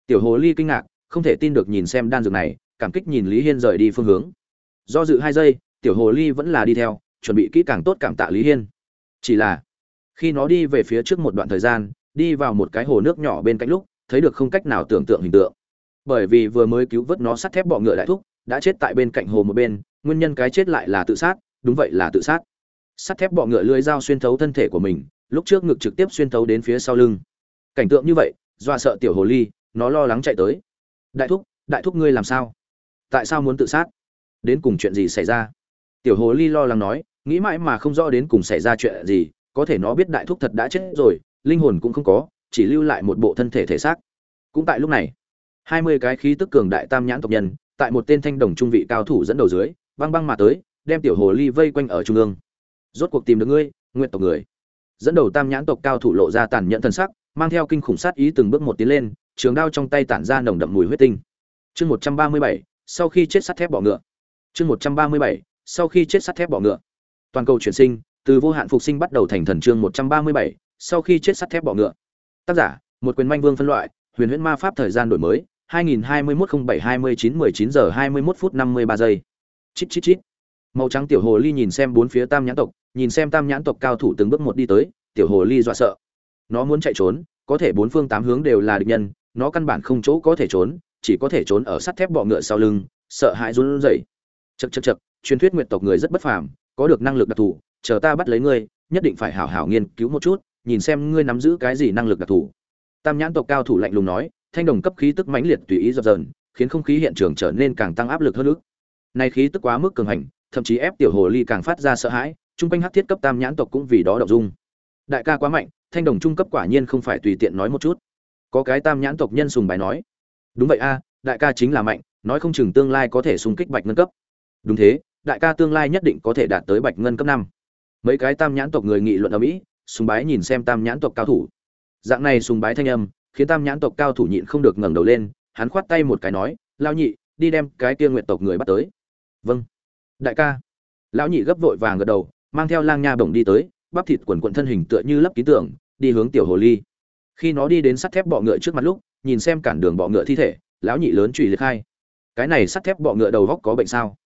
Tiểu hồ ly kinh ngạc, không thể tin được nhìn xem đan dược này, cảm kích nhìn lý hiên rời đi phương hướng. Do dự hai giây, tiểu hồ ly vẫn là đi theo, chuẩn bị kỹ càng tốt cảm tạ lý hiên. Chỉ là, khi nó đi về phía trước một đoạn thời gian, đi vào một cái hồ nước nhỏ bên cạnh lúc, thấy được không cách nào tưởng tượng hình tượng. Bởi vì vừa mới cứu vớt nó sắt thép bọ ngựa đại thúc đã chết tại bên cạnh hồ một bên, nguyên nhân cái chết lại là tự sát, đúng vậy là tự sát. Sắt thép bọ ngựa lưới dao xuyên thấu thân thể của mình, lúc trước ngực trực tiếp xuyên thấu đến phía sau lưng. Cảnh tượng như vậy, dọa sợ tiểu hồ ly, nó lo lắng chạy tới. Đại thúc đại thúc ngươi làm sao? Tại sao muốn tự sát? Đến cùng chuyện gì xảy ra? Tiểu hồ ly lo lắng nói, nghĩ mãi mà không rõ đến cùng xảy ra chuyện gì, có thể nó biết đại thúc thật đã chết rồi, linh hồn cũng không có, chỉ lưu lại một bộ thân thể thể xác. Cũng tại lúc này, hai mươi cái khí tức cường đại tam nhãn tộc nhân tại một tên thanh đồng trung vị cao thủ dẫn đầu dưới, băng băng mà tới, đem tiểu hồ ly vây quanh ở trung ương. Rốt cuộc tìm được ngươi, nguyện tộc người. Dẫn đầu tam nhãn tộc cao thủ lộ ra tàn nhẫn thân sắc, mang theo kinh khủng sát ý từng bước một tiến lên, trường đao trong tay tản ra nồng đậm mùi huyết tinh. Chương một trăm ba mươi bảy, sau khi chết sắt thép bọ ngựa. Chương một trăm ba mươi bảy, sau khi chết sắt thép bọ ngựa. Toàn cầu chuyển sinh, từ vô hạn phục sinh bắt đầu thành thần chương một trăm ba mươi bảy, sau khi chết sắt thép bọ ngựa. Tác giả, một quyền manh vương phân loại, huyền huyễn ma pháp thời gian đổi mới 2021-07-29-19 giờ 21 phút 53 giây. Chít chít chít. Màu trắng tiểu hồ ly nhìn xem bốn phía tam nhãn tộc nhìn xem tam nhãn tộc cao thủ từng bước một đi tới tiểu hồ ly dọa sợ. Nó muốn chạy trốn có thể bốn phương tám hướng đều là địch nhân nó căn bản không chỗ có thể trốn chỉ có thể trốn ở sắt thép bọ ngựa sau lưng sợ hãi run rẩy. Chậc chậc chậc, truyền thuyết nguyệt tộc người rất bất phàm có được năng lực đặc thù chờ ta bắt lấy ngươi nhất định phải hảo hảo nghiên cứu một chút nhìn xem ngươi nắm giữ cái gì năng lực đặc thù. Tam nhãn tộc cao thủ lạnh lùng nói thanh đồng cấp khí tức mãnh liệt tùy ý dập dờn, khiến không khí hiện trường trở nên càng tăng áp lực hơn nữa. Nay khí tức quá mức cường hành, thậm chí ép tiểu hồ ly càng phát ra sợ hãi, trung quanh hắc thiết cấp tam nhãn tộc cũng vì đó động dung. Đại ca quá mạnh, thanh đồng trung cấp quả nhiên không phải tùy tiện nói một chút. Có cái tam nhãn tộc nhân sùng bài nói, đúng vậy a, đại ca chính là mạnh, nói không chừng tương lai có thể xung kích bạch ngân cấp. Đúng thế, đại ca tương lai nhất định có thể đạt tới bạch ngân cấp năm. Mấy cái tam nhãn tộc người nghị luận ở mỹ sùng bái nhìn xem tam nhãn tộc cao thủ. Dạng này sùng bái thanh âm khiến tam nhãn tộc cao thủ nhịn không được ngẩng đầu lên, hắn khoát tay một cái nói lao nhị, đi đem cái kia nguyện tộc người bắt tới. Vâng. Đại ca. Lão nhị gấp vội vàng gật đầu, mang theo lang nha bổng đi tới, bắp thịt quần quận thân hình tựa như lấp ký tưởng đi hướng tiểu hồ ly. Khi nó đi đến sắt thép bọ ngựa trước mặt lúc, nhìn xem cản đường bọ ngựa thi thể, lão nhị lớn trụy liệt khai. Cái này sắt thép bọ ngựa đầu góc có bệnh sao?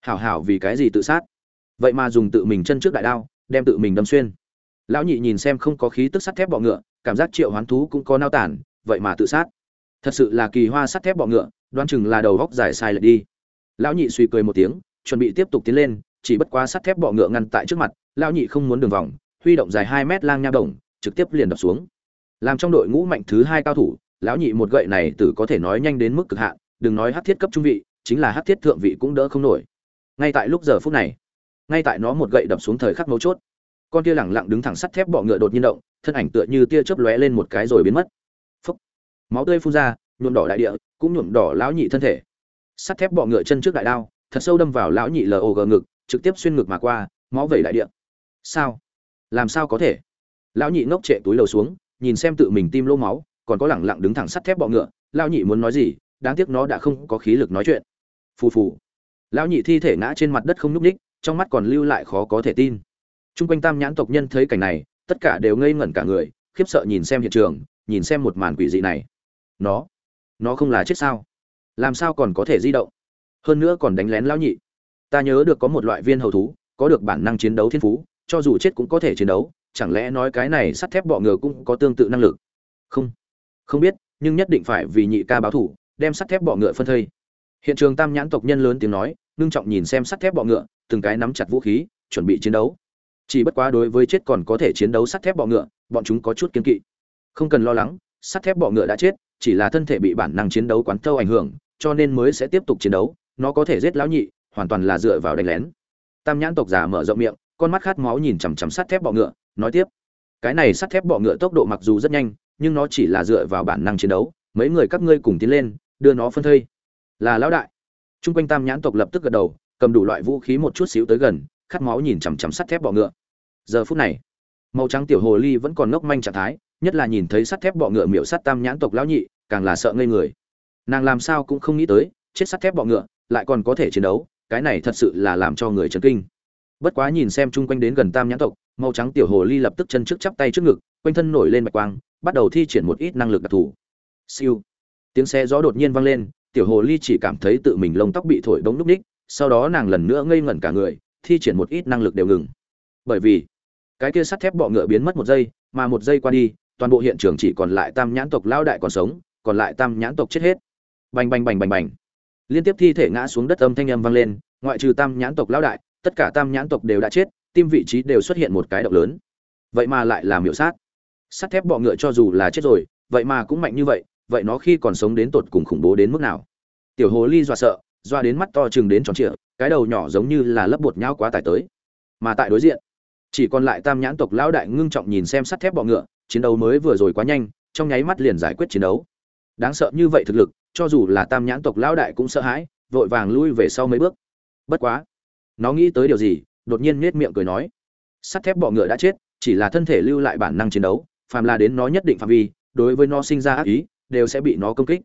Hảo hảo, vì cái gì tự sát? Vậy mà dùng tự mình chân trước đại đao, đem tự mình đâm xuyên. Lão nhị nhìn xem không có khí tức sắt thép bọ ngựa cảm giác triệu hoán thú cũng có nao tản, vậy mà tự sát. Thật sự là kỳ hoa sắt thép bọ ngựa, đoán chừng là đầu góc dài sai lệch đi. Lão nhị suy cười một tiếng, chuẩn bị tiếp tục tiến lên, chỉ bất quá sắt thép bọ ngựa ngăn tại trước mặt, lão nhị không muốn đường vòng, huy động dài hai mét lang nha đồng, trực tiếp liền đập xuống. Làm trong đội ngũ mạnh thứ hai cao thủ, lão nhị một gậy này tử có thể nói nhanh đến mức cực hạn, đừng nói hát thiết cấp trung vị, chính là hát thiết thượng vị cũng đỡ không nổi. Ngay tại lúc giờ phút này, ngay tại nó một gậy đập xuống thời khắc mấu chốt con kia lẳng lặng đứng thẳng sắt thép bọ ngựa đột nhiên động, thân ảnh tựa như tia chớp lóe lên một cái rồi biến mất. Phúc. Máu tươi phun ra, nhuộm đỏ đại địa, cũng nhuộm đỏ lão nhị thân thể. Sắt thép bọ ngựa chân trước đại đao, thật sâu đâm vào lão nhị log ngực, trực tiếp xuyên ngực mà qua, máu vẩy đại địa. Sao? Làm sao có thể? Lão nhị ngốc trệ túi lầu xuống, nhìn xem tự mình tim lỗ máu, còn có lẳng lặng đứng thẳng sắt thép bọ ngựa, lão nhị muốn nói gì, đáng tiếc nó đã không có khí lực nói chuyện. Phù phù. Lão nhị thi thể ngã trên mặt đất không nhúc ních trong mắt còn lưu lại khó có thể tin. Trung quanh Tam nhãn tộc nhân thấy cảnh này, tất cả đều ngây ngẩn cả người, khiếp sợ nhìn xem hiện trường, nhìn xem một màn quỷ dị này. Nó, nó không là chết sao? Làm sao còn có thể di động? Hơn nữa còn đánh lén lão nhị. Ta nhớ được có một loại viên hầu thú, có được bản năng chiến đấu thiên phú, cho dù chết cũng có thể chiến đấu, chẳng lẽ nói cái này sắt thép bọ ngựa cũng có tương tự năng lực? Không, không biết, nhưng nhất định phải vì nhị ca báo thủ, đem sắt thép bọ ngựa phân thây. Hiện trường Tam nhãn tộc nhân lớn tiếng nói, ngưng trọng nhìn xem sắt thép bọ ngựa, từng cái nắm chặt vũ khí, chuẩn bị chiến đấu chỉ bất quá đối với chết còn có thể chiến đấu sắt thép bọ ngựa, bọn chúng có chút kiên kỵ. Không cần lo lắng, sắt thép bọ ngựa đã chết, chỉ là thân thể bị bản năng chiến đấu quán thâu ảnh hưởng, cho nên mới sẽ tiếp tục chiến đấu, nó có thể giết lão nhị, hoàn toàn là dựa vào đánh lén. Tam nhãn tộc giả mở rộng miệng, con mắt khát máu nhìn chằm chằm sắt thép bọ ngựa, nói tiếp. Cái này sắt thép bọ ngựa tốc độ mặc dù rất nhanh, nhưng nó chỉ là dựa vào bản năng chiến đấu, mấy người các ngươi cùng tiến lên, đưa nó phân thây. Là lão đại. Chung quanh tam nhãn tộc lập tức gật đầu, cầm đủ loại vũ khí một chút xíu tới gần, khát máu nhìn chằm chằm sắt thép bọ ngựa giờ phút này, màu trắng tiểu hồ ly vẫn còn ngốc manh trạng thái, nhất là nhìn thấy sắt thép bọ ngựa miệu sắt tam nhãn tộc lão nhị, càng là sợ ngây người. Nàng làm sao cũng không nghĩ tới, chết sắt thép bọ ngựa lại còn có thể chiến đấu, cái này thật sự là làm cho người chấn kinh. Bất quá nhìn xem chung quanh đến gần tam nhãn tộc, màu trắng tiểu hồ ly lập tức chân trước chắp tay trước ngực, quanh thân nổi lên bạch quang, bắt đầu thi triển một ít năng lực đặc thù. Siêu. Tiếng xe gió đột nhiên vang lên, tiểu hồ ly chỉ cảm thấy tự mình lông tóc bị thổi bóng núp ních, sau đó nàng lần nữa ngây ngẩn cả người, thi triển một ít năng lực đều ngừng. Bởi vì cái kia sắt thép bọ ngựa biến mất một giây, mà một giây qua đi, toàn bộ hiện trường chỉ còn lại tam nhãn tộc lao đại còn sống, còn lại tam nhãn tộc chết hết. Bành bành bành bành bành. Liên tiếp thi thể ngã xuống đất âm thanh âm vang lên, ngoại trừ tam nhãn tộc lao đại, tất cả tam nhãn tộc đều đã chết, tim vị trí đều xuất hiện một cái động lớn. Vậy mà lại là miểu sát. Sắt thép bọ ngựa cho dù là chết rồi, vậy mà cũng mạnh như vậy vậy nó khi còn sống đến tột cùng khủng bố đến mức nào? Tiểu hồ ly dọa sợ, dọa đến mắt to chừng đến tròn trịa, cái đầu nhỏ giống như là lấp bột nhau quá tải tới. Mà tại đối diện chỉ còn lại tam nhãn tộc lão đại ngưng trọng nhìn xem sắt thép bọ ngựa, chiến đấu mới vừa rồi quá nhanh, trong nháy mắt liền giải quyết chiến đấu. Đáng sợ như vậy thực lực, cho dù là tam nhãn tộc lão đại cũng sợ hãi, vội vàng lui về sau mấy bước. Bất quá, nó nghĩ tới điều gì, đột nhiên nết miệng cười nói. Sắt thép bọ ngựa đã chết, chỉ là thân thể lưu lại bản năng chiến đấu, phàm là đến nó nhất định phạm vi, đối với nó sinh ra ác ý, đều sẽ bị nó công kích.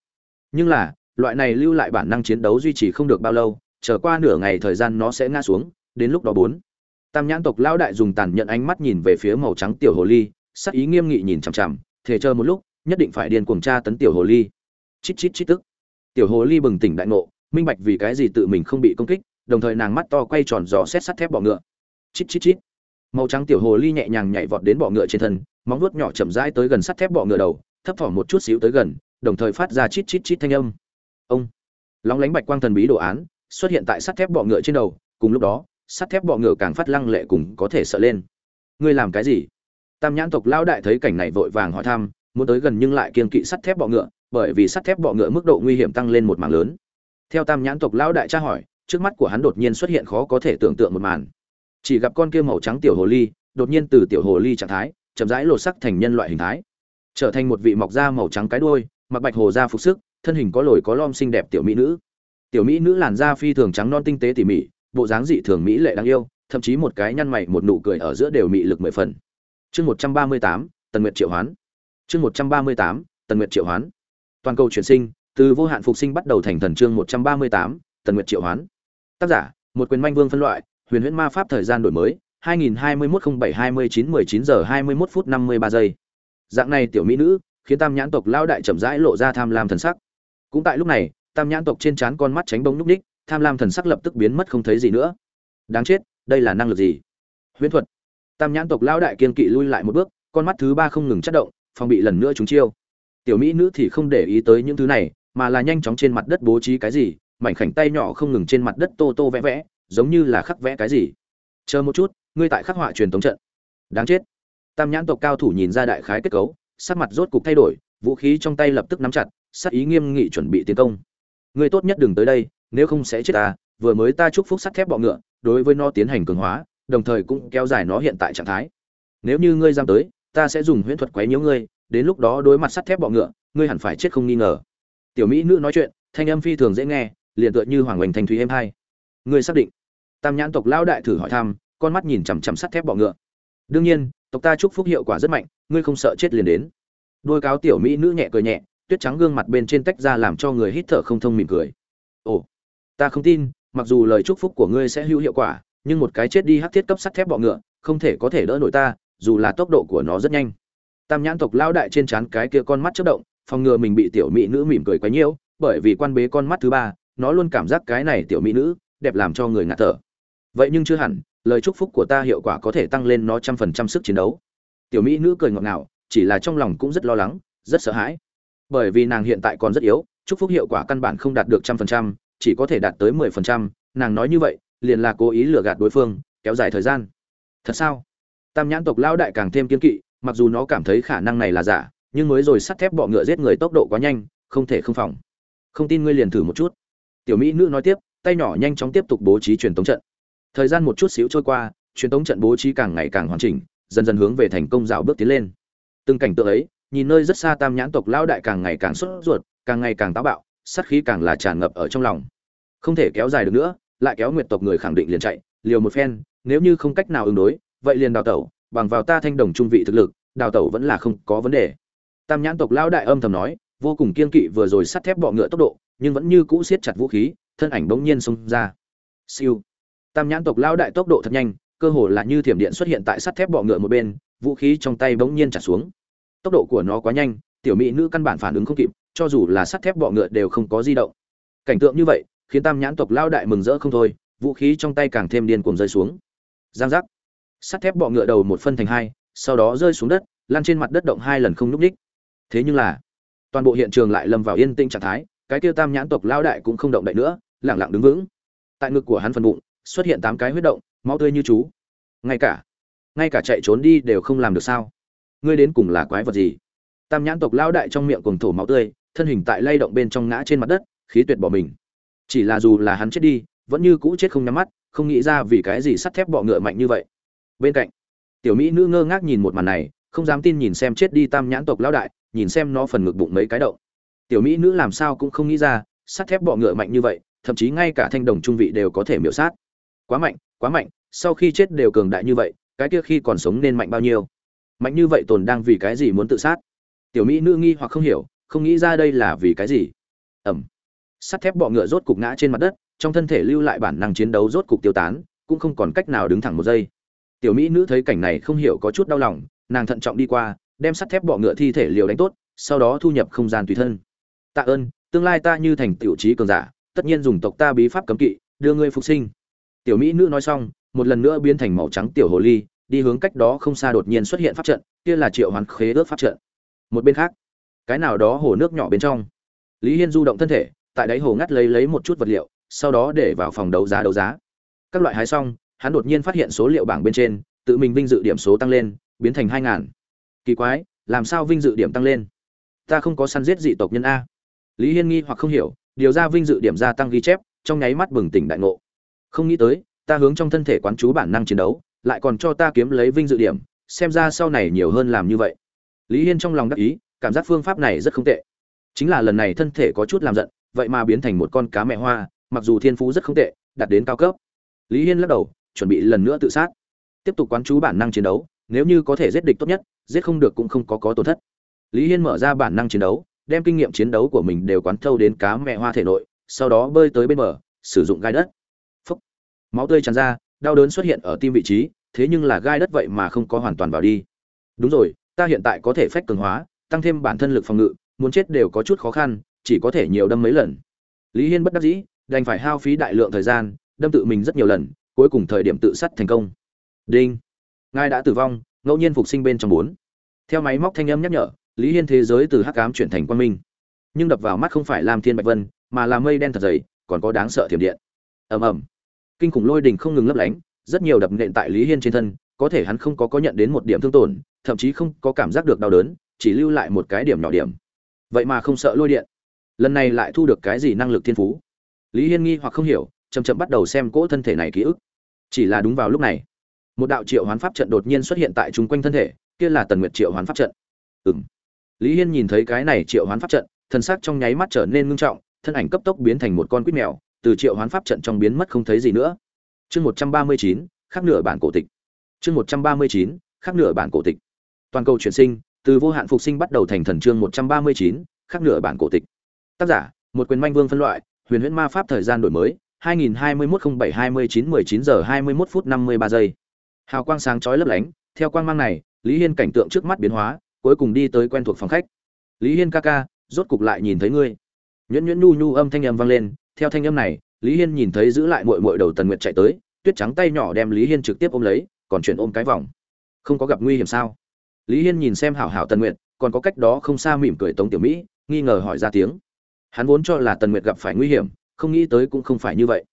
Nhưng là, loại này lưu lại bản năng chiến đấu duy trì không được bao lâu trở qua nửa ngày thời gian nó sẽ ngã xuống, đến lúc đó bốn tam nhãn tộc lão đại dùng tàn nhận ánh mắt nhìn về phía màu trắng tiểu hồ ly, sắc ý nghiêm nghị nhìn chằm chằm thể chờ một lúc, nhất định phải điên cuồng tra tấn tiểu hồ ly. Chít chít chít tức. Tiểu hồ ly bừng tỉnh đại ngộ, minh bạch vì cái gì tự mình không bị công kích, đồng thời nàng mắt to quay tròn dò xét sắt thép bọ ngựa. Chít chít chít. Màu trắng tiểu hồ ly nhẹ nhàng nhảy vọt đến bọ ngựa trên thân, móng vuốt nhỏ chậm rãi tới gần sắt thép bọ ngựa đầu, thấp thỏm một chút xíu tới gần, đồng thời phát ra chít chít chít thanh âm. Ông. Lóng lánh bạch quang thần bí đồ án, xuất hiện tại sắt thép bọ ngựa trên đầu, cùng lúc đó sắt thép bọ ngựa càng phát lăng lệ cùng có thể sợ lên. Ngươi làm cái gì? Tam nhãn tộc lão đại thấy cảnh này vội vàng hỏi thăm, muốn tới gần nhưng lại kiên kỵ sắt thép bọ ngựa, bởi vì sắt thép bọ ngựa mức độ nguy hiểm tăng lên một mảng lớn. Theo tam nhãn tộc lão đại tra hỏi, trước mắt của hắn đột nhiên xuất hiện khó có thể tưởng tượng một màn. Chỉ gặp con kia màu trắng tiểu hồ ly, đột nhiên từ tiểu hồ ly trạng thái, chậm rãi lột sắc thành nhân loại hình thái. Trở thành một vị mọc da màu trắng cái đuôi, mặc bạch hồ da phục sức, thân hình có lồi có lom xinh đẹp tiểu mỹ nữ. Tiểu mỹ nữ làn da phi thường trắng non tinh tế tỉ mỉ bộ dáng dị thường mỹ lệ đáng yêu thậm chí một cái nhăn mày một nụ cười ở giữa đều mị lực mười phần. Chương một trăm ba mươi tám tần nguyệt triệu hoán. Chương một trăm ba mươi tám tần nguyệt triệu hoán. Toàn cầu chuyển sinh từ vô hạn phục sinh bắt đầu thành thần chương một trăm ba mươi tám tần nguyệt triệu hoán. Tác giả một quyền manh vương phân loại huyền huyễn ma pháp thời gian đổi mới 2021-07-29-19 giờ 21 phút 53 giây. Dạng này tiểu mỹ nữ khiến tam nhãn tộc lão đại chậm rãi lộ ra tham lam thần sắc. Cũng tại lúc này tam nhãn tộc trên trán con mắt tránh bóng núc đích, tham lam thần sắc lập tức biến mất không thấy gì nữa. Đáng chết, đây là năng lực gì? Huyễn thuật. Tam nhãn tộc Lão đại kiên kỵ lui lại một bước, con mắt thứ ba không ngừng chất động, phòng bị lần nữa chúng chiêu. Tiểu mỹ nữ thì không để ý tới những thứ này, mà là nhanh chóng trên mặt đất bố trí cái gì, mảnh khảnh tay nhỏ không ngừng trên mặt đất tô tô vẽ vẽ, giống như là khắc vẽ cái gì. Chờ một chút, ngươi tại khắc họa truyền thống trận. Đáng chết. Tam nhãn tộc cao thủ nhìn ra đại khái kết cấu, sắc mặt rốt cục thay đổi, vũ khí trong tay lập tức nắm chặt sắc ý nghiêm nghị chuẩn bị tiến công. Ngươi tốt nhất đừng tới đây nếu không sẽ chết ta, vừa mới ta chúc phúc sắt thép bọ ngựa, đối với nó tiến hành cường hóa, đồng thời cũng kéo dài nó hiện tại trạng thái. Nếu như ngươi giam tới, ta sẽ dùng huyễn thuật quấy nhiễu ngươi, đến lúc đó đối mặt sắt thép bọ ngựa, ngươi hẳn phải chết không nghi ngờ. Tiểu mỹ nữ nói chuyện, thanh âm phi thường dễ nghe, liền tựa như hoàng hoành thanh thúy êm hai. Ngươi xác định? Tam nhãn tộc lão đại thử hỏi thăm, con mắt nhìn chằm chằm sắt thép bọ ngựa. Đương nhiên, tộc ta chúc phúc hiệu quả rất mạnh, ngươi không sợ chết liền đến. Đôi cáo tiểu mỹ nữ nhẹ cười nhẹ, tuyết trắng gương mặt bên trên tách ra làm cho người hít thở không thông mỉm cười. Ồ ta không tin, mặc dù lời chúc phúc của ngươi sẽ hữu hiệu quả, nhưng một cái chết đi hắc thiết cấp sắt thép bọ ngựa, không thể có thể đỡ nổi ta, dù là tốc độ của nó rất nhanh. Tam nhãn tộc lao đại trên trán cái kia con mắt chớp động, phòng ngừa mình bị tiểu mỹ nữ mỉm cười quá nhiễu bởi vì quan bế con mắt thứ ba, nó luôn cảm giác cái này tiểu mỹ nữ đẹp làm cho người ngạt thở. Vậy nhưng chưa hẳn, lời chúc phúc của ta hiệu quả có thể tăng lên nó trăm phần trăm sức chiến đấu. Tiểu mỹ nữ cười ngọt ngào, chỉ là trong lòng cũng rất lo lắng, rất sợ hãi. Bởi vì nàng hiện tại còn rất yếu, chúc phúc hiệu quả căn bản không đạt được trăm phần trăm chỉ có thể đạt tới mười phần trăm. Nàng nói như vậy, liền là cố ý lừa gạt đối phương, kéo dài thời gian. Thật sao? Tam nhãn tộc lao đại càng thêm kiên kỵ, mặc dù nó cảm thấy khả năng này là giả, nhưng mới rồi sắt thép bọ ngựa giết người tốc độ quá nhanh, không thể không phòng. Không tin ngươi liền thử một chút. Tiểu mỹ nữ nói tiếp, tay nhỏ nhanh chóng tiếp tục bố trí truyền tống trận. Thời gian một chút xíu trôi qua, truyền tống trận bố trí càng ngày càng hoàn chỉnh, dần dần hướng về thành công rào bước tiến lên. Từng cảnh tượng ấy, nhìn nơi rất xa tam nhãn tộc lao đại càng ngày càng sốt ruột, càng ngày càng táo bạo, sát khí càng là tràn ngập ở trong lòng không thể kéo dài được nữa, lại kéo nguyệt tộc người khẳng định liền chạy, liều một phen, nếu như không cách nào ứng đối, vậy liền đào tẩu, bằng vào ta thanh đồng trung vị thực lực, đào tẩu vẫn là không có vấn đề. Tam nhãn tộc Lão đại âm thầm nói, vô cùng kiên kỵ vừa rồi sắt thép bọ ngựa tốc độ, nhưng vẫn như cũ siết chặt vũ khí, thân ảnh bỗng nhiên xông ra. Siêu. Tam nhãn tộc Lão đại tốc độ thật nhanh, cơ hồ là như thiểm điện xuất hiện tại sắt thép bọ ngựa một bên, vũ khí trong tay bỗng nhiên trả xuống. Tốc độ của nó quá nhanh, tiểu mỹ nữ căn bản phản ứng không kịp, cho dù là sắt thép bọ ngựa đều không có di động. Cảnh tượng như vậy khiến tam nhãn tộc lao đại mừng rỡ không thôi, vũ khí trong tay càng thêm điên cuồng rơi xuống. Giang giác. Sắt thép bọ ngựa đầu một phân thành hai, sau đó rơi xuống đất lan trên mặt đất động hai lần không nhúc ních thế nhưng là, toàn bộ hiện trường lại lâm vào yên tĩnh trạng thái, cái kia tam nhãn tộc lao đại cũng không động đậy nữa lẳng lặng đứng vững. Tại ngực của hắn phần bụng, xuất hiện tám cái huyết động, máu tươi như chú. Ngay cả ngay cả chạy trốn đi đều không làm được sao? Ngươi đến cùng là quái vật gì? Tam nhãn tộc lao đại trong miệng cùng thổ máu tươi, thân hình tại lay động bên trong ngã trên mặt đất, khí tuyệt bỏ mình chỉ là dù là hắn chết đi, vẫn như cũ chết không nhắm mắt, không nghĩ ra vì cái gì sắt thép bọ ngựa mạnh như vậy. Bên cạnh, tiểu mỹ nữ ngơ ngác nhìn một màn này, không dám tin nhìn xem chết đi tam nhãn tộc lão đại, nhìn xem nó phần ngực bụng mấy cái động tiểu mỹ nữ làm sao cũng không nghĩ ra, sắt thép bọ ngựa mạnh như vậy, thậm chí ngay cả thanh đồng trung vị đều có thể miểu sát. Quá mạnh quá mạnh, sau khi chết đều cường đại như vậy, cái kia khi còn sống nên mạnh bao nhiêu? Mạnh như vậy tồn đang vì cái gì muốn tự sát? Tiểu mỹ nữ nghi hoặc không hiểu, không nghĩ ra đây là vì cái gì. Ẩm sắt thép bọ ngựa rốt cục ngã trên mặt đất, trong thân thể lưu lại bản năng chiến đấu rốt cục tiêu tán, cũng không còn cách nào đứng thẳng một giây. Tiểu mỹ nữ thấy cảnh này không hiểu có chút đau lòng, nàng thận trọng đi qua, đem sắt thép bọ ngựa thi thể liều đánh tốt, sau đó thu nhập không gian tùy thân. Tạ ơn, tương lai ta như thành tiểu trí cường giả, tất nhiên dùng tộc ta bí pháp cấm kỵ, đưa ngươi phục sinh. Tiểu mỹ nữ nói xong, một lần nữa biến thành màu trắng tiểu hồ ly, đi hướng cách đó không xa đột nhiên xuất hiện pháp trận, kia là triệu hoán khế ước pháp trận. Một bên khác, cái nào đó hồ nước nhỏ bên trong, lý hiên du động thân thể tại đáy hồ ngắt lấy lấy một chút vật liệu, sau đó để vào phòng đấu giá đấu giá. Các loại hái xong, hắn đột nhiên phát hiện số liệu bảng bên trên, tự mình vinh dự điểm số tăng lên, biến thành hai ngàn. Kỳ quái, làm sao vinh dự điểm tăng lên? Ta không có săn giết dị tộc nhân a. Lý hiên nghi hoặc không hiểu, điều ra vinh dự điểm gia tăng ghi chép, trong nháy mắt bừng tỉnh đại ngộ. Không nghĩ tới, ta hướng trong thân thể quán chú bản năng chiến đấu, lại còn cho ta kiếm lấy vinh dự điểm, xem ra sau này nhiều hơn làm như vậy. Lý hiên trong lòng đắc ý, cảm giác phương pháp này rất không tệ. Chính là lần này thân thể có chút làm giận vậy mà biến thành một con cá mẹ hoa, mặc dù thiên phú rất không tệ, đạt đến cao cấp. Lý hiên lắc đầu, chuẩn bị lần nữa tự sát. Tiếp tục quán chú bản năng chiến đấu, nếu như có thể giết địch tốt nhất, giết không được cũng không có có tổn thất. Lý hiên mở ra bản năng chiến đấu, đem kinh nghiệm chiến đấu của mình đều quán thâu đến cá mẹ hoa thể nội, sau đó bơi tới bên bờ, sử dụng gai đất. Phúc. máu tươi tràn ra, đau đớn xuất hiện ở tim vị trí, thế nhưng là gai đất vậy mà không có hoàn toàn vào đi. Đúng rồi, ta hiện tại có thể phách cường hóa, tăng thêm bản thân lực phòng ngự, muốn chết đều có chút khó khăn chỉ có thể nhiều đâm mấy lần. Lý hiên bất đắc dĩ, đành phải hao phí đại lượng thời gian, đâm tự mình rất nhiều lần, cuối cùng thời điểm tự sát thành công. Đinh. Ngài đã tử vong, ngẫu nhiên phục sinh bên trong bốn. Theo máy móc thanh âm nhắc nhở, lý hiên thế giới từ hắc ám chuyển thành quang minh. Nhưng đập vào mắt không phải làm thiên bạch vân, mà là mây đen thật dày, còn có đáng sợ thiểm điện. Ầm ầm. Kinh khủng lôi đình không ngừng lấp lánh, rất nhiều đập nện tại lý hiên trên thân, có thể hắn không có có nhận đến một điểm thương tổn, thậm chí không có cảm giác được đau đớn, chỉ lưu lại một cái điểm nhỏ điểm. Vậy mà không sợ lôi điện lần này lại thu được cái gì năng lực thiên phú? Lý hiên nghi hoặc không hiểu chầm chậm bắt đầu xem cỗ thân thể này ký ức. Chỉ là đúng vào lúc này, một đạo triệu hoán pháp trận đột nhiên xuất hiện tại chung quanh thân thể, kia là tần nguyệt triệu hoán pháp trận. Ừng lý hiên nhìn thấy cái này triệu hoán pháp trận thân xác trong nháy mắt trở nên ngưng trọng, thân ảnh cấp tốc biến thành một con quýt mèo, từ triệu hoán pháp trận trong biến mất không thấy gì nữa. Chương một trăm ba mươi chín khác nửa bản cổ tịch. Chương một trăm ba mươi chín khác nửa bản cổ tịch. Toàn cầu chuyển sinh, từ vô hạn phục sinh bắt đầu thành thần chương một trăm ba mươi chín khác nửa bản cổ tịch tác giả, một quyền manh vương phân loại, huyền huyễn ma pháp thời gian đổi mới 2021-07-29-19 giờ 21 phút 53 giây. Hào quang sáng chói lấp lánh, theo quang mang này, lý hiên cảnh tượng trước mắt biến hóa, cuối cùng đi tới quen thuộc phòng khách. Lý hiên ca ca, rốt cục lại nhìn thấy ngươi. Nhuyễn nhuyễn nhu nhu âm thanh âm vang lên, theo thanh âm này, lý hiên nhìn thấy giữ lại muội muội đầu tần nguyệt chạy tới, tuyết trắng tay nhỏ đem lý hiên trực tiếp ôm lấy, còn chuyển ôm cái vòng. Không có gặp nguy hiểm sao? Lý hiên nhìn xem hảo hảo tần nguyệt, còn có cách đó không xa mỉm cười tống tiểu mỹ, nghi ngờ hỏi ra tiếng hắn vốn cho là tần nguyệt gặp phải nguy hiểm, không nghĩ tới cũng không phải như vậy.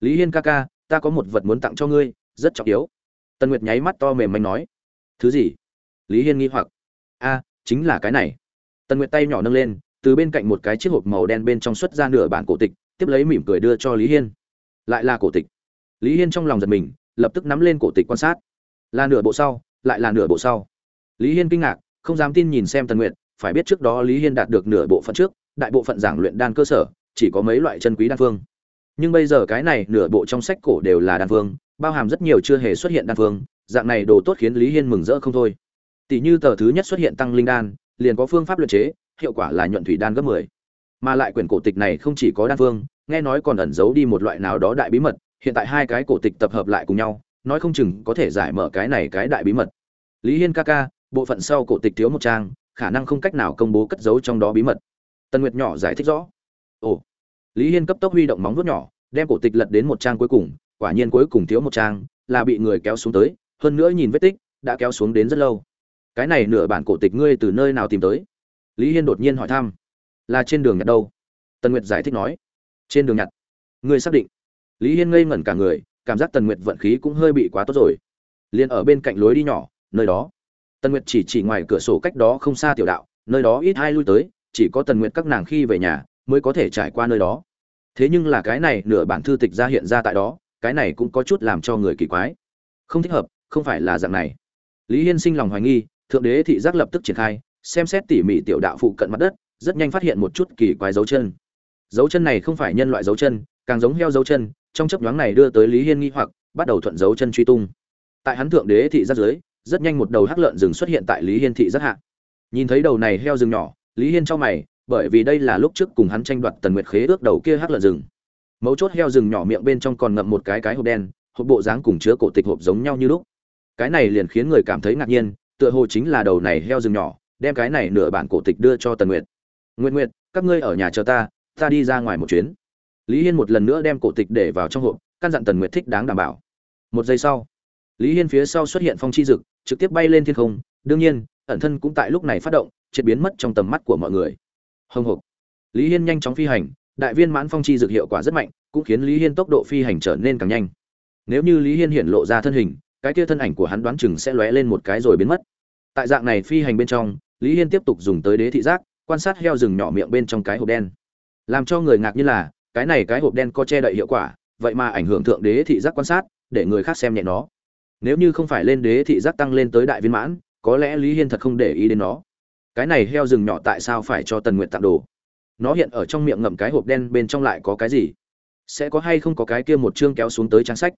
Lý hiên ca ca, ta có một vật muốn tặng cho ngươi, rất trọng yếu. Tần nguyệt nháy mắt to mềm manh nói. Thứ gì? Lý hiên nghi hoặc. A, chính là cái này. Tần nguyệt tay nhỏ nâng lên, từ bên cạnh một cái chiếc hộp màu đen bên trong xuất ra nửa bản cổ tịch, tiếp lấy mỉm cười đưa cho lý hiên. Lại là cổ tịch. Lý hiên trong lòng giật mình, lập tức nắm lên cổ tịch quan sát. Là nửa bộ sau, lại là nửa bộ sau. Lý hiên kinh ngạc, không dám tin nhìn xem tần nguyệt, phải biết trước đó lý hiên đạt được nửa bộ phận trước đại bộ phận giảng luyện đan cơ sở, chỉ có mấy loại chân quý đan phương. Nhưng bây giờ cái này nửa bộ trong sách cổ đều là đan phương, bao hàm rất nhiều chưa hề xuất hiện đan phương, dạng này đồ tốt khiến lý hiên mừng rỡ không thôi. Tỷ như tờ thứ nhất xuất hiện tăng linh đan, liền có phương pháp luyện chế, hiệu quả là nhuận thủy đan gấp mười. Mà lại quyển cổ tịch này không chỉ có đan phương, nghe nói còn ẩn giấu đi một loại nào đó đại bí mật, hiện tại hai cái cổ tịch tập hợp lại cùng nhau, nói không chừng có thể giải mở cái này cái đại bí mật. Lý hiên ca ca, bộ phận sau cổ tịch thiếu một trang, khả năng không cách nào công bố cất giấu trong đó bí mật. Tần nguyệt nhỏ giải thích rõ. Ồ, lý hiên cấp tốc huy động móng vuốt nhỏ, đem cổ tịch lật đến một trang cuối cùng, quả nhiên cuối cùng thiếu một trang, là bị người kéo xuống tới, hơn nữa nhìn vết tích, đã kéo xuống đến rất lâu. Cái này nửa bản cổ tịch ngươi từ nơi nào tìm tới? Lý hiên đột nhiên hỏi thăm. Là trên đường nhặt đâu? Tần nguyệt giải thích nói. Trên đường nhặt. Ngươi xác định. Lý hiên ngây ngẩn cả người, cảm giác tần nguyệt vận khí cũng hơi bị quá tốt rồi. Liền ở bên cạnh lối đi nhỏ, nơi đó. Tần nguyệt chỉ chỉ ngoài cửa sổ cách đó không xa tiểu đạo, nơi đó ít ai lui tới chỉ có tần nguyện các nàng khi về nhà mới có thể trải qua nơi đó. Thế nhưng là cái này nửa bản thư tịch ra hiện ra tại đó, cái này cũng có chút làm cho người kỳ quái. Không thích hợp, không phải là dạng này. Lý hiên sinh lòng hoài nghi, thượng đế thị giác lập tức triển khai, xem xét tỉ mỉ tiểu đạo phụ cận mặt đất, rất nhanh phát hiện một chút kỳ quái dấu chân. Dấu chân này không phải nhân loại dấu chân, càng giống heo dấu chân, trong chấp nhoáng này đưa tới lý hiên nghi hoặc, bắt đầu thuận dấu chân truy tung. Tại hắn thượng đế thị giác dưới, rất nhanh một đầu hắc lợn rừng xuất hiện tại lý hiên thị giác hạ. Nhìn thấy đầu này heo rừng nhỏ lý hiên cho mày, bởi vì đây là lúc trước cùng hắn tranh đoạt tần nguyệt khế ước đầu kia hắc lợn rừng. Mấu chốt heo rừng nhỏ miệng bên trong còn ngậm một cái cái hộp đen, hộp bộ dáng cùng chứa cổ tịch hộp giống nhau như lúc. Cái này liền khiến người cảm thấy ngạc nhiên, tựa hồ chính là đầu này heo rừng nhỏ, đem cái này nửa bản cổ tịch đưa cho tần nguyệt. Nguyệt nguyệt, các ngươi ở nhà chờ ta ta đi ra ngoài một chuyến. Lý hiên một lần nữa đem cổ tịch để vào trong hộp, căn dặn tần nguyệt thích đáng đảm bảo. Một giây sau, lý hiên phía sau xuất hiện phong chi dực, trực tiếp bay lên thiên không. Đương nhiên ẩn thân cũng tại lúc này phát động, triệt biến mất trong tầm mắt của mọi người. Hồng hộc. Lý hiên nhanh chóng phi hành, đại viên mãn phong chi dược hiệu quả rất mạnh, cũng khiến lý hiên tốc độ phi hành trở nên càng nhanh. Nếu như lý hiên hiện lộ ra thân hình, cái kia thân ảnh của hắn đoán chừng sẽ lóe lên một cái rồi biến mất. Tại dạng này phi hành bên trong, lý hiên tiếp tục dùng tới đế thị giác, quan sát heo rừng nhỏ miệng bên trong cái hộp đen. Làm cho người ngạc như là, cái này cái hộp đen có che đậy hiệu quả, vậy mà ảnh hưởng thượng đế thị giác quan sát, để người khác xem nhẹ nó. Nếu như không phải lên đế thị giác tăng lên tới đại viên mãn có lẽ lý hiên thật không để ý đến nó. Cái này heo rừng nhỏ tại sao phải cho tần nguyện tặng đồ? Nó hiện ở trong miệng ngậm cái hộp đen bên trong lại có cái gì? Sẽ có hay không có cái kia một chương kéo xuống tới trang sách?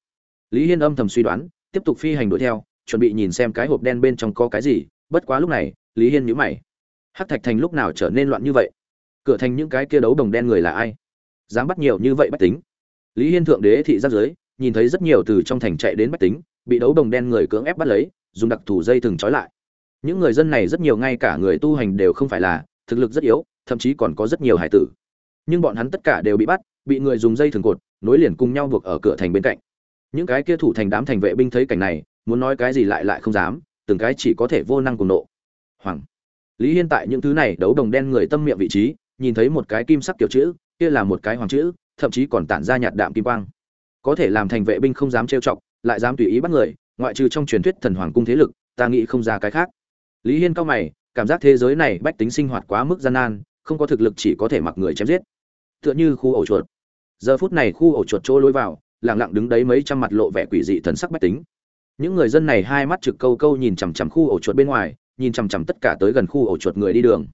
Lý hiên âm thầm suy đoán, tiếp tục phi hành đuổi theo, chuẩn bị nhìn xem cái hộp đen bên trong có cái gì. Bất quá lúc này, lý hiên nhíu mày. Hắc thạch thành lúc nào trở nên loạn như vậy? Cửa thành những cái kia đấu đồng đen người là ai? Dám bắt nhiều như vậy bách tính? Lý hiên thượng đế thị giáp giới, nhìn thấy rất nhiều từ trong thành chạy đến bách tính, bị đấu đồng đen người cưỡng ép bắt lấy, dùng đặc thù dây thừng trói lại những người dân này rất nhiều, ngay cả người tu hành đều không phải là, thực lực rất yếu, thậm chí còn có rất nhiều hải tử. Nhưng bọn hắn tất cả đều bị bắt, bị người dùng dây thường cột, nối liền cùng nhau buộc ở cửa thành bên cạnh. Những cái kia thủ thành đám thành vệ binh thấy cảnh này, muốn nói cái gì lại lại không dám, từng cái chỉ có thể vô năng cùng nộ. Hoàng. Lý hiên tại những thứ này đấu đồng đen người tâm miệng vị trí, nhìn thấy một cái kim sắc kiểu chữ, kia là một cái hoàng chữ, thậm chí còn tản ra nhạt đạm kim quang. Có thể làm thành vệ binh không dám trêu chọc, lại dám tùy ý bắt người, ngoại trừ trong truyền thuyết thần hoàng cung thế lực, ta nghĩ không ra cái khác lý hiên cao mày, cảm giác thế giới này bách tính sinh hoạt quá mức gian nan, không có thực lực chỉ có thể mặc người chém giết. Tựa như khu ổ chuột. Giờ phút này khu ổ chuột chỗ lối vào, lặng lặng đứng đấy mấy trăm mặt lộ vẻ quỷ dị thần sắc bách tính. Những người dân này hai mắt trực câu câu nhìn chằm chằm khu ổ chuột bên ngoài, nhìn chằm chằm tất cả tới gần khu ổ chuột người đi đường.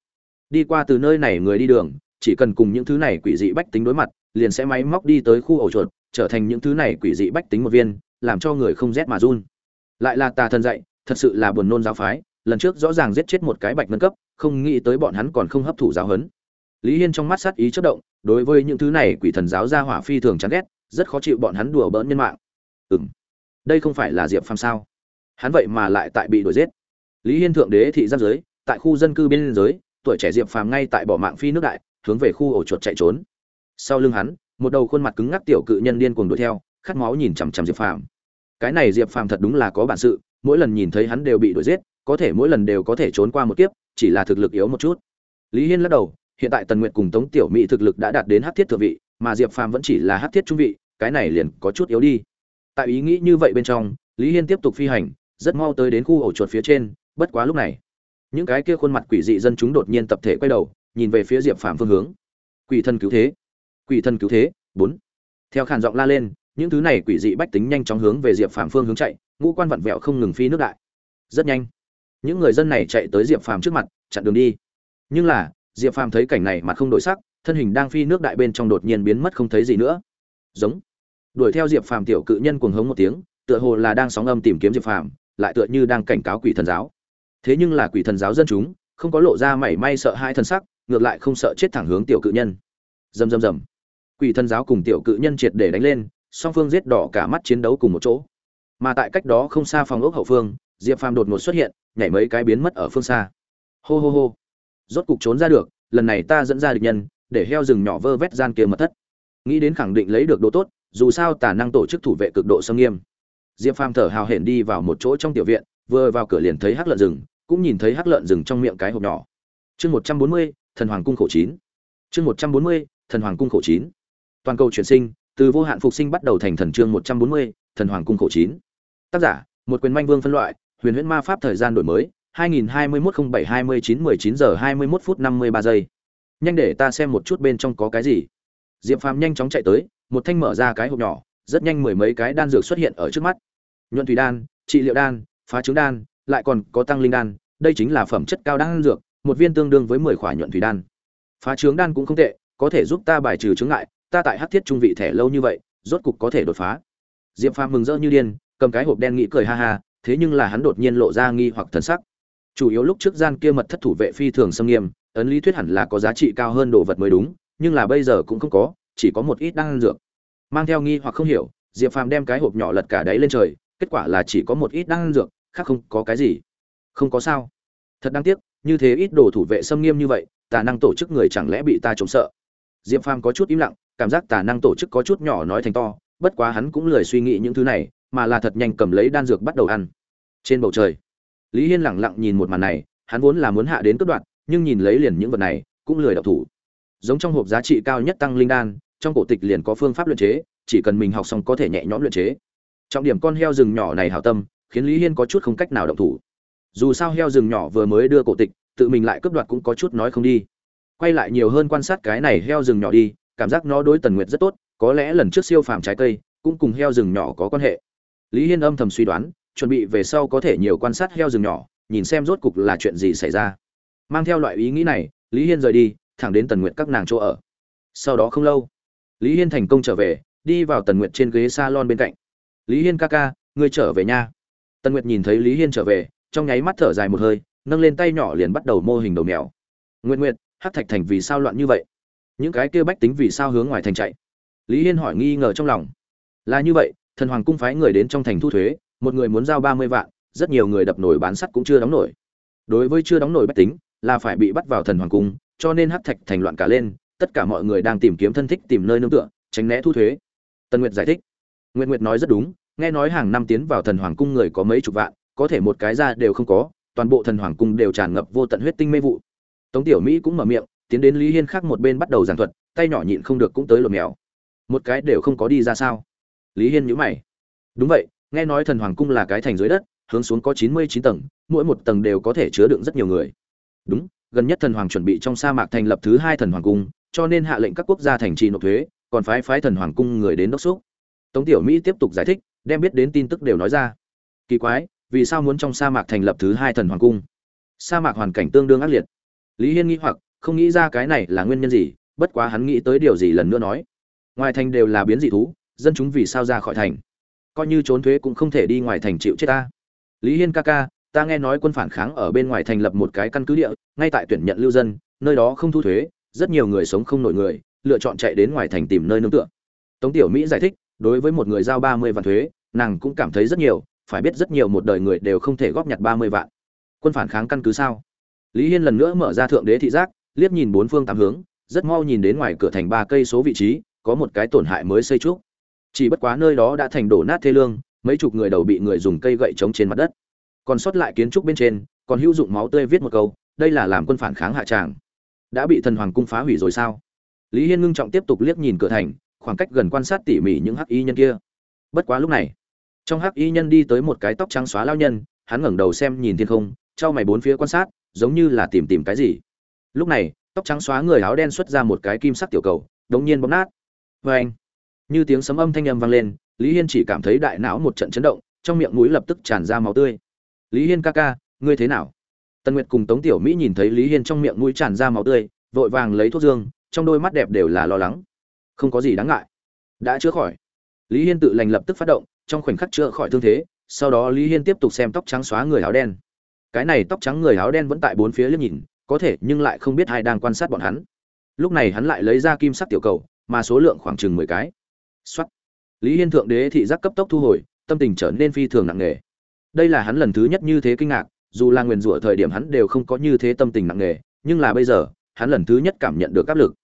Đi qua từ nơi này người đi đường, chỉ cần cùng những thứ này quỷ dị bách tính đối mặt, liền sẽ máy móc đi tới khu ổ chuột, trở thành những thứ này quỷ dị bách tính một viên, làm cho người không rét mà run. Lại là tà thần dạy, thật sự là buồn nôn giáo phái lần trước rõ ràng giết chết một cái bạch ngân cấp, không nghĩ tới bọn hắn còn không hấp thụ giáo huấn. Lý hiên trong mắt sát ý chất động, đối với những thứ này quỷ thần giáo gia hỏa phi thường chán ghét, rất khó chịu bọn hắn đùa bỡn nhân mạng. Ừ m đây không phải là diệp phàm sao? Hắn vậy mà lại tại bị đuổi giết. Lý hiên thượng đế thị giáp giới, tại khu dân cư bên liên giới, tuổi trẻ diệp phàm ngay tại bỏ mạng phi nước đại, hướng về khu ổ chuột chạy trốn. Sau lưng hắn, một đầu khuôn mặt cứng ngắc tiểu cự nhân điên cuồng đuổi theo, khát máu nhìn chằm chằm diệp phàm. Cái này diệp phàm thật đúng là có bản sự mỗi lần nhìn thấy hắn đều bị đuổi giết, có thể mỗi lần đều có thể trốn qua một kiếp, chỉ là thực lực yếu một chút. Lý hiên lắc đầu, hiện tại tần nguyệt cùng tống tiểu mỹ thực lực đã đạt đến hắc thiết thượng vị, mà diệp phàm vẫn chỉ là hắc thiết trung vị, cái này liền có chút yếu đi. Tại ý nghĩ như vậy bên trong, lý hiên tiếp tục phi hành, rất mau tới đến khu ổ chuột phía trên, bất quá lúc này, những cái kia khuôn mặt quỷ dị dân chúng đột nhiên tập thể quay đầu, nhìn về phía diệp phàm phương hướng. Quỷ thân cứu thế, quỷ thân cứu thế, bốn. Theo khàn giọng la lên, những thứ này quỷ dị bách tính nhanh chóng hướng về diệp phàm phương hướng chạy ngũ quan vặn vẹo không ngừng phi nước đại. Rất nhanh, những người dân này chạy tới diệp phàm trước mặt, chặn đường đi. Nhưng là, diệp phàm thấy cảnh này mà không đổi sắc, thân hình đang phi nước đại bên trong đột nhiên biến mất không thấy gì nữa. Giống. Đuổi theo diệp phàm tiểu cự nhân cuồng hống một tiếng, tựa hồ là đang sóng âm tìm kiếm diệp phàm, lại tựa như đang cảnh cáo quỷ thần giáo. Thế nhưng là quỷ thần giáo dân chúng, không có lộ ra mảy may sợ hai thần sắc, ngược lại không sợ chết thẳng hướng tiểu cự nhân. Rầm rầm rầm. Quỷ thần giáo cùng tiểu cự nhân triệt để đánh lên, song phương giết đỏ cả mắt chiến đấu cùng một chỗ mà tại cách đó không xa phòng ốc hậu phương, diệp phàm đột ngột xuất hiện, nhảy mấy cái biến mất ở phương xa. Hô hô hô. Rốt cục trốn ra được, lần này ta dẫn ra địch nhân, để heo rừng nhỏ vơ vét gian kia mật thất. Nghĩ đến khẳng định lấy được đồ tốt, dù sao tả năng tổ chức thủ vệ cực độ sâm nghiêm. Diệp phàm thở hào hển đi vào một chỗ trong tiểu viện, vừa vào cửa liền thấy hắc lợn rừng, cũng nhìn thấy hắc lợn rừng trong miệng cái hộp nhỏ. Chương một trăm bốn mươi, thần hoàng cung khổ chín. Chương một trăm bốn mươi, thần hoàng cung khổ chín. Toàn cầu chuyển sinh, từ vô hạn phục sinh bắt đầu thành thần chương một trăm bốn mươi, thần hoàng cung khổ chín tác giả, một quyền manh vương phân loại, huyền huyễn ma pháp thời gian đổi mới 2021-07-29-19 giờ 21 phút 53 giây. Nhanh để ta xem một chút bên trong có cái gì. Diệp phàm nhanh chóng chạy tới, một thanh mở ra cái hộp nhỏ, rất nhanh mười mấy cái đan dược xuất hiện ở trước mắt. Nhuận thủy đan, trị liệu đan, phá trứng đan, lại còn có tăng linh đan, đây chính là phẩm chất cao đan dược, một viên tương đương với mười khỏa nhuận thủy đan. Phá trứng đan cũng không tệ, có thể giúp ta bài trừ chứng ngại, ta tại hắc thiết trung vị thẻ lâu như vậy, rốt cục có thể đột phá. Diệp phàm mừng rỡ như điên cầm cái hộp đen nghĩ cười ha ha, thế nhưng là hắn đột nhiên lộ ra nghi hoặc thần sắc. Chủ yếu lúc trước gian kia mật thất thủ vệ phi thường xâm nghiêm, ấn lý thuyết hẳn là có giá trị cao hơn đồ vật mới đúng, nhưng là bây giờ cũng không có, chỉ có một ít đang ăn dược. Mang theo nghi hoặc không hiểu, diệp phàm đem cái hộp nhỏ lật cả đáy lên trời, kết quả là chỉ có một ít đang ăn dược, khác không có cái gì. Không có sao. Thật đáng tiếc, như thế ít đồ thủ vệ xâm nghiêm như vậy, tà năng tổ chức người chẳng lẽ bị ta trộm sợ? Diệp phàm có chút im lặng, cảm giác tà năng tổ chức có chút nhỏ nói thành to, bất quá hắn cũng lười suy nghĩ những thứ này mà là thật nhanh cầm lấy đan dược bắt đầu ăn. Trên bầu trời, lý hiên lẳng lặng nhìn một màn này, hắn vốn là muốn hạ đến cướp đoạn, nhưng nhìn lấy liền những vật này, cũng lười đọc thủ. Giống trong hộp giá trị cao nhất tăng linh đan, trong cổ tịch liền có phương pháp luyện chế, chỉ cần mình học xong có thể nhẹ nhõm luyện chế. Trọng điểm con heo rừng nhỏ này hảo tâm, khiến lý hiên có chút không cách nào động thủ. Dù sao heo rừng nhỏ vừa mới đưa cổ tịch, tự mình lại cướp đoạt cũng có chút nói không đi. Quay lại nhiều hơn quan sát cái này heo rừng nhỏ đi, cảm giác nó đối tần nguyệt rất tốt, có lẽ lần trước siêu phàm trái cây, cũng cùng heo rừng nhỏ có quan hệ lý hiên âm thầm suy đoán, chuẩn bị về sau có thể nhiều quan sát heo rừng nhỏ, nhìn xem rốt cục là chuyện gì xảy ra. Mang theo loại ý nghĩ này, lý hiên rời đi, thẳng đến tần nguyệt các nàng chỗ ở. Sau đó không lâu, lý hiên thành công trở về, đi vào tần nguyệt trên ghế s a lon bên cạnh. Lý hiên ca ca, ngươi trở về nha. Tần nguyệt nhìn thấy lý hiên trở về, trong nháy mắt thở dài một hơi, nâng lên tay nhỏ liền bắt đầu mô hình đầu mèo. Nguyện nguyện hát thạch thành vì sao loạn như vậy? Những cái kia bách tính vì sao hướng ngoài thành chạy? Lý hiên hỏi nghi ngờ trong lòng. Là như vậy thần hoàng cung phái người đến trong thành thu thuế, một người muốn giao ba mươi vạn, rất nhiều người đập nổi bán sắt cũng chưa đóng nổi. Đối với chưa đóng nổi bách tính, là phải bị bắt vào thần hoàng cung, cho nên hát thạch thành loạn cả lên, tất cả mọi người đang tìm kiếm thân thích tìm nơi nương tựa, tránh né thu thuế. Tân nguyệt giải thích. Nguyệt nguyệt nói rất đúng, nghe nói hàng năm tiến vào thần hoàng cung người có mấy chục vạn, có thể một cái ra đều không có, toàn bộ thần hoàng cung đều tràn ngập vô tận huyết tinh mê vụ. Tống tiểu mỹ cũng mở miệng, tiến đến lý hiên khác một bên bắt đầu giảng thuật, tay nhỏ nhịn không được cũng tới lột mèo. Một cái đều không có đi ra sao? Lý hiên nhữ mày. Đúng vậy, nghe nói thần hoàng cung là cái thành dưới đất, hướng xuống có chín mươi chín tầng, mỗi một tầng đều có thể chứa đựng rất nhiều người. Đúng, gần nhất thần hoàng chuẩn bị trong sa mạc thành lập thứ hai thần hoàng cung, cho nên hạ lệnh các quốc gia thành trì nộp thuế, còn phái phái thần hoàng cung người đến đốc xúc. Tống tiểu mỹ tiếp tục giải thích, đem biết đến tin tức đều nói ra. Kỳ quái, vì sao muốn trong sa mạc thành lập thứ hai thần hoàng cung? Sa mạc hoàn cảnh tương đương ác liệt. Lý hiên nghĩ hoặc, không nghĩ ra cái này là nguyên nhân gì, bất quá hắn nghĩ tới điều gì lần nữa nói. Ngoài thành đều là biến dị thú dân chúng vì sao ra khỏi thành? Coi như trốn thuế cũng không thể đi ngoài thành chịu chết ta. Lý hiên ca ca, ta nghe nói quân phản kháng ở bên ngoài thành lập một cái căn cứ địa, ngay tại tuyển nhận lưu dân, nơi đó không thu thuế, rất nhiều người sống không nổi người, lựa chọn chạy đến ngoài thành tìm nơi nương tựa. Tống tiểu mỹ giải thích, đối với một người giao ba mươi vạn thuế, nàng cũng cảm thấy rất nhiều, phải biết rất nhiều một đời người đều không thể góp nhặt ba mươi vạn. Quân phản kháng căn cứ sao? Lý hiên lần nữa mở ra thượng đế thị giác, liếc nhìn bốn phương tám hướng, rất mau nhìn đến ngoài cửa thành ba cây số vị trí, có một cái tổn hại mới xây trúc chỉ bất quá nơi đó đã thành đổ nát thê lương, mấy chục người đầu bị người dùng cây gậy chống trên mặt đất. Còn sót lại kiến trúc bên trên, còn hữu dụng máu tươi viết một câu, đây là làm quân phản kháng hạ tràng. Đã bị thần hoàng cung phá hủy rồi sao? Lý hiên ngưng trọng tiếp tục liếc nhìn cửa thành, khoảng cách gần quan sát tỉ mỉ những hắc y nhân kia. Bất quá lúc này, trong hắc y nhân đi tới một cái tóc trắng xóa lao nhân, hắn ngẩng đầu xem nhìn thiên không, trao mày bốn phía quan sát, giống như là tìm tìm cái gì. Lúc này, tóc trắng xóa người áo đen xuất ra một cái kim sắc tiểu cầu, đống nhiên bóng nát. Vê anh như tiếng sấm âm thanh âm vang lên, lý hiên chỉ cảm thấy đại não một trận chấn động, trong miệng mũi lập tức tràn ra máu tươi. Lý hiên ca ca, ngươi thế nào? Tần nguyệt cùng tống tiểu mỹ nhìn thấy lý hiên trong miệng mũi tràn ra máu tươi, vội vàng lấy thuốc dương, trong đôi mắt đẹp đều là lo lắng. Không có gì đáng ngại. Đã chữa khỏi. Lý hiên tự lành lập tức phát động, trong khoảnh khắc chữa khỏi thương thế, sau đó lý hiên tiếp tục xem tóc trắng xóa người áo đen. Cái này tóc trắng người áo đen vẫn tại bốn phía liếc nhìn, có thể nhưng lại không biết ai đang quan sát bọn hắn. Lúc này hắn lại lấy ra kim sắc tiểu cầu, mà số lượng khoảng chừng mười cái. Soát. lý hiên thượng đế thị giác cấp tốc thu hồi, tâm tình trở nên phi thường nặng nề. Đây là hắn lần thứ nhất như thế kinh ngạc, dù là nguyên rủa thời điểm hắn đều không có như thế tâm tình nặng nề, nhưng là bây giờ, hắn lần thứ nhất cảm nhận được áp lực.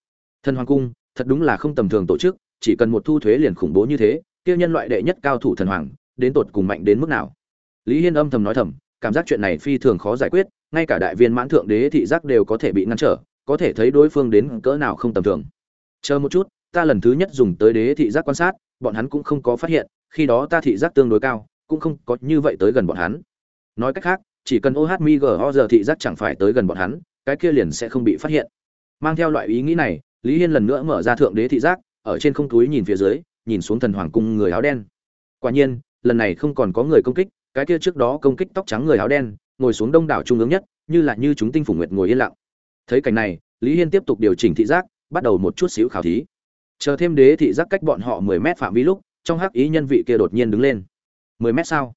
Thần hoàng cung, thật đúng là không tầm thường tổ chức, chỉ cần một thu thuế liền khủng bố như thế, kia nhân loại đệ nhất cao thủ thần hoàng, đến tột cùng mạnh đến mức nào? Lý hiên âm thầm nói thầm, cảm giác chuyện này phi thường khó giải quyết, ngay cả đại viên mãn thượng đế thị giác đều có thể bị ngăn trở, có thể thấy đối phương đến cỡ nào không tầm thường. Chờ một chút ta lần thứ nhất dùng tới đế thị giác quan sát, bọn hắn cũng không có phát hiện, khi đó ta thị giác tương đối cao, cũng không có như vậy tới gần bọn hắn. Nói cách khác, chỉ cần oh giờ thị giác chẳng phải tới gần bọn hắn, cái kia liền sẽ không bị phát hiện. Mang theo loại ý nghĩ này, lý hiên lần nữa mở ra thượng đế thị giác, ở trên không túi nhìn phía dưới, nhìn xuống thần hoàng cung người áo đen. Quả nhiên, lần này không còn có người công kích, cái kia trước đó công kích tóc trắng người áo đen, ngồi xuống đông đảo trung ương nhất, như là như chúng tinh phủ nguyệt ngồi yên lặng. Thấy cảnh này, lý hiên tiếp tục điều chỉnh thị giác, bắt đầu một chút xíu khảo thí chờ thêm đế thị giác cách bọn họ mười mét phạm vi lúc, trong hắc ý nhân vị kia đột nhiên đứng lên. Mười mét sao?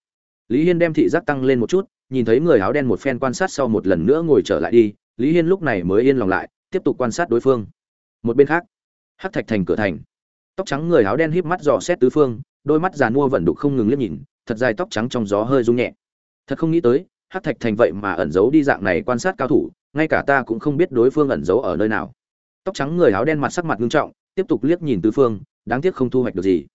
Lý hiên đem thị giác tăng lên một chút, nhìn thấy người áo đen một phen quan sát sau một lần nữa ngồi trở lại đi, lý hiên lúc này mới yên lòng lại, tiếp tục quan sát đối phương. Một bên khác, hắc thạch thành cửa thành. Tóc trắng người áo đen híp mắt dò xét tứ phương, đôi mắt già nua vẫn đục không ngừng liếc nhìn, thật dài tóc trắng trong gió hơi rung nhẹ. Thật không nghĩ tới, hắc thạch thành vậy mà ẩn giấu đi dạng này quan sát cao thủ, ngay cả ta cũng không biết đối phương ẩn giấu ở nơi nào. Tóc trắng người áo đen mặt sắc mặt nghiêm trọng tiếp tục liếc nhìn tứ phương, đáng tiếc không thu hoạch được gì.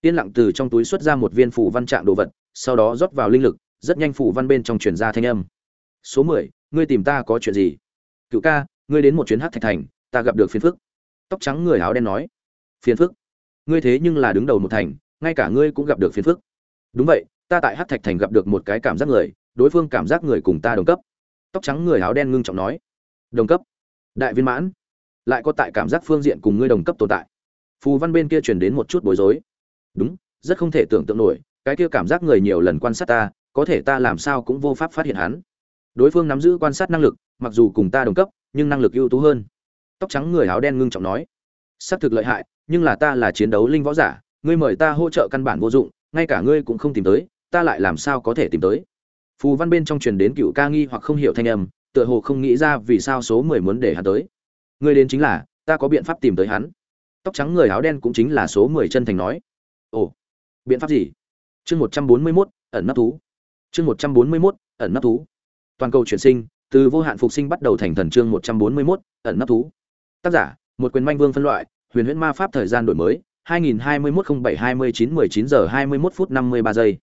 Tiên lặng từ trong túi xuất ra một viên phủ văn trạng đồ vật, sau đó rót vào linh lực, rất nhanh phủ văn bên trong truyền ra thanh âm. Số mười, ngươi tìm ta có chuyện gì? Cựu ca, ngươi đến một chuyến hắc thạch thành, ta gặp được phiền phức. Tóc trắng người áo đen nói. Phiền phức? Ngươi thế nhưng là đứng đầu một thành, ngay cả ngươi cũng gặp được phiền phức. Đúng vậy, ta tại hắc thạch thành gặp được một cái cảm giác người, đối phương cảm giác người cùng ta đồng cấp. Tóc trắng người áo đen ngưng trọng nói. Đồng cấp. Đại viên mãn lại có tại cảm giác phương diện cùng ngươi đồng cấp tồn tại. Phù văn bên kia truyền đến một chút bối rối. Đúng, rất không thể tưởng tượng nổi, cái kia cảm giác người nhiều lần quan sát ta, có thể ta làm sao cũng vô pháp phát hiện hắn. Đối phương nắm giữ quan sát năng lực, mặc dù cùng ta đồng cấp, nhưng năng lực ưu tú hơn. Tóc trắng người áo đen ngưng trọng nói. Xác thực lợi hại, nhưng là ta là chiến đấu linh võ giả, ngươi mời ta hỗ trợ căn bản vô dụng, ngay cả ngươi cũng không tìm tới, ta lại làm sao có thể tìm tới? Phù văn bên trong truyền đến cựu ca nghi hoặc không hiểu thanh âm, tựa hồ không nghĩ ra vì sao số mười muốn để hắn tới ngươi đến chính là, ta có biện pháp tìm tới hắn. Tóc trắng người áo đen cũng chính là số mười chân thành nói. Ồ, biện pháp gì? Chương một trăm bốn mươi mốt, ẩn nấp thú. Chương một trăm bốn mươi mốt, ẩn nấp thú. Toàn cầu chuyển sinh, từ vô hạn phục sinh bắt đầu thành thần chương một trăm bốn mươi mốt, ẩn nấp thú. Tác giả, một quyền manh vương phân loại, huyền huyễn ma pháp thời gian đổi mới 2021-07-29-19 giờ 21 phút 53 giây.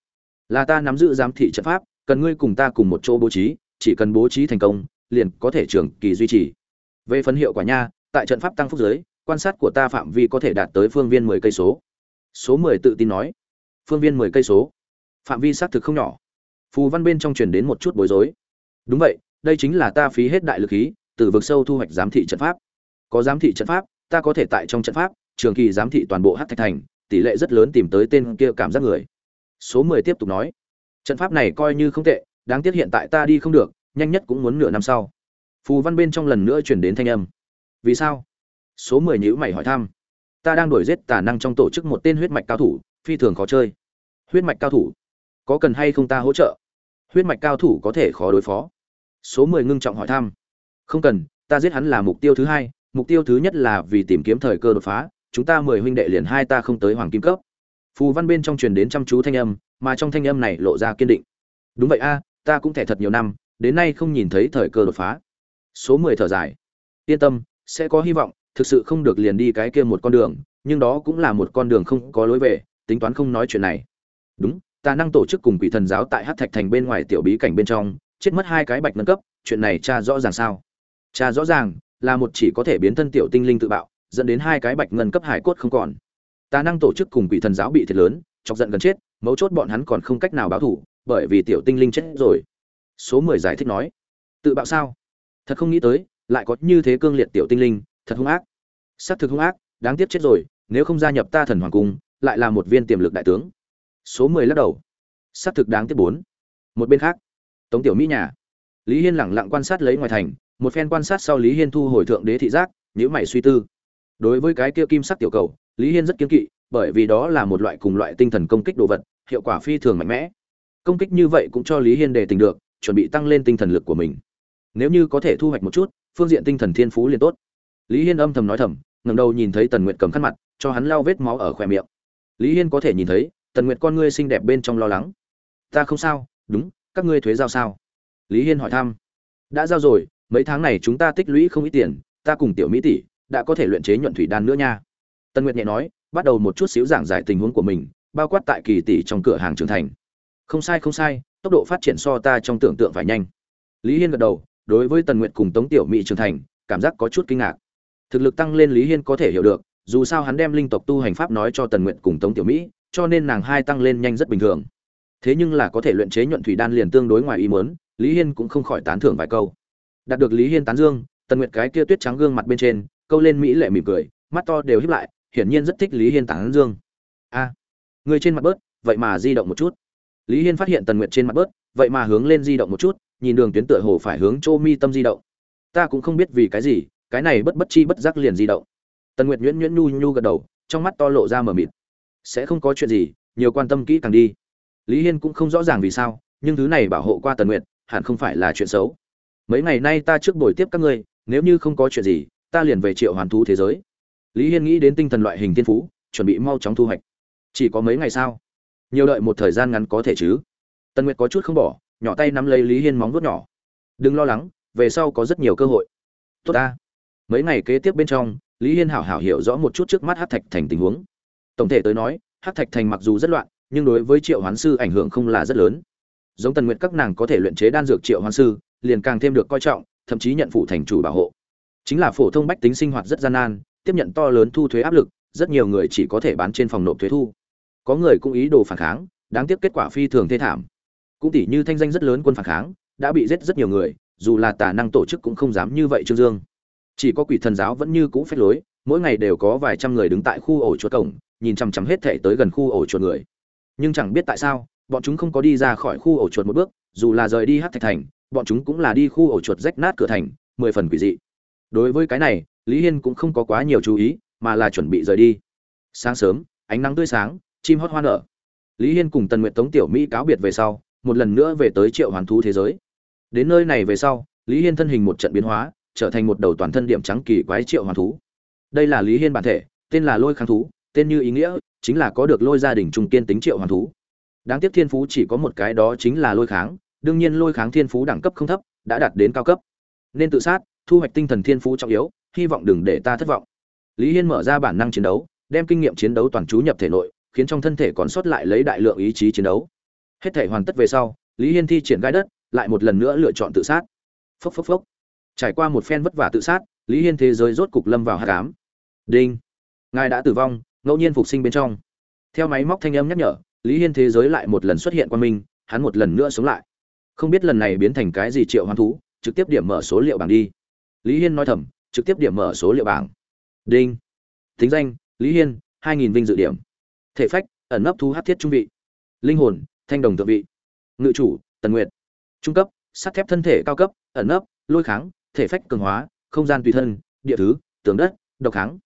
Là ta nắm giữ giám thị trận pháp, cần ngươi cùng ta cùng một chỗ bố trí, chỉ cần bố trí thành công, liền có thể trường kỳ duy trì về phân hiệu quả nha, tại trận pháp tăng phúc giới, quan sát của ta phạm vi có thể đạt tới phương viên 10 cây số. Số 10 tự tin nói. Phương viên 10 cây số. Phạm vi xác thực không nhỏ. Phù văn bên trong truyền đến một chút bối rối. Đúng vậy, đây chính là ta phí hết đại lực khí, từ vực sâu thu hoạch giám thị trận pháp. Có giám thị trận pháp, ta có thể tại trong trận pháp, trường kỳ giám thị toàn bộ hát thạch thành, tỷ lệ rất lớn tìm tới tên kia cảm giác người. Số mười tiếp tục nói. Trận pháp này coi như không tệ, đáng tiếc hiện tại ta đi không được, nhanh nhất cũng muốn nửa năm sau phù văn bên trong lần nữa chuyển đến thanh âm. Vì sao? Số mười nhữ mày hỏi thăm. Ta đang đổi giết tà năng trong tổ chức một tên huyết mạch cao thủ, phi thường khó chơi. Huyết mạch cao thủ, có cần hay không ta hỗ trợ? Huyết mạch cao thủ có thể khó đối phó. Số mười ngưng trọng hỏi thăm. Không cần, ta giết hắn là mục tiêu thứ hai, mục tiêu thứ nhất là vì tìm kiếm thời cơ đột phá, chúng ta mười huynh đệ liền hai ta không tới hoàng kim cấp. Phù văn bên trong truyền đến chăm chú thanh âm, mà trong thanh âm này lộ ra kiên định. Đúng vậy a, ta cũng thẻ thật nhiều năm, đến nay không nhìn thấy thời cơ đột phá số mười thở dài. Yên tâm, sẽ có hy vọng, thực sự không được liền đi cái kia một con đường, nhưng đó cũng là một con đường không có lối về, tính toán không nói chuyện này. Đúng ta năng tổ chức cùng quỷ thần giáo tại hát thạch thành bên ngoài tiểu bí cảnh bên trong, chết mất hai cái bạch nâng cấp, chuyện này cha rõ ràng sao? Cha rõ ràng, là một chỉ có thể biến thân tiểu tinh linh tự bạo, dẫn đến hai cái bạch ngân cấp hải cốt không còn. Ta năng tổ chức cùng quỷ thần giáo bị thiệt lớn, chọc giận gần chết, mấu chốt bọn hắn còn không cách nào báo thủ, bởi vì tiểu tinh linh chết rồi. Số mười giải thích nói, tự bạo sao? Thật không nghĩ tới, lại có như thế cương liệt tiểu tinh linh, thật hung ác. Xác thực hung ác, đáng tiếc chết rồi, nếu không gia nhập ta thần hoàng cung, lại là một viên tiềm lực đại tướng. Số mười lắc đầu. Xác thực đáng tiếc bốn. Một bên khác, tống tiểu mỹ nhà. Lý hiên lẳng lặng quan sát lấy ngoài thành, một phen quan sát sau lý hiên thu hồi thượng đế thị giác nhữ mày suy tư. Đối với cái kia kim sắc tiểu cầu, lý hiên rất kiên kỵ, bởi vì đó là một loại cùng loại tinh thần công kích đồ vật, hiệu quả phi thường mạnh mẽ. Công kích như vậy cũng cho lý hiên đề tình được, chuẩn bị tăng lên tinh thần lực của mình nếu như có thể thu hoạch một chút, phương diện tinh thần thiên phú liền tốt. Lý hiên âm thầm nói thầm ngầm đầu nhìn thấy tần nguyệt cầm khăn mặt, cho hắn lau vết máu ở khỏe miệng. Lý hiên có thể nhìn thấy, tần nguyệt con ngươi xinh đẹp bên trong lo lắng. Ta không sao, đúng, các ngươi thuế giao sao? Lý hiên hỏi thăm. Đã giao rồi, mấy tháng này chúng ta tích lũy không ít tiền, ta cùng tiểu mỹ tỷ đã có thể luyện chế nhuận thủy đan nữa nha. Tần nguyệt nhẹ nói, bắt đầu một chút xíu giảng giải tình huống của mình, bao quát tại kỳ tỷ trong cửa hàng trưởng thành. Không sai không sai, tốc độ phát triển so ta trong tưởng tượng phải nhanh. Lý hiên gật đầu đối với tần nguyệt cùng tống tiểu mỹ trưởng thành, cảm giác có chút kinh ngạc. Thực lực tăng lên lý hiên có thể hiểu được, dù sao hắn đem linh tộc tu hành pháp nói cho tần nguyệt cùng tống tiểu mỹ, cho nên nàng hai tăng lên nhanh rất bình thường. Thế nhưng là có thể luyện chế nhuận thủy đan liền tương đối ngoài ý muốn, lý hiên cũng không khỏi tán thưởng vài câu. Đạt được lý hiên tán dương, tần nguyệt cái kia tuyết trắng gương mặt bên trên, câu lên mỹ lệ mỉm cười, mắt to đều híp lại, hiển nhiên rất thích lý hiên tán dương. A, người trên mặt bớt, vậy mà di động một chút. Lý hiên phát hiện tần nguyệt trên mặt bớt, vậy mà hướng lên di động một chút nhìn đường tuyến tựa hồ phải hướng chỗ mi tâm di động. Ta cũng không biết vì cái gì, cái này bất bất chi bất giác liền di động. Tần nguyệt nhuyễn nhuyễn nhu nhu gật đầu, trong mắt to lộ ra mờ mịt. Sẽ không có chuyện gì, nhiều quan tâm kỹ càng đi. Lý hiên cũng không rõ ràng vì sao, nhưng thứ này bảo hộ qua tần nguyệt, hẳn không phải là chuyện xấu. Mấy ngày nay ta trước buổi tiếp các ngươi, nếu như không có chuyện gì, ta liền về triệu hoàn thú thế giới. Lý hiên nghĩ đến tinh thần loại hình thiên phú, chuẩn bị mau chóng thu hoạch. Chỉ có mấy ngày sao? Nhiều đợi một thời gian ngắn có thể chứ? Tần nguyệt có chút không bỏ nhỏ tay nắm lấy lý hiên móng vuốt nhỏ. Đừng lo lắng, về sau có rất nhiều cơ hội. Tốt ta. Mấy ngày kế tiếp bên trong, lý hiên hảo hảo hiểu rõ một chút trước mắt hát thạch thành tình huống. Tổng thể tới nói hát thạch thành mặc dù rất loạn, nhưng đối với triệu hoán sư ảnh hưởng không là rất lớn. Giống tần nguyện các nàng có thể luyện chế đan dược triệu hoán sư, liền càng thêm được coi trọng, thậm chí nhận phụ thành chủ bảo hộ. Chính là phổ thông bách tính sinh hoạt rất gian nan, tiếp nhận to lớn thu thuế áp lực, rất nhiều người chỉ có thể bán trên phòng nộp thuế thu. Có người cũng ý đồ phản kháng, đáng tiếc kết quả phi thường thê thảm cũng tỷ như thanh danh rất lớn quân phản kháng, đã bị giết rất nhiều người, dù là tà năng tổ chức cũng không dám như vậy trương dương. Chỉ có quỷ thần giáo vẫn như cũ phép lối, mỗi ngày đều có vài trăm người đứng tại khu ổ chuột cổng, nhìn chằm chằm hết thể tới gần khu ổ chuột người. Nhưng chẳng biết tại sao, bọn chúng không có đi ra khỏi khu ổ chuột một bước, dù là rời đi hát thạch thành, bọn chúng cũng là đi khu ổ chuột rách nát cửa thành, mười phần quỷ dị. Đối với cái này, lý hiên cũng không có quá nhiều chú ý, mà là chuẩn bị rời đi. Sáng sớm, ánh nắng tươi sáng, chim hót hoa nở. Lý hiên cùng tần nguyện tống tiểu mỹ cáo biệt về sau một lần nữa về tới triệu hoàn thú thế giới. Đến nơi này về sau, lý hiên thân hình một trận biến hóa, trở thành một đầu toàn thân điểm trắng kỳ quái triệu hoàn thú. Đây là lý hiên bản thể, tên là lôi kháng thú, tên như ý nghĩa, chính là có được lôi gia đình trung kiên tính triệu hoàn thú. Đáng tiếc thiên phú chỉ có một cái đó chính là lôi kháng, đương nhiên lôi kháng thiên phú đẳng cấp không thấp, đã đạt đến cao cấp. Nên tự sát, thu hoạch tinh thần thiên phú trọng yếu, hy vọng đừng để ta thất vọng. Lý hiên mở ra bản năng chiến đấu, đem kinh nghiệm chiến đấu toàn chú nhập thể nội, khiến trong thân thể còn sót lại lấy đại lượng ý chí chiến đấu hết thể hoàn tất về sau lý hiên thi triển gai đất lại một lần nữa lựa chọn tự sát. Phốc phốc phốc. Trải qua một phen vất vả tự sát lý hiên thế giới rốt cục lâm vào hạ cám đinh. Ngài đã tử vong ngẫu nhiên phục sinh bên trong. Theo máy móc thanh âm nhắc nhở lý hiên thế giới lại một lần xuất hiện qua mình, hắn một lần nữa sống lại. Không biết lần này biến thành cái gì triệu hoán thú trực tiếp điểm mở số liệu bảng đi. Lý hiên nói thầm trực tiếp điểm mở số liệu bảng. Đinh. Thính danh lý hiên hai nghìn vinh dự điểm. Thể phách ẩn nấp thu hát thiết trung vị. Linh hồn thanh đồng thượng vị. Ngự chủ, tần nguyệt. Trung cấp, sắt thép thân thể cao cấp, ẩn nấp, lôi kháng, thể phách cường hóa, không gian tùy thân, địa thứ, tường đất, độc kháng.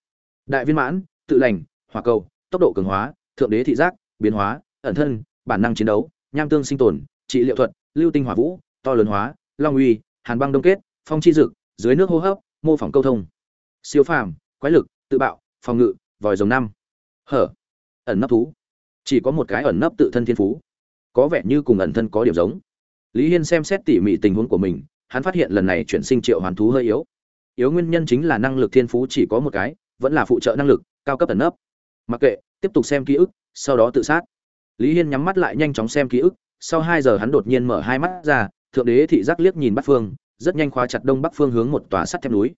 Đại viên mãn, tự lành, hỏa cầu, tốc độ cường hóa, thượng đế thị giác, biến hóa, ẩn thân, bản năng chiến đấu, nham tương sinh tồn, trị liệu thuật, lưu tinh hỏa vũ, to lớn hóa, long uy, hàn băng đông kết, phong chi dực, dưới nước hô hấp, mô phỏng câu thông. Siêu phàm, quái lực, tự bạo, phòng ngự, vòi rồng năm. Hở, ẩn nấp thú. Chỉ có một cái ẩn nấp tự thân thiên phú có vẻ như cùng ẩn thân có điểm giống. Lý hiên xem xét tỉ mỉ tình huống của mình, hắn phát hiện lần này chuyển sinh triệu hoàn thú hơi yếu. Yếu nguyên nhân chính là năng lực thiên phú chỉ có một cái, vẫn là phụ trợ năng lực, cao cấp ẩn nấp. Mặc kệ, tiếp tục xem ký ức, sau đó tự sát. Lý hiên nhắm mắt lại nhanh chóng xem ký ức, sau hai giờ hắn đột nhiên mở hai mắt ra, thượng đế thị giác liếc nhìn bắc phương, rất nhanh khóa chặt đông bắc phương hướng một tòa sắt thép núi.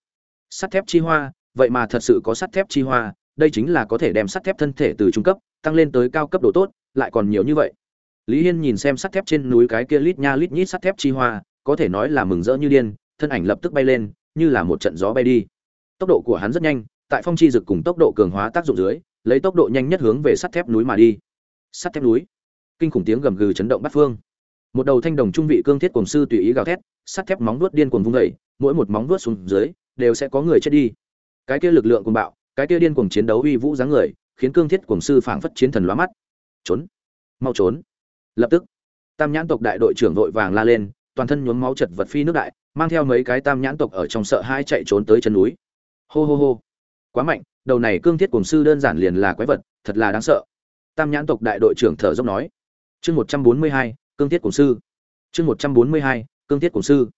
Sắt thép chi hoa, vậy mà thật sự có sắt thép chi hoa, đây chính là có thể đem sắt thép thân thể từ trung cấp, tăng lên tới cao cấp độ tốt, lại còn nhiều như vậy lý hiên nhìn xem sắt thép trên núi cái kia lít nha lít nhít sắt thép chi hoa, có thể nói là mừng rỡ như điên, thân ảnh lập tức bay lên, như là một trận gió bay đi. Tốc độ của hắn rất nhanh, tại phong chi dực cùng tốc độ cường hóa tác dụng dưới, lấy tốc độ nhanh nhất hướng về sắt thép núi mà đi. Sắt thép núi. Kinh khủng tiếng gầm gừ chấn động bát phương. Một đầu thanh đồng trung vị cương thiết cổng sư tùy ý gào thét, sắt thép móng vuốt điên cuồng vung dậy, mỗi một móng vuốt xuống dưới, đều sẽ có người chết đi. Cái kia lực lượng cuồng bạo, cái kia điên cuồng chiến đấu uy vũ dáng người, khiến cương thiết cổng sư phảng phất chiến thần lóa mắt. Trốn. Mau trốn lập tức, tam nhãn tộc đại đội trưởng vội vàng la lên, toàn thân nhuốm máu chật vật phi nước đại, mang theo mấy cái tam nhãn tộc ở trong sợ hai chạy trốn tới chân núi. Hô hô hô. Quá mạnh, đầu này cương thiết cổng sư đơn giản liền là quái vật, thật là đáng sợ. Tam nhãn tộc đại đội trưởng thở dốc nói. Chương một trăm bốn mươi hai, cương thiết cổng sư. Chương một trăm bốn mươi hai, cương thiết cổng sư.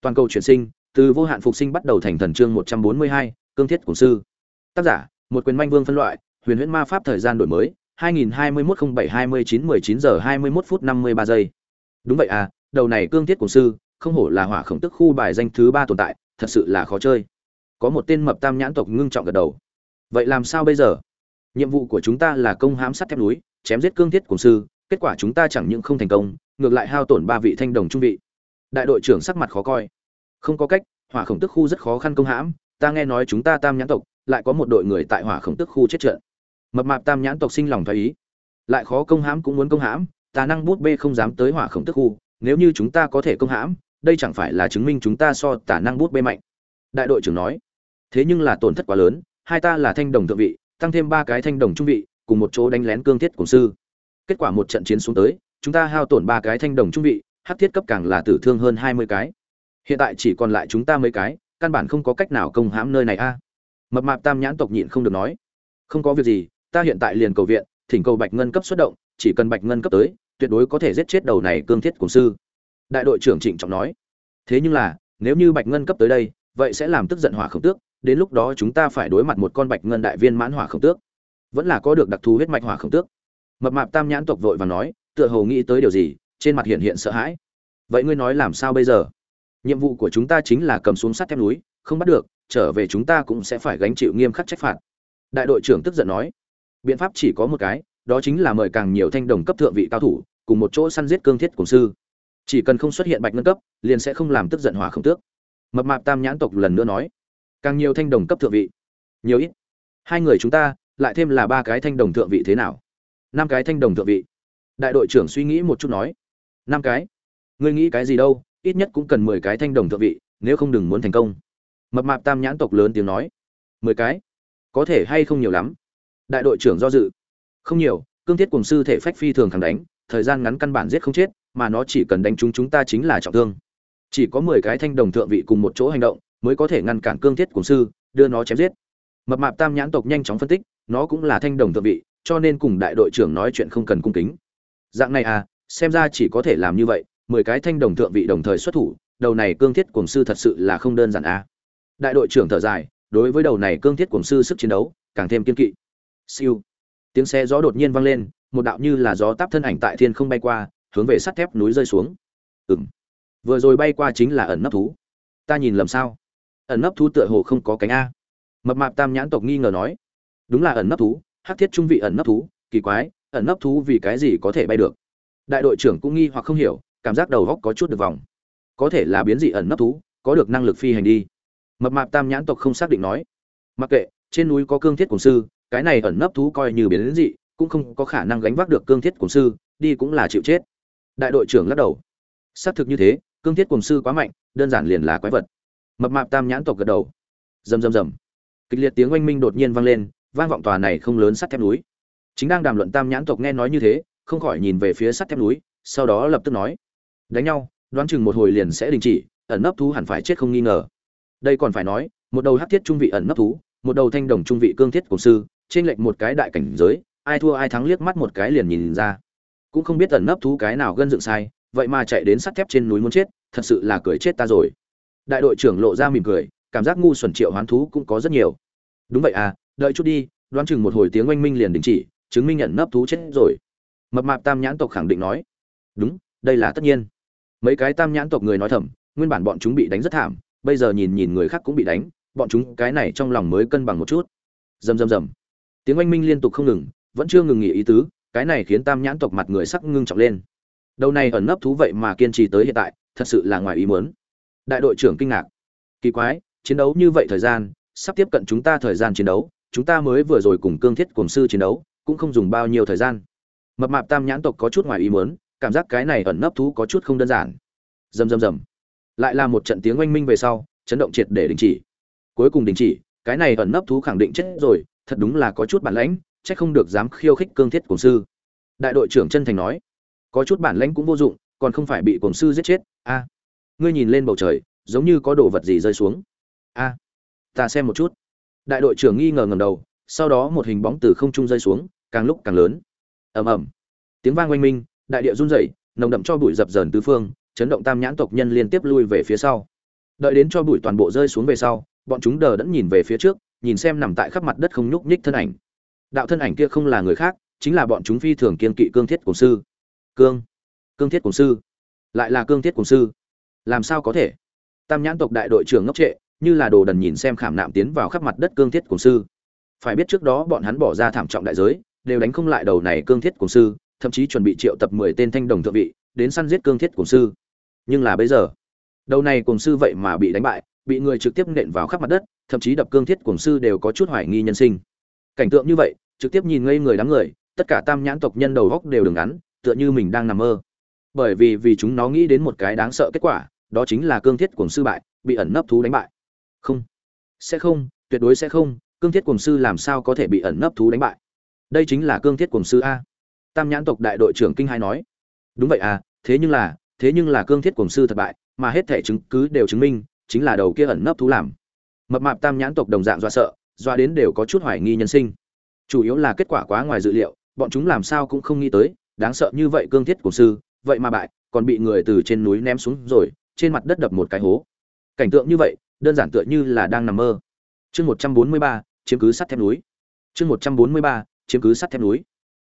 Toàn cầu chuyển sinh, từ vô hạn phục sinh bắt đầu thành thần chương một trăm bốn mươi hai, cương thiết cổng sư. Tác giả, một quyền manh vương phân loại, huyền huyễn ma pháp thời gian đổi mới 2021-07-29-19 giờ 21 phút 53 giây. Đúng vậy à đầu này cương thiết cổng sư, không hổ là hỏa khổng tức khu bài danh thứ ba tồn tại, thật sự là khó chơi. Có một tên mập tam nhãn tộc ngưng trọng gật đầu. Vậy làm sao bây giờ? Nhiệm vụ của chúng ta là công hãm sắt thép núi, chém giết cương thiết cổng sư, kết quả chúng ta chẳng những không thành công, ngược lại hao tổn ba vị thanh đồng trung vị. Đại đội trưởng sắc mặt khó coi. Không có cách, hỏa khổng tức khu rất khó khăn công hãm, ta nghe nói chúng ta tam nhãn tộc, lại có một đội người tại hỏa khổng tức khu chết trận mập mạp tam nhãn tộc sinh lòng thoái ý. Lại khó công hãm cũng muốn công hãm, tà năng bút bê không dám tới hỏa khổng tức khu. Nếu như chúng ta có thể công hãm, đây chẳng phải là chứng minh chúng ta so tà năng bút bê mạnh. Đại đội trưởng nói, thế nhưng là tổn thất quá lớn, hai ta là thanh đồng thượng vị, tăng thêm ba cái thanh đồng trung vị, cùng một chỗ đánh lén cương thiết cổng sư. Kết quả một trận chiến xuống tới, chúng ta hao tổn ba cái thanh đồng trung vị hát thiết cấp càng là tử thương hơn hai mươi cái. Hiện tại chỉ còn lại chúng ta mấy cái, căn bản không có cách nào công hãm nơi này a. Mập mạp tam nhãn tộc nhịn không được nói, không có việc gì ta hiện tại liền cầu viện, thỉnh cầu bạch ngân cấp xuất động, chỉ cần bạch ngân cấp tới, tuyệt đối có thể giết chết đầu này cương thiết cùng sư. Đại đội trưởng trịnh trọng nói. Thế nhưng là, nếu như bạch ngân cấp tới đây, vậy sẽ làm tức giận hỏa khổng tước, đến lúc đó chúng ta phải đối mặt một con bạch ngân đại viên mãn hỏa khổng tước. Vẫn là có được đặc thù huyết mạch hỏa khổng tước. Mập mạp tam nhãn tộc vội và nói, tựa hồ nghĩ tới điều gì, trên mặt hiện hiện sợ hãi. Vậy ngươi nói làm sao bây giờ? Nhiệm vụ của chúng ta chính là cầm xuống sắt thép núi, không bắt được, trở về chúng ta cũng sẽ phải gánh chịu nghiêm khắc trách phạt. Đại đội trưởng tức giận nói biện pháp chỉ có một cái, đó chính là mời càng nhiều thanh đồng cấp thượng vị cao thủ, cùng một chỗ săn giết cương thiết cổng sư. Chỉ cần không xuất hiện bạch ngân cấp, liền sẽ không làm tức giận hỏa không tước. Mập mạp tam nhãn tộc lần nữa nói, càng nhiều thanh đồng cấp thượng vị, nhiều ít. Hai người chúng ta, lại thêm là ba cái thanh đồng thượng vị thế nào? Năm cái thanh đồng thượng vị. Đại đội trưởng suy nghĩ một chút nói, năm cái. Ngươi nghĩ cái gì đâu, ít nhất cũng cần mười cái thanh đồng thượng vị, nếu không đừng muốn thành công. Mập mạp tam nhãn tộc lớn tiếng nói, mười cái. Có thể hay không nhiều lắm đại đội trưởng do dự. Không nhiều, cương thiết cùng sư thể phách phi thường thẳng đánh, thời gian ngắn căn bản giết không chết, mà nó chỉ cần đánh chúng chúng ta chính là trọng thương. Chỉ có mười cái thanh đồng thượng vị cùng một chỗ hành động, mới có thể ngăn cản cương thiết cùng sư, đưa nó chém giết. Mập mạp tam nhãn tộc nhanh chóng phân tích, nó cũng là thanh đồng thượng vị, cho nên cùng đại đội trưởng nói chuyện không cần cung kính. Dạng này à xem ra chỉ có thể làm như vậy, mười cái thanh đồng thượng vị đồng thời xuất thủ, đầu này cương thiết cùng sư thật sự là không đơn giản à. Đại đội trưởng thở dài, đối với đầu này cương thiết cùng sư sức chiến đấu, càng thêm kiên kỵ siêu. Tiếng xe gió đột nhiên vang lên một đạo như là gió táp thân ảnh tại thiên không bay qua hướng về sắt thép núi rơi xuống. Ừm, vừa rồi bay qua chính là ẩn nấp thú. Ta nhìn lầm sao? Ẩn nấp thú tựa hồ không có cánh a. Mập mạp tam nhãn tộc nghi ngờ nói. Đúng là ẩn nấp thú hắc thiết trung vị ẩn nấp thú kỳ quái ẩn nấp thú vì cái gì có thể bay được? Đại đội trưởng cũng nghi hoặc không hiểu cảm giác đầu óc có chút được vòng. Có thể là biến dị ẩn nấp thú có được năng lực phi hành đi. Mập mạp tam nhãn tộc không xác định nói. Mặc kệ trên núi có cương thiết cổng sư cái này ẩn nấp thú coi như biến dị, cũng không có khả năng gánh vác được cương thiết cổng sư, đi cũng là chịu chết. Đại đội trưởng lắc đầu. Xác thực như thế, cương thiết cổng sư quá mạnh, đơn giản liền là quái vật. Mập mạp tam nhãn tộc gật đầu. Rầm rầm rầm. Kịch liệt tiếng oanh minh đột nhiên vang lên, vang vọng tòa này không lớn sắt thép núi. Chính đang đàm luận tam nhãn tộc nghe nói như thế, không khỏi nhìn về phía sắt thép núi, sau đó lập tức nói. Đánh nhau, đoán chừng một hồi liền sẽ đình chỉ, ẩn nấp thú hẳn phải chết không nghi ngờ. Đây còn phải nói, một đầu hắc thiết trung vị ẩn nấp thú, một đầu thanh đồng trung vị cương thiết cổ sư trên lệnh một cái đại cảnh giới, ai thua ai thắng liếc mắt một cái liền nhìn ra. Cũng không biết ẩn nấp thú cái nào gân dựng sai, vậy mà chạy đến sắt thép trên núi muốn chết, thật sự là cười chết ta rồi. Đại đội trưởng lộ ra mỉm cười, cảm giác ngu xuẩn triệu hoán thú cũng có rất nhiều. Đúng vậy à đợi chút đi, đoán chừng một hồi tiếng oanh minh liền đình chỉ, chứng minh nhận nấp thú chết rồi. Mập mạp tam nhãn tộc khẳng định nói. Đúng, đây là tất nhiên. Mấy cái tam nhãn tộc người nói thầm, nguyên bản bọn chúng bị đánh rất thảm, bây giờ nhìn nhìn người khác cũng bị đánh, bọn chúng cái này trong lòng mới cân bằng một chút. Rầm rầm rầm tiếng oanh minh liên tục không ngừng, vẫn chưa ngừng nghỉ ý tứ, cái này khiến tam nhãn tộc mặt người sắc ngưng trọng lên. Đầu này ẩn nấp thú vậy mà kiên trì tới hiện tại, thật sự là ngoài ý muốn. Đại đội trưởng kinh ngạc. Kỳ quái, chiến đấu như vậy thời gian, sắp tiếp cận chúng ta thời gian chiến đấu, chúng ta mới vừa rồi cùng cương thiết cùng sư chiến đấu, cũng không dùng bao nhiêu thời gian. Mập mạp tam nhãn tộc có chút ngoài ý muốn, cảm giác cái này ẩn nấp thú có chút không đơn giản. Rầm rầm rầm. Lại là một trận tiếng oanh minh về sau, chấn động triệt để đình chỉ. Cuối cùng đình chỉ, cái này ẩn nấp thú khẳng định chết rồi thật đúng là có chút bản lãnh, chắc không được dám khiêu khích cương thiết cổng sư. Đại đội trưởng chân thành nói, có chút bản lãnh cũng vô dụng, còn không phải bị cổng sư giết chết, a. Ngươi nhìn lên bầu trời, giống như có đồ vật gì rơi xuống. A, ta xem một chút. Đại đội trưởng nghi ngờ ngầm đầu, sau đó một hình bóng từ không trung rơi xuống, càng lúc càng lớn. Ầm ầm. Tiếng vang oanh minh, đại địa run rẩy, nồng đậm cho bụi dập dờn tứ phương, chấn động tam nhãn tộc nhân liên tiếp lui về phía sau. Đợi đến cho bụi toàn bộ rơi xuống về sau, bọn chúng đờ đẫn nhìn về phía trước nhìn xem nằm tại khắp mặt đất không nhúc nhích thân ảnh. Đạo thân ảnh kia không là người khác, chính là bọn chúng phi thường kiên kỵ cương thiết cổ sư. Cương cương thiết cổ sư. Lại là cương thiết cổ sư. Làm sao có thể? Tam nhãn tộc đại đội trưởng ngốc trệ, như là đồ đần nhìn xem khảm nạm tiến vào khắp mặt đất cương thiết cổ sư. Phải biết trước đó bọn hắn bỏ ra thảm trọng đại giới, đều đánh không lại đầu này cương thiết cổ sư, thậm chí chuẩn bị triệu tập mười tên thanh đồng thượng vị, đến săn giết cương thiết cổ sư. Nhưng là bây giờ, đầu này cổ sư vậy mà bị đánh bại bị người trực tiếp nện vào khắp mặt đất, thậm chí đập cương thiết cổ sư đều có chút hoài nghi nhân sinh. Cảnh tượng như vậy, trực tiếp nhìn ngây người đám người, tất cả tam nhãn tộc nhân đầu góc đều đường ngắn, tựa như mình đang nằm mơ. Bởi vì vì chúng nó nghĩ đến một cái đáng sợ kết quả, đó chính là cương thiết cuồng sư bại, bị ẩn nấp thú đánh bại. Không. Sẽ không, tuyệt đối sẽ không, cương thiết cùng sư làm sao có thể bị ẩn nấp thú đánh bại? Đây chính là cương thiết cùng sư a. Tam nhãn tộc đại đội trưởng kinh hai nói. Đúng vậy à thế nhưng là, thế nhưng là cương thiết cùng sư thất bại, mà hết thể chứng cứ đều chứng minh chính là đầu kia ẩn nấp thú làm. Mập mạp tam nhãn tộc đồng dạng dọa sợ, dọa đến đều có chút hoài nghi nhân sinh. Chủ yếu là kết quả quá ngoài dự liệu, bọn chúng làm sao cũng không nghĩ tới, đáng sợ như vậy cương thiết cổ sư, vậy mà bại, còn bị người từ trên núi ném xuống rồi, trên mặt đất đập một cái hố. Cảnh tượng như vậy, đơn giản tựa như là đang nằm mơ. Chương một trăm bốn mươi ba, chiếm cứ sắt thép núi. Chương một trăm bốn mươi ba, chiếm cứ sắt thép núi.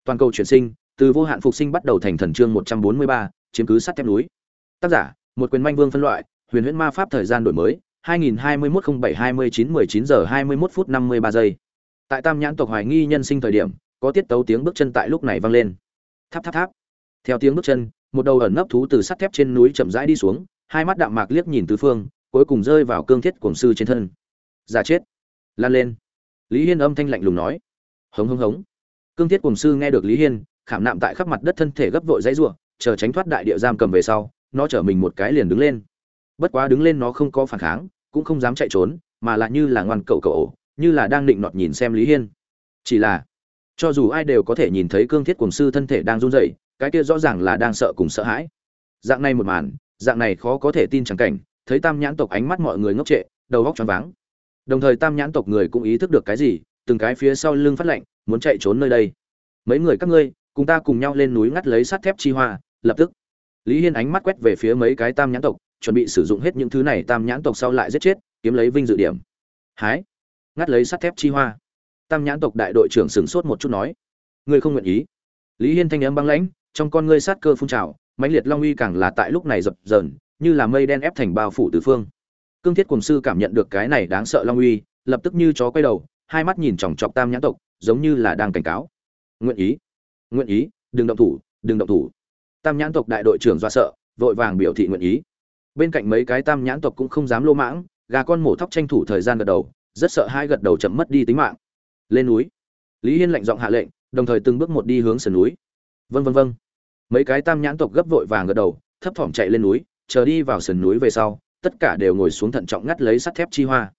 Toàn cầu chuyển sinh, từ vô hạn phục sinh bắt đầu thành thần chương một trăm bốn mươi ba, chiếm cứ sắt thép núi. Tác giả, một quyền manh vương phân loại huyền huyễn ma pháp thời gian đổi mới 2021-07-29-19 giờ 21 phút 53 giây. Tại tam nhãn tộc hoài nghi nhân sinh thời điểm, có tiết tấu tiếng bước chân tại lúc này vang lên. Tháp tháp tháp. Theo tiếng bước chân, một đầu ẩn nấp thú từ sắt thép trên núi chậm rãi đi xuống, hai mắt đạm mạc liếc nhìn tứ phương, cuối cùng rơi vào cương thiết cổng sư trên thân. Giả chết. Lan lên. Lý hiên âm thanh lạnh lùng nói. Hống hống hống. Cương thiết cổng sư nghe được lý hiên, khảm nạm tại khắp mặt đất thân thể gấp vội dãy rủa, chờ tránh thoát đại địa giam cầm về sau, nó trở mình một cái liền đứng lên bất quá đứng lên nó không có phản kháng, cũng không dám chạy trốn, mà lại như là ngoan cậu cậu như là đang định nọt nhìn xem lý hiên. Chỉ là, cho dù ai đều có thể nhìn thấy cương thiết cuồng sư thân thể đang run rẩy, cái kia rõ ràng là đang sợ cùng sợ hãi. Dạng này một màn, dạng này khó có thể tin chẳng cảnh, thấy tam nhãn tộc ánh mắt mọi người ngốc trệ, đầu góc choáng váng. Đồng thời tam nhãn tộc người cũng ý thức được cái gì, từng cái phía sau lưng phát lạnh muốn chạy trốn nơi đây. Mấy người các ngươi, cùng ta cùng nhau lên núi ngắt lấy sắt thép chi hoa, lập tức. Lý hiên ánh mắt quét về phía mấy cái tam nhãn tộc chuẩn bị sử dụng hết những thứ này tam nhãn tộc sau lại giết chết, kiếm lấy vinh dự điểm. Hái. Ngắt lấy sắt thép chi hoa. Tam nhãn tộc đại đội trưởng sửng sốt một chút nói. Ngươi không nguyện ý. Lý hiên thanh âm băng lãnh, trong con ngươi sát cơ phun trào, mãnh liệt long uy càng là tại lúc này dập dờn, như là mây đen ép thành bao phủ tứ phương. Cương thiết cùng sư cảm nhận được cái này đáng sợ long uy, lập tức như chó quay đầu, hai mắt nhìn chòng chọc tam nhãn tộc, giống như là đang cảnh cáo. Nguyện ý. Nguyện ý, đừng động thủ, đừng động thủ. Tam nhãn tộc đại đội trưởng do sợ, vội vàng biểu thị nguyện ý bên cạnh mấy cái tam nhãn tộc cũng không dám lô mãng, gà con mổ thóc tranh thủ thời gian gật đầu, rất sợ hai gật đầu chậm mất đi tính mạng. Lên núi. Lý hiên lạnh giọng hạ lệnh, đồng thời từng bước một đi hướng sườn núi. Vân vân vân mấy cái tam nhãn tộc gấp vội vàng gật đầu, thấp thỏm chạy lên núi, chờ đi vào sườn núi về sau, tất cả đều ngồi xuống thận trọng ngắt lấy sắt thép chi hoa.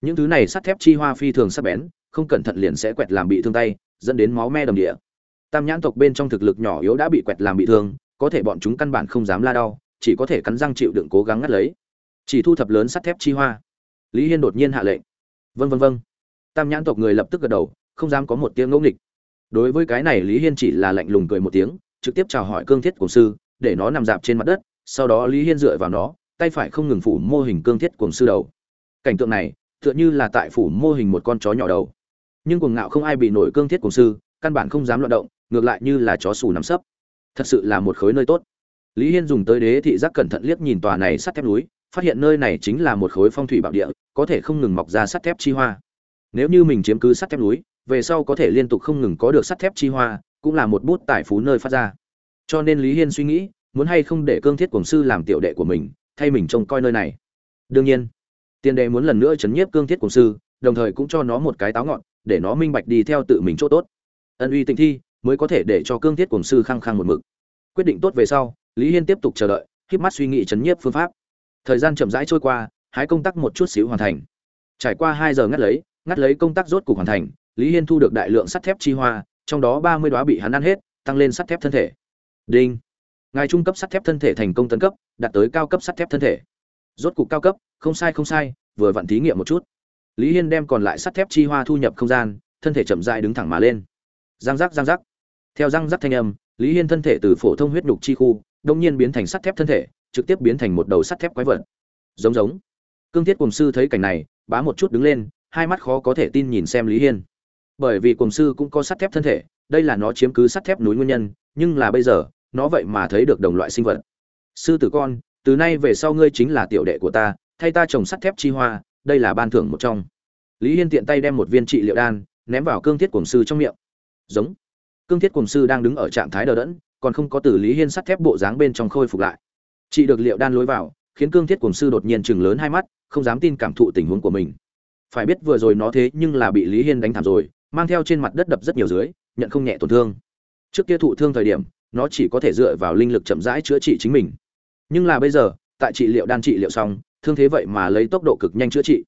Những thứ này sắt thép chi hoa phi thường sắc bén, không cẩn thận liền sẽ quẹt làm bị thương tay, dẫn đến máu me đầm địa. Tam nhãn tộc bên trong thực lực nhỏ yếu đã bị quẹt làm bị thương, có thể bọn chúng căn bản không dám la đau chỉ có thể cắn răng chịu đựng cố gắng ngắt lấy. Chỉ thu thập lớn sắt thép chi hoa. Lý hiên đột nhiên hạ lệnh. Vân vân vân tam nhãn tộc người lập tức gật đầu, không dám có một tiếng ngẫu nghịch. Đối với cái này lý hiên chỉ là lạnh lùng cười một tiếng, trực tiếp chào hỏi cương thiết cổng sư, để nó nằm dạp trên mặt đất, sau đó lý hiên dựa vào nó, tay phải không ngừng phủ mô hình cương thiết cổng sư đầu. Cảnh tượng này, tựa như là tại phủ mô hình một con chó nhỏ đầu. Nhưng cuồng ngạo không ai bị nổi cương thiết cổng sư, căn bản không dám loạn động, ngược lại như là chó xù nắm sấp. Thật sự là một khối nơi tốt lý hiên dùng tới đế thị giác cẩn thận liếc nhìn tòa này sắt thép núi, phát hiện nơi này chính là một khối phong thủy bảo địa, có thể không ngừng mọc ra sắt thép chi hoa. Nếu như mình chiếm cứ sắt thép núi, về sau có thể liên tục không ngừng có được sắt thép chi hoa, cũng là một bút tài phú nơi phát ra. Cho nên lý hiên suy nghĩ, muốn hay không để cương thiết cổng sư làm tiểu đệ của mình, thay mình trông coi nơi này. Đương nhiên tiền đề muốn lần nữa chấn nhiếp cương thiết cổng sư, đồng thời cũng cho nó một cái táo ngọn, để nó minh bạch đi theo tự mình chỗ tốt. Ân uy tình thi, mới có thể để cho cương thiết cổng sư khăng khăng một mực. Quyết định tốt về sau lý hiên tiếp tục chờ đợi, híp mắt suy nghĩ chấn nhiếp phương pháp. Thời gian chậm rãi trôi qua, hái công tác một chút xíu hoàn thành. Trải qua hai giờ ngắt lấy ngắt lấy công tác rốt cục hoàn thành, lý hiên thu được đại lượng sắt thép chi hoa, trong đó ba mươi đoá bị hắn ăn hết, tăng lên sắt thép thân thể. Đinh. Ngài trung cấp sắt thép thân thể thành công tấn cấp, đạt tới cao cấp sắt thép thân thể. Rốt cục cao cấp, không sai không sai, vừa vặn thí nghiệm một chút. Lý hiên đem còn lại sắt thép chi hoa thu nhập không gian, thân thể chậm dại đứng thẳng mà lên. Giang giác giang giác theo răng rắc thanh âm, lý hiên thân thể từ phổ thông huyết nhục chi khu đông nhiên biến thành sắt thép thân thể, trực tiếp biến thành một đầu sắt thép quái vật. Giống giống. Cương thiết cùng sư thấy cảnh này, bá một chút đứng lên, hai mắt khó có thể tin nhìn xem lý hiên. Bởi vì cùng sư cũng có sắt thép thân thể, đây là nó chiếm cứ sắt thép núi nguyên nhân, nhưng là bây giờ, nó vậy mà thấy được đồng loại sinh vật. Sư tử con, từ nay về sau ngươi chính là tiểu đệ của ta, thay ta trồng sắt thép chi hoa, đây là ban thưởng một trong. Lý hiên tiện tay đem một viên trị liệu đan, ném vào cương thiết cùng sư trong miệng. Giống. Cương thiết cùng sư đang đứng ở trạng thái đờ đẫn còn không có từ lý hiên sắt thép bộ dáng bên trong khôi phục lại. Chị được liệu đan lối vào, khiến cương thiết cùng sư đột nhiên chừng lớn hai mắt, không dám tin cảm thụ tình huống của mình. Phải biết vừa rồi nó thế nhưng là bị lý hiên đánh thảm rồi, mang theo trên mặt đất đập rất nhiều dưới, nhận không nhẹ tổn thương. Trước kia thụ thương thời điểm, nó chỉ có thể dựa vào linh lực chậm rãi chữa trị chính mình. Nhưng là bây giờ, tại trị liệu đan trị liệu xong, thương thế vậy mà lấy tốc độ cực nhanh chữa trị.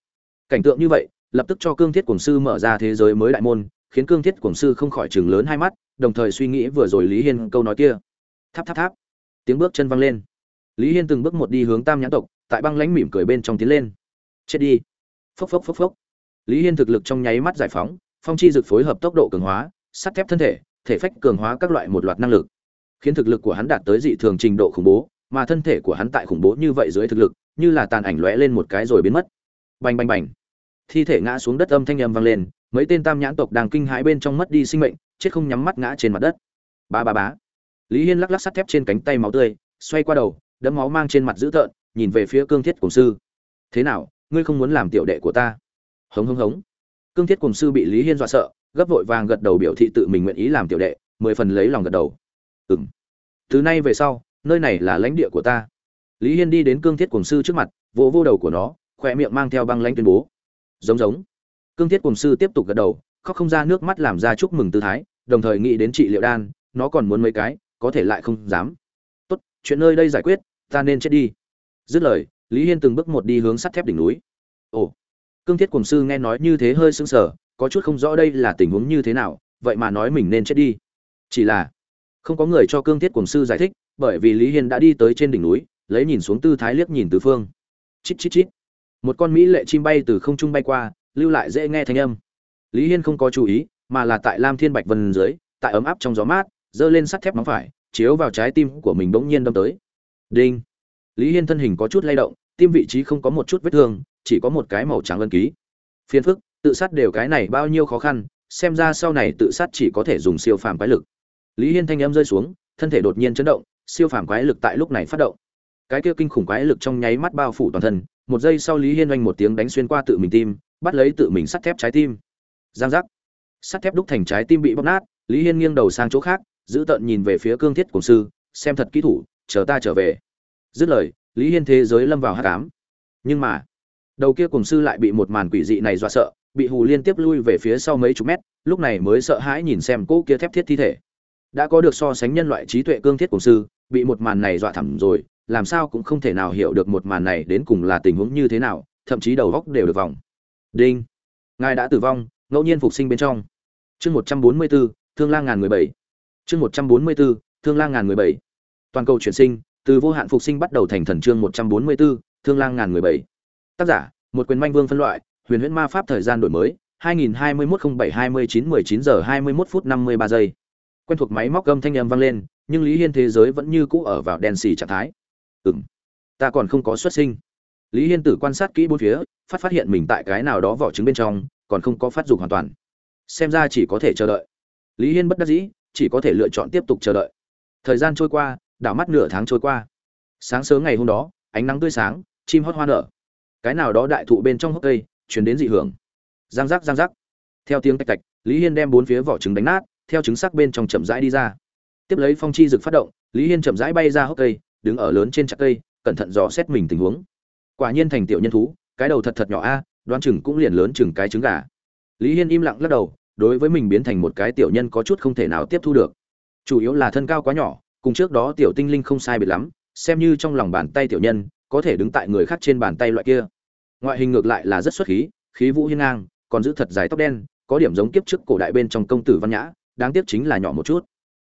Cảnh tượng như vậy, lập tức cho cương thiết cuồng sư mở ra thế giới mới đại môn, khiến cương thiết cuồng sư không khỏi chừng lớn hai mắt đồng thời suy nghĩ vừa rồi lý hiên câu nói kia. Tháp tháp tháp. Tiếng bước chân văng lên. Lý hiên từng bước một đi hướng tam nhãn tộc, tại băng lãnh mỉm cười bên trong tiến lên. Chết đi. Phốc phốc phốc phốc. Lý hiên thực lực trong nháy mắt giải phóng, phong chi dực phối hợp tốc độ cường hóa, sắt thép thân thể thể phách cường hóa các loại một loạt năng lực. Khiến thực lực của hắn đạt tới dị thường trình độ khủng bố, mà thân thể của hắn tại khủng bố như vậy dưới thực lực, như là tàn ảnh lóe lên một cái rồi biến mất. Bành bành bành. Thi thể ngã xuống đất âm thanh âm vang lên, mấy tên tam nhãn tộc đang kinh hãi bên trong mất đi sinh mệnh chết không nhắm mắt ngã trên mặt đất. Ba ba bá lý hiên lắc lắc sắt thép trên cánh tay máu tươi, xoay qua đầu, đấm máu mang trên mặt dữ tợn, nhìn về phía cương thiết cổng sư. Thế nào, ngươi không muốn làm tiểu đệ của ta? Hống hống hống. Cương thiết cổng sư bị lý hiên dọa sợ, gấp vội vàng gật đầu biểu thị tự mình nguyện ý làm tiểu đệ, mười phần lấy lòng gật đầu. Ừm. Từ nay về sau, nơi này là lãnh địa của ta. Lý hiên đi đến cương thiết cổng sư trước mặt, vỗ vô đầu của nó khoe miệng mang theo băng lãnh tuyên bố. Giống giống. Cương thiết cổng sư tiếp tục gật đầu khóc không ra nước mắt làm ra chúc mừng tư thái, đồng thời nghĩ đến trị liệu đan, nó còn muốn mấy cái, có thể lại không dám. Tốt, chuyện nơi đây giải quyết, ta nên chết đi. Dứt lời, lý hiên từng bước một đi hướng sắt thép đỉnh núi. Ồ, cương thiết cổng sư nghe nói như thế hơi sững sờ, có chút không rõ đây là tình huống như thế nào, vậy mà nói mình nên chết đi. Chỉ là, không có người cho cương thiết cổng sư giải thích, bởi vì lý hiên đã đi tới trên đỉnh núi, lấy nhìn xuống tư thái liếc nhìn tứ phương. Chít chít chít. Một con mỹ lệ chim bay từ không trung bay qua, lưu lại dễ nghe thanh âm lý hiên không có chú ý, mà là tại lam thiên bạch vân dưới, tại ấm áp trong gió mát, giơ lên sắt thép nóng phải, chiếu vào trái tim của mình bỗng nhiên đâm tới. Đinh! Lý hiên thân hình có chút lay động, tim vị trí không có một chút vết thương, chỉ có một cái màu trắng lân ký. Phiền phức, tự sát đều cái này bao nhiêu khó khăn, xem ra sau này tự sát chỉ có thể dùng siêu phàm quái lực. Lý hiên thanh âm rơi xuống, thân thể đột nhiên chấn động, siêu phàm quái lực tại lúc này phát động. Cái kia kinh khủng quái lực trong nháy mắt bao phủ toàn thân, một giây sau lý hiên oanh một tiếng đánh xuyên qua tự mình tim, bắt lấy tự mình sắt thép trái tim giang giác. Sắt thép đúc thành trái tim bị bóp nát, lý hiên nghiêng đầu sang chỗ khác, giữ tợn nhìn về phía cương thiết cổng sư, xem thật kỹ thủ, chờ ta trở về. Dứt lời, lý hiên thế giới lâm vào hát cám nhưng mà, đầu kia cổng sư lại bị một màn quỷ dị này dọa sợ, bị hù liên tiếp lui về phía sau mấy chục mét, lúc này mới sợ hãi nhìn xem cỗ kia thép thiết thi thể. Đã có được so sánh nhân loại trí tuệ cương thiết cổng sư, bị một màn này dọa thẳm rồi, làm sao cũng không thể nào hiểu được một màn này đến cùng là tình huống như thế nào, thậm chí đầu góc đều được vòng. Đinh! Ngài đã tử vong ngẫu nhiên phục sinh bên trong. Chương một trăm bốn mươi bốn, thương lang ngàn người bảy. Chương một trăm bốn mươi bốn, thương lang ngàn người bảy. Toàn cầu chuyển sinh, từ vô hạn phục sinh bắt đầu thành thần chương một trăm bốn mươi bốn, thương lang ngàn người bảy. Tác giả, một quyền manh vương phân loại, huyền huyễn ma pháp thời gian đổi mới 2021-07-29-19 giờ 21 phút 53 giây. Quen thuộc máy móc gầm thanh âm vang lên, nhưng lý hiên thế giới vẫn như cũ ở vào đèn xì trạng thái. Ừng ta còn không có xuất sinh. Lý hiên tử quan sát kỹ bốn phía, phát phát hiện mình tại cái nào đó vỏ trứng bên trong còn không có phát dục hoàn toàn. Xem ra chỉ có thể chờ đợi. Lý hiên bất đắc dĩ, chỉ có thể lựa chọn tiếp tục chờ đợi. Thời gian trôi qua, đảo mắt nửa tháng trôi qua. Sáng sớm ngày hôm đó, ánh nắng tươi sáng, chim hót hoa nở. Cái nào đó đại thụ bên trong hốc cây, chuyển đến dị hưởng. Giang giác giang giác. Theo tiếng tạch tạch, lý hiên đem bốn phía vỏ trứng đánh nát, theo trứng sắc bên trong chậm rãi đi ra. Tiếp lấy phong chi rực phát động, lý hiên chậm rãi bay ra hốc cây, đứng ở lớn trên chặt cây, cẩn thận dò xét mình tình huống. Quả nhiên thành tiểu nhân thú, cái đầu thật thật nhỏ a đoan chừng cũng liền lớn chừng cái trứng gà. Lý hiên im lặng lắc đầu, đối với mình biến thành một cái tiểu nhân có chút không thể nào tiếp thu được. Chủ yếu là thân cao quá nhỏ, cùng trước đó tiểu tinh linh không sai biệt lắm, xem như trong lòng bàn tay tiểu nhân, có thể đứng tại người khác trên bàn tay loại kia. Ngoại hình ngược lại là rất xuất khí khí vũ hiên ngang, còn giữ thật dài tóc đen, có điểm giống kiếp trước cổ đại bên trong công tử văn nhã, đáng tiếc chính là nhỏ một chút.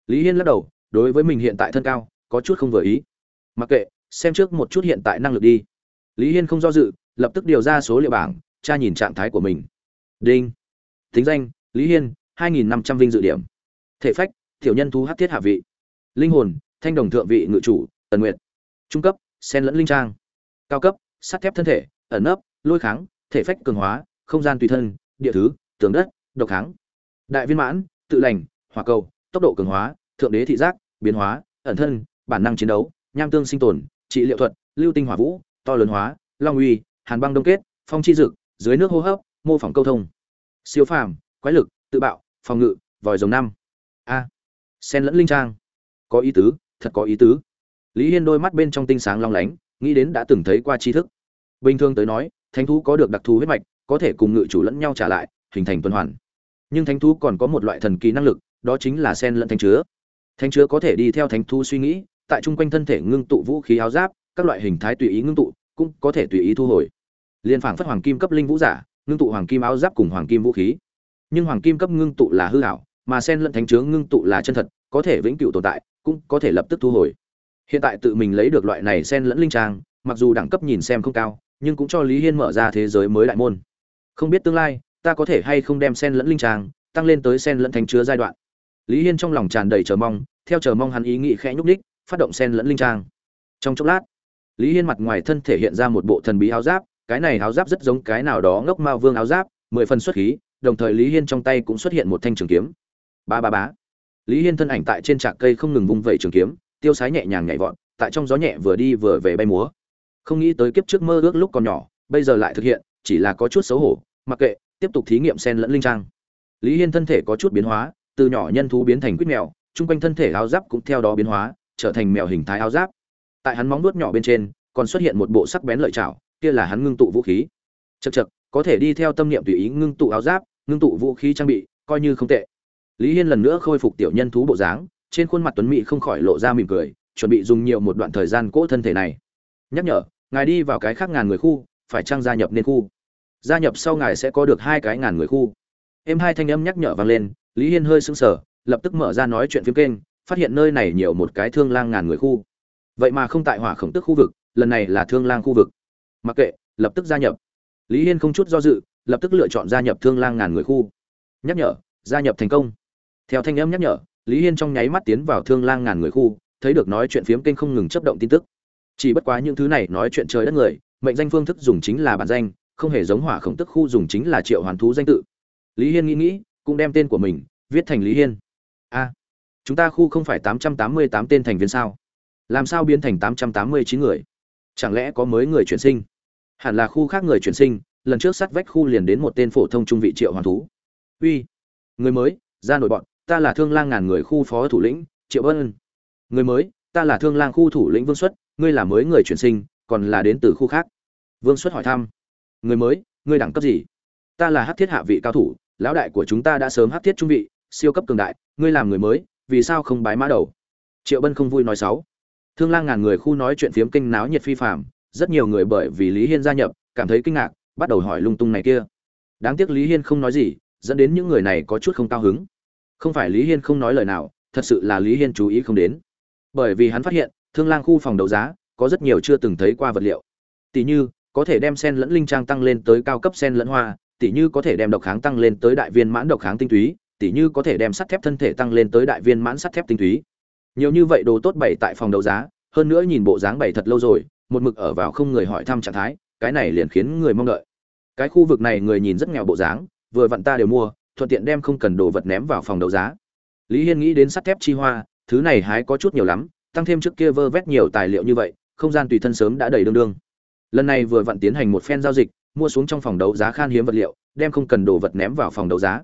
Lý hiên lắc đầu, đối với mình hiện tại thân cao, có chút không vừa ý. Mặc kệ, xem trước một chút hiện tại năng lực đi. Lý hiên không do dự, lập tức điều ra số liệu bảng tra nhìn trạng thái của mình. Đinh. Tính danh, lý hiên 2.500 vinh dự điểm. Thể phách thiểu nhân thu hát thiết hạ vị. Linh hồn, thanh đồng thượng vị ngự chủ, tần nguyệt. Trung cấp, sen lẫn linh trang. Cao cấp, sắt thép thân thể, ẩn nấp, lôi kháng, thể phách cường hóa, không gian tùy thân, địa thứ, tường đất, độc kháng. Đại viên mãn, tự lành, hỏa cầu, tốc độ cường hóa, thượng đế thị giác, biến hóa, ẩn thân, bản năng chiến đấu, nham tương sinh tồn, trị liệu thuật, lưu tinh hỏa vũ, to lớn hóa, long uy, hàn băng đông kết, phong chi dực dưới nước hô hấp, mô phỏng câu thông. Siêu phàm, quái lực, tự bạo, phòng ngự, vòi rồng năm. A. Sen lẫn linh trang. Có ý tứ, thật có ý tứ. Lý hiên đôi mắt bên trong tinh sáng long lánh, nghĩ đến đã từng thấy qua tri thức. Bình thường tới nói, thánh thú có được đặc thù huyết mạch, có thể cùng ngự chủ lẫn nhau trả lại, hình thành tuần hoàn. Nhưng thánh thú còn có một loại thần kỳ năng lực, đó chính là sen lẫn thánh chứa. Thánh chứa có thể đi theo thánh thú suy nghĩ, tại chung quanh thân thể ngưng tụ vũ khí áo giáp, các loại hình thái tùy ý ngưng tụ, cũng có thể tùy ý thu hồi liên phảng phất hoàng kim cấp linh vũ giả, ngưng tụ hoàng kim áo giáp cùng hoàng kim vũ khí. Nhưng hoàng kim cấp ngưng tụ là hư ảo, mà sen lẫn thánh chướng ngưng tụ là chân thật, có thể vĩnh cửu tồn tại, cũng có thể lập tức thu hồi. Hiện tại tự mình lấy được loại này sen lẫn linh trang, mặc dù đẳng cấp nhìn xem không cao, nhưng cũng cho lý hiên mở ra thế giới mới đại môn. Không biết tương lai, ta có thể hay không đem sen lẫn linh trang, tăng lên tới sen lẫn thánh chứa giai đoạn. Lý hiên trong lòng tràn đầy chờ mong, theo chờ mong hắn ý nghĩ khẽ nhúc ních phát động sen lẫn linh trang. Trong chốc lát, lý hiên mặt ngoài thân thể hiện ra một bộ thần bí áo giáp cái này áo giáp rất giống cái nào đó ngốc ma vương áo giáp, mười phần xuất khí, đồng thời lý hiên trong tay cũng xuất hiện một thanh trường kiếm. Ba ba bá lý hiên thân ảnh tại trên trạc cây không ngừng vung vẩy trường kiếm, tiêu sái nhẹ nhàng nhảy vọt, tại trong gió nhẹ vừa đi vừa về bay múa. Không nghĩ tới kiếp trước mơ ước lúc còn nhỏ, bây giờ lại thực hiện, chỉ là có chút xấu hổ, mặc kệ, tiếp tục thí nghiệm sen lẫn linh trang. Lý hiên thân thể có chút biến hóa, từ nhỏ nhân thú biến thành quýt mèo, chung quanh thân thể áo giáp cũng theo đó biến hóa, trở thành mèo hình thái áo giáp. Tại hắn móng nuốt nhỏ bên trên, còn xuất hiện một bộ sắc bén lợi chảo kia là hắn ngưng tụ vũ khí. Chật chật có thể đi theo tâm niệm tùy ý ngưng tụ áo giáp, ngưng tụ vũ khí trang bị, coi như không tệ. Lý hiên lần nữa khôi phục tiểu nhân thú bộ dáng, trên khuôn mặt tuấn mỹ không khỏi lộ ra mỉm cười, chuẩn bị dùng nhiều một đoạn thời gian cỗ thân thể này. Nhắc nhở, ngài đi vào cái khác ngàn người khu, phải trang gia nhập nên khu. Gia nhập sau ngài sẽ có được hai cái ngàn người khu. Em hai thanh âm nhắc nhở vang lên, lý hiên hơi sững sờ, lập tức mở ra nói chuyện phim kênh, phát hiện nơi này nhiều một cái thương lang ngàn người khu. Vậy mà không tại hỏa khổng tức khu vực, lần này là thương lang khu vực mặc kệ, lập tức gia nhập. Lý hiên không chút do dự, lập tức lựa chọn gia nhập thương lang ngàn người khu. Nhắc nhở, gia nhập thành công. Theo thanh âm nhắc nhở, lý hiên trong nháy mắt tiến vào thương lang ngàn người khu, thấy được nói chuyện phiếm kênh không ngừng chấp động tin tức. Chỉ bất quá những thứ này nói chuyện trời đất người, mệnh danh phương thức dùng chính là bản danh, không hề giống hỏa khổng tức khu dùng chính là triệu hoàn thú danh tự. Lý hiên nghĩ nghĩ, cũng đem tên của mình viết thành lý hiên. A, chúng ta khu không phải tám trăm tám mươi tám tên thành viên sao? Làm sao biến thành tám trăm tám mươi chín người? Chẳng lẽ có mới người chuyển sinh? Hẳn là khu khác người chuyển sinh, lần trước sát vách khu liền đến một tên phổ thông trung vị triệu hoàng thú. Uy, người mới, ra nổi bọn, ta là thương lang ngàn người khu phó thủ lĩnh, triệu ân người mới, ta là thương lang khu thủ lĩnh vương xuất, ngươi là mới người chuyển sinh, còn là đến từ khu khác. Vương xuất hỏi thăm. Người mới, ngươi đẳng cấp gì? Ta là hát thiết hạ vị cao thủ, lão đại của chúng ta đã sớm hát thiết trung vị, siêu cấp cường đại, ngươi làm người mới, vì sao không bái mã đầu? Triệu bân không vui nói sáu thương lang ngàn người khu nói chuyện phiếm kinh náo nhiệt phi phạm rất nhiều người bởi vì lý hiên gia nhập, cảm thấy kinh ngạc, bắt đầu hỏi lung tung này kia. Đáng tiếc lý hiên không nói gì, dẫn đến những người này có chút không cao hứng. Không phải lý hiên không nói lời nào, thật sự là lý hiên chú ý không đến. Bởi vì hắn phát hiện, thương lang khu phòng đấu giá, có rất nhiều chưa từng thấy qua vật liệu. Tỷ như, có thể đem sen lẫn linh trang tăng lên tới cao cấp sen lẫn hoa tỷ như có thể đem độc kháng tăng lên tới đại viên mãn độc kháng tinh túy tỷ như có thể đem sắt thép thân thể tăng lên tới đại viên mãn sắt thép tinh túy. Nhiều như vậy đồ tốt bày tại phòng đấu giá, hơn nữa nhìn bộ dáng bày thật lâu rồi một mực ở vào không người hỏi thăm trạng thái, cái này liền khiến người mong đợi. Cái khu vực này người nhìn rất nghèo bộ dáng, vừa vặn ta đều mua, thuận tiện đem không cần đồ vật ném vào phòng đấu giá. Lý hiên nghĩ đến sắt thép chi hoa, thứ này hái có chút nhiều lắm, tăng thêm trước kia vơ vét nhiều tài liệu như vậy, không gian tùy thân sớm đã đầy đương đương. Lần này vừa vặn tiến hành một phen giao dịch, mua xuống trong phòng đấu giá khan hiếm vật liệu, đem không cần đồ vật ném vào phòng đấu giá.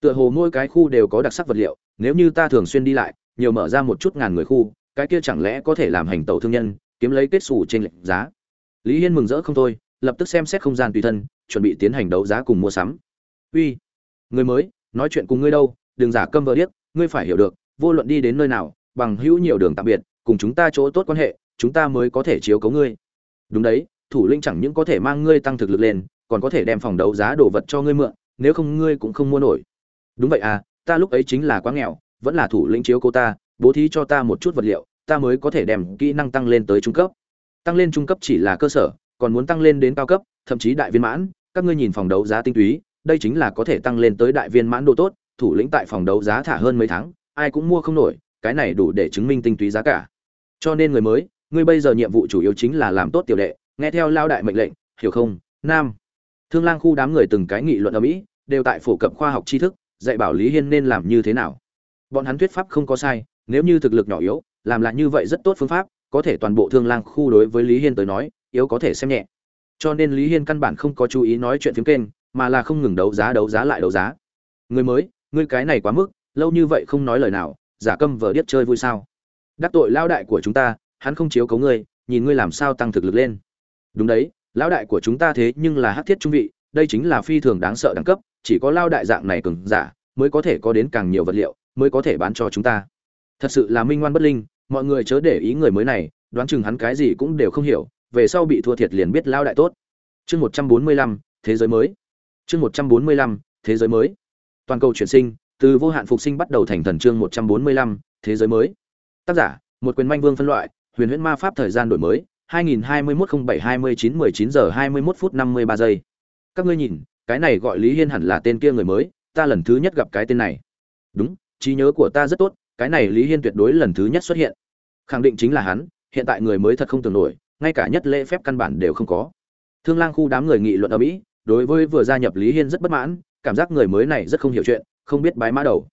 Tựa hồ mỗi cái khu đều có đặc sắc vật liệu, nếu như ta thường xuyên đi lại, nhiều mở ra một chút ngàn người khu, cái kia chẳng lẽ có thể làm hành tẩu thương nhân kiếm lấy kết sủ trên lệnh giá. Lý hiên mừng rỡ không thôi, lập tức xem xét không gian tùy thân, chuẩn bị tiến hành đấu giá cùng mua sắm. Uy, người mới, nói chuyện cùng ngươi đâu, đừng giả câm vờ điếc, ngươi phải hiểu được, vô luận đi đến nơi nào, bằng hữu nhiều đường tạm biệt, cùng chúng ta chỗ tốt quan hệ, chúng ta mới có thể chiếu cấu ngươi. Đúng đấy, thủ lĩnh chẳng những có thể mang ngươi tăng thực lực lên, còn có thể đem phòng đấu giá đồ vật cho ngươi mượn, nếu không ngươi cũng không mua nổi. Đúng vậy à ta lúc ấy chính là quá nghèo, vẫn là thủ lĩnh chiếu cô ta, bố thí cho ta một chút vật liệu ta mới có thể đem kỹ năng tăng lên tới trung cấp. Tăng lên trung cấp chỉ là cơ sở, còn muốn tăng lên đến cao cấp, thậm chí đại viên mãn, các ngươi nhìn phòng đấu giá tinh túy, đây chính là có thể tăng lên tới đại viên mãn độ tốt, thủ lĩnh tại phòng đấu giá thả hơn mấy tháng, ai cũng mua không nổi, cái này đủ để chứng minh tinh túy giá cả. Cho nên người mới, ngươi bây giờ nhiệm vụ chủ yếu chính là làm tốt tiểu đệ, nghe theo lao đại mệnh lệnh, hiểu không, nam? Thương lang khu đám người từng cái nghị luận ở mỹ, đều tại phổ cập khoa học tri thức, dạy bảo lý hiên nên làm như thế nào. Bọn hắn thuyết pháp không có sai, nếu như thực lực nhỏ yếu làm lại như vậy rất tốt phương pháp, có thể toàn bộ thương lang khu đối với lý hiên tới nói, yếu có thể xem nhẹ. Cho nên lý hiên căn bản không có chú ý nói chuyện phiếm kênh, mà là không ngừng đấu giá đấu giá lại đấu giá. Người mới, ngươi cái này quá mức, lâu như vậy không nói lời nào, giả câm vờ điếc chơi vui sao? Đắc tội lao đại của chúng ta, hắn không chiếu cấu ngươi, nhìn ngươi làm sao tăng thực lực lên. Đúng đấy, lão đại của chúng ta thế nhưng là hắc thiết trung vị, đây chính là phi thường đáng sợ đẳng cấp, chỉ có lao đại dạng này cường giả, mới có thể có đến càng nhiều vật liệu, mới có thể bán cho chúng ta thật sự là minh ngoan bất linh, mọi người chớ để ý người mới này, đoán chừng hắn cái gì cũng đều không hiểu, về sau bị thua thiệt liền biết lao đại tốt. Chương một trăm bốn mươi lăm, thế giới mới. Chương một trăm bốn mươi lăm, thế giới mới. Toàn cầu chuyển sinh, từ vô hạn phục sinh bắt đầu thành thần chương một trăm bốn mươi lăm, thế giới mới. Tác giả, một quyền manh vương phân loại, huyền huyễn ma pháp thời gian đổi mới 2021-07-29-19 giờ 21 phút 53 giây. Các ngươi nhìn, cái này gọi lý hiên hẳn là tên kia người mới, ta lần thứ nhất gặp cái tên này. Đúng, trí nhớ của ta rất tốt cái này lý hiên tuyệt đối lần thứ nhất xuất hiện. Khẳng định chính là hắn, hiện tại người mới thật không tưởng nổi, ngay cả nhất lễ phép căn bản đều không có. Thương lang khu đám người nghị luận ở mỹ, đối với vừa gia nhập lý hiên rất bất mãn, cảm giác người mới này rất không hiểu chuyện, không biết bái mã đầu.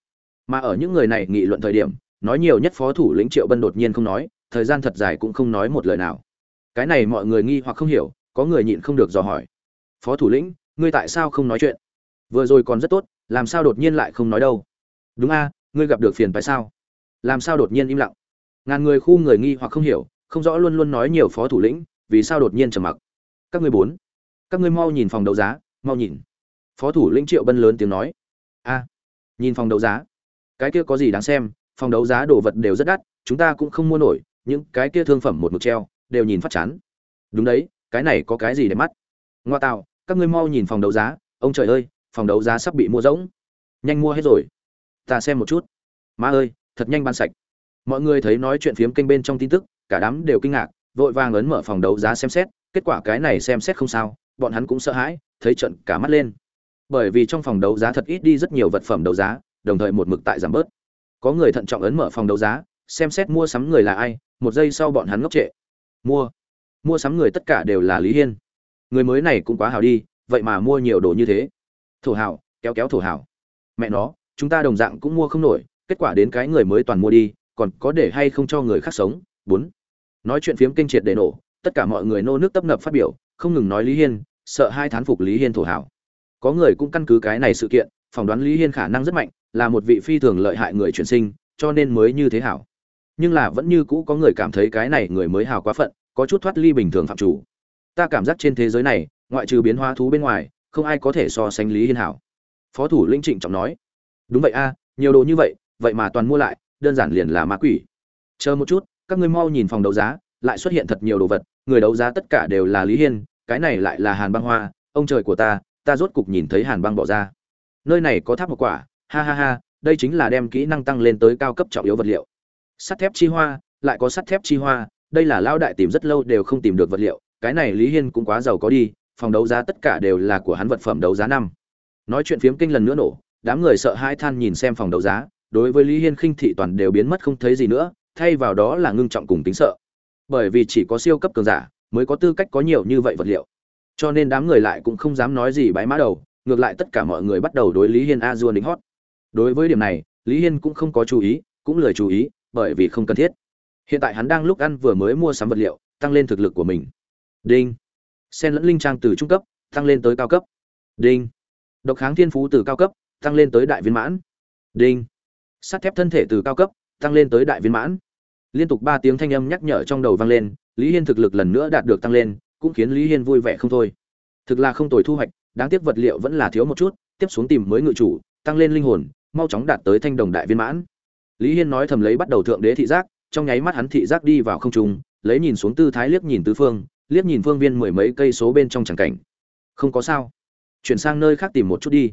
Mà ở những người này nghị luận thời điểm, nói nhiều nhất phó thủ lĩnh triệu bân đột nhiên không nói, thời gian thật dài cũng không nói một lời nào. Cái này mọi người nghi hoặc không hiểu, có người nhịn không được dò hỏi. Phó thủ lĩnh, ngươi tại sao không nói chuyện? Vừa rồi còn rất tốt, làm sao đột nhiên lại không nói đâu? Đúng a, ngươi gặp được phiền phải sao? Làm sao đột nhiên im lặng? Ngàn người khu người nghi hoặc không hiểu, không rõ luôn luôn nói nhiều phó thủ lĩnh, vì sao đột nhiên trầm mặc? Các ngươi bốn, các ngươi mau nhìn phòng đấu giá, mau nhìn. Phó thủ lĩnh triệu bân lớn tiếng nói. A, nhìn phòng đấu giá. Cái kia có gì đáng xem, phòng đấu giá đồ vật đều rất đắt, chúng ta cũng không mua nổi, những cái kia thương phẩm một mực treo, đều nhìn phát chán. Đúng đấy, cái này có cái gì để mắt? Ngoa tạo, các ngươi mau nhìn phòng đấu giá. Ông trời ơi, phòng đấu giá sắp bị mua rỗng. Nhanh mua hết rồi. Ta xem một chút. Má ơi thật nhanh ban sạch. Mọi người thấy nói chuyện phiếm kênh bên trong tin tức, cả đám đều kinh ngạc, vội vàng ấn mở phòng đấu giá xem xét, kết quả cái này xem xét không sao, bọn hắn cũng sợ hãi, thấy trận cả mắt lên. Bởi vì trong phòng đấu giá thật ít đi rất nhiều vật phẩm đấu giá, đồng thời một mực tại giảm bớt. Có người thận trọng ấn mở phòng đấu giá, xem xét mua sắm người là ai, một giây sau bọn hắn ngốc trệ. Mua. Mua sắm người tất cả đều là lý hiên. Người mới này cũng quá hào đi, vậy mà mua nhiều đồ như thế. Thổ hào kéo kéo thổ hào mẹ nó, chúng ta đồng dạng cũng mua không nổi kết quả đến cái người mới toàn mua đi còn có để hay không cho người khác sống? Bốn. Nói chuyện phiếm kinh triệt để nổ tất cả mọi người nô nước tấp nập phát biểu không ngừng nói lý hiên sợ hai thán phục lý hiên thổ hảo, có người cũng căn cứ cái này sự kiện phỏng đoán lý hiên khả năng rất mạnh là một vị phi thường lợi hại người chuyển sinh cho nên mới như thế hảo. Nhưng là vẫn như cũ có người cảm thấy cái này người mới hào quá phận có chút thoát ly bình thường phạm chủ. Ta cảm giác trên thế giới này ngoại trừ biến hóa thú bên ngoài không ai có thể so sánh lý hiên hảo. Phó thủ linh trịnh trọng nói đúng vậy a nhiều đồ như vậy vậy mà toàn mua lại, đơn giản liền là ma quỷ. Chờ một chút, các ngươi mau nhìn phòng đấu giá, lại xuất hiện thật nhiều đồ vật, người đấu giá tất cả đều là lý hiên, cái này lại là hàn băng hoa, ông trời của ta ta rốt cục nhìn thấy hàn băng bỏ ra. Nơi này có tháp một quả, ha ha ha, đây chính là đem kỹ năng tăng lên tới cao cấp trọng yếu vật liệu. Sắt thép chi hoa, lại có sắt thép chi hoa, đây là lao đại tìm rất lâu đều không tìm được vật liệu, cái này lý hiên cũng quá giàu có đi, phòng đấu giá tất cả đều là của hắn vật phẩm đấu giá năm. Nói chuyện phiếm kinh lần nữa nổ, đám người sợ hai than nhìn xem phòng đấu giá đối với lý hiên khinh thị toàn đều biến mất không thấy gì nữa, thay vào đó là ngưng trọng cùng tính sợ. Bởi vì chỉ có siêu cấp cường giả mới có tư cách có nhiều như vậy vật liệu. Cho nên đám người lại cũng không dám nói gì bái mã đầu, ngược lại tất cả mọi người bắt đầu đối lý hiên a dua đính hót. Đối với điểm này, lý hiên cũng không có chú ý, cũng lười chú ý, bởi vì không cần thiết. Hiện tại hắn đang lúc ăn vừa mới mua sắm vật liệu, tăng lên thực lực của mình. Đinh. Sen lẫn linh trang từ trung cấp, tăng lên tới cao cấp. Đinh. Độc kháng thiên phú từ cao cấp, tăng lên tới đại viên mãn. Đinh sắt thép thân thể từ cao cấp, tăng lên tới đại viên mãn. Liên tục ba tiếng thanh âm nhắc nhở trong đầu vang lên, lý hiên thực lực lần nữa đạt được tăng lên, cũng khiến lý hiên vui vẻ không thôi. Thực là không tồi thu hoạch, đáng tiếc vật liệu vẫn là thiếu một chút, tiếp xuống tìm mới ngự chủ, tăng lên linh hồn, mau chóng đạt tới thanh đồng đại viên mãn. Lý hiên nói thầm lấy bắt đầu thượng đế thị giác, trong nháy mắt hắn thị giác đi vào không trung, lấy nhìn xuống tư thái liếc nhìn tứ phương, liếc nhìn phương viên mười mấy cây số bên trong chẳng cảnh. Không có sao. Chuyển sang nơi khác tìm một chút đi.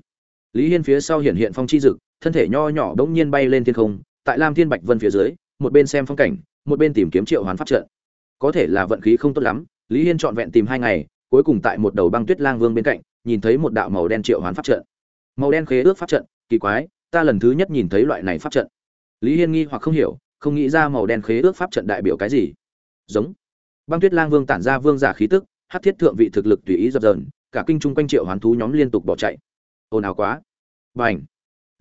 Lý hiên phía sau hiện hiện phong chi dực thân thể nho nhỏ bỗng nhiên bay lên thiên không, tại lam thiên bạch vân phía dưới, một bên xem phong cảnh, một bên tìm kiếm triệu hoán pháp trận. Có thể là vận khí không tốt lắm, lý hiên trọn vẹn tìm hai ngày, cuối cùng tại một đầu băng tuyết lang vương bên cạnh, nhìn thấy một đạo màu đen triệu hoán pháp trận. Màu đen khế ước pháp trận, kỳ quái, ta lần thứ nhất nhìn thấy loại này pháp trận. Lý hiên nghi hoặc không hiểu, không nghĩ ra màu đen khế ước pháp trận đại biểu cái gì. Giống. Băng tuyết lang vương tản ra vương giả khí tức, hát thiết thượng vị thực lực tùy ý dập dờn, cả kinh chung quanh triệu hoán thú nhóm liên tục bỏ chạy. Ồn ào quá. B à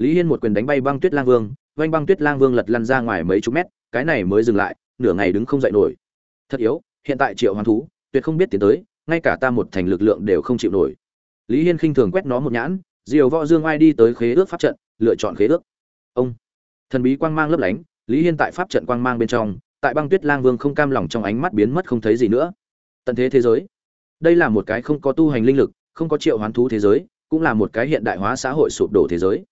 lý hiên một quyền đánh bay băng tuyết lang vương, oanh băng tuyết lang vương lật lăn ra ngoài mấy chục mét, cái này mới dừng lại, nửa ngày đứng không dậy nổi. Thật yếu, hiện tại triệu hoán thú, tuyệt không biết tiến tới, ngay cả ta một thành lực lượng đều không chịu nổi. Lý hiên khinh thường quét nó một nhãn, diều võ dương ai đi tới khế ước pháp trận, lựa chọn khế ước. Ông, thần bí quang mang lấp lánh, lý hiên tại pháp trận quang mang bên trong, tại băng tuyết lang vương không cam lòng trong ánh mắt biến mất không thấy gì nữa. Tận thế thế giới, đây là một cái không có tu hành linh lực, không có triệu hoán thú thế giới, cũng là một cái hiện đại hóa xã hội sụp đổ thế giới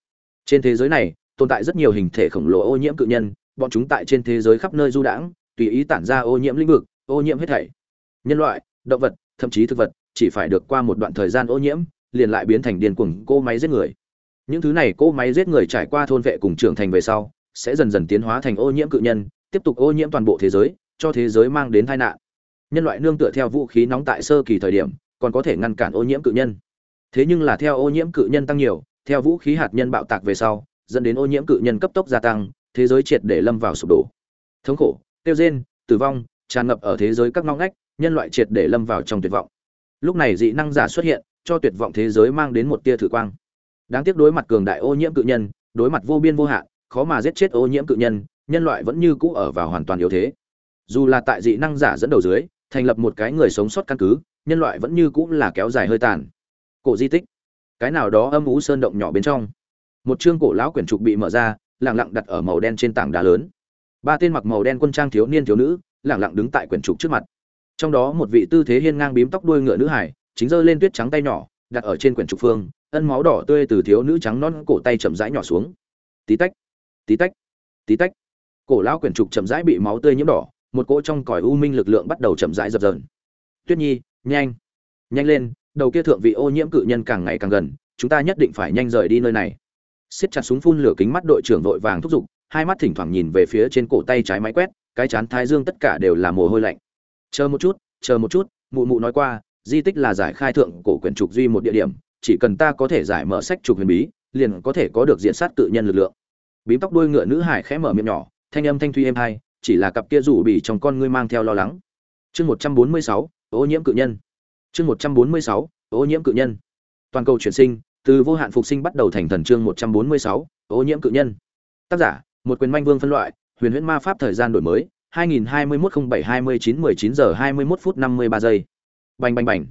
trên thế giới này, tồn tại rất nhiều hình thể khổng lồ ô nhiễm cự nhân, bọn chúng tại trên thế giới khắp nơi du đãng, tùy ý tản ra ô nhiễm lĩnh vực, ô nhiễm hết thảy. Nhân loại, động vật, thậm chí thực vật, chỉ phải được qua một đoạn thời gian ô nhiễm, liền lại biến thành điên cuồng cô máy giết người. Những thứ này cô máy giết người trải qua thôn vệ cùng trưởng thành về sau, sẽ dần dần tiến hóa thành ô nhiễm cự nhân, tiếp tục ô nhiễm toàn bộ thế giới, cho thế giới mang đến tai nạn. Nhân loại nương tựa theo vũ khí nóng tại sơ kỳ thời điểm, còn có thể ngăn cản ô nhiễm cự nhân. Thế nhưng là theo ô nhiễm cự nhân tăng nhiều theo vũ khí hạt nhân bạo tạc về sau, dẫn đến ô nhiễm cự nhân cấp tốc gia tăng, thế giới triệt để lâm vào sụp đổ. Thống khổ, tiêu rên tử vong, tràn ngập ở thế giới các ngóc ngách, nhân loại triệt để lâm vào trong tuyệt vọng. Lúc này dị năng giả xuất hiện, cho tuyệt vọng thế giới mang đến một tia thử quang. Đáng tiếc đối mặt cường đại ô nhiễm cự nhân, đối mặt vô biên vô hạn, khó mà giết chết ô nhiễm cự nhân nhân loại vẫn như cũ ở vào hoàn toàn yếu thế. Dù là tại dị năng giả dẫn đầu dưới, thành lập một cái người sống sót căn cứ, nhân loại vẫn như cũ là kéo dài hơi tàn. Cổ di tích cái nào đó âm ú sơn động nhỏ bên trong. Một chương cổ lão quyển trục bị mở ra lẳng lặng đặt ở màu đen trên tảng đá lớn. Ba tên mặc màu đen quân trang thiếu niên thiếu nữ lẳng lặng đứng tại quyển trục trước mặt. Trong đó một vị tư thế hiên ngang bím tóc đuôi ngựa nữ hải, chính giơ lên tuyết trắng tay nhỏ, đặt ở trên quyển trục phương, ân máu đỏ tươi từ thiếu nữ trắng non cổ tay chậm rãi nhỏ xuống. Tí tách tí tách tí tách. Cổ lão quyển trục chậm rãi bị máu tươi nhiễm đỏ, một cỗ trong còi u minh lực lượng bắt đầu chậm rãi dập dờn. Tuyết nhi, nhanh nhanh lên đầu kia thượng vị ô nhiễm cự nhân càng ngày càng gần, chúng ta nhất định phải nhanh rời đi nơi này. Siết chặt súng phun lửa kính mắt đội trưởng vội vàng thúc giục, hai mắt thỉnh thoảng nhìn về phía trên cổ tay trái máy quét, cái chán thái dương tất cả đều là mồ hôi lạnh. Chờ một chút, chờ một chút, mụ mụ nói qua, di tích là giải khai thượng cổ quyển trục duy một địa điểm, chỉ cần ta có thể giải mở sách trục huyền bí, liền có thể có được diện sát tự nhân lực lượng. Bím tóc đuôi ngựa nữ hải khẽ mở miệng nhỏ, thanh âm thanh thuy êm hai chỉ là cặp kia rủ bỉ trong con ngươi mang theo lo lắng. Chương một trăm bốn mươi sáu, ô nhiễm cự nhân chương một trăm bốn mươi sáu, ô nhiễm cự nhân. Toàn cầu chuyển sinh, từ vô hạn phục sinh bắt đầu thành thần chương một trăm bốn mươi sáu, ô nhiễm cự nhân. Tác giả, một quyền manh vương phân loại, huyền huyễn ma pháp thời gian đổi mới 2021072919 giờ 21 phút 53 giây. bành bành bành.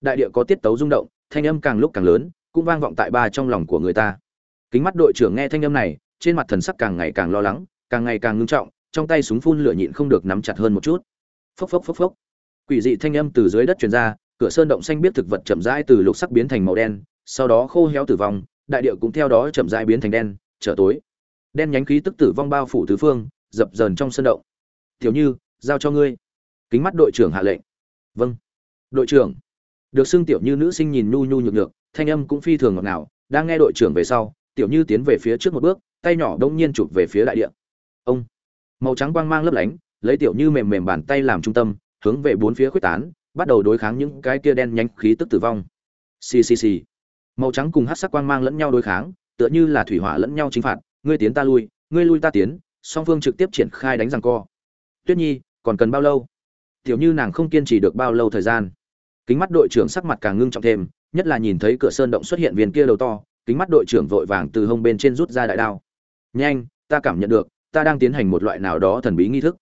Đại địa có tiết tấu rung động, thanh âm càng lúc càng lớn, cũng vang vọng tại ba trong lòng của người ta. Kính mắt đội trưởng nghe thanh âm này, trên mặt thần sắc càng ngày càng lo lắng, càng ngày càng ngưng trọng, trong tay súng phun lửa nhịn không được nắm chặt hơn một chút. Phốc phốc phốc phốc. Quỷ dị thanh âm từ dưới đất truyền ra cửa sơn động xanh biết thực vật chậm rãi từ lục sắc biến thành màu đen, sau đó khô héo tử vong, đại địa cũng theo đó chậm rãi biến thành đen, trở tối. Đen nhánh khí tức tử vong bao phủ tứ phương, dập dờn trong sơn động. Tiểu như, giao cho ngươi. Kính mắt đội trưởng hạ lệnh. Vâng. Đội trưởng. Được xưng tiểu như nữ sinh nhìn nhu nhu nhược nhược, thanh âm cũng phi thường ngọt ngào, đang nghe đội trưởng về sau, tiểu như tiến về phía trước một bước, tay nhỏ đông nhiên chụp về phía đại địa. Ông. Màu trắng quang mang lấp lánh, lấy tiểu như mềm mềm bàn tay làm trung tâm, hướng về bốn phía khuếch tán bắt đầu đối kháng những cái kia đen nhánh khí tức tử vong. Xì xì xì. Màu trắng cùng hát sắc quang mang lẫn nhau đối kháng, tựa như là thủy hỏa lẫn nhau chính phạt, ngươi tiến ta lui, ngươi lui ta tiến, song phương trực tiếp triển khai đánh giằng co. Tuyết nhi, còn cần bao lâu? Tiểu như nàng không kiên trì được bao lâu thời gian. Kính mắt đội trưởng sắc mặt càng ngưng trọng thêm, nhất là nhìn thấy cửa sơn động xuất hiện viên kia đầu to, kính mắt đội trưởng vội vàng từ hông bên trên rút ra đại đao. Nhanh, ta cảm nhận được, ta đang tiến hành một loại nào đó thần bí nghi thức.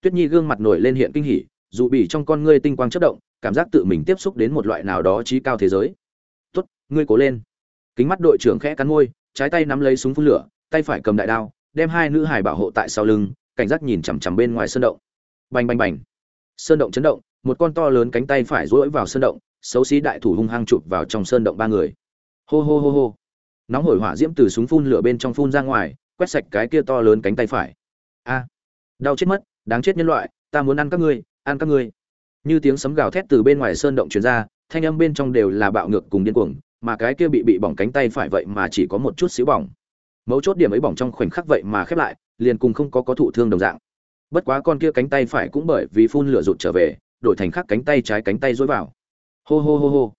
Tuyết nhi gương mặt nổi lên hiện kinh hỉ dù bị trong con ngươi tinh quang chất động, cảm giác tự mình tiếp xúc đến một loại nào đó trí cao thế giới. Tốt, ngươi cố lên. Kính mắt đội trưởng khẽ cắn môi, trái tay nắm lấy súng phun lửa, tay phải cầm đại đao, đem hai nữ hải bảo hộ tại sau lưng, cảnh giác nhìn chằm chằm bên ngoài sơn động. Bành bành bành. Sơn động chấn động, một con to lớn cánh tay phải rỗi vào sơn động, xấu xí đại thủ hung hăng chụp vào trong sơn động ba người. Hô hô hô hô. Nóng hổi hỏa diễm từ súng phun lửa bên trong phun ra ngoài, quét sạch cái kia to lớn cánh tay phải. A, đau chết mất, đáng chết nhân loại, ta muốn ăn các ngươi ăn các ngươi. Như tiếng sấm gào thét từ bên ngoài sơn động truyền ra, thanh âm bên trong đều là bạo ngược cùng điên cuồng, mà cái kia bị bị bỏng cánh tay phải vậy mà chỉ có một chút xíu bỏng. Mấu chốt điểm ấy bỏng trong khoảnh khắc vậy mà khép lại, liền cùng không có có thụ thương đồng dạng. Bất quá con kia cánh tay phải cũng bởi vì phun lửa rụt trở về, đổi thành khắc cánh tay trái cánh tay dối vào. Hô hô hô hô.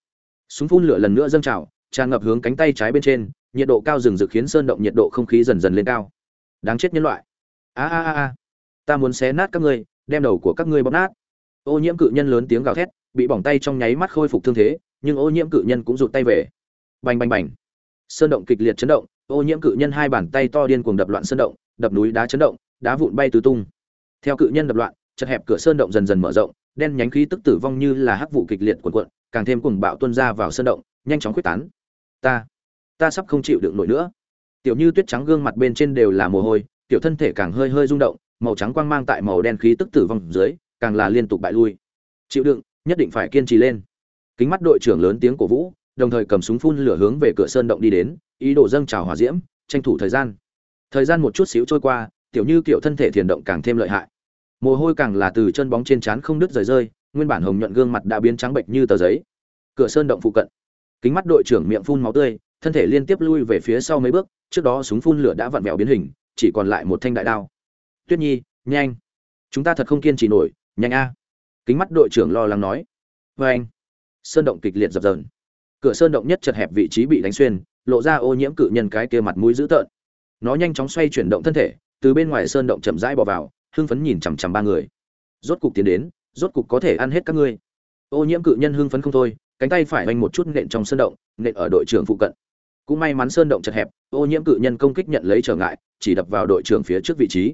Súng phun lửa lần nữa dâng trào, tràn ngập hướng cánh tay trái bên trên, nhiệt độ cao rừng rực khiến sơn động nhiệt độ không khí dần dần lên cao. Đáng chết nhân loại. A a a. Ta muốn xé nát các ngươi đem đầu của các ngươi bóp nát. Ô nhiễm cự nhân lớn tiếng gào thét, bị bỏng tay trong nháy mắt khôi phục thương thế, nhưng ô nhiễm cự nhân cũng rụt tay về. Bành bành bành. Sơn động kịch liệt chấn động, ô nhiễm cự nhân hai bàn tay to điên cuồng đập loạn sơn động, đập núi đá chấn động, đá vụn bay tứ tung. Theo cự nhân đập loạn, chật hẹp cửa sơn động dần dần mở rộng, đen nhánh khí tức tử vong như là hắc vụ kịch liệt cuộn cuộn, càng thêm cuồng bạo tuôn ra vào sơn động, nhanh chóng quyết tán. Ta ta sắp không chịu đựng nổi nữa. Tiểu như tuyết trắng gương mặt bên trên đều là mồ hôi, tiểu thân thể càng hơi hơi rung động màu trắng quang mang tại màu đen khí tức tử vong dưới, càng là liên tục bại lui. Chịu đựng, nhất định phải kiên trì lên. Kính mắt đội trưởng lớn tiếng cổ vũ, đồng thời cầm súng phun lửa hướng về cửa sơn động đi đến, ý đồ dâng trào hỏa diễm, tranh thủ thời gian. Thời gian một chút xíu trôi qua, tiểu như kiểu thân thể thiền động càng thêm lợi hại. Mồ hôi càng là từ chân bóng trên trán không đứt rời rơi, nguyên bản hồng nhuận gương mặt đã biến trắng bệnh như tờ giấy. Cửa sơn động phụ cận, kính mắt đội trưởng miệng phun máu tươi, thân thể liên tiếp lui về phía sau mấy bước, trước đó súng phun lửa đã vặn vẹo biến hình, chỉ còn lại một thanh đại đao tuyết nhi, nhanh. Chúng ta thật không kiên trì nổi, nhanh a. Kính mắt đội trưởng lo lắng nói. Vê anh, sơn động kịch liệt dập dờn. Cửa sơn động nhất chật hẹp vị trí bị đánh xuyên, lộ ra ô nhiễm cự nhân cái kia mặt mũi dữ tợn. Nó nhanh chóng xoay chuyển động thân thể, từ bên ngoài sơn động chậm rãi bỏ vào, hưng phấn nhìn chằm chằm ba người. Rốt cục tiến đến, rốt cục có thể ăn hết các ngươi. Ô nhiễm cự nhân hưng phấn không thôi, cánh tay phải oanh một chút nện trong sơn động, nện ở đội trưởng phụ cận. Cũng may mắn sơn động chật hẹp, ô nhiễm cự nhân công kích nhận lấy trở ngại, chỉ đập vào đội trưởng phía trước vị trí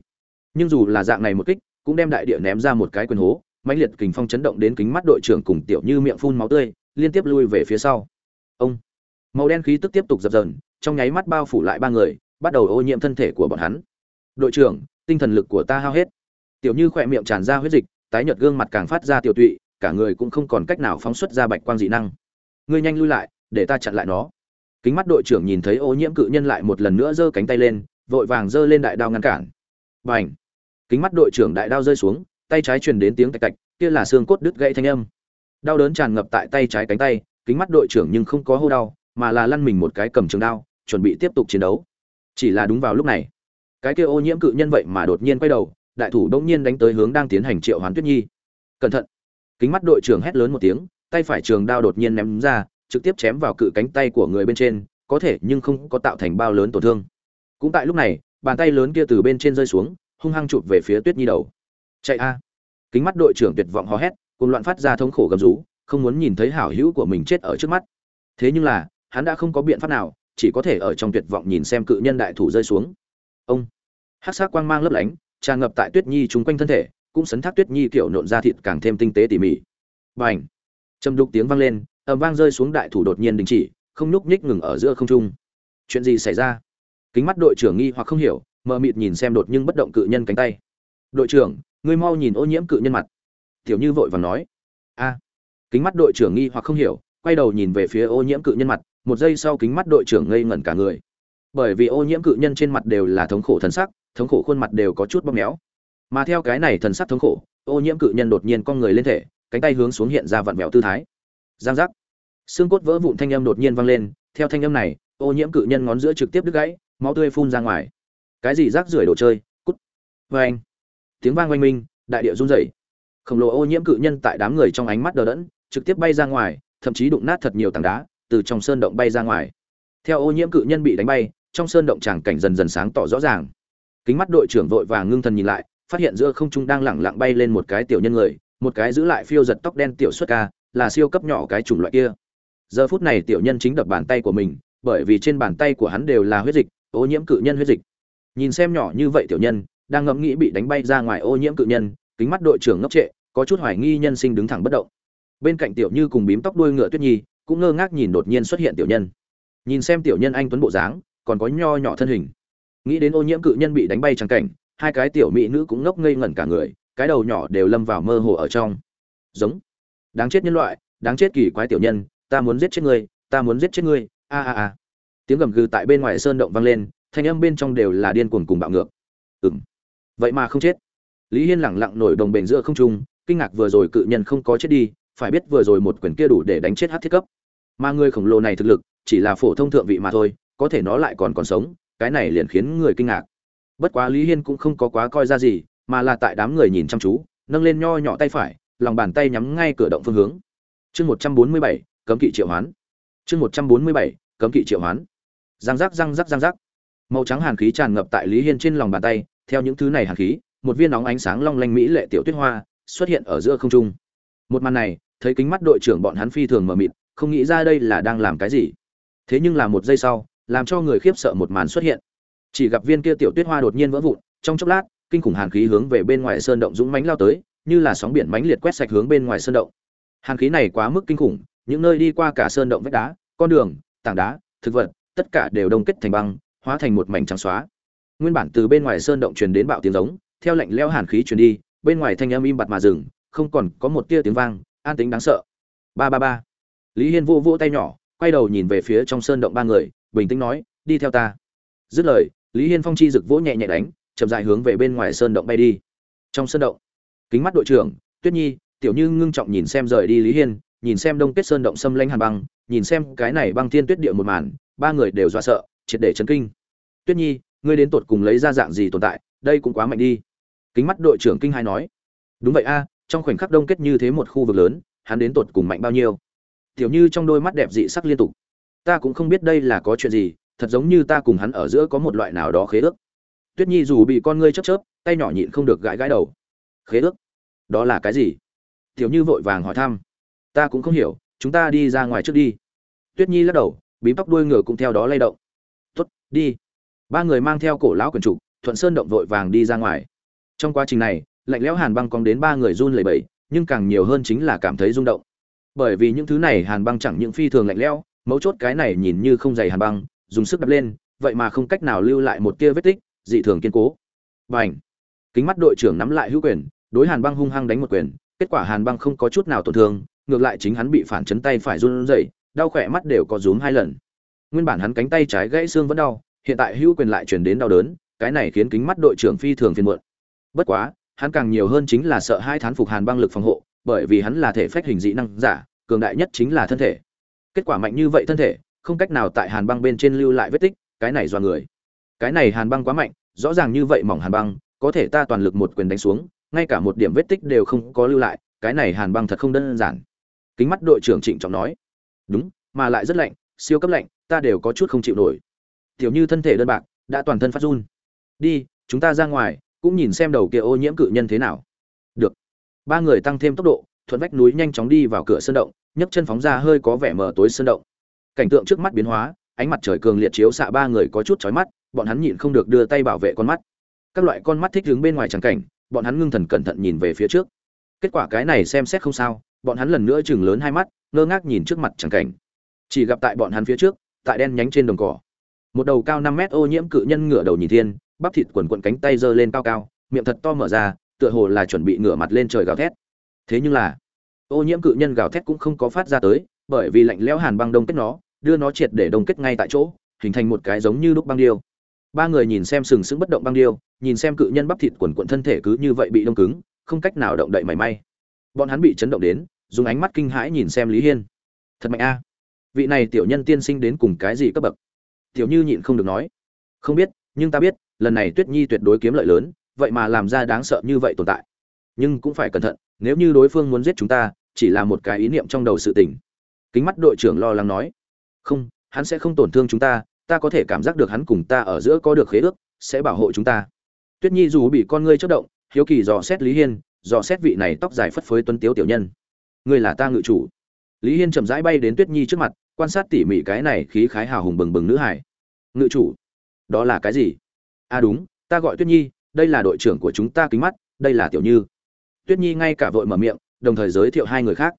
nhưng dù là dạng này một kích, cũng đem đại địa ném ra một cái quyền hố, mãnh liệt kình phong chấn động đến kính mắt đội trưởng cùng tiểu như miệng phun máu tươi, liên tiếp lui về phía sau. Ông, màu đen khí tức tiếp tục dập dờn, trong nháy mắt bao phủ lại ba người, bắt đầu ô nhiễm thân thể của bọn hắn. Đội trưởng, tinh thần lực của ta hao hết. Tiểu như khỏe miệng tràn ra huyết dịch, tái nhợt gương mặt càng phát ra tiểu tụy, cả người cũng không còn cách nào phóng xuất ra bạch quang dị năng. Ngươi nhanh lui lại, để ta chặn lại nó. Kính mắt đội trưởng nhìn thấy ô nhiễm cự nhân lại một lần nữa giơ cánh tay lên, vội vàng giơ lên đại đao ngăn cản. B à n h kính mắt đội trưởng đại đao rơi xuống, tay trái truyền đến tiếng tạch tạch, kia là xương cốt đứt gãy thanh âm. Đau đớn tràn ngập tại tay trái cánh tay, kính mắt đội trưởng nhưng không có hô đau, mà là lăn mình một cái cầm trường đao, chuẩn bị tiếp tục chiến đấu. Chỉ là đúng vào lúc này, cái kia ô nhiễm cự nhân vậy mà đột nhiên quay đầu, đại thủ đông nhiên đánh tới hướng đang tiến hành triệu hoán tuyết nhi. Cẩn thận! Kính mắt đội trưởng hét lớn một tiếng, tay phải trường đao đột nhiên ném ra, trực tiếp chém vào cự cánh tay của người bên trên, có thể nhưng không có tạo thành bao lớn tổn thương. Cũng tại lúc này, bàn tay lớn kia từ bên trên rơi xuống hung hăng chụp về phía tuyết nhi đầu. Chạy a. Kính mắt đội trưởng tuyệt vọng hò hét cùng loạn phát ra thống khổ gầm rú, không muốn nhìn thấy hảo hữu của mình chết ở trước mắt. Thế nhưng là, hắn đã không có biện pháp nào, chỉ có thể ở trong tuyệt vọng nhìn xem cự nhân đại thủ rơi xuống. Ông. Hắc sắc quang mang lấp lánh, tràn ngập tại tuyết nhi chung quanh thân thể, cũng sấn thác tuyết nhi kiểu nộn ra thịt càng thêm tinh tế tỉ mỉ. Bành. Châm đục tiếng vang lên âm vang rơi xuống đại thủ đột nhiên đình chỉ, không nhúc nhích ngừng ở giữa không trung. Chuyện gì xảy ra? Kính mắt đội trưởng nghi hoặc không hiểu mờ mịt nhìn xem đột nhưng bất động cự nhân cánh tay. Đội trưởng, ngươi mau nhìn ô nhiễm cự nhân mặt. Tiểu như vội vàng nói. A. Kính mắt đội trưởng nghi hoặc không hiểu, quay đầu nhìn về phía ô nhiễm cự nhân mặt, một giây sau kính mắt đội trưởng ngây ngẩn cả người. Bởi vì ô nhiễm cự nhân trên mặt đều là thống khổ thần sắc, thống khổ khuôn mặt đều có chút bóp méo. Mà theo cái này thần sắc thống khổ, ô nhiễm cự nhân đột nhiên con người lên thể, cánh tay hướng xuống hiện ra vặn vẹo tư thái. Giang giác. Xương cốt vỡ vụn thanh âm đột nhiên vang lên, theo thanh âm này, ô nhiễm cự nhân ngón giữa trực tiếp đứt gãy, máu tươi phun ra ngoài cái gì rác rưởi đồ chơi, cút. Vê anh, tiếng vang oanh minh, đại địa run rẩy. Khổng lồ ô nhiễm cự nhân tại đám người trong ánh mắt đờ đẫn, trực tiếp bay ra ngoài, thậm chí đụng nát thật nhiều tảng đá, từ trong sơn động bay ra ngoài. Theo ô nhiễm cự nhân bị đánh bay, trong sơn động tràng cảnh dần dần sáng tỏ rõ ràng. Kính mắt đội trưởng vội vàng ngưng thần nhìn lại, phát hiện giữa không trung đang lẳng lặng bay lên một cái tiểu nhân người, một cái giữ lại phiêu giật tóc đen tiểu xuất ca, là siêu cấp nhỏ cái chủng loại kia. Giờ phút này tiểu nhân chính đập bàn tay của mình, bởi vì trên bàn tay của hắn đều là huyết dịch, ô nhiễm cự nhân huyết dịch nhìn xem nhỏ như vậy tiểu nhân, đang ngẫm nghĩ bị đánh bay ra ngoài ô nhiễm cự nhân, kính mắt đội trưởng ngốc trệ, có chút hoài nghi nhân sinh đứng thẳng bất động. Bên cạnh tiểu như cùng bím tóc đuôi ngựa tuyết nhi, cũng ngơ ngác nhìn đột nhiên xuất hiện tiểu nhân. Nhìn xem tiểu nhân anh tuấn bộ dáng, còn có nho nhỏ thân hình. Nghĩ đến ô nhiễm cự nhân bị đánh bay trắng cảnh, hai cái tiểu mỹ nữ cũng ngốc ngây ngẩn cả người, cái đầu nhỏ đều lâm vào mơ hồ ở trong. Giống. Đáng chết nhân loại, đáng chết kỳ quái tiểu nhân, ta muốn giết chết ngươi, ta muốn giết chết ngươi, a a a. Tiếng gầm gừ tại bên ngoài sơn động vang lên thanh âm bên trong đều là điên cuồng cùng bạo ngược. Ừm. Vậy mà không chết. Lý hiên lẳng lặng nổi đồng bền giữa không trung, kinh ngạc vừa rồi cự nhân không có chết đi, phải biết vừa rồi một quyền kia đủ để đánh chết hát thiết cấp. Mà người khổng lồ này thực lực, chỉ là phổ thông thượng vị mà thôi, có thể nó lại còn còn sống, cái này liền khiến người kinh ngạc. Bất quá lý hiên cũng không có quá coi ra gì, mà là tại đám người nhìn chăm chú, nâng lên nho nhỏ tay phải, lòng bàn tay nhắm ngay cửa động phương hướng. Chương một trăm bốn mươi bảy, cấm kỵ triệu hoán. Chương một trăm bốn mươi bảy, cấm kỵ triệu hoán. Răng rắc răng rắc răng rắc màu trắng hàn khí tràn ngập tại lý hiên trên lòng bàn tay, theo những thứ này hàn khí, một viên nóng ánh sáng long lanh mỹ lệ tiểu tuyết hoa xuất hiện ở giữa không trung. Một màn này, thấy kính mắt đội trưởng bọn hắn phi thường mờ mịt, không nghĩ ra đây là đang làm cái gì. Thế nhưng là một giây sau, làm cho người khiếp sợ một màn xuất hiện. Chỉ gặp viên kia tiểu tuyết hoa đột nhiên vỡ vụn, trong chốc lát, kinh khủng hàn khí hướng về bên ngoài sơn động dũng mãnh lao tới, như là sóng biển mãnh liệt quét sạch hướng bên ngoài sơn động. Hàn khí này quá mức kinh khủng, những nơi đi qua cả sơn động vách đá, con đường, tảng đá, thực vật, tất cả đều đông kết thành băng hóa thành một mảnh trắng xóa. Nguyên bản từ bên ngoài sơn động truyền đến bạo tiếng giống, theo lệnh leo hàn khí truyền đi, bên ngoài thanh âm im bặt mà dừng, không còn có một tia tiếng vang, an tính đáng sợ. Ba ba ba. Lý hiên vô vỗ tay nhỏ, quay đầu nhìn về phía trong sơn động ba người, bình tĩnh nói, đi theo ta. Dứt lời, lý hiên phong chi rực vỗ nhẹ nhẹ đánh, chậm dại hướng về bên ngoài sơn động bay đi. Trong sơn động, kính mắt đội trưởng, tuyết nhi, tiểu như ngưng trọng nhìn xem rời đi lý hiên, nhìn xem đông kết sơn động xâm lanh hàn băng, nhìn xem cái này băng thiên tuyết địa một màn, ba người đều do sợ, triệt để chấn kinh tuyết nhi, ngươi đến tột cùng lấy ra dạng gì tồn tại, đây cũng quá mạnh đi. Kính mắt đội trưởng kinh hai nói. Đúng vậy a, trong khoảnh khắc đông kết như thế một khu vực lớn, hắn đến tột cùng mạnh bao nhiêu? Tiểu như trong đôi mắt đẹp dị sắc liên tục. Ta cũng không biết đây là có chuyện gì, thật giống như ta cùng hắn ở giữa có một loại nào đó khế ước. Tuyết nhi dù bị con ngươi chớp chớp, tay nhỏ nhịn không được gãi gãi đầu. Khế ước? Đó là cái gì? Tiểu như vội vàng hỏi thăm. Ta cũng không hiểu, chúng ta đi ra ngoài trước đi. Tuyết nhi lắc đầu, bím tóc đuôi ngựa cũng theo đó lay động. Tuất đi ba người mang theo cổ lão quyền trục, thuận sơn động vội vàng đi ra ngoài. Trong quá trình này, lạnh lẽo hàn băng cong đến ba người run lẩy bẩy, nhưng càng nhiều hơn chính là cảm thấy rung động. Bởi vì những thứ này hàn băng chẳng những phi thường lạnh lẽo, mấu chốt cái này nhìn như không dày hàn băng, dùng sức đập lên, vậy mà không cách nào lưu lại một tia vết tích, dị thường kiên cố. Và ảnh kính mắt đội trưởng nắm lại hữu quyền, đối hàn băng hung hăng đánh một quyền, kết quả hàn băng không có chút nào tổn thương, ngược lại chính hắn bị phản chấn tay phải run rẩy, đau khỏe mắt đều có rúm hai lần. Nguyên bản hắn cánh tay trái gãy xương vẫn đau hiện tại hữu quyền lại chuyển đến đau đớn, cái này khiến kính mắt đội trưởng phi thường phiền muộn. Bất quá, hắn càng nhiều hơn chính là sợ hai thán phục hàn băng lực phòng hộ, bởi vì hắn là thể phách hình dị năng giả, cường đại nhất chính là thân thể. Kết quả mạnh như vậy thân thể, không cách nào tại hàn băng bên trên lưu lại vết tích, cái này do người. Cái này hàn băng quá mạnh, rõ ràng như vậy mỏng hàn băng, có thể ta toàn lực một quyền đánh xuống, ngay cả một điểm vết tích đều không có lưu lại, cái này hàn băng thật không đơn giản. Kính mắt đội trưởng trịnh trọng nói. Đúng, mà lại rất lạnh, siêu cấp lạnh, ta đều có chút không chịu nổi tiểu như thân thể đơn bạc, đã toàn thân phát run. Đi, chúng ta ra ngoài, cũng nhìn xem đầu kia ô nhiễm cự nhân thế nào. Được. Ba người tăng thêm tốc độ, thuận vách núi nhanh chóng đi vào cửa sơn động, nhấc chân phóng ra hơi có vẻ mờ tối sơn động. Cảnh tượng trước mắt biến hóa, ánh mặt trời cường liệt chiếu xạ ba người có chút chói mắt, bọn hắn nhịn không được đưa tay bảo vệ con mắt. Các loại con mắt thích đứng bên ngoài tràng cảnh, bọn hắn ngưng thần cẩn thận nhìn về phía trước. Kết quả cái này xem xét không sao, bọn hắn lần nữa chừng lớn hai mắt, ngơ ngác nhìn trước mặt tràng cảnh. Chỉ gặp tại bọn hắn phía trước, tại đen nhánh trên đồng cỏ một đầu cao năm mét ô nhiễm cự nhân ngửa đầu nhìn thiên, bắp thịt quần quận cánh tay giơ lên cao cao, miệng thật to mở ra, tựa hồ là chuẩn bị ngửa mặt lên trời gào thét. Thế nhưng là, ô nhiễm cự nhân gào thét cũng không có phát ra tới, bởi vì lạnh lẽo hàn băng đông kết nó, đưa nó triệt để đông kết ngay tại chỗ, hình thành một cái giống như đúc băng điêu. Ba người nhìn xem sừng sững bất động băng điêu, nhìn xem cự nhân bắp thịt quần quận thân thể cứ như vậy bị đông cứng, không cách nào động đậy mảy may. Bọn hắn bị chấn động đến, dùng ánh mắt kinh hãi nhìn xem lý hiên. Thật mạnh a. Vị này tiểu nhân tiên sinh đến cùng cái gì cấp bậc? Tiểu như nhịn không được nói. Không biết, nhưng ta biết, lần này tuyết nhi tuyệt đối kiếm lợi lớn, vậy mà làm ra đáng sợ như vậy tồn tại. Nhưng cũng phải cẩn thận, nếu như đối phương muốn giết chúng ta, chỉ là một cái ý niệm trong đầu sự tình. Kính mắt đội trưởng lo lắng nói. Không, hắn sẽ không tổn thương chúng ta ta có thể cảm giác được hắn cùng ta ở giữa có được khế ước, sẽ bảo hộ chúng ta. Tuyết nhi dù bị con ngươi chất động, hiếu kỳ dò xét lý hiên, dò xét vị này tóc dài phất phới tuấn tiếu tiểu nhân. Ngươi là ta ngự chủ. Lý hiên chậm rãi bay đến tuyết nhi trước mặt quan sát tỉ mỉ cái này khí khái hào hùng bừng bừng nữ hải ngự chủ, đó là cái gì? À đúng, ta gọi tuyết nhi, đây là đội trưởng của chúng ta kính mắt, đây là tiểu như. Tuyết nhi ngay cả vội mở miệng, đồng thời giới thiệu hai người khác.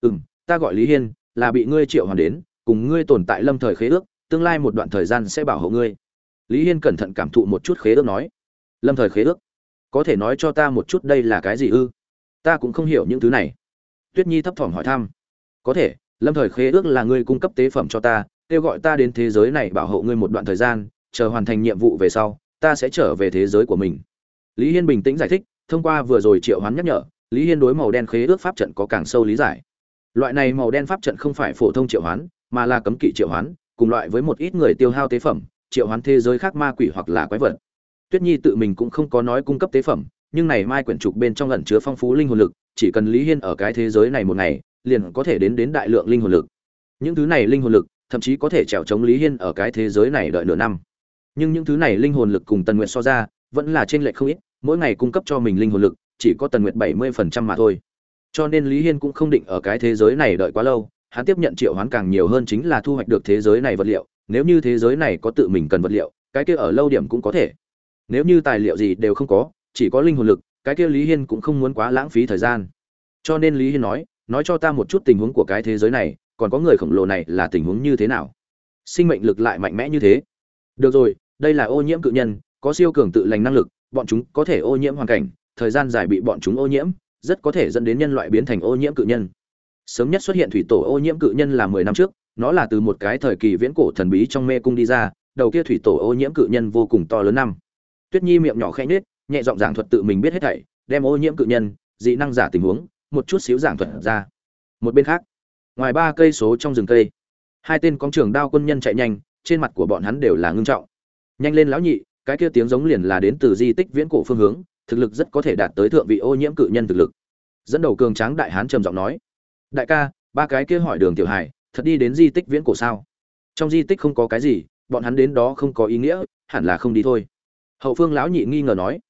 Ừ m ta gọi lý hiên, là bị ngươi triệu hoàn đến, cùng ngươi tồn tại lâm thời khế ước, tương lai một đoạn thời gian sẽ bảo hộ ngươi. Lý hiên cẩn thận cảm thụ một chút khế ước nói. Lâm thời khế ước? Có thể nói cho ta một chút đây là cái gì ư? Ta cũng không hiểu những thứ này. Tuyết nhi thấp thỏm hỏi thăm. Có thể lâm thời khế ước là ngươi cung cấp tế phẩm cho ta, kêu gọi ta đến thế giới này bảo hộ ngươi một đoạn thời gian, chờ hoàn thành nhiệm vụ về sau, ta sẽ trở về thế giới của mình. Lý hiên bình tĩnh giải thích, thông qua vừa rồi triệu hoán nhắc nhở, lý hiên đối màu đen khế ước pháp trận có càng sâu lý giải. Loại này màu đen pháp trận không phải phổ thông triệu hoán, mà là cấm kỵ triệu hoán, cùng loại với một ít người tiêu hao tế phẩm, triệu hoán thế giới khác ma quỷ hoặc là quái vật. Tuyết nhi tự mình cũng không có nói cung cấp tế phẩm, nhưng này mai quyển trục bên trong lẩn chứa phong phú linh hồn lực, chỉ cần lý hiên ở cái thế giới này một ngày liền có thể đến đến đại lượng linh hồn lực. Những thứ này linh hồn lực, thậm chí có thể trèo chống lý hiên ở cái thế giới này đợi nửa năm. Nhưng những thứ này linh hồn lực cùng tần nguyện so ra, vẫn là trên lệch không ít, mỗi ngày cung cấp cho mình linh hồn lực, chỉ có tần nguyện bảy mươi phần trăm mà thôi. Cho nên lý hiên cũng không định ở cái thế giới này đợi quá lâu, hắn tiếp nhận triệu hoán càng nhiều hơn chính là thu hoạch được thế giới này vật liệu, nếu như thế giới này có tự mình cần vật liệu, cái kia ở lâu điểm cũng có thể. Nếu như tài liệu gì đều không có, chỉ có linh hồn lực, cái kia lý hiên cũng không muốn quá lãng phí thời gian. Cho nên lý hiên nói nói cho ta một chút tình huống của cái thế giới này, còn có người khổng lồ này là tình huống như thế nào? Sinh mệnh lực lại mạnh mẽ như thế. Được rồi, đây là ô nhiễm cự nhân, có siêu cường tự lành năng lực, bọn chúng có thể ô nhiễm hoàn cảnh, thời gian dài bị bọn chúng ô nhiễm, rất có thể dẫn đến nhân loại biến thành ô nhiễm cự nhân. Sớm nhất xuất hiện thủy tổ ô nhiễm cự nhân là mười năm trước, nó là từ một cái thời kỳ viễn cổ thần bí trong mê cung đi ra, đầu kia thủy tổ ô nhiễm cự nhân vô cùng to lớn năm. Tuyết nhi miệng nhỏ khẽ nết nhẹ giọng giảng thuật tự mình biết hết thảy, đem ô nhiễm cự nhân, dị năng giả tình huống một chút xíu giảng thuật ra. Một bên khác, ngoài ba cây số trong rừng cây, hai tên con trường đao quân nhân chạy nhanh, trên mặt của bọn hắn đều là ngưng trọng. Nhanh lên lão nhị, cái kia tiếng giống liền là đến từ di tích viễn cổ phương hướng, thực lực rất có thể đạt tới thượng vị ô nhiễm cự nhân thực lực. Dẫn đầu cường tráng đại hán trầm giọng nói, đại ca, ba cái kia hỏi đường tiểu hải thật đi đến di tích viễn cổ sao? Trong di tích không có cái gì, bọn hắn đến đó không có ý nghĩa, hẳn là không đi thôi. Hậu phương lão nhị nghi ngờ nói,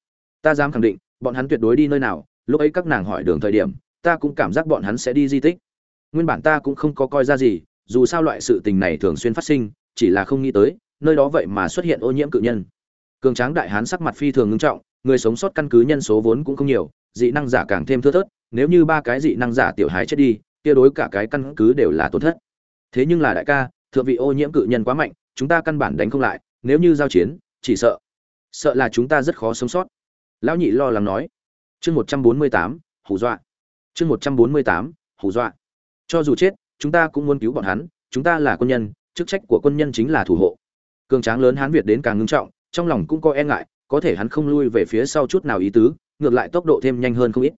ta dám khẳng định, bọn hắn tuyệt đối đi nơi nào, lúc ấy các nàng hỏi đường thời điểm ta cũng cảm giác bọn hắn sẽ đi di tích. Nguyên bản ta cũng không có coi ra gì, dù sao loại sự tình này thường xuyên phát sinh, chỉ là không nghĩ tới, nơi đó vậy mà xuất hiện ô nhiễm cự nhân. Cường tráng đại hán sắc mặt phi thường ngưng trọng, người sống sót căn cứ nhân số vốn cũng không nhiều, dị năng giả càng thêm thưa thớt, nếu như ba cái dị năng giả tiểu hái chết đi, kia đối cả cái căn cứ đều là tổn thất. Thế nhưng là đại ca, thượng vị ô nhiễm cự nhân quá mạnh, chúng ta căn bản đánh không lại, nếu như giao chiến, chỉ sợ sợ là chúng ta rất khó sống sót. Lão nhị lo lắng nói. Chương một trăm bốn mươi tám, hù dọa chương một trăm bốn mươi tám, hù dọa. Cho dù chết, chúng ta cũng muốn cứu bọn hắn, chúng ta là quân nhân, chức trách của quân nhân chính là thủ hộ. Cường tráng lớn hán việt đến càng ngưng trọng, trong lòng cũng có e ngại, có thể hắn không lui về phía sau chút nào ý tứ, ngược lại tốc độ thêm nhanh hơn không ít.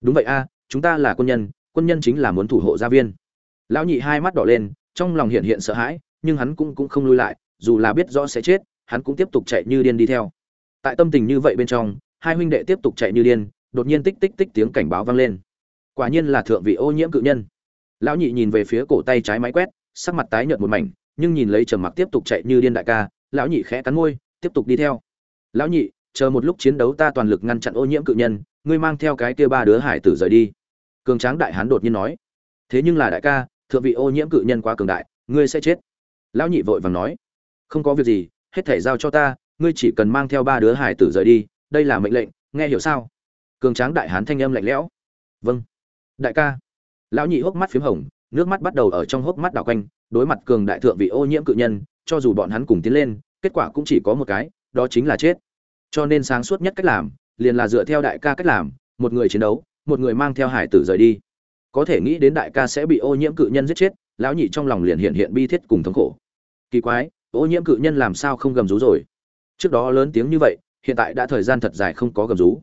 Đúng vậy a, chúng ta là quân nhân quân nhân chính là muốn thủ hộ gia viên. Lão nhị hai mắt đỏ lên, trong lòng hiện hiện sợ hãi, nhưng hắn cũng cũng không lui lại, dù là biết rõ sẽ chết, hắn cũng tiếp tục chạy như điên đi theo. Tại tâm tình như vậy bên trong, hai huynh đệ tiếp tục chạy như điên, đột nhiên tích tích tích tiếng cảnh báo vang lên quả nhiên là thượng vị ô nhiễm cự nhân. Lão nhị nhìn về phía cổ tay trái máy quét, sắc mặt tái nhợt một mảnh, nhưng nhìn lấy trầm mặc tiếp tục chạy như điên đại ca, lão nhị khẽ cắn môi, tiếp tục đi theo. Lão nhị, chờ một lúc chiến đấu ta toàn lực ngăn chặn ô nhiễm cự nhân, ngươi mang theo cái kia ba đứa hải tử rời đi. Cường tráng đại hán đột nhiên nói. Thế nhưng là đại ca, thượng vị ô nhiễm cự nhân quá cường đại, ngươi sẽ chết. Lão nhị vội vàng nói. Không có việc gì, hết thể giao cho ta, ngươi chỉ cần mang theo ba đứa hải tử rời đi, đây là mệnh lệnh, nghe hiểu sao? Cường tráng đại hán thanh âm lạnh lẽo. Vâng đại ca. Lão nhị hốc mắt p h í m hồng, nước mắt bắt đầu ở trong hốc mắt đảo quanh, đối mặt cường đại thượng vị ô nhiễm cự nhân, cho dù bọn hắn cùng tiến lên, kết quả cũng chỉ có một cái, đó chính là chết. Cho nên sáng suốt nhất cách làm, liền là dựa theo đại ca cách làm, một người chiến đấu, một người mang theo hải tử rời đi. Có thể nghĩ đến đại ca sẽ bị ô nhiễm cự nhân giết chết, lão nhị trong lòng liền hiện hiện bi thiết cùng thống khổ. Kỳ quái, ô nhiễm cự nhân làm sao không gầm rú rồi? Trước đó lớn tiếng như vậy, hiện tại đã thời gian thật dài không có gầm rú.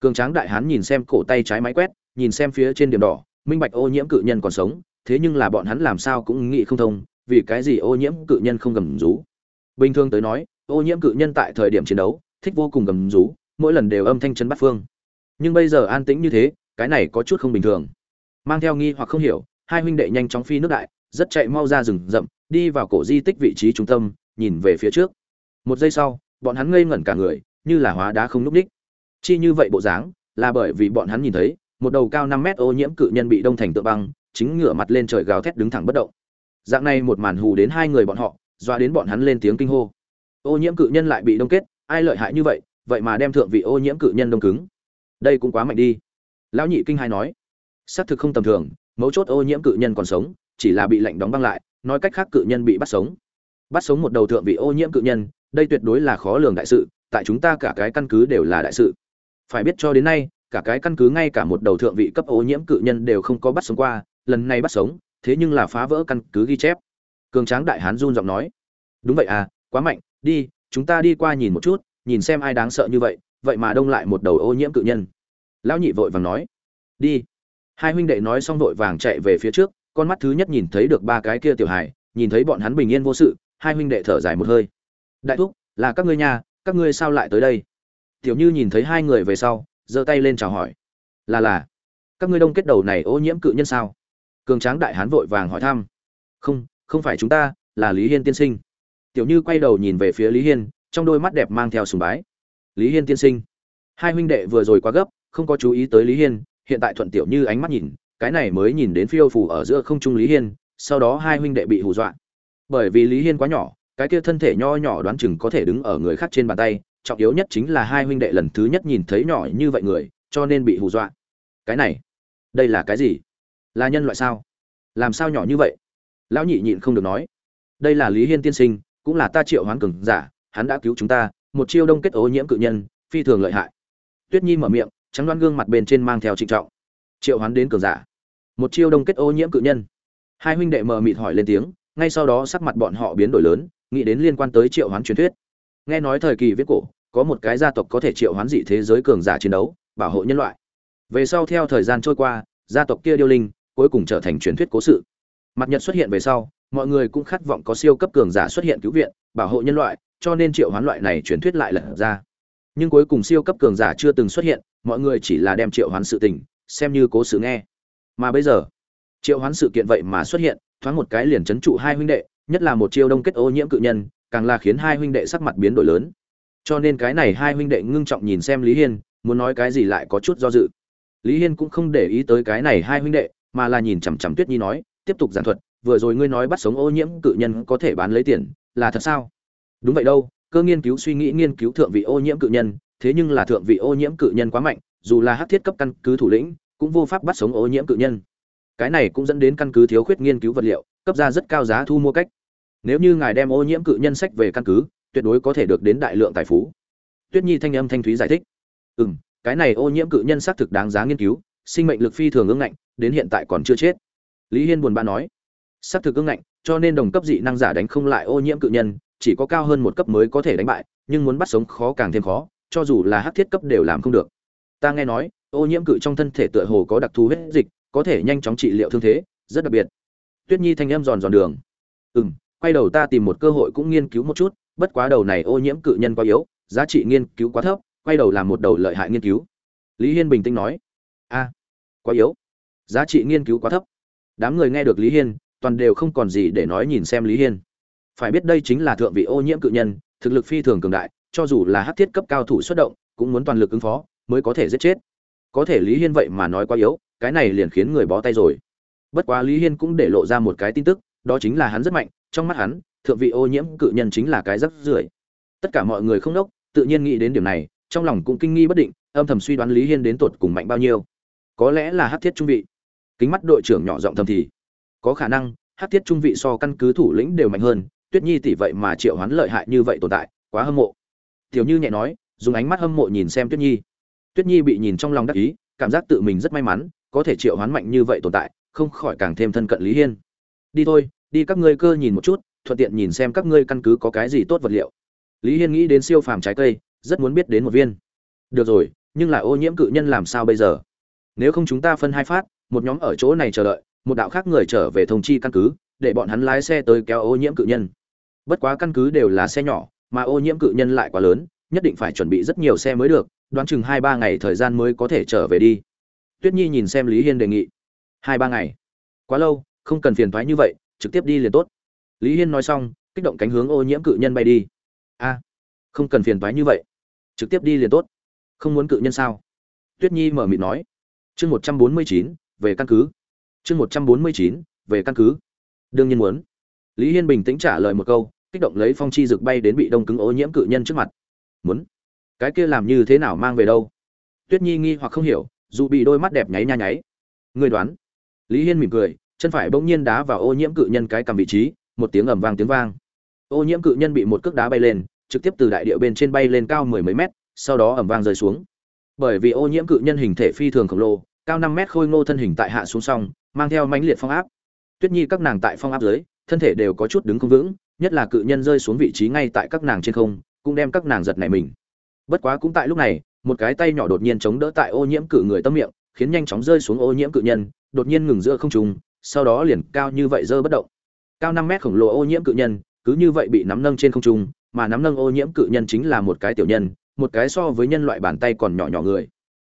Cường tráng đại hán nhìn xem cổ tay trái máy quét nhìn xem phía trên điểm đỏ, minh bạch ô nhiễm cự nhân còn sống, thế nhưng là bọn hắn làm sao cũng nghĩ không thông, vì cái gì ô nhiễm cự nhân không gầm rú. Bình thường tới nói, ô nhiễm cự nhân tại thời điểm chiến đấu, thích vô cùng gầm rú, mỗi lần đều âm thanh chân bắt phương. Nhưng bây giờ an tĩnh như thế, cái này có chút không bình thường. Mang theo nghi hoặc không hiểu, hai huynh đệ nhanh chóng phi nước đại, rất chạy mau ra rừng rậm, đi vào cổ di tích vị trí trung tâm, nhìn về phía trước. Một giây sau, bọn hắn ngây ngẩn cả người, như là hóa đá không núp đích. Chi như vậy bộ dáng, là bởi vì bọn hắn nhìn thấy một đầu cao năm mét ô nhiễm cự nhân bị đông thành tượng băng, chính ngửa mặt lên trời gào thét đứng thẳng bất động. Dạng này một màn hù đến hai người bọn họ doa đến bọn hắn lên tiếng kinh hô. Ô nhiễm cự nhân lại bị đông kết, ai lợi hại như vậy vậy mà đem thượng vị ô nhiễm cự nhân đông cứng. Đây cũng quá mạnh đi. Lão nhị kinh hai nói. Xác thực không tầm thường, mấu chốt ô nhiễm cự nhân còn sống, chỉ là bị lạnh đóng băng lại, nói cách khác cự nhân bị bắt sống. Bắt sống một đầu thượng vị ô nhiễm cự nhân, đây tuyệt đối là khó lường đại sự, tại chúng ta cả cái căn cứ đều là đại sự. Phải biết cho đến nay cả cái căn cứ ngay cả một đầu thượng vị cấp ô nhiễm cự nhân đều không có bắt sống qua, lần này bắt sống, thế nhưng là phá vỡ căn cứ ghi chép. Cường tráng đại hán run giọng nói, đúng vậy à quá mạnh, đi, chúng ta đi qua nhìn một chút, nhìn xem ai đáng sợ như vậy vậy mà đông lại một đầu ô nhiễm cự nhân. Lão nhị vội vàng nói, đi. Hai huynh đệ nói xong vội vàng chạy về phía trước, con mắt thứ nhất nhìn thấy được ba cái kia tiểu hài, nhìn thấy bọn hắn bình yên vô sự, hai huynh đệ thở dài một hơi. Đại thúc, là các ngươi nhà, các ngươi sao lại tới đây? Tiểu như nhìn thấy hai người về sau giơ tay lên chào hỏi. Là là. Các ngươi đông kết đầu này ô nhiễm cự nhân sao? Cường tráng đại hán vội vàng hỏi thăm. Không không phải chúng ta, là lý hiên tiên sinh. Tiểu như quay đầu nhìn về phía lý hiên, trong đôi mắt đẹp mang theo sùng bái. Lý hiên tiên sinh, hai huynh đệ vừa rồi quá gấp, không có chú ý tới lý hiên, hiện tại thuận tiểu như ánh mắt nhìn, cái này mới nhìn đến phiêu phủ ở giữa không trung lý hiên, sau đó hai huynh đệ bị hù dọa. Bởi vì lý hiên quá nhỏ, cái kia thân thể nho nhỏ đoán chừng có thể đứng ở người khác trên bàn tay trọng yếu nhất chính là hai huynh đệ lần thứ nhất nhìn thấy nhỏ như vậy người, cho nên bị hù dọa. Cái này, đây là cái gì? Là nhân loại sao? Làm sao nhỏ như vậy? Lão nhị nhịn không được nói. Đây là lý hiên tiên sinh, cũng là ta triệu hoán cường giả, hắn đã cứu chúng ta, một chiêu đông kết ô nhiễm cự nhân, phi thường lợi hại. Tuyết nhi mở miệng, trắng đoan gương mặt bên trên mang theo trịnh trọng. Triệu hoán đến cường giả. Một chiêu đông kết ô nhiễm cự nhân. Hai huynh đệ mờ mịt hỏi lên tiếng, ngay sau đó sắc mặt bọn họ biến đổi lớn, nghĩ đến liên quan tới triệu hoán truyền thuyết nghe nói thời kỳ viết cổ, có một cái gia tộc có thể triệu hoán dị thế giới cường giả chiến đấu, bảo hộ nhân loại. Về sau theo thời gian trôi qua, gia tộc kia điêu linh, cuối cùng trở thành truyền thuyết cố sự. Mặt nhật xuất hiện về sau, mọi người cũng khát vọng có siêu cấp cường giả xuất hiện cứu viện, bảo hộ nhân loại, cho nên triệu hoán loại này truyền thuyết lại lật ra. Nhưng cuối cùng siêu cấp cường giả chưa từng xuất hiện, mọi người chỉ là đem triệu hoán sự tình, xem như cố sự nghe. Mà bây giờ, triệu hoán sự kiện vậy mà xuất hiện, thoáng một cái liền chấn trụ hai huynh đệ, nhất là một chiêu đông kết ô nhiễm cự nhân càng là khiến hai huynh đệ sắc mặt biến đổi lớn. Cho nên cái này hai huynh đệ ngưng trọng nhìn xem lý hiên, muốn nói cái gì lại có chút do dự. Lý hiên cũng không để ý tới cái này hai huynh đệ, mà là nhìn chằm chằm tuyết nhi nói, tiếp tục giảng thuật, vừa rồi ngươi nói bắt sống ô nhiễm cự nhân có thể bán lấy tiền, là thật sao? Đúng vậy đâu, cơ nghiên cứu suy nghĩ nghiên cứu thượng vị ô nhiễm cự nhân, thế nhưng là thượng vị ô nhiễm cự nhân quá mạnh, dù là hắc thiết cấp căn cứ thủ lĩnh, cũng vô pháp bắt sống ô nhiễm cự nhân. Cái này cũng dẫn đến căn cứ thiếu khuyết nghiên cứu vật liệu, cấp ra rất cao giá thu mua cách nếu như ngài đem ô nhiễm cự nhân sách về căn cứ, tuyệt đối có thể được đến đại lượng tài phú. Tuyết nhi thanh âm thanh thúy giải thích. Ừ m cái này ô nhiễm cự nhân xác thực đáng giá nghiên cứu, sinh mệnh lực phi thường ương ngạnh, đến hiện tại còn chưa chết. Lý hiên buồn bã nói. Xác thực ương ngạnh, cho nên đồng cấp dị năng giả đánh không lại ô nhiễm cự nhân, chỉ có cao hơn một cấp mới có thể đánh bại, nhưng muốn bắt sống khó càng thêm khó, cho dù là hắc thiết cấp đều làm không được. Ta nghe nói, ô nhiễm cự trong thân thể tựa hồ có đặc thù huyết dịch, có thể nhanh chóng trị liệu thương thế, rất đặc biệt. Tuyết nhi thanh âm giòn giòn đường. Ừ m quay đầu ta tìm một cơ hội cũng nghiên cứu một chút, bất quá đầu này ô nhiễm cự nhân quá yếu, giá trị nghiên cứu quá thấp, quay đầu làm một đầu lợi hại nghiên cứu. Lý hiên bình tĩnh nói. A, quá yếu, giá trị nghiên cứu quá thấp. Đám người nghe được lý hiên, toàn đều không còn gì để nói nhìn xem lý hiên. Phải biết đây chính là thượng vị ô nhiễm cự nhân, thực lực phi thường cường đại, cho dù là hát thiết cấp cao thủ xuất động, cũng muốn toàn lực ứng phó, mới có thể giết chết. Có thể lý hiên vậy mà nói quá yếu, cái này liền khiến người bó tay rồi. Bất quá lý hiên cũng để lộ ra một cái tin tức đó chính là hắn rất mạnh, trong mắt hắn, thượng vị ô nhiễm cự nhân chính là cái rắc rưởi. Tất cả mọi người không đốc tự nhiên nghĩ đến điểm này, trong lòng cũng kinh nghi bất định, âm thầm suy đoán lý hiên đến tột cùng mạnh bao nhiêu. Có lẽ là hát thiết trung vị. Kính mắt đội trưởng nhỏ giọng thầm thì. Có khả năng, hát thiết trung vị so căn cứ thủ lĩnh đều mạnh hơn, tuyết nhi tỷ vậy mà triệu hoán lợi hại như vậy tồn tại, quá hâm mộ. Tiểu như nhẹ nói, dùng ánh mắt hâm mộ nhìn xem tuyết nhi. Tuyết nhi bị nhìn trong lòng đắc ý, cảm giác tự mình rất may mắn, có thể triệu hoán mạnh như vậy tồn tại, không khỏi càng thêm thân cận lý hiên đi thôi, đi các ngươi cơ nhìn một chút, thuận tiện nhìn xem các ngươi căn cứ có cái gì tốt vật liệu. Lý hiên nghĩ đến siêu phàm trái cây, rất muốn biết đến một viên. Được rồi, nhưng lại ô nhiễm cự nhân làm sao bây giờ? Nếu không chúng ta phân hai phát, một nhóm ở chỗ này chờ đợi, một đạo khác người trở về thông chi căn cứ, để bọn hắn lái xe tới kéo ô nhiễm cự nhân. Bất quá căn cứ đều là xe nhỏ, mà ô nhiễm cự nhân lại quá lớn, nhất định phải chuẩn bị rất nhiều xe mới được, đoán chừng hai ba ngày thời gian mới có thể trở về đi. Tuyết nhi nhìn xem lý hiên đề nghị. Hai ba ngày? Quá lâu không cần phiền thoái như vậy, trực tiếp đi liền tốt. Lý hiên nói xong, kích động cánh hướng ô nhiễm cự nhân bay đi. A, không cần phiền thoái như vậy, trực tiếp đi liền tốt. Không muốn cự nhân sao? Tuyết nhi mở mịt nói. Chương một trăm bốn mươi chín, về căn cứ. Chương một trăm bốn mươi chín, về căn cứ. Đương nhiên muốn. Lý hiên bình tĩnh trả lời một câu, kích động lấy phong chi rực bay đến bị đông cứng ô nhiễm cự nhân trước mặt. Muốn. Cái kia làm như thế nào mang về đâu? Tuyết nhi nghi hoặc không hiểu, dù bị đôi mắt đẹp nháy nha nháy. Người đoán. Lý hiên mỉm cười chân phải bỗng nhiên đá vào ô nhiễm cự nhân cái cầm vị trí, một tiếng ầm vang tiếng vang. Ô nhiễm cự nhân bị một cước đá bay lên, trực tiếp từ đại địa bên trên bay lên cao mười mấy mét, sau đó ầm vang rơi xuống. Bởi vì ô nhiễm cự nhân hình thể phi thường khổng lồ, cao năm mét khôi ngô thân hình tại hạ xuống xong mang theo mãnh liệt phong áp. Tuyết nhi các nàng tại phong áp dưới, thân thể đều có chút đứng không vững, nhất là cự nhân rơi xuống vị trí ngay tại các nàng trên không, cũng đem các nàng giật nảy mình. Bất quá cũng tại lúc này, một cái tay nhỏ đột nhiên chống đỡ tại ô nhiễm cự người tâm miệng, khiến nhanh chóng rơi xuống ô nhiễm cự nhân, đột nhiên ngừng giữa không trung sau đó liền cao như vậy rơi bất động. Cao năm mét khổng lồ ô nhiễm cự nhân, cứ như vậy bị nắm nâng trên không trung, mà nắm nâng ô nhiễm cự nhân chính là một cái tiểu nhân, một cái so với nhân loại bàn tay còn nhỏ nhỏ người.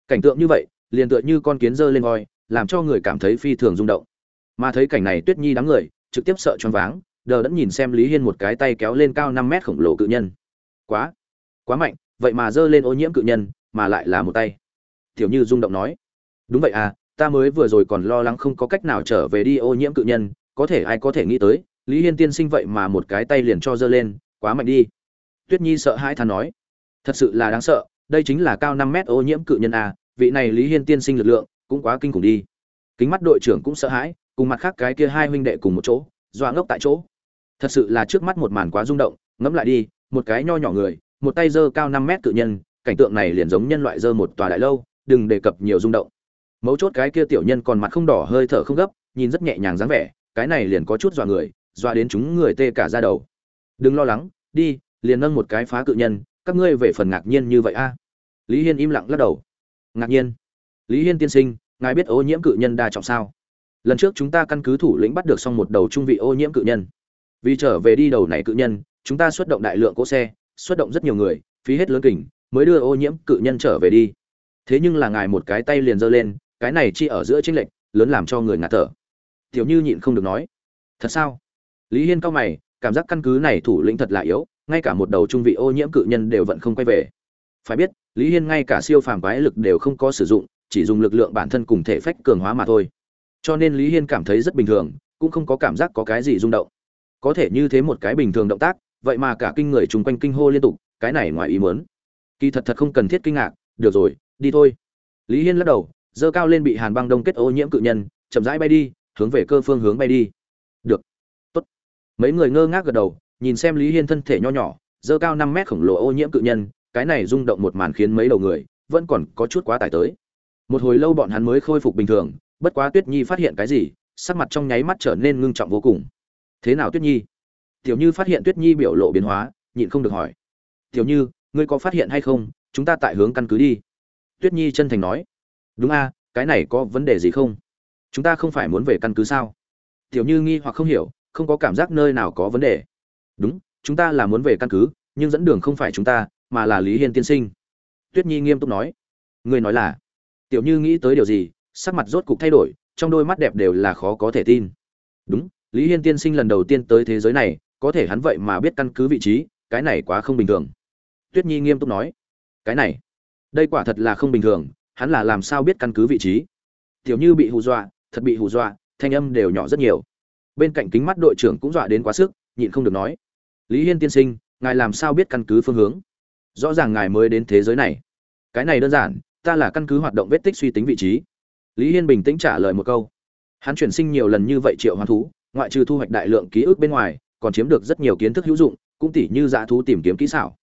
Cảnh tượng như vậy, liền tựa như con kiến dơ lên voi, làm cho người cảm thấy phi thường rung động. Mà thấy cảnh này tuyết nhi đám người, trực tiếp sợ choáng váng, đờ đẫn nhìn xem lý hiên một cái tay kéo lên cao năm mét khổng lồ cự nhân. Quá quá mạnh, vậy mà dơ lên ô nhiễm cự nhân, mà lại là một tay. Tiểu như rung động nói. Đúng vậy à ta mới vừa rồi còn lo lắng không có cách nào trở về đi ô nhiễm cự nhân, có thể ai có thể nghĩ tới, lý hiên tiên sinh vậy mà một cái tay liền cho giơ lên, quá mạnh đi. Tuyết nhi sợ hãi than nói, thật sự là đáng sợ, đây chính là cao năm mét ô nhiễm cự nhân à vị này lý hiên tiên sinh lực lượng, cũng quá kinh khủng đi. Kính mắt đội trưởng cũng sợ hãi, cùng mặt khác cái kia hai huynh đệ cùng một chỗ, dọa ngốc tại chỗ. Thật sự là trước mắt một màn quá rung động, ngẫm lại đi, một cái nho nhỏ người, một tay dơ cao năm mét cự nhân, cảnh tượng này liền giống nhân loại dơ một tòa đại lâu, đừng đề cập nhiều rung động mấu chốt cái kia tiểu nhân còn mặt không đỏ hơi thở không gấp, nhìn rất nhẹ nhàng dáng vẻ, cái này liền có chút dọa người, dọa đến chúng người tê cả ra đầu. Đừng lo lắng, đi, liền nâng một cái phá cự nhân, các ngươi về phần ngạc nhiên như vậy a? Lý hiên im lặng lắc đầu. Ngạc nhiên? Lý hiên tiên sinh, ngài biết ô nhiễm cự nhân đa trọng sao? Lần trước chúng ta căn cứ thủ lĩnh bắt được xong một đầu trung vị ô nhiễm cự nhân. Vì trở về đi đầu này cự nhân, chúng ta xuất động đại lượng cỗ xe, xuất động rất nhiều người, phí hết lớn kỉnh mới đưa ô nhiễm cự nhân trở về đi. Thế nhưng là ngài một cái tay liền giơ lên cái này chi ở giữa chênh lệnh lớn làm cho người ngạt thở. Tiểu như nhịn không được nói, thật sao? Lý hiên cao mày, cảm giác căn cứ này thủ lĩnh thật là yếu, ngay cả một đầu trung vị ô nhiễm cự nhân đều vẫn không quay về. Phải biết, lý hiên ngay cả siêu phàm quái lực đều không có sử dụng, chỉ dùng lực lượng bản thân cùng thể phách cường hóa mà thôi. Cho nên lý hiên cảm thấy rất bình thường, cũng không có cảm giác có cái gì rung động. Có thể như thế một cái bình thường động tác, vậy mà cả kinh người chung quanh kinh hô liên tục, cái này ngoài ý muốn. Kỳ thật thật không cần thiết kinh ngạc, được rồi, đi thôi. Lý hiên lắc đầu dơ cao lên bị hàn băng đông kết ô nhiễm cự nhân, chậm rãi bay đi, hướng về cơ phương hướng bay đi. Được. Tốt. Mấy người ngơ ngác gật đầu, nhìn xem lý hiên thân thể nho nhỏ, dơ cao năm mét khổng lồ ô nhiễm cự nhân, cái này rung động một màn khiến mấy đầu người vẫn còn có chút quá tải tới. Một hồi lâu bọn hắn mới khôi phục bình thường, bất quá tuyết nhi phát hiện cái gì, sắc mặt trong nháy mắt trở nên ngưng trọng vô cùng. Thế nào tuyết nhi? Tiểu như phát hiện tuyết nhi biểu lộ biến hóa, nhịn không được hỏi. Tiểu như, ngươi có phát hiện hay không? Chúng ta tại hướng căn cứ đi. Tuyết nhi chân thành nói đúng a, cái này có vấn đề gì không? Chúng ta không phải muốn về căn cứ sao? Tiểu như nghi hoặc không hiểu, không có cảm giác nơi nào có vấn đề. Đúng, chúng ta là muốn về căn cứ, nhưng dẫn đường không phải chúng ta, mà là lý hiên tiên sinh. Tuyết nhi nghiêm túc nói. Ngươi nói là, tiểu như nghĩ tới điều gì, sắc mặt rốt cục thay đổi, trong đôi mắt đẹp đều là khó có thể tin. Đúng, lý hiên tiên sinh lần đầu tiên tới thế giới này, có thể hắn vậy mà biết căn cứ vị trí, cái này quá không bình thường. Tuyết nhi nghiêm túc nói. Cái này, đây quả thật là không bình thường hắn là làm sao biết căn cứ vị trí? Tiểu như bị hù dọa, thật bị hù dọa, thanh âm đều nhỏ rất nhiều. Bên cạnh kính mắt đội trưởng cũng dọa đến quá sức, nhịn không được nói. Lý hiên tiên sinh, ngài làm sao biết căn cứ phương hướng? Rõ ràng ngài mới đến thế giới này. Cái này đơn giản, ta là căn cứ hoạt động vết tích suy tính vị trí. Lý hiên bình tĩnh trả lời một câu. Hắn chuyển sinh nhiều lần như vậy triệu hoán thú, ngoại trừ thu hoạch đại lượng ký ức bên ngoài, còn chiếm được rất nhiều kiến thức hữu dụng, cũng tỉ như dã thú tìm kiếm kỹ xảo.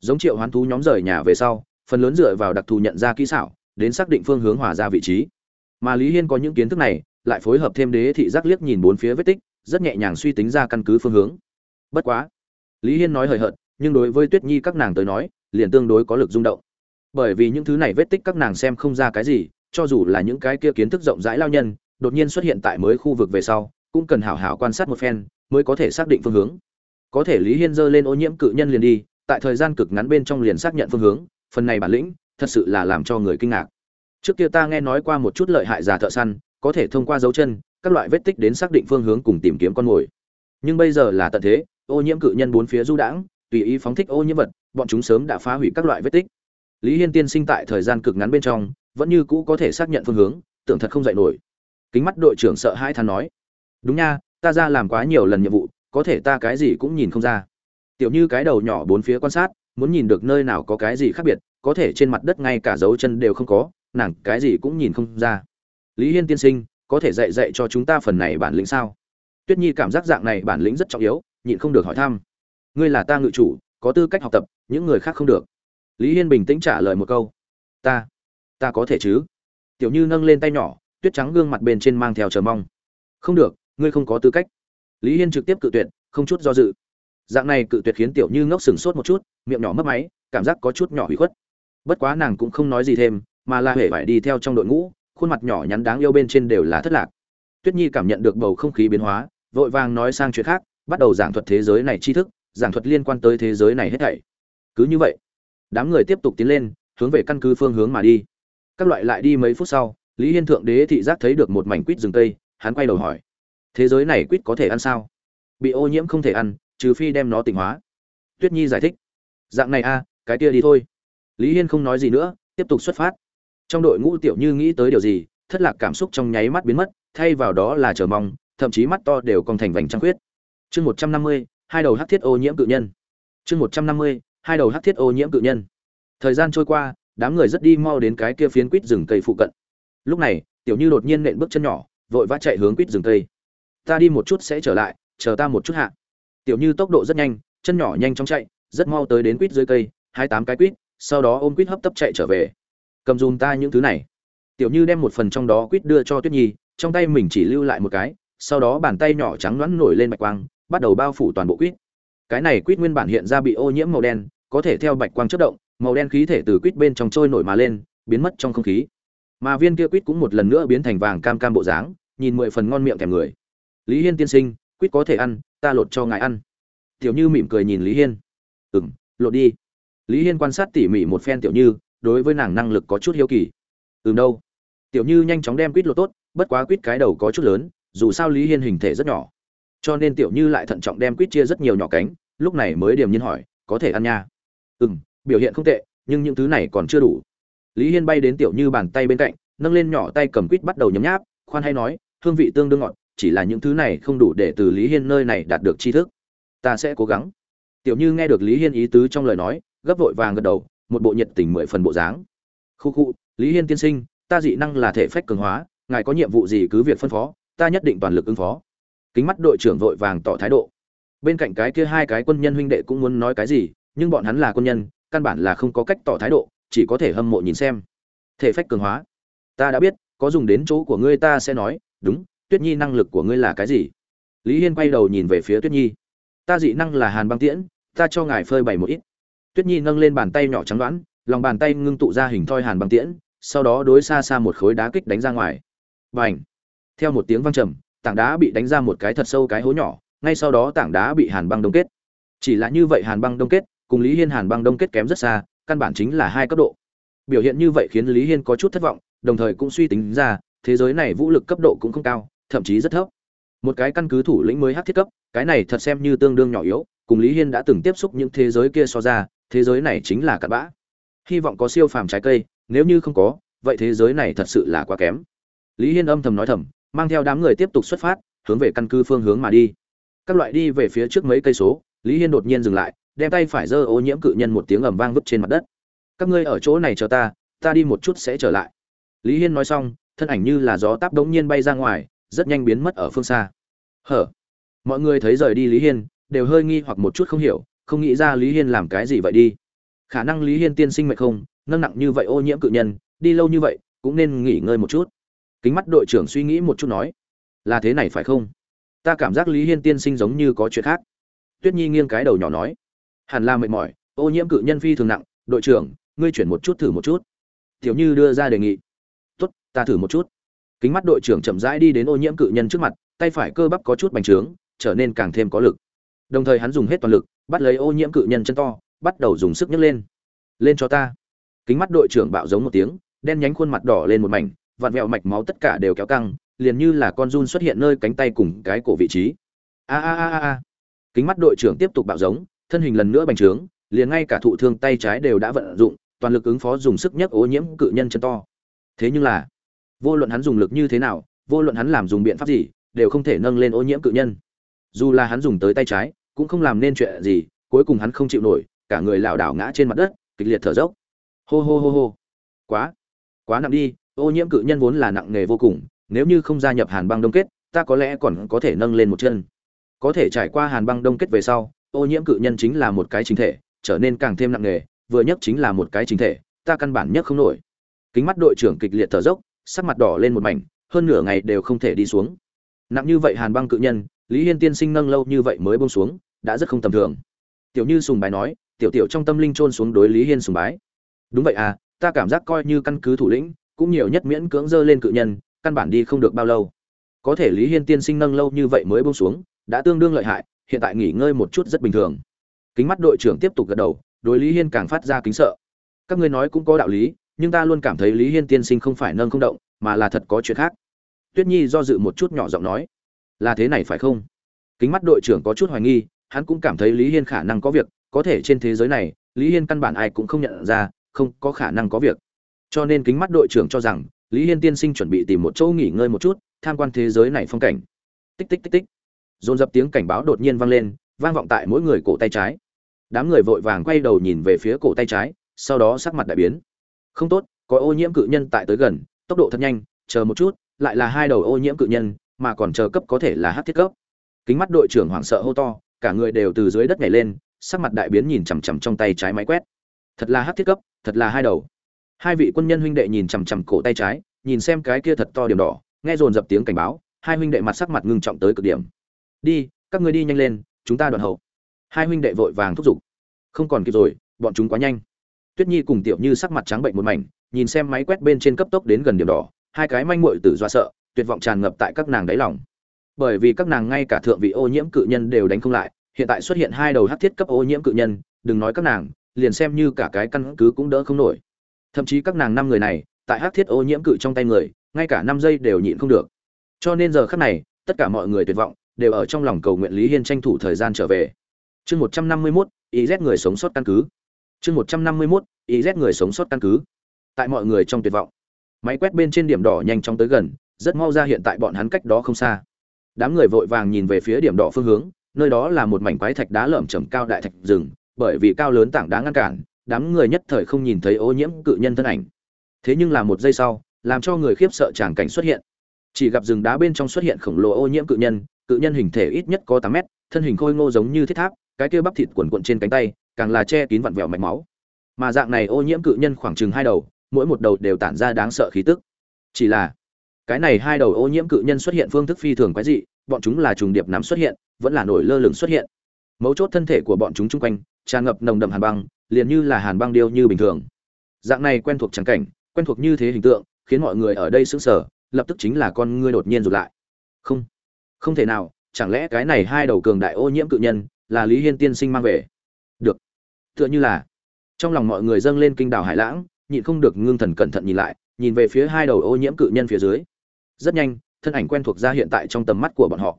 Giống triệu hoán thú nhóm rời nhà về sau, phần lớn dựa vào đặc thù nhận ra kỹ xảo đến xác định phương hướng hòa ra vị trí. Mà lý hiên có những kiến thức này, lại phối hợp thêm đế thị giác liếc nhìn bốn phía vết tích, rất nhẹ nhàng suy tính ra căn cứ phương hướng. Bất quá, lý hiên nói hời hợt, nhưng đối với tuyết nhi các nàng tới nói, liền tương đối có lực rung động. Bởi vì những thứ này vết tích các nàng xem không ra cái gì, cho dù là những cái kia kiến thức rộng rãi lao nhân, đột nhiên xuất hiện tại mới khu vực về sau, cũng cần hảo hảo quan sát một phen, mới có thể xác định phương hướng. Có thể lý hiên dơ lên ô nhiễm cự nhân liền đi, tại thời gian cực ngắn bên trong liền xác nhận phương hướng, phần này bản lĩnh thật sự là làm cho người kinh ngạc. Trước kia ta nghe nói qua một chút lợi hại giả thợ săn, có thể thông qua dấu chân, các loại vết tích đến xác định phương hướng cùng tìm kiếm con mồi. Nhưng bây giờ là tận thế, ô nhiễm cự nhân bốn phía du đãng, tùy ý phóng thích ô nhiễm vật, bọn chúng sớm đã phá hủy các loại vết tích. Lý hiên tiên sinh tại thời gian cực ngắn bên trong, vẫn như cũ có thể xác nhận phương hướng, tưởng thật không dạy nổi. Kính mắt đội trưởng sợ hai than nói, đúng nha, ta ra làm quá nhiều lần nhiệm vụ, có thể ta cái gì cũng nhìn không ra. Tiểu như cái đầu nhỏ bốn phía quan sát, muốn nhìn được nơi nào có cái gì khác biệt có thể trên mặt đất ngay cả dấu chân đều không có, nàng cái gì cũng nhìn không ra. Lý hiên tiên sinh, có thể dạy dạy cho chúng ta phần này bản lĩnh sao? Tuyết nhi cảm giác dạng này bản lĩnh rất trọng yếu, nhịn không được hỏi thăm. Ngươi là ta ngự chủ, có tư cách học tập, những người khác không được. Lý hiên bình tĩnh trả lời một câu. Ta ta có thể chứ? Tiểu như nâng lên tay nhỏ, tuyết trắng gương mặt bên trên mang theo chờ mong. Không được, ngươi không có tư cách. Lý hiên trực tiếp cự tuyệt, không chút do dự. Dạng này cự tuyệt khiến tiểu như ngốc sừng sốt một chút, miệng nhỏ mất máy, cảm giác có chút nhỏ hủy khuất bất quá nàng cũng không nói gì thêm, mà là huệ phải đi theo trong đội ngũ, khuôn mặt nhỏ nhắn đáng yêu bên trên đều là thất lạc. Tuyết nhi cảm nhận được bầu không khí biến hóa, vội vàng nói sang chuyện khác, bắt đầu giảng thuật thế giới này tri thức, giảng thuật liên quan tới thế giới này hết thảy. Cứ như vậy, đám người tiếp tục tiến lên, hướng về căn cứ phương hướng mà đi. Các loại lại đi mấy phút sau, lý hiên thượng đế thị giác thấy được một mảnh quýt rừng tây hắn quay đầu hỏi, thế giới này quýt có thể ăn sao? Bị ô nhiễm không thể ăn, trừ phi đem nó tỉnh hóa. Tuyết nhi giải thích, dạng này a cái kia đi thôi lý hiên không nói gì nữa, tiếp tục xuất phát. Trong đội ngũ tiểu như nghĩ tới điều gì, thất lạc cảm xúc trong nháy mắt biến mất, thay vào đó là chờ mong, thậm chí mắt to đều còn thành vành trăng khuyết. Chương một trăm năm mươi, hai đầu hắc thiết ô nhiễm cự nhân. Chương một trăm năm mươi, hai đầu hắc thiết ô nhiễm cự nhân. Thời gian trôi qua, đám người rất đi mau đến cái kia phiến quýt rừng cây phụ cận. Lúc này, tiểu như đột nhiên nện bước chân nhỏ, vội vã chạy hướng quýt rừng cây. Ta đi một chút sẽ trở lại, chờ ta một chút hạ. Tiểu như tốc độ rất nhanh, chân nhỏ nhanh chóng chạy, rất mau tới đến quýt dưới cây, hai tám cái quýt sau đó ôm quýt hấp tấp chạy trở về. Cầm dùm ta những thứ này. Tiểu như đem một phần trong đó quýt đưa cho tuyết nhi, trong tay mình chỉ lưu lại một cái, sau đó bàn tay nhỏ trắng loãng nổi lên bạch quang, bắt đầu bao phủ toàn bộ quýt. Cái này quýt nguyên bản hiện ra bị ô nhiễm màu đen, có thể theo bạch quang chất động, màu đen khí thể từ quýt bên trong trôi nổi mà lên, biến mất trong không khí. Mà viên kia quýt cũng một lần nữa biến thành vàng cam cam bộ dáng, nhìn mười phần ngon miệng thèm người. Lý hiên tiên sinh, quýt có thể ăn, ta lột cho ngài ăn. Tiểu như mỉm cười nhìn lý hiên. Ừng lột đi lý hiên quan sát tỉ mỉ một phen tiểu như, đối với nàng năng lực có chút hiếu kỳ. Ừ đâu. Tiểu như nhanh chóng đem quýt lột tốt, bất quá quýt cái đầu có chút lớn, dù sao lý hiên hình thể rất nhỏ. Cho nên tiểu như lại thận trọng đem quýt chia rất nhiều nhỏ cánh, lúc này mới điềm nhiên hỏi, có thể ăn nha? Ừ m biểu hiện không tệ, nhưng những thứ này còn chưa đủ. Lý hiên bay đến tiểu như bàn tay bên cạnh, nâng lên nhỏ tay cầm quýt bắt đầu nhấm nháp, khoan hay nói, hương vị tương đương ngọt, chỉ là những thứ này không đủ để từ lý hiên nơi này đạt được tri thức. Ta sẽ cố gắng. Tiểu như nghe được lý hiên ý tứ trong lời nói gấp vội vàng gật đầu, một bộ nhiệt tình mười phần bộ dáng. Khu khu, lý hiên tiên sinh, ta dị năng là thể phách cường hóa, ngài có nhiệm vụ gì cứ việc phân phó, ta nhất định toàn lực ứng phó. Kính mắt đội trưởng vội vàng tỏ thái độ. Bên cạnh cái kia hai cái quân nhân huynh đệ cũng muốn nói cái gì, nhưng bọn hắn là quân nhân, căn bản là không có cách tỏ thái độ, chỉ có thể hâm mộ nhìn xem. Thể phách cường hóa. Ta đã biết, có dùng đến chỗ của ngươi ta sẽ nói, đúng, tuyết nhi năng lực của ngươi là cái gì? Lý hiên quay đầu nhìn về phía tuyết nhi. Ta dị năng là hàn băng tiễn, ta cho ngài phơi bày một ít tuyết nhi nâng lên bàn tay nhỏ trắng đoán, lòng bàn tay ngưng tụ ra hình thoi hàn băng tiễn, sau đó đối xa xa một khối đá kích đánh ra ngoài. Và ảnh theo một tiếng vang trầm, tảng đá bị đánh ra một cái thật sâu cái hố nhỏ, ngay sau đó tảng đá bị hàn băng đông kết. Chỉ là như vậy hàn băng đông kết, cùng lý hiên hàn băng đông kết kém rất xa, căn bản chính là hai cấp độ. Biểu hiện như vậy khiến lý hiên có chút thất vọng, đồng thời cũng suy tính ra, thế giới này vũ lực cấp độ cũng không cao, thậm chí rất thấp. Một cái căn cứ thủ lĩnh mới hắc thiết cấp, cái này thật xem như tương đương nhỏ yếu, cùng lý hiên đã từng tiếp xúc những thế giới kia so ra thế giới này chính là cặn bã. Hy vọng có siêu phàm trái cây, nếu như không có, vậy thế giới này thật sự là quá kém. Lý hiên âm thầm nói thầm, mang theo đám người tiếp tục xuất phát, hướng về căn cứ phương hướng mà đi. Các loại đi về phía trước mấy cây số, lý hiên đột nhiên dừng lại, đem tay phải giơ ô nhiễm cự nhân một tiếng ầm vang vứt trên mặt đất. Các ngươi ở chỗ này chờ ta ta đi một chút sẽ trở lại. Lý hiên nói xong, thân ảnh như là gió táp đống nhiên bay ra ngoài, rất nhanh biến mất ở phương xa. Hở? Mọi người thấy rời đi lý hiên, đều hơi nghi hoặc một chút không hiểu không nghĩ ra lý hiên làm cái gì vậy đi. Khả năng lý hiên tiên sinh mệnh không, nâng nặng như vậy ô nhiễm cự nhân, đi lâu như vậy, cũng nên nghỉ ngơi một chút. Kính mắt đội trưởng suy nghĩ một chút nói, là thế này phải không? Ta cảm giác lý hiên tiên sinh giống như có chuyện khác. Tuyết nhi nghiêng cái đầu nhỏ nói, hẳn là mệt mỏi, ô nhiễm cự nhân phi thường nặng, đội trưởng, ngươi chuyển một chút thử một chút. Tiểu như đưa ra đề nghị, tốt, ta thử một chút. Kính mắt đội trưởng chậm rãi đi đến ô nhiễm cự nhân trước mặt, tay phải cơ bắp có chút bành trướng, trở nên càng thêm có lực. Đồng thời hắn dùng hết toàn lực bắt lấy ô nhiễm cự nhân chân to, bắt đầu dùng sức nhấc lên. Lên cho ta. Kính mắt đội trưởng bạo giống một tiếng, đen nhánh khuôn mặt đỏ lên một mảnh, vặn vẹo mạch máu tất cả đều kéo căng, liền như là con run xuất hiện nơi cánh tay cùng cái cổ vị trí. A a a a kính mắt đội trưởng tiếp tục bạo giống, thân hình lần nữa bành trướng, liền ngay cả thụ thương tay trái đều đã vận dụng, toàn lực ứng phó dùng sức nhấc ô nhiễm cự nhân chân to. Thế nhưng là, vô luận hắn dùng lực như thế nào, vô luận hắn làm dùng biện pháp gì, đều không thể nâng lên ô nhiễm cự nhân. Dù là hắn dùng tới tay trái cũng không làm nên chuyện gì, cuối cùng hắn không chịu nổi, cả người lảo đảo ngã trên mặt đất, kịch liệt thở dốc. Hô hô hô hô. Quá quá nặng đi, ô nhiễm cự nhân vốn là nặng nghề vô cùng, nếu như không gia nhập hàn băng đông kết, ta có lẽ còn có thể nâng lên một chân. Có thể trải qua hàn băng đông kết về sau, ô nhiễm cự nhân chính là một cái chính thể, trở nên càng thêm nặng nghề vừa nhất chính là một cái chính thể, ta căn bản nhất không nổi. Kính mắt đội trưởng kịch liệt thở dốc, sắc mặt đỏ lên một mảnh, hơn nửa ngày đều không thể đi xuống. Nặng như vậy hàn băng cự nhân, lý hiên tiên sinh nâng lâu như vậy mới bông xuống đã rất không tầm thường. Tiểu như sùng bái nói, tiểu tiểu trong tâm linh trôn xuống đối lý hiên sùng bái. Đúng vậy à ta cảm giác coi như căn cứ thủ lĩnh, cũng nhiều nhất miễn cưỡng dơ lên cự nhân, căn bản đi không được bao lâu. Có thể lý hiên tiên sinh nâng lâu như vậy mới bông xuống, đã tương đương lợi hại, hiện tại nghỉ ngơi một chút rất bình thường. Kính mắt đội trưởng tiếp tục gật đầu, đối lý hiên càng phát ra kính sợ. Các ngươi nói cũng có đạo lý, nhưng ta luôn cảm thấy lý hiên tiên sinh không phải nâng không động, mà là thật có chuyện khác. Tuyết nhi do dự một chút nhỏ giọng nói, là thế này phải không? Kính mắt đội trưởng có chút hoài nghi hắn cũng cảm thấy lý hiên khả năng có việc, có thể trên thế giới này, lý hiên căn bản ai cũng không nhận ra, không có khả năng có việc. Cho nên kính mắt đội trưởng cho rằng, lý hiên tiên sinh chuẩn bị tìm một chỗ nghỉ ngơi một chút, tham quan thế giới này phong cảnh. Tích tích tích tích. Dồn dập tiếng cảnh báo đột nhiên vang lên, vang vọng tại mỗi người cổ tay trái. Đám người vội vàng quay đầu nhìn về phía cổ tay trái, sau đó sắc mặt đại biến. Không tốt, có ô nhiễm cự nhân tại tới gần, tốc độ thật nhanh, chờ một chút, lại là hai đầu ô nhiễm cự nhân, mà còn chờ cấp có thể là hắc thiết cấp. Kính mắt đội trưởng hoảng sợ hô to cả người đều từ dưới đất nhảy lên, sắc mặt đại biến nhìn chằm chằm trong tay trái máy quét. Thật là hát thiết cấp, thật là hai đầu. Hai vị quân nhân huynh đệ nhìn chằm chằm cổ tay trái, nhìn xem cái kia thật to điểm đỏ, nghe dồn dập tiếng cảnh báo, hai huynh đệ mặt sắc mặt ngưng trọng tới cực điểm. Đi, các người đi nhanh lên, chúng ta đoạn hậu. Hai huynh đệ vội vàng thúc giục. Không còn kịp rồi, bọn chúng quá nhanh. Tuyết nhi cùng tiểu như sắc mặt trắng bệnh một mảnh, nhìn xem máy quét bên trên cấp tốc đến gần điểm đỏ, hai cái manh muội tử do sợ, tuyệt vọng tràn ngập tại các nàng đáy lòng bởi vì các nàng ngay cả thượng vị ô nhiễm cự nhân đều đánh không lại, hiện tại xuất hiện hai đầu hắc thiết cấp ô nhiễm cự nhân, đừng nói các nàng, liền xem như cả cái căn cứ cũng đỡ không nổi. Thậm chí các nàng năm người này, tại hắc thiết ô nhiễm cự trong tay người, ngay cả năm giây đều nhịn không được. Cho nên giờ khắc này, tất cả mọi người tuyệt vọng, đều ở trong lòng cầu nguyện lý hiên tranh thủ thời gian trở về. Chương một trăm năm mươi mốt iz người sống sót căn cứ. Chương một trăm năm mươi mốt iz người sống sót căn cứ. Tại mọi người trong tuyệt vọng, máy quét bên trên điểm đỏ nhanh chóng tới gần, rất mau ra hiện tại bọn hắn cách đó không xa đám người vội vàng nhìn về phía điểm đỏ phương hướng, nơi đó là một mảnh quái thạch đá lởm chởm cao đại thạch rừng, bởi vì cao lớn tảng đá ngăn cản, đám người nhất thời không nhìn thấy ô nhiễm cự nhân thân ảnh. Thế nhưng là một giây sau, làm cho người khiếp sợ tràng cảnh xuất hiện. Chỉ gặp rừng đá bên trong xuất hiện khổng lồ ô nhiễm cự nhân cự nhân hình thể ít nhất có tám mét, thân hình khôi ngô giống như thiết tháp, cái kia bắp thịt quần quận trên cánh tay, càng là che kín vặn vẹo mạch máu. Mà dạng này ô nhiễm cự nhân khoảng chừng hai đầu, mỗi một đầu đều tản ra đáng sợ khí tức. Chỉ là cái này hai đầu ô nhiễm cự nhân xuất hiện phương thức phi thường quái dị, bọn chúng là trùng điệp nắm xuất hiện, vẫn là nổi lơ lửng xuất hiện. Mấu chốt thân thể của bọn chúng chung quanh, tràn ngập nồng đậm hàn băng, liền như là hàn băng điêu như bình thường. Dạng này quen thuộc trắng cảnh, quen thuộc như thế hình tượng, khiến mọi người ở đây sững sờ, lập tức chính là con ngươi đột nhiên rụt lại. Không không thể nào, chẳng lẽ cái này hai đầu cường đại ô nhiễm cự nhân là lý hiên tiên sinh mang về? Được. Tựa như là, trong lòng mọi người dâng lên kinh đảo hải lãng, nhịn không được ngưng thần cẩn thận nhìn lại, nhìn về phía hai đầu ô nhiễm cự nhân phía dưới rất nhanh, thân ảnh quen thuộc ra hiện tại trong tầm mắt của bọn họ.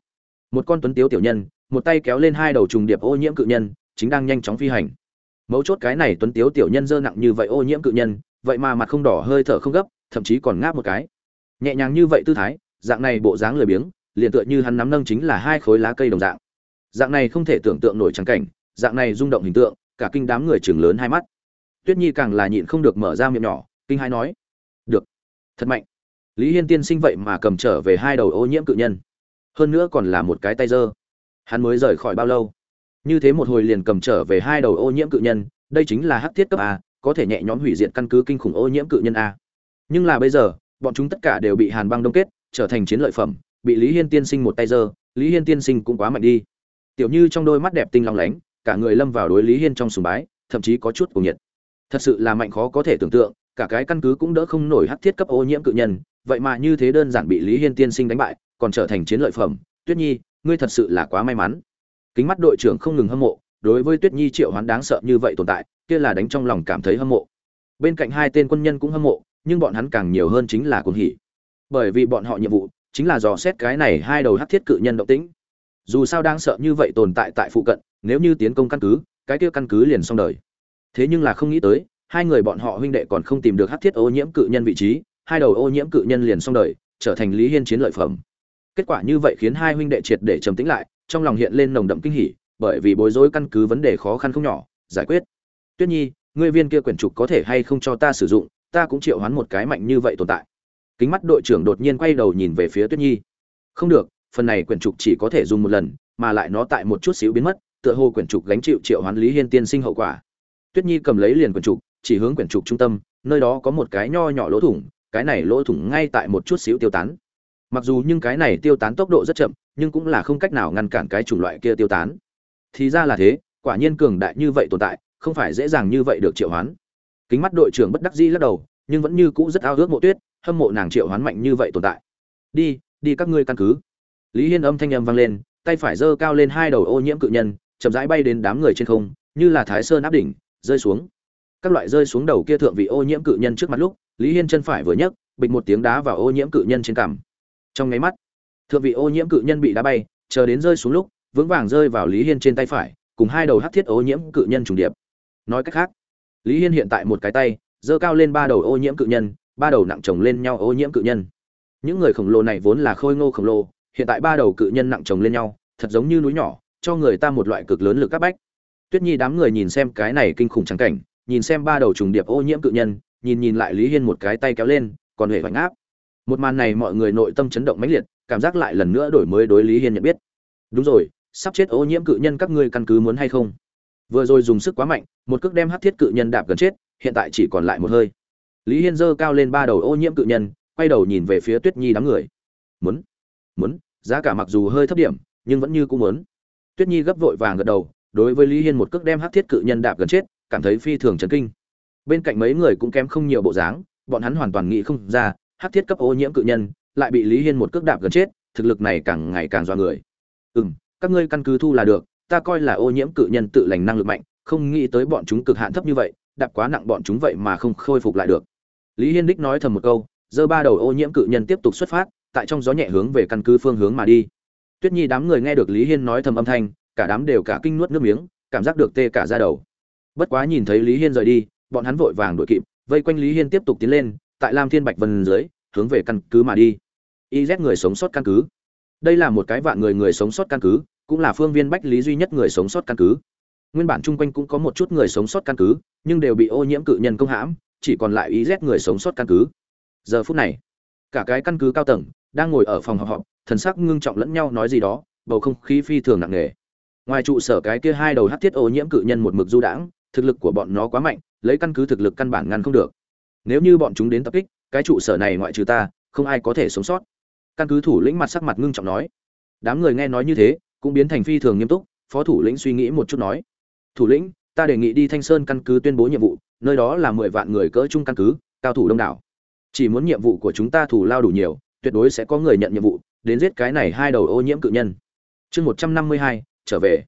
Một con tuấn tiếu tiểu nhân, một tay kéo lên hai đầu trùng điệp ô nhiễm cự nhân, chính đang nhanh chóng phi hành. Mấu chốt cái này tuấn tiếu tiểu nhân dơ nặng như vậy ô nhiễm cự nhân, vậy mà mặt không đỏ, hơi thở không gấp, thậm chí còn ngáp một cái. Nhẹ nhàng như vậy tư thái, dạng này bộ dáng lười biếng, liền tựa như hắn nắm nâng chính là hai khối lá cây đồng dạng. Dạng này không thể tưởng tượng nổi trắng cảnh, dạng này rung động hình tượng, cả kinh đám người chừng lớn hai mắt. Tuyết nhi càng là nhịn không được mở ra miệng nhỏ, kinh hai nói, được, thật mạnh lý hiên tiên sinh vậy mà cầm trở về hai đầu ô nhiễm cự nhân. Hơn nữa còn là một cái tay dơ. Hắn mới rời khỏi bao lâu? Như thế một hồi liền cầm trở về hai đầu ô nhiễm cự nhân, đây chính là hắc thiết cấp a, có thể nhẹ nhõm hủy diệt căn cứ kinh khủng ô nhiễm cự nhân a. Nhưng là bây giờ, bọn chúng tất cả đều bị hàn băng đông kết, trở thành chiến lợi phẩm, bị lý hiên tiên sinh một tay dơ, lý hiên tiên sinh cũng quá mạnh đi. Tiểu như trong đôi mắt đẹp tinh long lánh, cả người lâm vào đối lý hiên trong sùng bái, thậm chí có chút cuồng nhiệt. Thật sự là mạnh khó có thể tưởng tượng, cả cái căn cứ cũng đỡ không nổi hắc thiết cấp ô nhiễm cự nhân vậy mà như thế đơn giản bị lý hiên tiên sinh đánh bại, còn trở thành chiến lợi phẩm. Tuyết nhi, ngươi thật sự là quá may mắn. Kính mắt đội trưởng không ngừng hâm mộ, đối với tuyết nhi triệu hoán đáng sợ như vậy tồn tại, kia là đánh trong lòng cảm thấy hâm mộ. Bên cạnh hai tên quân nhân cũng hâm mộ, nhưng bọn hắn càng nhiều hơn chính là cuồng hỉ. Bởi vì bọn họ nhiệm vụ chính là dò xét cái này hai đầu hắc thiết cự nhân động tĩnh. Dù sao đáng sợ như vậy tồn tại tại phụ cận, nếu như tiến công căn cứ, cái kia căn cứ liền xong đời. Thế nhưng là không nghĩ tới, hai người bọn họ huynh đệ còn không tìm được hắc thiết ô nhiễm cự nhân vị trí hai đầu ô nhiễm cự nhân liền xong đời, trở thành lý hiên chiến lợi phẩm. Kết quả như vậy khiến hai huynh đệ triệt để trầm tĩnh lại, trong lòng hiện lên nồng đậm kinh hỉ, bởi vì bối rối căn cứ vấn đề khó khăn không nhỏ, giải quyết. Tuyết nhi, ngươi viên kia quyển trục có thể hay không cho ta sử dụng, ta cũng triệu hoán một cái mạnh như vậy tồn tại. Kính mắt đội trưởng đột nhiên quay đầu nhìn về phía tuyết nhi. Không được, phần này quyển trục chỉ có thể dùng một lần, mà lại nó tại một chút xíu biến mất, tựa hồ quyển trục gánh chịu triệu hoán lý hiên tiên sinh hậu quả. Tuyết nhi cầm lấy liền quyển trục, chỉ hướng quyển trục trung tâm, nơi đó có một cái nho nhỏ lỗ thủng cái này lỗ thủng ngay tại một chút xíu tiêu tán. Mặc dù nhưng cái này tiêu tán tốc độ rất chậm, nhưng cũng là không cách nào ngăn cản cái chủng loại kia tiêu tán. Thì ra là thế, quả nhiên cường đại như vậy tồn tại, không phải dễ dàng như vậy được triệu hoán. Kính mắt đội trưởng bất đắc dĩ lắc đầu, nhưng vẫn như cũ rất ao ước mộ tuyết, hâm mộ nàng triệu hoán mạnh như vậy tồn tại. Đi đi các ngươi căn cứ. Lý hiên âm thanh âm vang lên, tay phải giơ cao lên hai đầu ô nhiễm cự nhân, chậm rãi bay đến đám người trên không, như là thái sơn áp đỉnh, rơi xuống. Các loại rơi xuống đầu kia thượng vị ô nhiễm cự nhân trước mặt lúc lý hiên chân phải vừa nhấc, bịch một tiếng đá vào ô nhiễm cự nhân trên cằm. Trong nháy mắt, thượng vị ô nhiễm cự nhân bị đá bay, chờ đến rơi xuống lúc, vững vàng rơi vào lý hiên trên tay phải, cùng hai đầu hắc thiết ô nhiễm cự nhân trùng điệp. Nói cách khác, lý hiên hiện tại một cái tay, giơ cao lên ba đầu ô nhiễm cự nhân, ba đầu nặng chồng lên nhau ô nhiễm cự nhân. Những người khổng lồ này vốn là khôi ngô khổng lồ, hiện tại ba đầu cự nhân nặng chồng lên nhau, thật giống như núi nhỏ, cho người ta một loại cực lớn lực các bách. Tuyết nhi đám người nhìn xem cái này kinh khủng trắng cảnh, nhìn xem ba đầu trùng điệp ô nhiễm cự nhân nhìn nhìn lại lý hiên một cái tay kéo lên, còn hề vạnh áp một màn này mọi người nội tâm chấn động mãnh liệt, cảm giác lại lần nữa đổi mới đối lý hiên nhận biết. Đúng rồi, sắp chết ô nhiễm cự nhân các ngươi căn cứ muốn hay không? Vừa rồi dùng sức quá mạnh, một cước đem hát thiết cự nhân đạp gần chết, hiện tại chỉ còn lại một hơi. Lý hiên giơ cao lên ba đầu ô nhiễm cự nhân, quay đầu nhìn về phía tuyết nhi đám người. Muốn muốn, giá cả mặc dù hơi thấp điểm, nhưng vẫn như cũng muốn. Tuyết nhi gấp vội vàng gật đầu, đối với lý hiên một cước đem hát thiết cự nhân đạp gần chết, cảm thấy phi thường chấn kinh bên cạnh mấy người cũng kém không nhiều bộ dáng, bọn hắn hoàn toàn nghĩ không ra hát thiết cấp ô nhiễm cự nhân lại bị lý hiên một cước đạp gần chết, thực lực này càng ngày càng dọa người. Ừ m các ngươi căn cứ thu là được, ta coi là ô nhiễm cự nhân tự lành năng lực mạnh, không nghĩ tới bọn chúng cực hạn thấp như vậy, đạp quá nặng bọn chúng vậy mà không khôi phục lại được. Lý hiên đích nói thầm một câu, giơ ba đầu ô nhiễm cự nhân tiếp tục xuất phát, tại trong gió nhẹ hướng về căn cứ phương hướng mà đi. Tuyết nhi đám người nghe được lý hiên nói thầm âm thanh, cả đám đều cả kinh nuốt nước miếng, cảm giác được tê cả ra đầu. Bất quá nhìn thấy lý hiên rời đi bọn hắn vội vàng đuổi kịp, vây quanh lý hiên tiếp tục tiến lên, tại lam thiên bạch vân dưới, hướng về căn cứ mà đi. YZ người sống sót căn cứ. Đây là một cái vạn người người sống sót căn cứ, cũng là phương viên bách lý duy nhất người sống sót căn cứ. Nguyên bản chung quanh cũng có một chút người sống sót căn cứ, nhưng đều bị ô nhiễm cự nhân công hãm, chỉ còn lại YZ người sống sót căn cứ. Giờ phút này, cả cái căn cứ cao tầng đang ngồi ở phòng họp họp, thần sắc ngưng trọng lẫn nhau nói gì đó, bầu không khí phi thường nặng nề. Ngoài trụ sở cái kia hai đầu hắc thiết ô nhiễm cự nhân một mực du đãng, thực lực của bọn nó quá mạnh lấy căn cứ thực lực căn bản ngăn không được. Nếu như bọn chúng đến tập kích, cái trụ sở này ngoại trừ ta, không ai có thể sống sót. Căn cứ thủ lĩnh mặt sắc mặt ngưng trọng nói. Đám người nghe nói như thế, cũng biến thành phi thường nghiêm túc, phó thủ lĩnh suy nghĩ một chút nói. Thủ lĩnh, ta đề nghị đi thanh sơn căn cứ tuyên bố nhiệm vụ, nơi đó là mười vạn người cỡ chung căn cứ, cao thủ đông đảo. Chỉ muốn nhiệm vụ của chúng ta thủ lao đủ nhiều, tuyệt đối sẽ có người nhận nhiệm vụ, đến giết cái này hai đầu ô nhiễm cự nhân. Chương một trăm năm mươi hai, trở về.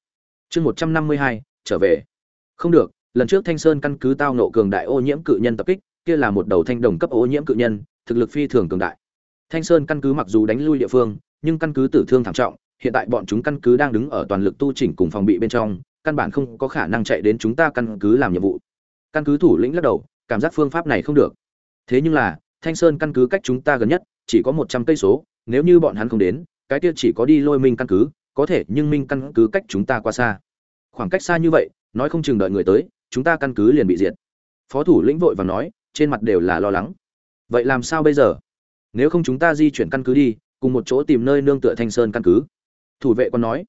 Chương một trăm năm mươi hai, trở về. Không được lần trước thanh sơn căn cứ tao nộ cường đại ô nhiễm cự nhân tập kích, kia là một đầu thanh đồng cấp ô nhiễm cự nhân, thực lực phi thường cường đại. Thanh sơn căn cứ mặc dù đánh lui địa phương, nhưng căn cứ tử thương thảm trọng, hiện tại bọn chúng căn cứ đang đứng ở toàn lực tu chỉnh cùng phòng bị bên trong, căn bản không có khả năng chạy đến chúng ta căn cứ làm nhiệm vụ. Căn cứ thủ lĩnh lắc đầu, cảm giác phương pháp này không được. Thế nhưng là, thanh sơn căn cứ cách chúng ta gần nhất, chỉ có một trăm cây số, nếu như bọn hắn không đến, cái kia chỉ có đi lôi minh căn cứ, có thể nhưng minh căn cứ cách chúng ta quá xa. Khoảng cách xa như vậy, nói không chừng đợi người tới chúng ta căn cứ liền bị diệt. Phó thủ lĩnh vội và nói, trên mặt đều là lo lắng. Vậy làm sao bây giờ? Nếu không chúng ta di chuyển căn cứ đi, cùng một chỗ tìm nơi nương tựa thanh sơn căn cứ. Thủ vệ còn nói,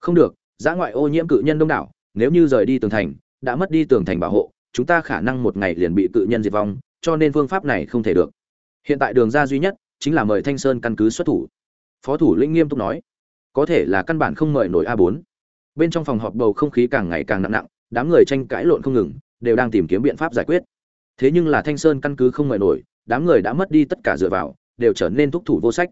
không được, giã ngoại ô nhiễm cự nhân đông đảo, nếu như rời đi tường thành, đã mất đi tường thành bảo hộ, chúng ta khả năng một ngày liền bị cự nhân diệt vong, cho nên phương pháp này không thể được. Hiện tại đường ra duy nhất, chính là mời thanh sơn căn cứ xuất thủ. Phó thủ lĩnh nghiêm túc nói, có thể là căn bản không mời nổi a 4 bên trong phòng họp bầu không khí càng ngày càng nặng nặng đám người tranh cãi lộn không ngừng, đều đang tìm kiếm biện pháp giải quyết. Thế nhưng là thanh sơn căn cứ không mời nổi, đám người đã mất đi tất cả dựa vào, đều trở nên thúc thủ vô sách.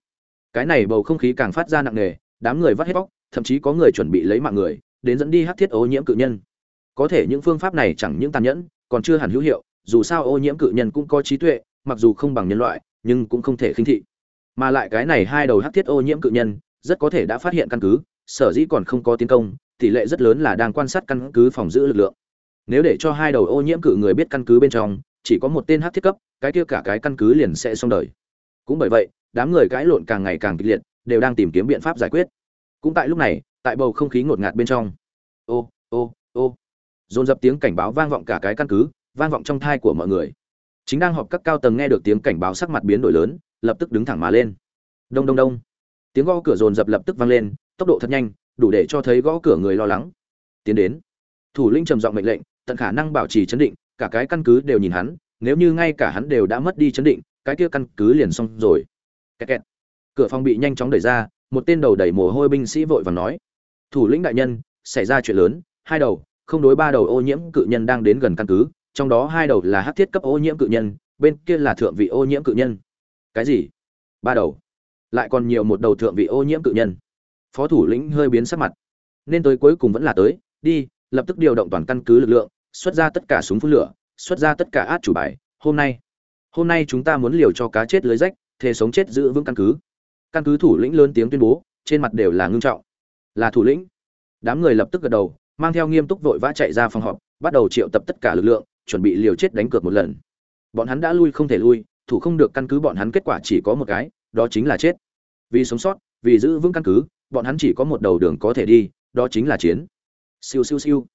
Cái này bầu không khí càng phát ra nặng nề, đám người vắt hết bóc, thậm chí có người chuẩn bị lấy mạng người, đến dẫn đi hắc thiết ô nhiễm cự nhân. Có thể những phương pháp này chẳng những tàn nhẫn, còn chưa hẳn hữu hiệu, dù sao ô nhiễm cự nhân cũng có trí tuệ, mặc dù không bằng nhân loại, nhưng cũng không thể khinh thị. Mà lại cái này hai đầu hắc thiết ô nhiễm cự nhân, rất có thể đã phát hiện căn cứ sở dĩ còn không có tiến công, tỷ lệ rất lớn là đang quan sát căn cứ phòng giữ lực lượng. Nếu để cho hai đầu ô nhiễm cự người biết căn cứ bên trong, chỉ có một tên hát thiết cấp, cái kia cả cái căn cứ liền sẽ xong đời. Cũng bởi vậy, đám người cãi lộn càng ngày càng kịch liệt, đều đang tìm kiếm biện pháp giải quyết. Cũng tại lúc này, tại bầu không khí ngột ngạt bên trong. Ô ô ô. Dồn dập tiếng cảnh báo vang vọng cả cái căn cứ, vang vọng trong thai của mọi người. Chính đang họp các cao tầng nghe được tiếng cảnh báo sắc mặt biến đổi lớn, lập tức đứng thẳng mà lên. Đông đông đông. Tiếng gõ cửa dồn dập lập tức vang lên tốc độ thật nhanh, đủ để cho thấy gõ cửa người lo lắng. Tiến đến. Thủ lĩnh trầm giọng mệnh lệnh, tận khả năng bảo trì chấn định, cả cái căn cứ đều nhìn hắn, nếu như ngay cả hắn đều đã mất đi chấn định, cái kia căn cứ liền xong rồi. Kẹt kẹt. cửa phòng bị nhanh chóng đẩy ra, một tên đầu đẩy mồ hôi binh sĩ vội vàng nói. Thủ lĩnh đại nhân, xảy ra chuyện lớn, hai đầu, không đối ba đầu ô nhiễm cự nhân đang đến gần căn cứ, trong đó hai đầu là hắc thiết cấp ô nhiễm cự nhân, bên kia là thượng vị ô nhiễm cự nhân. Cái gì? Ba đầu. Lại còn nhiều một đầu thượng vị ô nhiễm cự nhân phó thủ lĩnh hơi biến sắc mặt. Nên tới cuối cùng vẫn là tới, đi, lập tức điều động toàn căn cứ lực lượng, xuất ra tất cả súng phun lửa, xuất ra tất cả át chủ bài, hôm nay. Hôm nay chúng ta muốn liều cho cá chết lưới rách, thề sống chết giữ vững căn cứ. Căn cứ thủ lĩnh lớn tiếng tuyên bố, trên mặt đều là ngưng trọng. Là thủ lĩnh. Đám người lập tức gật đầu, mang theo nghiêm túc vội vã chạy ra phòng họp, bắt đầu triệu tập tất cả lực lượng, chuẩn bị liều chết đánh cược một lần. Bọn hắn đã lui không thể lui, thủ không được căn cứ bọn hắn kết quả chỉ có một cái, đó chính là chết. Vì sống sót, vì giữ vững căn cứ bọn hắn chỉ có một đầu đường có thể đi, đó chính là chiến. Siêu siêu siêu.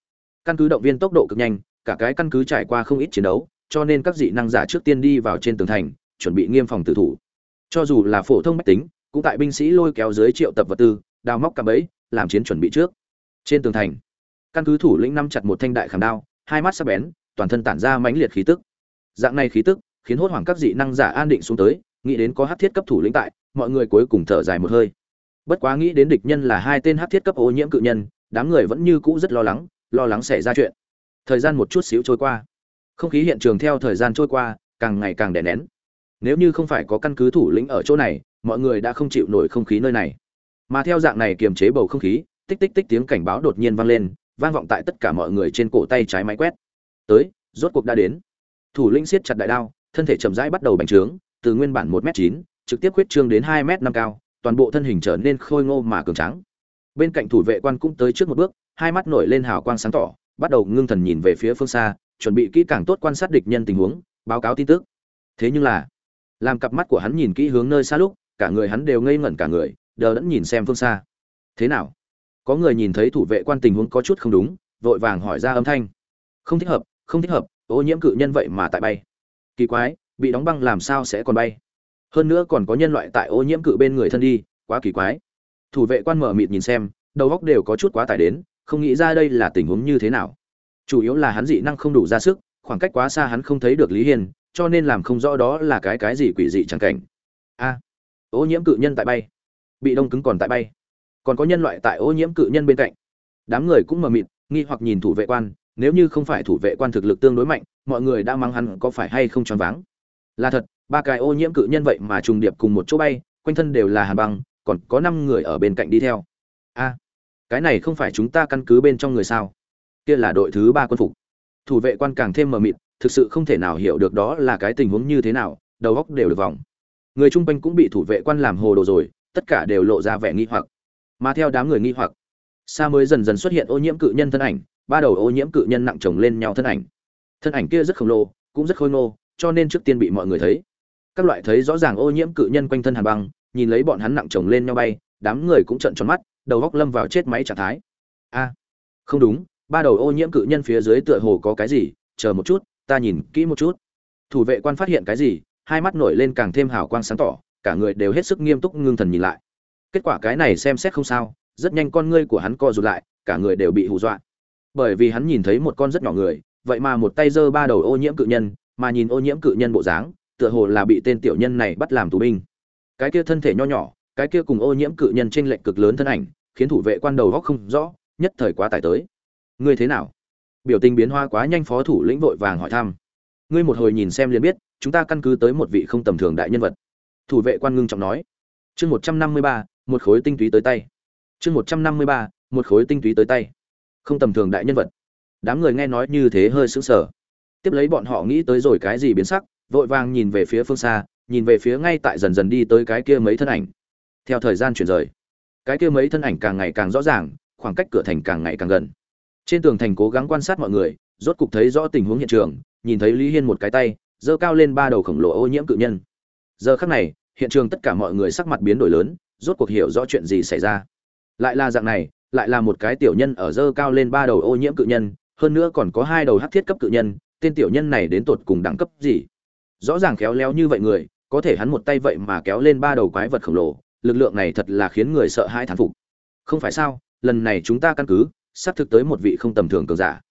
Căn cứ động viên tốc độ cực nhanh, cả cái căn cứ trải qua không ít chiến đấu, cho nên các dị năng giả trước tiên đi vào trên tường thành, chuẩn bị nghiêm phòng tử thủ. Cho dù là phổ thông máy tính, cũng tại binh sĩ lôi kéo dưới triệu tập vật tư, đào móc cả bẫy, làm chiến chuẩn bị trước. Trên tường thành, căn cứ thủ lĩnh nắm chặt một thanh đại khảm đao, hai mắt sắc bén, toàn thân tản ra mãnh liệt khí tức. Dạng này khí tức khiến hốt hoảng các dị năng giả an định xuống tới, nghĩ đến có hắc thiết cấp thủ lĩnh tại, mọi người cuối cùng thở dài một hơi bất quá nghĩ đến địch nhân là hai tên hát thiết cấp ô nhiễm cự nhân, đám người vẫn như cũ rất lo lắng lo lắng xảy ra chuyện. Thời gian một chút xíu trôi qua. Không khí hiện trường theo thời gian trôi qua, càng ngày càng đè nén. Nếu như không phải có căn cứ thủ lĩnh ở chỗ này, mọi người đã không chịu nổi không khí nơi này. Mà theo dạng này kiềm chế bầu không khí, tích tích tích tiếng cảnh báo đột nhiên vang lên, vang vọng tại tất cả mọi người trên cổ tay trái máy quét. Tới, rốt cuộc đã đến. Thủ lĩnh siết chặt đại đao, thân thể chậm rãi bắt đầu bành trướng, từ nguyên bản một m chín, trực tiếp khuyết trương đến hai m năm cao toàn bộ thân hình trở nên khôi ngô mà cường tráng. Bên cạnh thủ vệ quan cũng tới trước một bước, hai mắt nổi lên hào quang sáng tỏ, bắt đầu ngưng thần nhìn về phía phương xa, chuẩn bị kỹ càng tốt quan sát địch nhân tình huống, báo cáo tin tức. Thế nhưng là, làm cặp mắt của hắn nhìn kỹ hướng nơi xa lúc, cả người hắn đều ngây ngẩn cả người, đờ đẫn nhìn xem phương xa. Thế nào? Có người nhìn thấy thủ vệ quan tình huống có chút không đúng, vội vàng hỏi ra âm thanh. Không thích hợp, không thích hợp, ô nhiễm cự nhân vậy mà tại bay. Kỳ quái, bị đóng băng làm sao sẽ còn bay? Hơn nữa còn có nhân loại tại ô nhiễm cự bên người thân đi, quá kỳ quái. Thủ vệ quan mở mịt nhìn xem, đầu góc đều có chút quá tải đến, không nghĩ ra đây là tình huống như thế nào. Chủ yếu là hắn dị năng không đủ ra sức, khoảng cách quá xa hắn không thấy được lý hiền cho nên làm không rõ đó là cái cái gì quỷ dị chẳng cảnh. A, ô nhiễm cự nhân tại bay. Bị đông cứng còn tại bay. Còn có nhân loại tại ô nhiễm cự nhân bên cạnh. Đám người cũng mờ mịt, nghi hoặc nhìn thủ vệ quan, nếu như không phải thủ vệ quan thực lực tương đối mạnh, mọi người đã mang hắn có phải hay không choáng váng. Là thật ba cái ô nhiễm cự nhân vậy mà trùng điệp cùng một chỗ bay, quanh thân đều là hàn băng, còn có năm người ở bên cạnh đi theo. A, cái này không phải chúng ta căn cứ bên trong người sao? Kia là đội thứ ba quân phục. Thủ vệ quan càng thêm mờ mịt, thực sự không thể nào hiểu được đó là cái tình huống như thế nào, đầu góc đều được vòng. Người chung quanh cũng bị thủ vệ quan làm hồ đồ rồi, tất cả đều lộ ra vẻ nghi hoặc. Mà theo đám người nghi hoặc, xa mới dần dần xuất hiện ô nhiễm cự nhân thân ảnh, ba đầu ô nhiễm cự nhân nặng chồng lên nhau thân ảnh. Thân ảnh kia rất khổng lồ, cũng rất khôi ngô, cho nên trước tiên bị mọi người thấy các loại thấy rõ ràng ô nhiễm cự nhân quanh thân hàn băng, nhìn lấy bọn hắn nặng chồng lên nhau bay, đám người cũng trợn tròn mắt, đầu góc lâm vào chết máy trạng thái. A, không đúng, ba đầu ô nhiễm cự nhân phía dưới tựa hồ có cái gì, chờ một chút, ta nhìn kỹ một chút. Thủ vệ quan phát hiện cái gì, hai mắt nổi lên càng thêm hào quang sáng tỏ, cả người đều hết sức nghiêm túc ngưng thần nhìn lại. Kết quả cái này xem xét không sao, rất nhanh con ngươi của hắn co rụt lại, cả người đều bị hù dọa. Bởi vì hắn nhìn thấy một con rất nhỏ người, vậy mà một tay giơ ba đầu ô nhiễm cự nhân, mà nhìn ô nhiễm cự nhân bộ dáng tựa hồ là bị tên tiểu nhân này bắt làm tù binh. Cái kia thân thể nho nhỏ, cái kia cùng ô nhiễm cự nhân trên lệnh cực lớn thân ảnh, khiến thủ vệ quan đầu góc không rõ, nhất thời quá tải tới. Ngươi thế nào? Biểu tình biến hoa quá nhanh phó thủ lĩnh vội vàng hỏi thăm. Ngươi một hồi nhìn xem liền biết, chúng ta căn cứ tới một vị không tầm thường đại nhân vật. Thủ vệ quan ngưng trọng nói. Chương một trăm năm mươi ba, một khối tinh túy tới tay. Chương một trăm năm mươi ba, một khối tinh túy tới tay. Không tầm thường đại nhân vật. Đám người nghe nói như thế hơi sững sờ. Tiếp lấy bọn họ nghĩ tới rồi cái gì biến sắc vội vàng nhìn về phía phương xa, nhìn về phía ngay tại dần dần đi tới cái kia mấy thân ảnh. Theo thời gian chuyển rời, cái kia mấy thân ảnh càng ngày càng rõ ràng, khoảng cách cửa thành càng ngày càng gần. Trên tường thành cố gắng quan sát mọi người, rốt cục thấy rõ tình huống hiện trường, nhìn thấy lý hiên một cái tay, giơ cao lên ba đầu khổng lồ ô nhiễm cự nhân. Giờ khắc này, hiện trường tất cả mọi người sắc mặt biến đổi lớn, rốt cuộc hiểu rõ chuyện gì xảy ra. Lại là dạng này, lại là một cái tiểu nhân ở dơ cao lên ba đầu ô nhiễm cự nhân, hơn nữa còn có hai đầu hắc thiết cấp cự nhân, tên tiểu nhân này đến tột cùng đẳng cấp gì? Rõ ràng khéo léo như vậy người, có thể hắn một tay vậy mà kéo lên ba đầu quái vật khổng lồ, lực lượng này thật là khiến người sợ hãi thán phục. Không phải sao, lần này chúng ta căn cứ sắp thực tới một vị không tầm thường cường giả.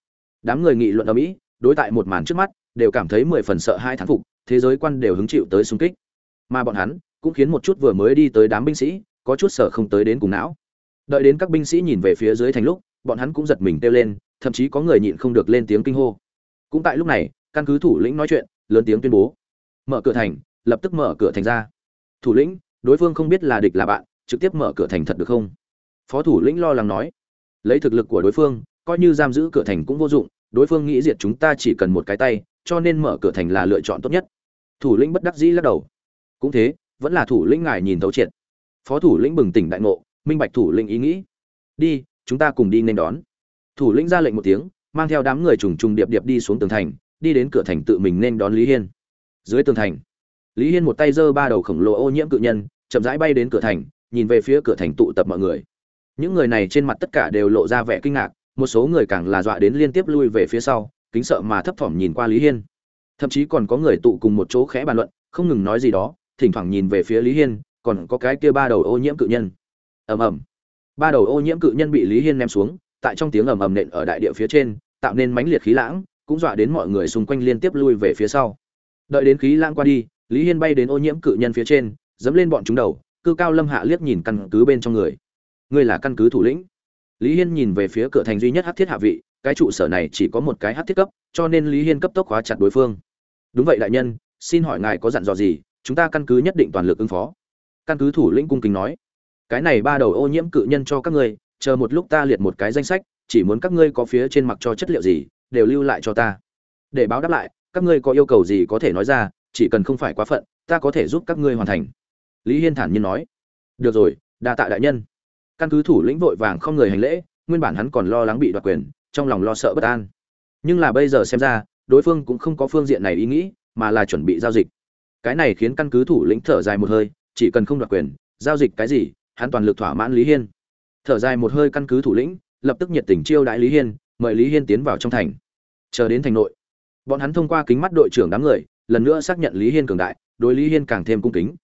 Đám người nghị luận ở mỹ, đối tại một màn trước mắt, đều cảm thấy mười phần sợ hãi thán phục, thế giới quan đều hứng chịu tới xung kích. Mà bọn hắn, cũng khiến một chút vừa mới đi tới đám binh sĩ, có chút sợ không tới đến cùng não. Đợi đến các binh sĩ nhìn về phía dưới thành lúc, bọn hắn cũng giật mình kêu lên, thậm chí có người nhịn không được lên tiếng kinh hô. Cũng tại lúc này, căn cứ thủ lĩnh nói chuyện lớn tiếng tuyên bố. Mở cửa thành, lập tức mở cửa thành ra. Thủ lĩnh, đối phương không biết là địch là bạn, trực tiếp mở cửa thành thật được không? Phó thủ lĩnh lo lắng nói. Lấy thực lực của đối phương, coi như giam giữ cửa thành cũng vô dụng, đối phương nghĩ diệt chúng ta chỉ cần một cái tay, cho nên mở cửa thành là lựa chọn tốt nhất. Thủ lĩnh bất đắc dĩ lắc đầu. Cũng thế, vẫn là thủ lĩnh ngài nhìn thấu triệt. Phó thủ lĩnh bừng tỉnh đại ngộ, minh bạch thủ lĩnh ý nghĩ. Đi, chúng ta cùng đi nên đón. Thủ lĩnh ra lệnh một tiếng, mang theo đám người trùng trùng điệp điệp đi xuống tường thành đi đến cửa thành tự mình nên đón lý hiên. Dưới tường thành, lý hiên một tay giơ ba đầu khổng lồ ô nhiễm cự nhân, chậm rãi bay đến cửa thành, nhìn về phía cửa thành tụ tập mọi người. Những người này trên mặt tất cả đều lộ ra vẻ kinh ngạc, một số người càng là dọa đến liên tiếp lui về phía sau, kính sợ mà thấp thỏm nhìn qua lý hiên. Thậm chí còn có người tụ cùng một chỗ khẽ bàn luận, không ngừng nói gì đó, thỉnh thoảng nhìn về phía lý hiên, còn có cái kia ba đầu ô nhiễm cự nhân. Ầm ầm. Ba đầu ô nhiễm cự nhân bị lý hiên ném xuống, tại trong tiếng ầm ầm nện ở đại địa phía trên, tạo nên mãnh liệt khí lãng cũng dọa đến mọi người xung quanh liên tiếp lui về phía sau. Đợi đến khí lãng qua đi, lý hiên bay đến ô nhiễm cự nhân phía trên, dẫm lên bọn chúng đầu, cư cao lâm hạ liếc nhìn căn cứ bên trong người. Ngươi là căn cứ thủ lĩnh. Lý hiên nhìn về phía cửa thành duy nhất hát thiết hạ vị, cái trụ sở này chỉ có một cái hát thiết cấp, cho nên lý hiên cấp tốc khóa chặt đối phương. Đúng vậy đại nhân, xin hỏi ngài có dặn dò gì, chúng ta căn cứ nhất định toàn lực ứng phó. Căn cứ thủ lĩnh cung kính nói. Cái này ba đầu ô nhiễm cự nhân cho các ngươi, chờ một lúc ta liệt một cái danh sách, chỉ muốn các ngươi có phía trên mặc cho chất liệu gì đều lưu lại cho ta. Để báo đáp lại, các ngươi có yêu cầu gì có thể nói ra, chỉ cần không phải quá phận, ta có thể giúp các ngươi hoàn thành. Lý hiên thản nhiên nói. Được rồi, đa tạ đại nhân. Căn cứ thủ lĩnh vội vàng không người hành lễ, nguyên bản hắn còn lo lắng bị đoạt quyền, trong lòng lo sợ bất an. Nhưng là bây giờ xem ra, đối phương cũng không có phương diện này ý nghĩ, mà là chuẩn bị giao dịch. Cái này khiến căn cứ thủ lĩnh thở dài một hơi, chỉ cần không đoạt quyền, giao dịch cái gì, hắn toàn lực thỏa mãn lý hiên. Thở dài một hơi căn cứ thủ lĩnh, lập tức nhiệt tình chiêu đãi lý hiên mời lý hiên tiến vào trong thành. Chờ đến thành nội, bọn hắn thông qua kính mắt đội trưởng đám người, lần nữa xác nhận lý hiên cường đại, đối lý hiên càng thêm cung kính.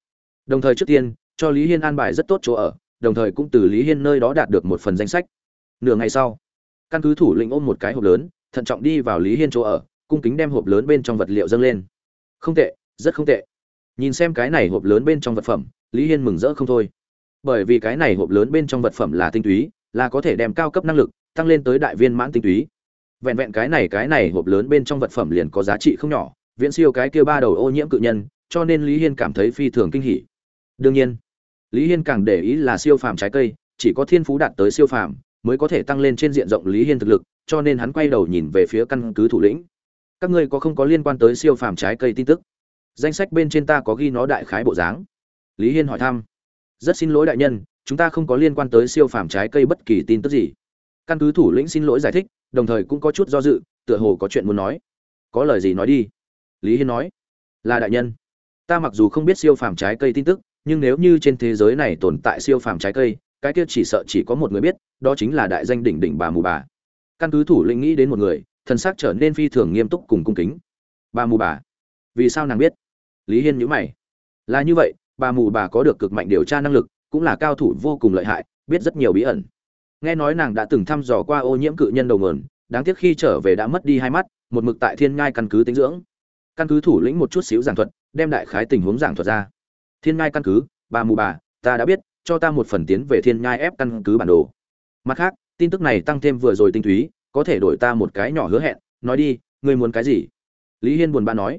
Đồng thời trước tiên, cho lý hiên an bài rất tốt chỗ ở, đồng thời cũng từ lý hiên nơi đó đạt được một phần danh sách. Nửa ngày sau, căn cứ thủ lĩnh ôm một cái hộp lớn, thận trọng đi vào lý hiên chỗ ở, cung kính đem hộp lớn bên trong vật liệu dâng lên. Không tệ, rất không tệ. Nhìn xem cái này hộp lớn bên trong vật phẩm, lý hiên mừng rỡ không thôi. Bởi vì cái này hộp lớn bên trong vật phẩm là tinh túy, là có thể đem cao cấp năng lực tăng lên tới đại viên mãn tinh túy. Vẹn vẹn cái này cái này hộp lớn bên trong vật phẩm liền có giá trị không nhỏ, viễn siêu cái kia ba đầu ô nhiễm cự nhân, cho nên lý hiên cảm thấy phi thường kinh hỉ. Đương nhiên, lý hiên càng để ý là siêu phàm trái cây, chỉ có thiên phú đạt tới siêu phàm mới có thể tăng lên trên diện rộng lý hiên thực lực, cho nên hắn quay đầu nhìn về phía căn cứ thủ lĩnh. Các ngươi có không có liên quan tới siêu phàm trái cây tin tức? Danh sách bên trên ta có ghi nó đại khái bộ dáng. Lý hiên hỏi thăm. Rất xin lỗi đại nhân, chúng ta không có liên quan tới siêu phàm trái cây bất kỳ tin tức gì căn cứ thủ lĩnh xin lỗi giải thích, đồng thời cũng có chút do dự, tựa hồ có chuyện muốn nói. Có lời gì nói đi? Lý hiên nói. Là đại nhân. Ta mặc dù không biết siêu phàm trái cây tin tức, nhưng nếu như trên thế giới này tồn tại siêu phàm trái cây, cái kia chỉ sợ chỉ có một người biết, đó chính là đại danh đỉnh đỉnh bà mù bà. Căn cứ thủ lĩnh nghĩ đến một người, thần sắc trở nên phi thường nghiêm túc cùng cung kính. Bà mù bà. Vì sao nàng biết? Lý hiên nhữ mày. Là như vậy, bà mù bà có được cực mạnh điều tra năng lực, cũng là cao thủ vô cùng lợi hại, biết rất nhiều bí ẩn nghe nói nàng đã từng thăm dò qua ô nhiễm cự nhân đầu nguồn, đáng tiếc khi trở về đã mất đi hai mắt, một mực tại thiên ngai căn cứ tính dưỡng. Căn cứ thủ lĩnh một chút xíu giảng thuật, đem đại khái tình huống giảng thuật ra. Thiên ngai căn cứ, bà mù bà, ta đã biết, cho ta một phần tiến về thiên ngai ép căn cứ bản đồ. Mặt khác, tin tức này tăng thêm vừa rồi tinh túy, có thể đổi ta một cái nhỏ hứa hẹn. Nói đi, ngươi muốn cái gì? Lý hiên buồn bã nói.